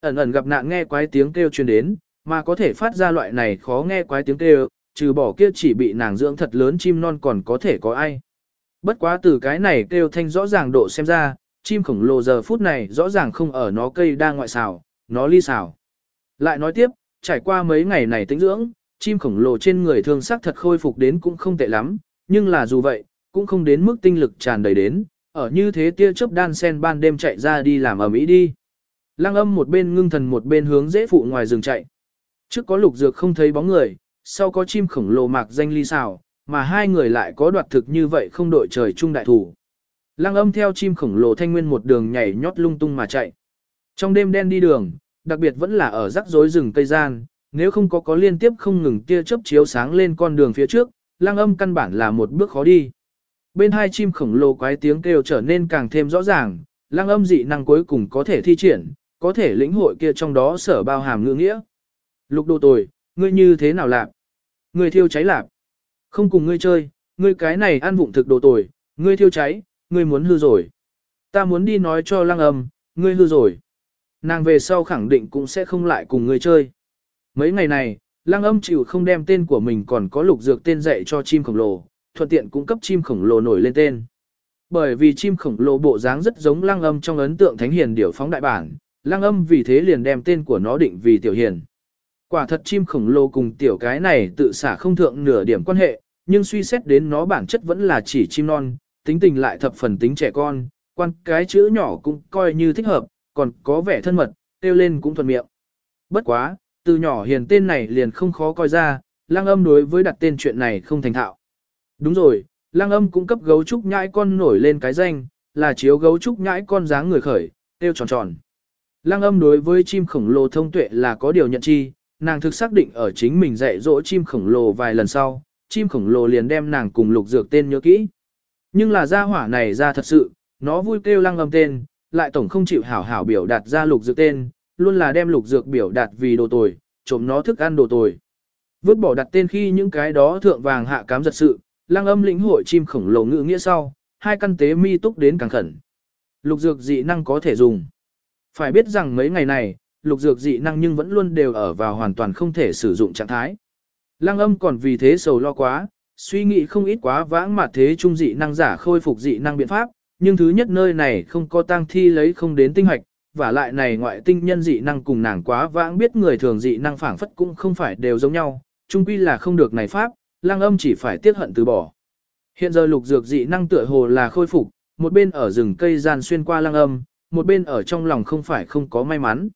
Ẩn ẩn gặp nạn nghe quái tiếng kêu truyền đến, mà có thể phát ra loại này khó nghe quái tiếng kêu, trừ bỏ kia chỉ bị nàng dưỡng thật lớn chim non còn có thể có ai. Bất quá từ cái này kêu thanh rõ ràng độ xem ra, chim khổng lồ giờ phút này rõ ràng không ở nó cây đang ngoại xào, nó ly xào. Lại nói tiếp, trải qua mấy ngày này tĩnh dưỡng, chim khổng lồ trên người thương sắc thật khôi phục đến cũng không tệ lắm, nhưng là dù vậy, cũng không đến mức tinh lực tràn đầy đến, ở như thế tia chớp đan sen ban đêm chạy ra đi làm ở mỹ đi. Lăng âm một bên ngưng thần một bên hướng dễ phụ ngoài rừng chạy. Trước có lục dược không thấy bóng người, sau có chim khổng lồ mạc danh ly xào, mà hai người lại có đoạt thực như vậy không đội trời chung đại thủ. Lăng âm theo chim khổng lồ thanh nguyên một đường nhảy nhót lung tung mà chạy. Trong đêm đen đi đường, đặc biệt vẫn là ở rắc rối rừng cây gian, nếu không có có liên tiếp không ngừng tia chớp chiếu sáng lên con đường phía trước, lăng âm căn bản là một bước khó đi. Bên hai chim khổng lồ quái tiếng kêu trở nên càng thêm rõ ràng, lăng âm dị năng cuối cùng có thể thi triển, có thể lĩnh hội kia trong đó sở bao hàm ngữ nghĩa. Lục đồ tồi, ngươi như thế nào lạc? Ngươi thiêu cháy lạc. Không cùng ngươi chơi, ngươi cái này ăn vụng thực đồ tồi, ngươi thiêu cháy, ngươi muốn hư rồi. Ta muốn đi nói cho lăng âm, ngươi hư rồi. Nàng về sau khẳng định cũng sẽ không lại cùng ngươi chơi. Mấy ngày này, lăng âm chịu không đem tên của mình còn có lục dược tên dạy cho chim khổng lồ, thuận tiện cung cấp chim khổng lồ nổi lên tên. Bởi vì chim khổng lồ bộ dáng rất giống lăng âm trong ấn tượng thánh hiền điểu phóng đại bản, lăng âm vì thế liền đem tên của nó định vì tiểu hiền. Quả thật chim khổng lồ cùng tiểu cái này tự xả không thượng nửa điểm quan hệ, nhưng suy xét đến nó bản chất vẫn là chỉ chim non, tính tình lại thập phần tính trẻ con, quan cái chữ nhỏ cũng coi như thích hợp, còn có vẻ thân mật, tiêu lên cũng thuận miệng. Bất quá, từ nhỏ hiền tên này liền không khó coi ra, lang âm đối với đặt tên chuyện này không thành thạo. Đúng rồi, lang âm cũng cấp gấu trúc nhãi con nổi lên cái danh, là chiếu gấu trúc nhãi con dáng người khởi, tiêu tròn tròn. Lang âm đối với chim khổng lồ thông tuệ là có điều nhận chi, nàng thực xác định ở chính mình dạy dỗ chim khổng lồ vài lần sau, chim khổng lồ liền đem nàng cùng lục dược tên nhớ kỹ. Nhưng là gia hỏa này ra thật sự, nó vui kêu lăng âm tên, lại tổng không chịu hảo hảo biểu đạt ra lục dược tên, luôn là đem lục dược biểu đạt vì đồ tồi, trộm nó thức ăn đồ tồi. Vứt bỏ đặt tên khi những cái đó thượng vàng hạ cám giật sự, lăng âm lĩnh hội chim khổng lồ ngữ nghĩa sau, hai căn tế mi túc đến càng khẩn. Lục dược dị năng có thể dùng. Phải biết rằng mấy ngày này, lục dược dị năng nhưng vẫn luôn đều ở vào hoàn toàn không thể sử dụng trạng thái. Lăng âm còn vì thế sầu lo quá, suy nghĩ không ít quá vãng mà thế trung dị năng giả khôi phục dị năng biện pháp, nhưng thứ nhất nơi này không có tang thi lấy không đến tinh hoạch, và lại này ngoại tinh nhân dị năng cùng nàng quá vãng biết người thường dị năng phảng phất cũng không phải đều giống nhau, chung quy là không được này pháp, lăng âm chỉ phải tiếc hận từ bỏ. Hiện giờ lục dược dị năng tựa hồ là khôi phục, một bên ở rừng cây gian xuyên qua lăng âm, một bên ở trong lòng không phải không có may mắn.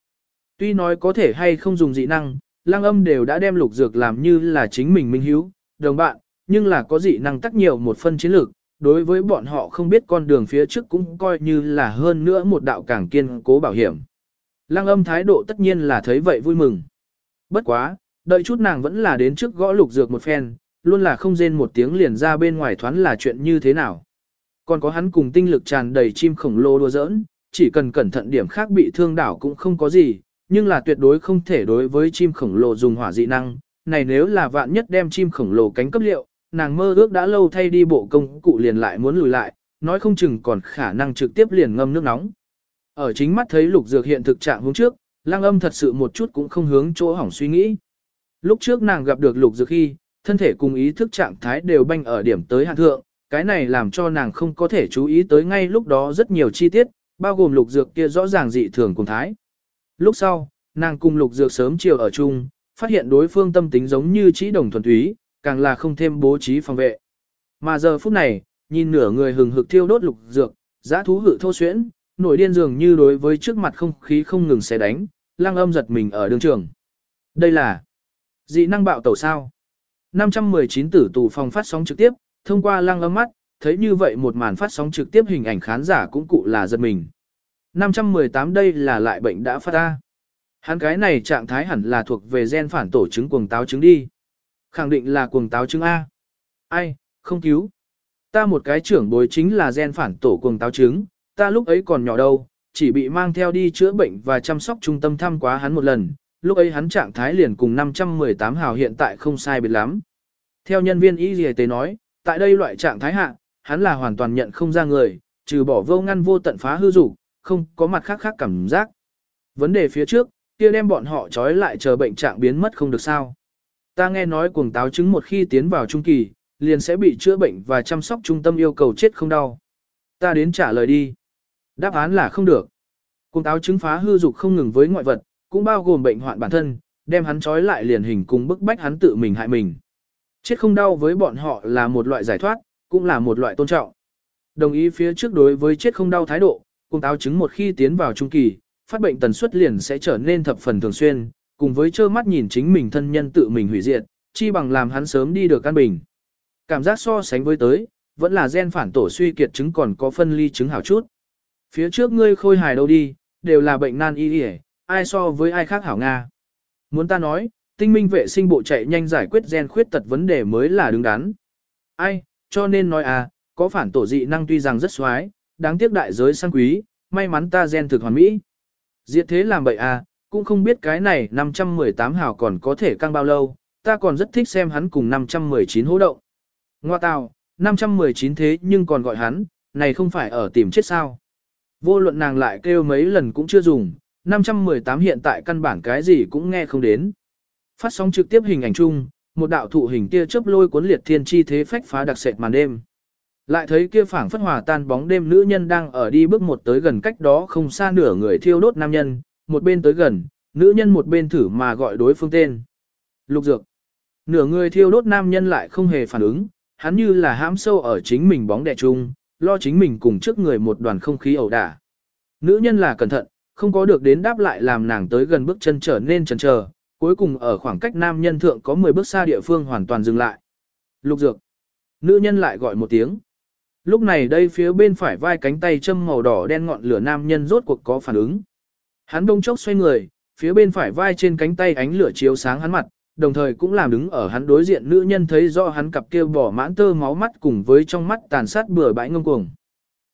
Tuy nói có thể hay không dùng dị năng, lăng âm đều đã đem lục dược làm như là chính mình minh hiếu, đồng bạn, nhưng là có dị năng tắc nhiều một phân chiến lược, đối với bọn họ không biết con đường phía trước cũng coi như là hơn nữa một đạo càng kiên cố bảo hiểm. Lăng âm thái độ tất nhiên là thấy vậy vui mừng. Bất quá, đợi chút nàng vẫn là đến trước gõ lục dược một phen, luôn là không rên một tiếng liền ra bên ngoài thoán là chuyện như thế nào. Còn có hắn cùng tinh lực tràn đầy chim khổng lồ đua giỡn, chỉ cần cẩn thận điểm khác bị thương đảo cũng không có gì, nhưng là tuyệt đối không thể đối với chim khổng lồ dùng hỏa dị năng. Này nếu là vạn nhất đem chim khổng lồ cánh cấp liệu, nàng mơ ước đã lâu thay đi bộ công cụ liền lại muốn lùi lại, nói không chừng còn khả năng trực tiếp liền ngâm nước nóng. Ở chính mắt thấy lục dược hiện thực trạng hôm trước, lang âm thật sự một chút cũng không hướng chỗ hỏng suy nghĩ. Lúc trước nàng gặp được lục dược khi, thân thể cùng ý thức trạng thái đều banh ở điểm tới hạn thượng, cái này làm cho nàng không có thể chú ý tới ngay lúc đó rất nhiều chi tiết, bao gồm lục dược kia rõ ràng dị thường cùng thái. Lúc sau, nàng cùng lục dược sớm chiều ở chung, phát hiện đối phương tâm tính giống như chỉ đồng thuần túy, càng là không thêm bố trí phòng vệ. Mà giờ phút này, nhìn nửa người hừng hực thiêu đốt lục dược, giã thú hự thô xuyễn, nổi điên dường như đối với trước mặt không khí không ngừng xé đánh, lang âm giật mình ở đường trường. Đây là dị năng bạo tẩu sao. 519 tử tù phòng phát sóng trực tiếp, thông qua lang âm mắt, thấy như vậy một màn phát sóng trực tiếp hình ảnh khán giả cũng cụ là giật mình. 518 đây là lại bệnh đã phát ra. Hắn cái này trạng thái hẳn là thuộc về gen phản tổ chứng cuồng táo chứng đi. Khẳng định là cuồng táo chứng A. Ai, không cứu. Ta một cái trưởng bối chính là gen phản tổ cuồng táo chứng, ta lúc ấy còn nhỏ đâu, chỉ bị mang theo đi chữa bệnh và chăm sóc trung tâm thăm quá hắn một lần, lúc ấy hắn trạng thái liền cùng 518 hào hiện tại không sai biệt lắm. Theo nhân viên y y tế nói, tại đây loại trạng thái hạ, hắn là hoàn toàn nhận không ra người, trừ bỏ vô ngăn vô tận phá hư dục, không có mặt khác khác cảm giác. Vấn đề phía trước, kia đem bọn họ trói lại chờ bệnh trạng biến mất không được sao. Ta nghe nói cuồng táo chứng một khi tiến vào trung kỳ, liền sẽ bị chữa bệnh và chăm sóc trung tâm yêu cầu chết không đau. Ta đến trả lời đi. Đáp án là không được. Cuồng táo chứng phá hư dục không ngừng với ngoại vật, cũng bao gồm bệnh hoạn bản thân, đem hắn trói lại liền hình cùng bức bách hắn tự mình hại mình. Chết không đau với bọn họ là một loại giải thoát, cũng là một loại tôn trọng. Đồng ý phía trước đối với chết không đau thái độ, cuồng táo chứng một khi tiến vào trung kỳ, phát bệnh tần suất liền sẽ trở nên thập phần thường xuyên, cùng với trơ mắt nhìn chính mình thân nhân tự mình hủy diệt, chi bằng làm hắn sớm đi được căn bình. Cảm giác so sánh với tới, vẫn là gen phản tổ suy kiệt chứng còn có phân ly chứng hảo chút. Phía trước ngươi khôi hài đâu đi, đều là bệnh nan y y, ai so với ai khác hảo Nga. Muốn ta nói, tinh minh vệ sinh bộ chạy nhanh giải quyết gen khuyết tật vấn đề mới là đứng đắn. Ai, cho nên nói à, có phản tổ dị năng tuy rằng rất xoái, đáng tiếc đại giới sang quý, may mắn ta gen thực hoàn mỹ. Diệt thế làm bậy à, cũng không biết cái này 518 hào còn có thể căng bao lâu, ta còn rất thích xem hắn cùng 519 hỗ động. Ngoa tào, 519 thế nhưng còn gọi hắn, này không phải ở tìm chết sao. Vô luận nàng lại kêu mấy lần cũng chưa dùng, 518 hiện tại căn bản cái gì cũng nghe không đến. Phát sóng trực tiếp hình ảnh chung, một đạo thụ hình tia chớp lôi cuốn liệt thiên chi thế phách phá đặc sệt màn đêm. Lại thấy kia phảng phất hòa tan bóng đêm nữ nhân đang ở đi bước một tới gần cách đó không xa nửa người thiêu đốt nam nhân, một bên tới gần, nữ nhân một bên thử mà gọi đối phương tên. Lục dược. Nửa người thiêu đốt nam nhân lại không hề phản ứng, hắn như là hãm sâu ở chính mình bóng đè chung, lo chính mình cùng trước người một đoàn không khí ẩu đả. Nữ nhân là cẩn thận, không có được đến đáp lại làm nàng tới gần bước chân trở nên chần chờ, cuối cùng ở khoảng cách nam nhân thượng có 10 bước xa địa phương hoàn toàn dừng lại. Lục dược. Nữ nhân lại gọi một tiếng. Lúc này đây phía bên phải vai cánh tay châm màu đỏ đen ngọn lửa nam nhân rốt cuộc có phản ứng. Hắn đông chốc xoay người, phía bên phải vai trên cánh tay ánh lửa chiếu sáng hắn mặt, đồng thời cũng làm đứng ở hắn đối diện nữ nhân thấy rõ hắn cặp kia bỏ mãn tơ máu mắt cùng với trong mắt tàn sát bừa bãi ngông cuồng.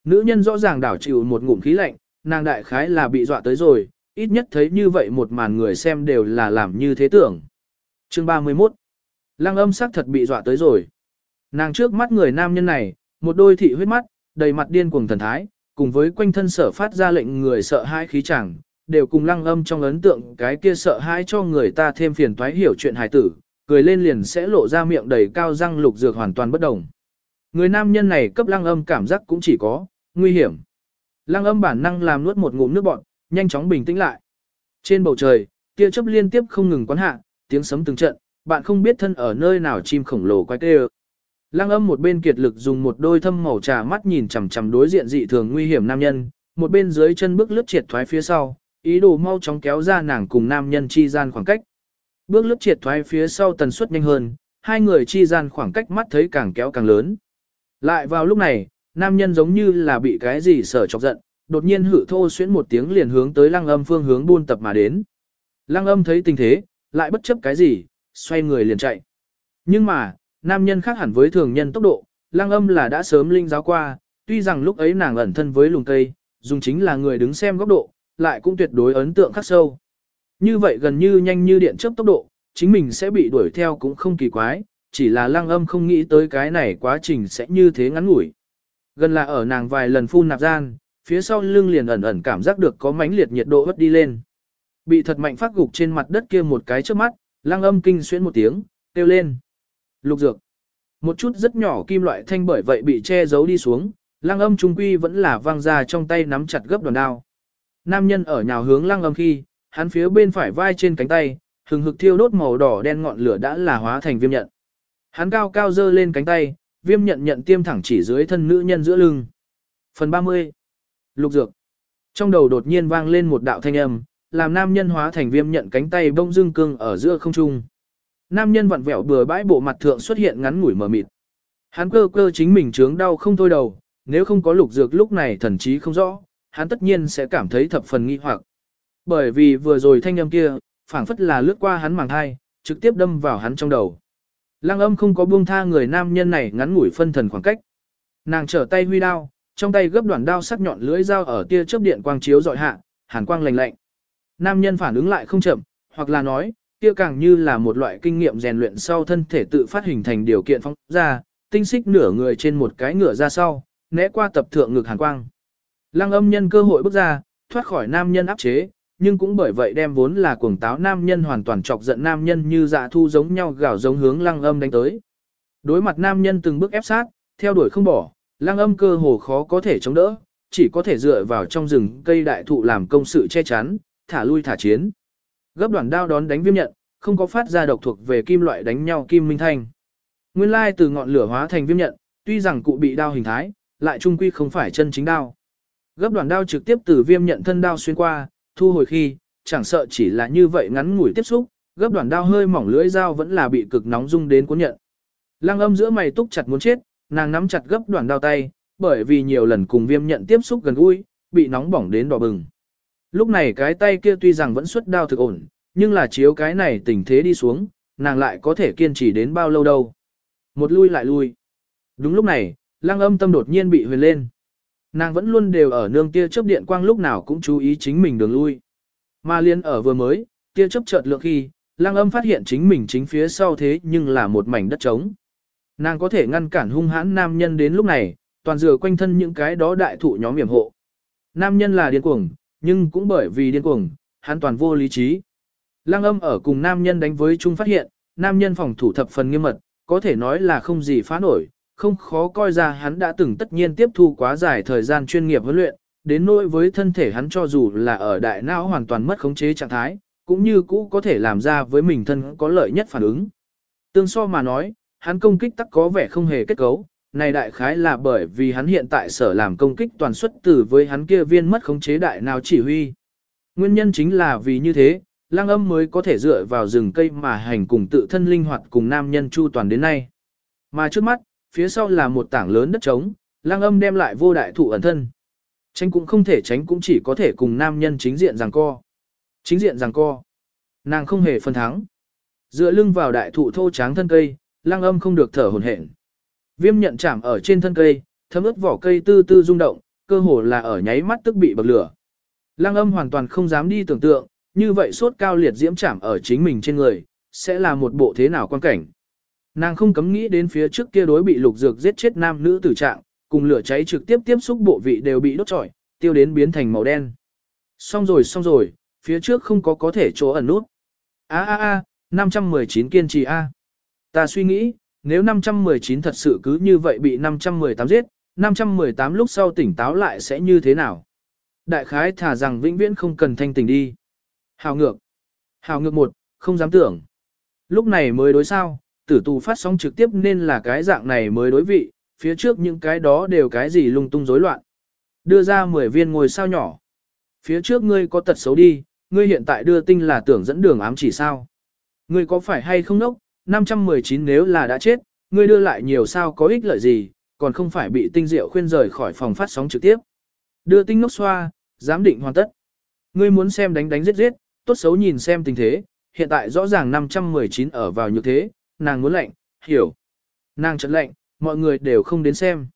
Nữ nhân rõ ràng đảo chịu một ngụm khí lạnh, nàng đại khái là bị dọa tới rồi, ít nhất thấy như vậy một màn người xem đều là làm như thế tưởng. Chương 31 Lăng âm sắc thật bị dọa tới rồi. Nàng trước mắt người nam nhân này, một đôi thị huyết mắt, đầy mặt điên cuồng thần thái, cùng với quanh thân sở phát ra lệnh người sợ hãi khí chẳng, đều cùng lăng âm trong ấn tượng cái kia sợ hãi cho người ta thêm phiền toái hiểu chuyện hài tử, cười lên liền sẽ lộ ra miệng đầy cao răng lục dược hoàn toàn bất đồng. Người nam nhân này cấp lăng âm cảm giác cũng chỉ có, nguy hiểm. Lăng âm bản năng làm nuốt một ngụm nước bọt, nhanh chóng bình tĩnh lại. Trên bầu trời, tia chớp liên tiếp không ngừng quán hạ, tiếng sấm từng trận, bạn không biết thân ở nơi nào chim khổng lồ quay tê Lăng âm một bên kiệt lực dùng một đôi thâm màu trà mắt nhìn chằm chằm đối diện dị thường nguy hiểm nam nhân, một bên dưới chân bước lướt triệt thoái phía sau, ý đồ mau chóng kéo ra nàng cùng nam nhân chi gian khoảng cách. Bước lướt triệt thoái phía sau tần suất nhanh hơn, hai người chi gian khoảng cách mắt thấy càng kéo càng lớn. Lại vào lúc này, nam nhân giống như là bị cái gì sở chọc giận, đột nhiên hử thô xuyến một tiếng liền hướng tới lăng âm phương hướng buôn tập mà đến. Lăng âm thấy tình thế, lại bất chấp cái gì, xoay người liền chạy. Nhưng mà, nam nhân khác hẳn với thường nhân tốc độ, lăng âm là đã sớm linh giáo qua, tuy rằng lúc ấy nàng ẩn thân với lùng cây, dùng chính là người đứng xem góc độ, lại cũng tuyệt đối ấn tượng khắc sâu. Như vậy gần như nhanh như điện chớp tốc độ, chính mình sẽ bị đuổi theo cũng không kỳ quái, chỉ là lăng âm không nghĩ tới cái này quá trình sẽ như thế ngắn ngủi. Gần là ở nàng vài lần phun nạp gian, phía sau lưng liền ẩn ẩn cảm giác được có mãnh liệt nhiệt độ hất đi lên. Bị thật mạnh phát gục trên mặt đất kia một cái trước mắt, lăng âm kinh xuyến một tiếng, kêu lên. Lục dược. Một chút rất nhỏ kim loại thanh bởi vậy bị che giấu đi xuống, lăng âm trung quy vẫn là vang ra trong tay nắm chặt gấp đòn đao. Nam nhân ở nhào hướng lăng âm khi, hắn phía bên phải vai trên cánh tay, hừng hực thiêu đốt màu đỏ đen ngọn lửa đã là hóa thành viêm nhận. Hắn cao cao dơ lên cánh tay, viêm nhận nhận tiêm thẳng chỉ dưới thân nữ nhân giữa lưng. Phần 30. Lục dược. Trong đầu đột nhiên vang lên một đạo thanh âm, làm nam nhân hóa thành viêm nhận cánh tay bông dương cương ở giữa không trung. Nam nhân vặn vẹo bừa bãi bộ mặt thượng xuất hiện ngắn ngủi mờ mịt. Hắn cơ cơ chính mình trướng đau không thôi đầu, nếu không có lục dược lúc này thần chí không rõ, hắn tất nhiên sẽ cảm thấy thập phần nghi hoặc. Bởi vì vừa rồi thanh âm kia, phảng phất là lướt qua hắn màng thai, trực tiếp đâm vào hắn trong đầu. Lăng âm không có buông tha người nam nhân này ngắn ngủi phân thần khoảng cách. Nàng trở tay huy đao, trong tay gấp đoạn đao sắc nhọn lưỡi dao ở tia chớp điện quang chiếu dọi hạ, hàn quang lạnh lạnh. Nam nhân phản ứng lại không chậm, hoặc là nói, kia càng như là một loại kinh nghiệm rèn luyện sau thân thể tự phát hình thành điều kiện phóng ra, tinh xích nửa người trên một cái ngựa ra sau, né qua tập thượng ngực hàn quang. Lăng âm nhân cơ hội bước ra, thoát khỏi nam nhân áp chế, nhưng cũng bởi vậy đem vốn là cuồng táo nam nhân hoàn toàn chọc giận nam nhân như dạ thu giống nhau gào giống hướng lăng âm đánh tới. Đối mặt nam nhân từng bước ép sát, theo đuổi không bỏ, lăng âm cơ hồ khó có thể chống đỡ, chỉ có thể dựa vào trong rừng cây đại thụ làm công sự che chắn, thả lui thả chiến. Gấp đoạn đao đón đánh viêm nhận, không có phát ra độc thuộc về kim loại đánh nhau kim minh thanh. Nguyên lai từ ngọn lửa hóa thành viêm nhận, tuy rằng cụ bị đao hình thái, lại trung quy không phải chân chính đao. Gấp đoạn đao trực tiếp từ viêm nhận thân đao xuyên qua, thu hồi khi, chẳng sợ chỉ là như vậy ngắn ngủi tiếp xúc, gấp đoạn đao hơi mỏng lưỡi dao vẫn là bị cực nóng rung đến cuốn nhận. Lăng âm giữa mày túc chặt muốn chết, nàng nắm chặt gấp đoạn đao tay, bởi vì nhiều lần cùng viêm nhận tiếp xúc gần gũi, bị nóng bỏng đến đỏ bừng. Lúc này cái tay kia tuy rằng vẫn xuất đao thực ổn, nhưng là chiếu cái này tình thế đi xuống, nàng lại có thể kiên trì đến bao lâu đâu. Một lui lại lui. Đúng lúc này, lăng âm tâm đột nhiên bị huyền lên. Nàng vẫn luôn đều ở nương tia chớp điện quang lúc nào cũng chú ý chính mình đường lui. Mà liên ở vừa mới, tia chớp chợt lượng khi, lăng âm phát hiện chính mình chính phía sau thế nhưng là một mảnh đất trống. Nàng có thể ngăn cản hung hãn nam nhân đến lúc này, toàn dừa quanh thân những cái đó đại thụ nhóm miểm hộ. Nam nhân là điên cuồng, nhưng cũng bởi vì điên cuồng, hắn toàn vô lý trí. Lăng âm ở cùng nam nhân đánh với chung phát hiện, nam nhân phòng thủ thập phần nghiêm mật, có thể nói là không gì phá nổi, không khó coi ra hắn đã từng tất nhiên tiếp thu quá dài thời gian chuyên nghiệp huấn luyện, đến nỗi với thân thể hắn cho dù là ở đại não hoàn toàn mất khống chế trạng thái, cũng như cũ có thể làm ra với mình thân có lợi nhất phản ứng. Tương so mà nói, hắn công kích tắc có vẻ không hề kết cấu, này đại khái là bởi vì hắn hiện tại sở làm công kích toàn xuất từ với hắn kia viên mất khống chế đại nào chỉ huy. Nguyên nhân chính là vì như thế, lang âm mới có thể dựa vào rừng cây mà hành cùng tự thân linh hoạt cùng nam nhân chu toàn đến nay. Mà trước mắt, phía sau là một tảng lớn đất trống, lang âm đem lại vô đại thụ ẩn thân. Tránh cũng không thể tránh cũng chỉ có thể cùng nam nhân chính diện giằng co. Chính diện giằng co. Nàng không hề phân thắng. Dựa lưng vào đại thụ thô tráng thân cây, lang âm không được thở hổn hển. Viêm nhận chạm ở trên thân cây, thấm ướt vỏ cây tư tư rung động, cơ hồ là ở nháy mắt tức bị bậc lửa. Lang âm hoàn toàn không dám đi tưởng tượng, như vậy sốt cao liệt diễm chạm ở chính mình trên người, sẽ là một bộ thế nào quan cảnh. Nàng không cấm nghĩ đến phía trước kia đối bị lục dược giết chết nam nữ tử trạng, cùng lửa cháy trực tiếp tiếp xúc bộ vị đều bị đốt trọi, tiêu đến biến thành màu đen. Xong rồi xong rồi, phía trước không có có thể chỗ ẩn nút. A a a, 519 kiên trì a. Ta suy nghĩ, nếu 519 thật sự cứ như vậy bị 518 giết, 518 lúc sau tỉnh táo lại sẽ như thế nào? đại khái thả rằng vĩnh viễn không cần thanh tỉnh đi. Hào ngược. Hào ngược một, không dám tưởng. Lúc này mới đối sao, tử tù phát sóng trực tiếp nên là cái dạng này mới đối vị, phía trước những cái đó đều cái gì lung tung rối loạn. Đưa ra 10 viên ngồi sao nhỏ. Phía trước ngươi có tật xấu đi, ngươi hiện tại đưa tinh là tưởng dẫn đường ám chỉ sao. Ngươi có phải hay không nốc, 519 nếu là đã chết, ngươi đưa lại nhiều sao có ích lợi gì, còn không phải bị tinh diệu khuyên rời khỏi phòng phát sóng trực tiếp. Đưa tinh ngốc xoa, giám định hoàn tất. Ngươi muốn xem đánh đánh giết giết, tốt xấu nhìn xem tình thế, hiện tại rõ ràng 519 ở vào như thế, nàng muốn lệnh, hiểu. Nàng trận lệnh, mọi người đều không đến xem.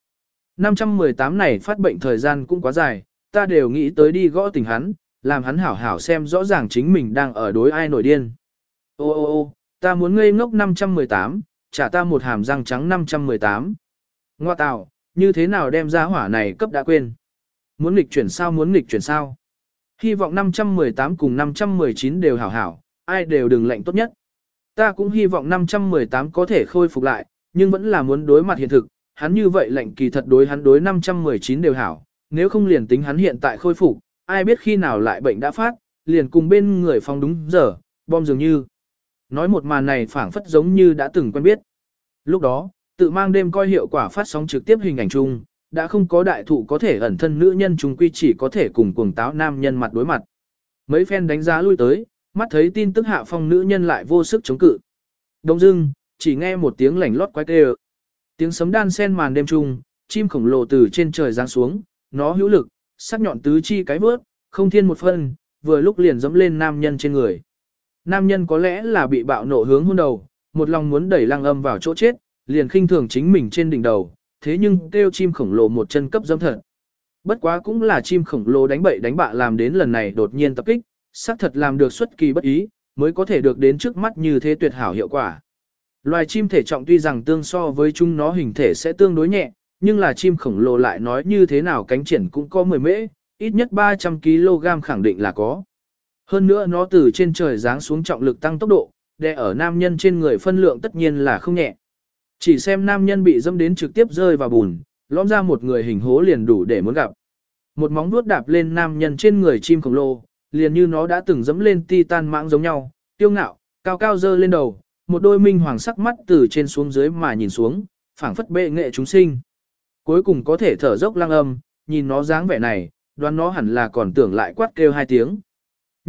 518 này phát bệnh thời gian cũng quá dài, ta đều nghĩ tới đi gõ tình hắn, làm hắn hảo hảo xem rõ ràng chính mình đang ở đối ai nổi điên. Ô ô ô, ta muốn ngây ngốc 518, trả ta một hàm răng trắng 518. Ngoa tạo, như thế nào đem ra hỏa này cấp đã quên. Muốn nghịch chuyển sao muốn nghịch chuyển sao. Hy vọng 518 cùng 519 đều hảo hảo, ai đều đừng lệnh tốt nhất. Ta cũng hy vọng 518 có thể khôi phục lại, nhưng vẫn là muốn đối mặt hiện thực, hắn như vậy lệnh kỳ thật đối hắn đối 519 đều hảo, nếu không liền tính hắn hiện tại khôi phục, ai biết khi nào lại bệnh đã phát, liền cùng bên người phòng đúng giờ, bom dường như. Nói một màn này phảng phất giống như đã từng quen biết. Lúc đó, tự mang đêm coi hiệu quả phát sóng trực tiếp hình ảnh chung, đã không có đại thụ có thể ẩn thân nữ nhân chúng quy chỉ có thể cùng cuồng táo nam nhân mặt đối mặt. Mấy phen đánh giá lui tới, mắt thấy tin tức hạ phong nữ nhân lại vô sức chống cự. Đông dưng, chỉ nghe một tiếng lảnh lót quái kêu. Tiếng sấm đan sen màn đêm trung, chim khổng lồ từ trên trời giáng xuống, nó hữu lực, sắc nhọn tứ chi cái bước không thiên một phân, vừa lúc liền dẫm lên nam nhân trên người. Nam nhân có lẽ là bị bạo nộ hướng hôn đầu, một lòng muốn đẩy lăng âm vào chỗ chết, liền khinh thường chính mình trên đỉnh đầu, thế nhưng kêu chim khổng lồ một chân cấp dâm thật. Bất quá cũng là chim khổng lồ đánh bậy đánh bạ làm đến lần này đột nhiên tập kích, xác thật làm được xuất kỳ bất ý, mới có thể được đến trước mắt như thế tuyệt hảo hiệu quả. Loài chim thể trọng tuy rằng tương so với chúng nó hình thể sẽ tương đối nhẹ, nhưng là chim khổng lồ lại nói như thế nào cánh triển cũng có 10 mễ, ít nhất 300 kg khẳng định là có. Hơn nữa nó từ trên trời giáng xuống trọng lực tăng tốc độ, đè ở nam nhân trên người phân lượng tất nhiên là không nhẹ. Chỉ xem nam nhân bị dâm đến trực tiếp rơi vào bùn, lõm ra một người hình hố liền đủ để muốn gặp. Một móng vuốt đạp lên nam nhân trên người chim khổng lồ, liền như nó đã từng dẫm lên titan mãng giống nhau, tiêu ngạo, cao cao dơ lên đầu, một đôi minh hoàng sắc mắt từ trên xuống dưới mà nhìn xuống, phảng phất bệ nghệ chúng sinh. Cuối cùng có thể thở dốc lăng âm, nhìn nó dáng vẻ này, đoán nó hẳn là còn tưởng lại quát kêu hai tiếng.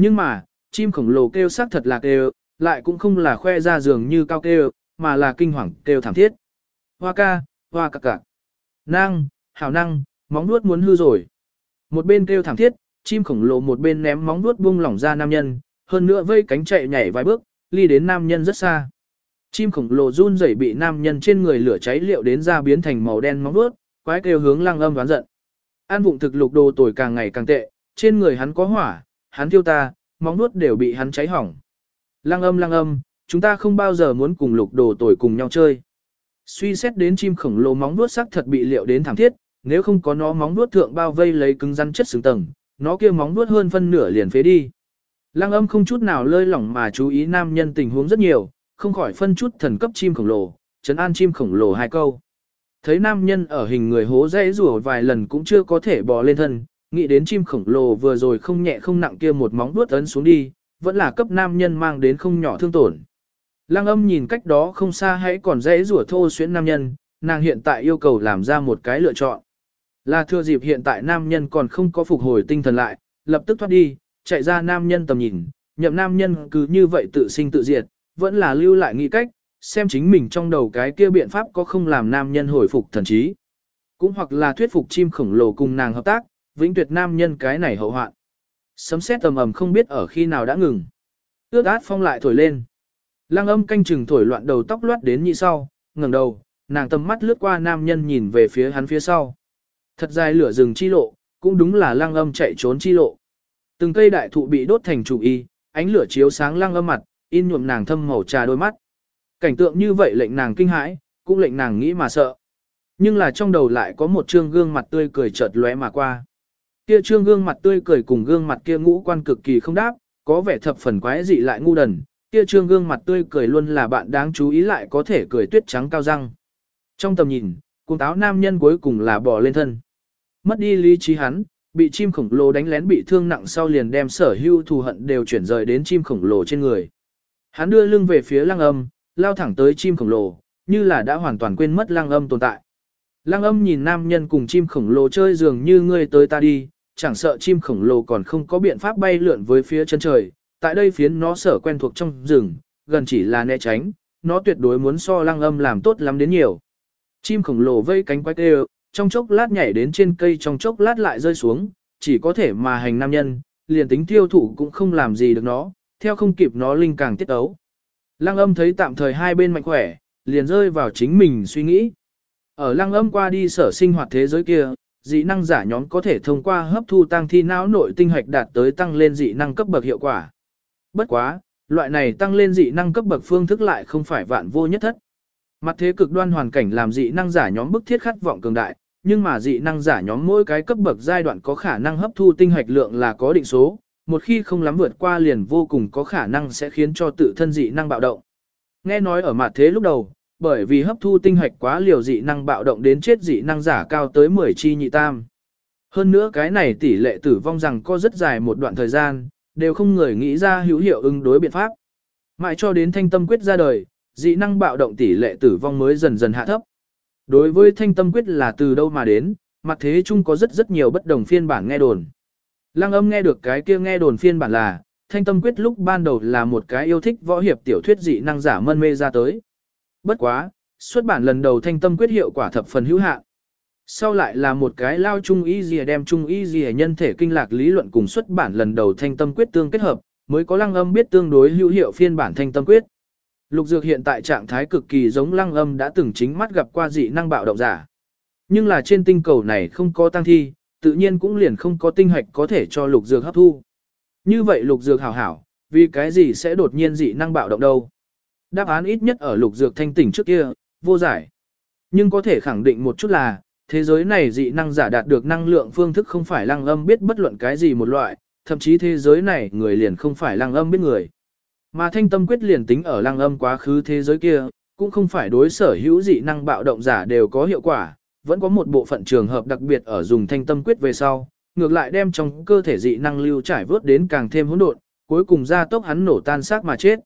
Nhưng mà, chim khổng lồ kêu sắc thật là kêu, lại cũng không là khoe ra giường như cao kêu, mà là kinh hoàng kêu thảm thiết. Hoa ca, hoa cạc cạc. Năng, hào năng, móng nuốt muốn hư rồi. Một bên kêu thảm thiết, chim khổng lồ một bên ném móng nuốt buông lỏng ra nam nhân, hơn nữa vây cánh chạy nhảy vài bước, ly đến nam nhân rất xa. Chim khổng lồ run rẩy bị nam nhân trên người lửa cháy liệu đến ra biến thành màu đen móng nuốt, quái kêu hướng lăng âm đoán giận. An vụng thực lục đồ tuổi càng ngày càng tệ, trên người hắn có hỏa, hắn thiêu ta, móng nuốt đều bị hắn cháy hỏng. Lăng âm lăng âm, chúng ta không bao giờ muốn cùng lục đồ tuổi cùng nhau chơi. Suy xét đến chim khổng lồ móng nuốt sắc thật bị liệu đến thảm thiết, nếu không có nó móng nuốt thượng bao vây lấy cứng rắn chất xứng tầng, nó kia móng nuốt hơn phân nửa liền phế đi. Lăng âm không chút nào lơi lỏng mà chú ý nam nhân tình huống rất nhiều, không khỏi phân chút thần cấp chim khổng lồ, chấn an chim khổng lồ hai câu. Thấy nam nhân ở hình người hố dãy rủa vài lần cũng chưa có thể bò lên thân, nghĩ đến chim khổng lồ vừa rồi không nhẹ không nặng kia một móng vuốt ấn xuống đi, vẫn là cấp nam nhân mang đến không nhỏ thương tổn. Lăng âm nhìn cách đó không xa hãy còn dễ rủa thô xuyến nam nhân, nàng hiện tại yêu cầu làm ra một cái lựa chọn. Là thừa dịp hiện tại nam nhân còn không có phục hồi tinh thần lại, lập tức thoát đi, chạy ra nam nhân tầm nhìn, nhậm nam nhân cứ như vậy tự sinh tự diệt, vẫn là lưu lại nghĩ cách, xem chính mình trong đầu cái kia biện pháp có không làm nam nhân hồi phục thần trí. Cũng hoặc là thuyết phục chim khổng lồ cùng nàng hợp tác, vĩnh tuyệt nam nhân cái này hậu hoạn. Sấm sét tầm ầm không biết ở khi nào đã ngừng. Ước át phong lại thổi lên. Lăng âm canh chừng thổi loạn đầu tóc loát đến nhị sau, ngẩng đầu, nàng tầm mắt lướt qua nam nhân nhìn về phía hắn phía sau. Thật dài lửa rừng chi lộ, cũng đúng là lăng âm chạy trốn chi lộ. Từng cây đại thụ bị đốt thành chủ y, ánh lửa chiếu sáng lăng âm mặt, in nhuộm nàng thâm màu trà đôi mắt. Cảnh tượng như vậy lệnh nàng kinh hãi, cũng lệnh nàng nghĩ mà sợ. Nhưng là trong đầu lại có một trương gương mặt tươi cười chợt lóe mà qua. Kia trương gương mặt tươi cười cùng gương mặt kia ngũ quan cực kỳ không đáp, có vẻ thập phần quái dị lại ngu đần. Kia trương gương mặt tươi cười luôn là bạn đáng chú ý lại có thể cười tuyết trắng cao răng. Trong tầm nhìn, cung táo nam nhân cuối cùng là bỏ lên thân. Mất đi lý trí hắn, bị chim khổng lồ đánh lén bị thương nặng sau liền đem sở hưu thù hận đều chuyển rời đến chim khổng lồ trên người. Hắn đưa lưng về phía lăng âm, lao thẳng tới chim khổng lồ, như là đã hoàn toàn quên mất lăng âm tồn tại. Lăng âm nhìn nam nhân cùng chim khổng lồ chơi dường như ngươi tới ta đi, chẳng sợ chim khổng lồ còn không có biện pháp bay lượn với phía chân trời, tại đây phiến nó sở quen thuộc trong rừng, gần chỉ là né tránh, nó tuyệt đối muốn so lăng âm làm tốt lắm đến nhiều. Chim khổng lồ vây cánh quay kêu, trong chốc lát nhảy đến trên cây trong chốc lát lại rơi xuống, chỉ có thể mà hành nam nhân, liền tính tiêu thủ cũng không làm gì được nó, theo không kịp nó linh càng tiết ấu. Lăng âm thấy tạm thời hai bên mạnh khỏe, liền rơi vào chính mình suy nghĩ. Ở lăng âm qua đi sở sinh hoạt thế giới kia, dị năng giả nhóm có thể thông qua hấp thu tăng thi não nội tinh hạch đạt tới tăng lên dị năng cấp bậc hiệu quả. Bất quá, loại này tăng lên dị năng cấp bậc phương thức lại không phải vạn vô nhất thất. Mặt thế cực đoan hoàn cảnh làm dị năng giả nhóm bức thiết khát vọng cường đại, nhưng mà dị năng giả nhóm mỗi cái cấp bậc giai đoạn có khả năng hấp thu tinh hạch lượng là có định số, một khi không lắm vượt qua liền vô cùng có khả năng sẽ khiến cho tự thân dị năng bạo động. Nghe nói ở mặt thế lúc đầu, bởi vì hấp thu tinh hạch quá liều dị năng bạo động đến chết dị năng giả cao tới 10 chi nhị tam. Hơn nữa cái này tỷ lệ tử vong rằng có rất dài một đoạn thời gian, đều không người nghĩ ra hữu hiệu ứng đối biện pháp. Mãi cho đến thanh tâm quyết ra đời, dị năng bạo động tỷ lệ tử vong mới dần dần hạ thấp. Đối với thanh tâm quyết là từ đâu mà đến, mặt thế chung có rất rất nhiều bất đồng phiên bản nghe đồn. Lăng âm nghe được cái kia nghe đồn phiên bản là, thanh tâm quyết lúc ban đầu là một cái yêu thích võ hiệp tiểu thuyết dị năng giả mân mê ra tới. Bất quá, xuất bản lần đầu thanh tâm quyết hiệu quả thập phần hữu hạn. Sau lại là một cái lao trung y dìa đem trung y dìa nhân thể kinh lạc lý luận cùng xuất bản lần đầu thanh tâm quyết tương kết hợp, mới có lăng âm biết tương đối hữu hiệu phiên bản thanh tâm quyết. Lục dược hiện tại trạng thái cực kỳ giống lăng âm đã từng chính mắt gặp qua dị năng bạo động giả. Nhưng là trên tinh cầu này không có tăng thi, tự nhiên cũng liền không có tinh hạch có thể cho lục dược hấp thu. Như vậy lục dược hảo hảo, vì cái gì sẽ đột nhiên dị năng bạo động đâu? Đáp án ít nhất ở lục dược thanh tỉnh trước kia, vô giải. Nhưng có thể khẳng định một chút là, thế giới này dị năng giả đạt được năng lượng phương thức không phải lăng âm biết bất luận cái gì một loại, thậm chí thế giới này người liền không phải lăng âm biết người. Mà thanh tâm quyết liền tính ở lăng âm quá khứ thế giới kia, cũng không phải đối sở hữu dị năng bạo động giả đều có hiệu quả, vẫn có một bộ phận trường hợp đặc biệt ở dùng thanh tâm quyết về sau, ngược lại đem trong cơ thể dị năng lưu trải vớt đến càng thêm hỗn độn, cuối cùng ra tốc hắn nổ tan xác mà chết.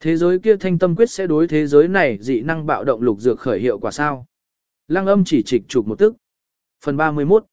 Thế giới kia thanh tâm quyết sẽ đối thế giới này dị năng bạo động lục dược khởi hiệu quả sao? Lăng âm chỉ trịch chụp một tức. Phần 31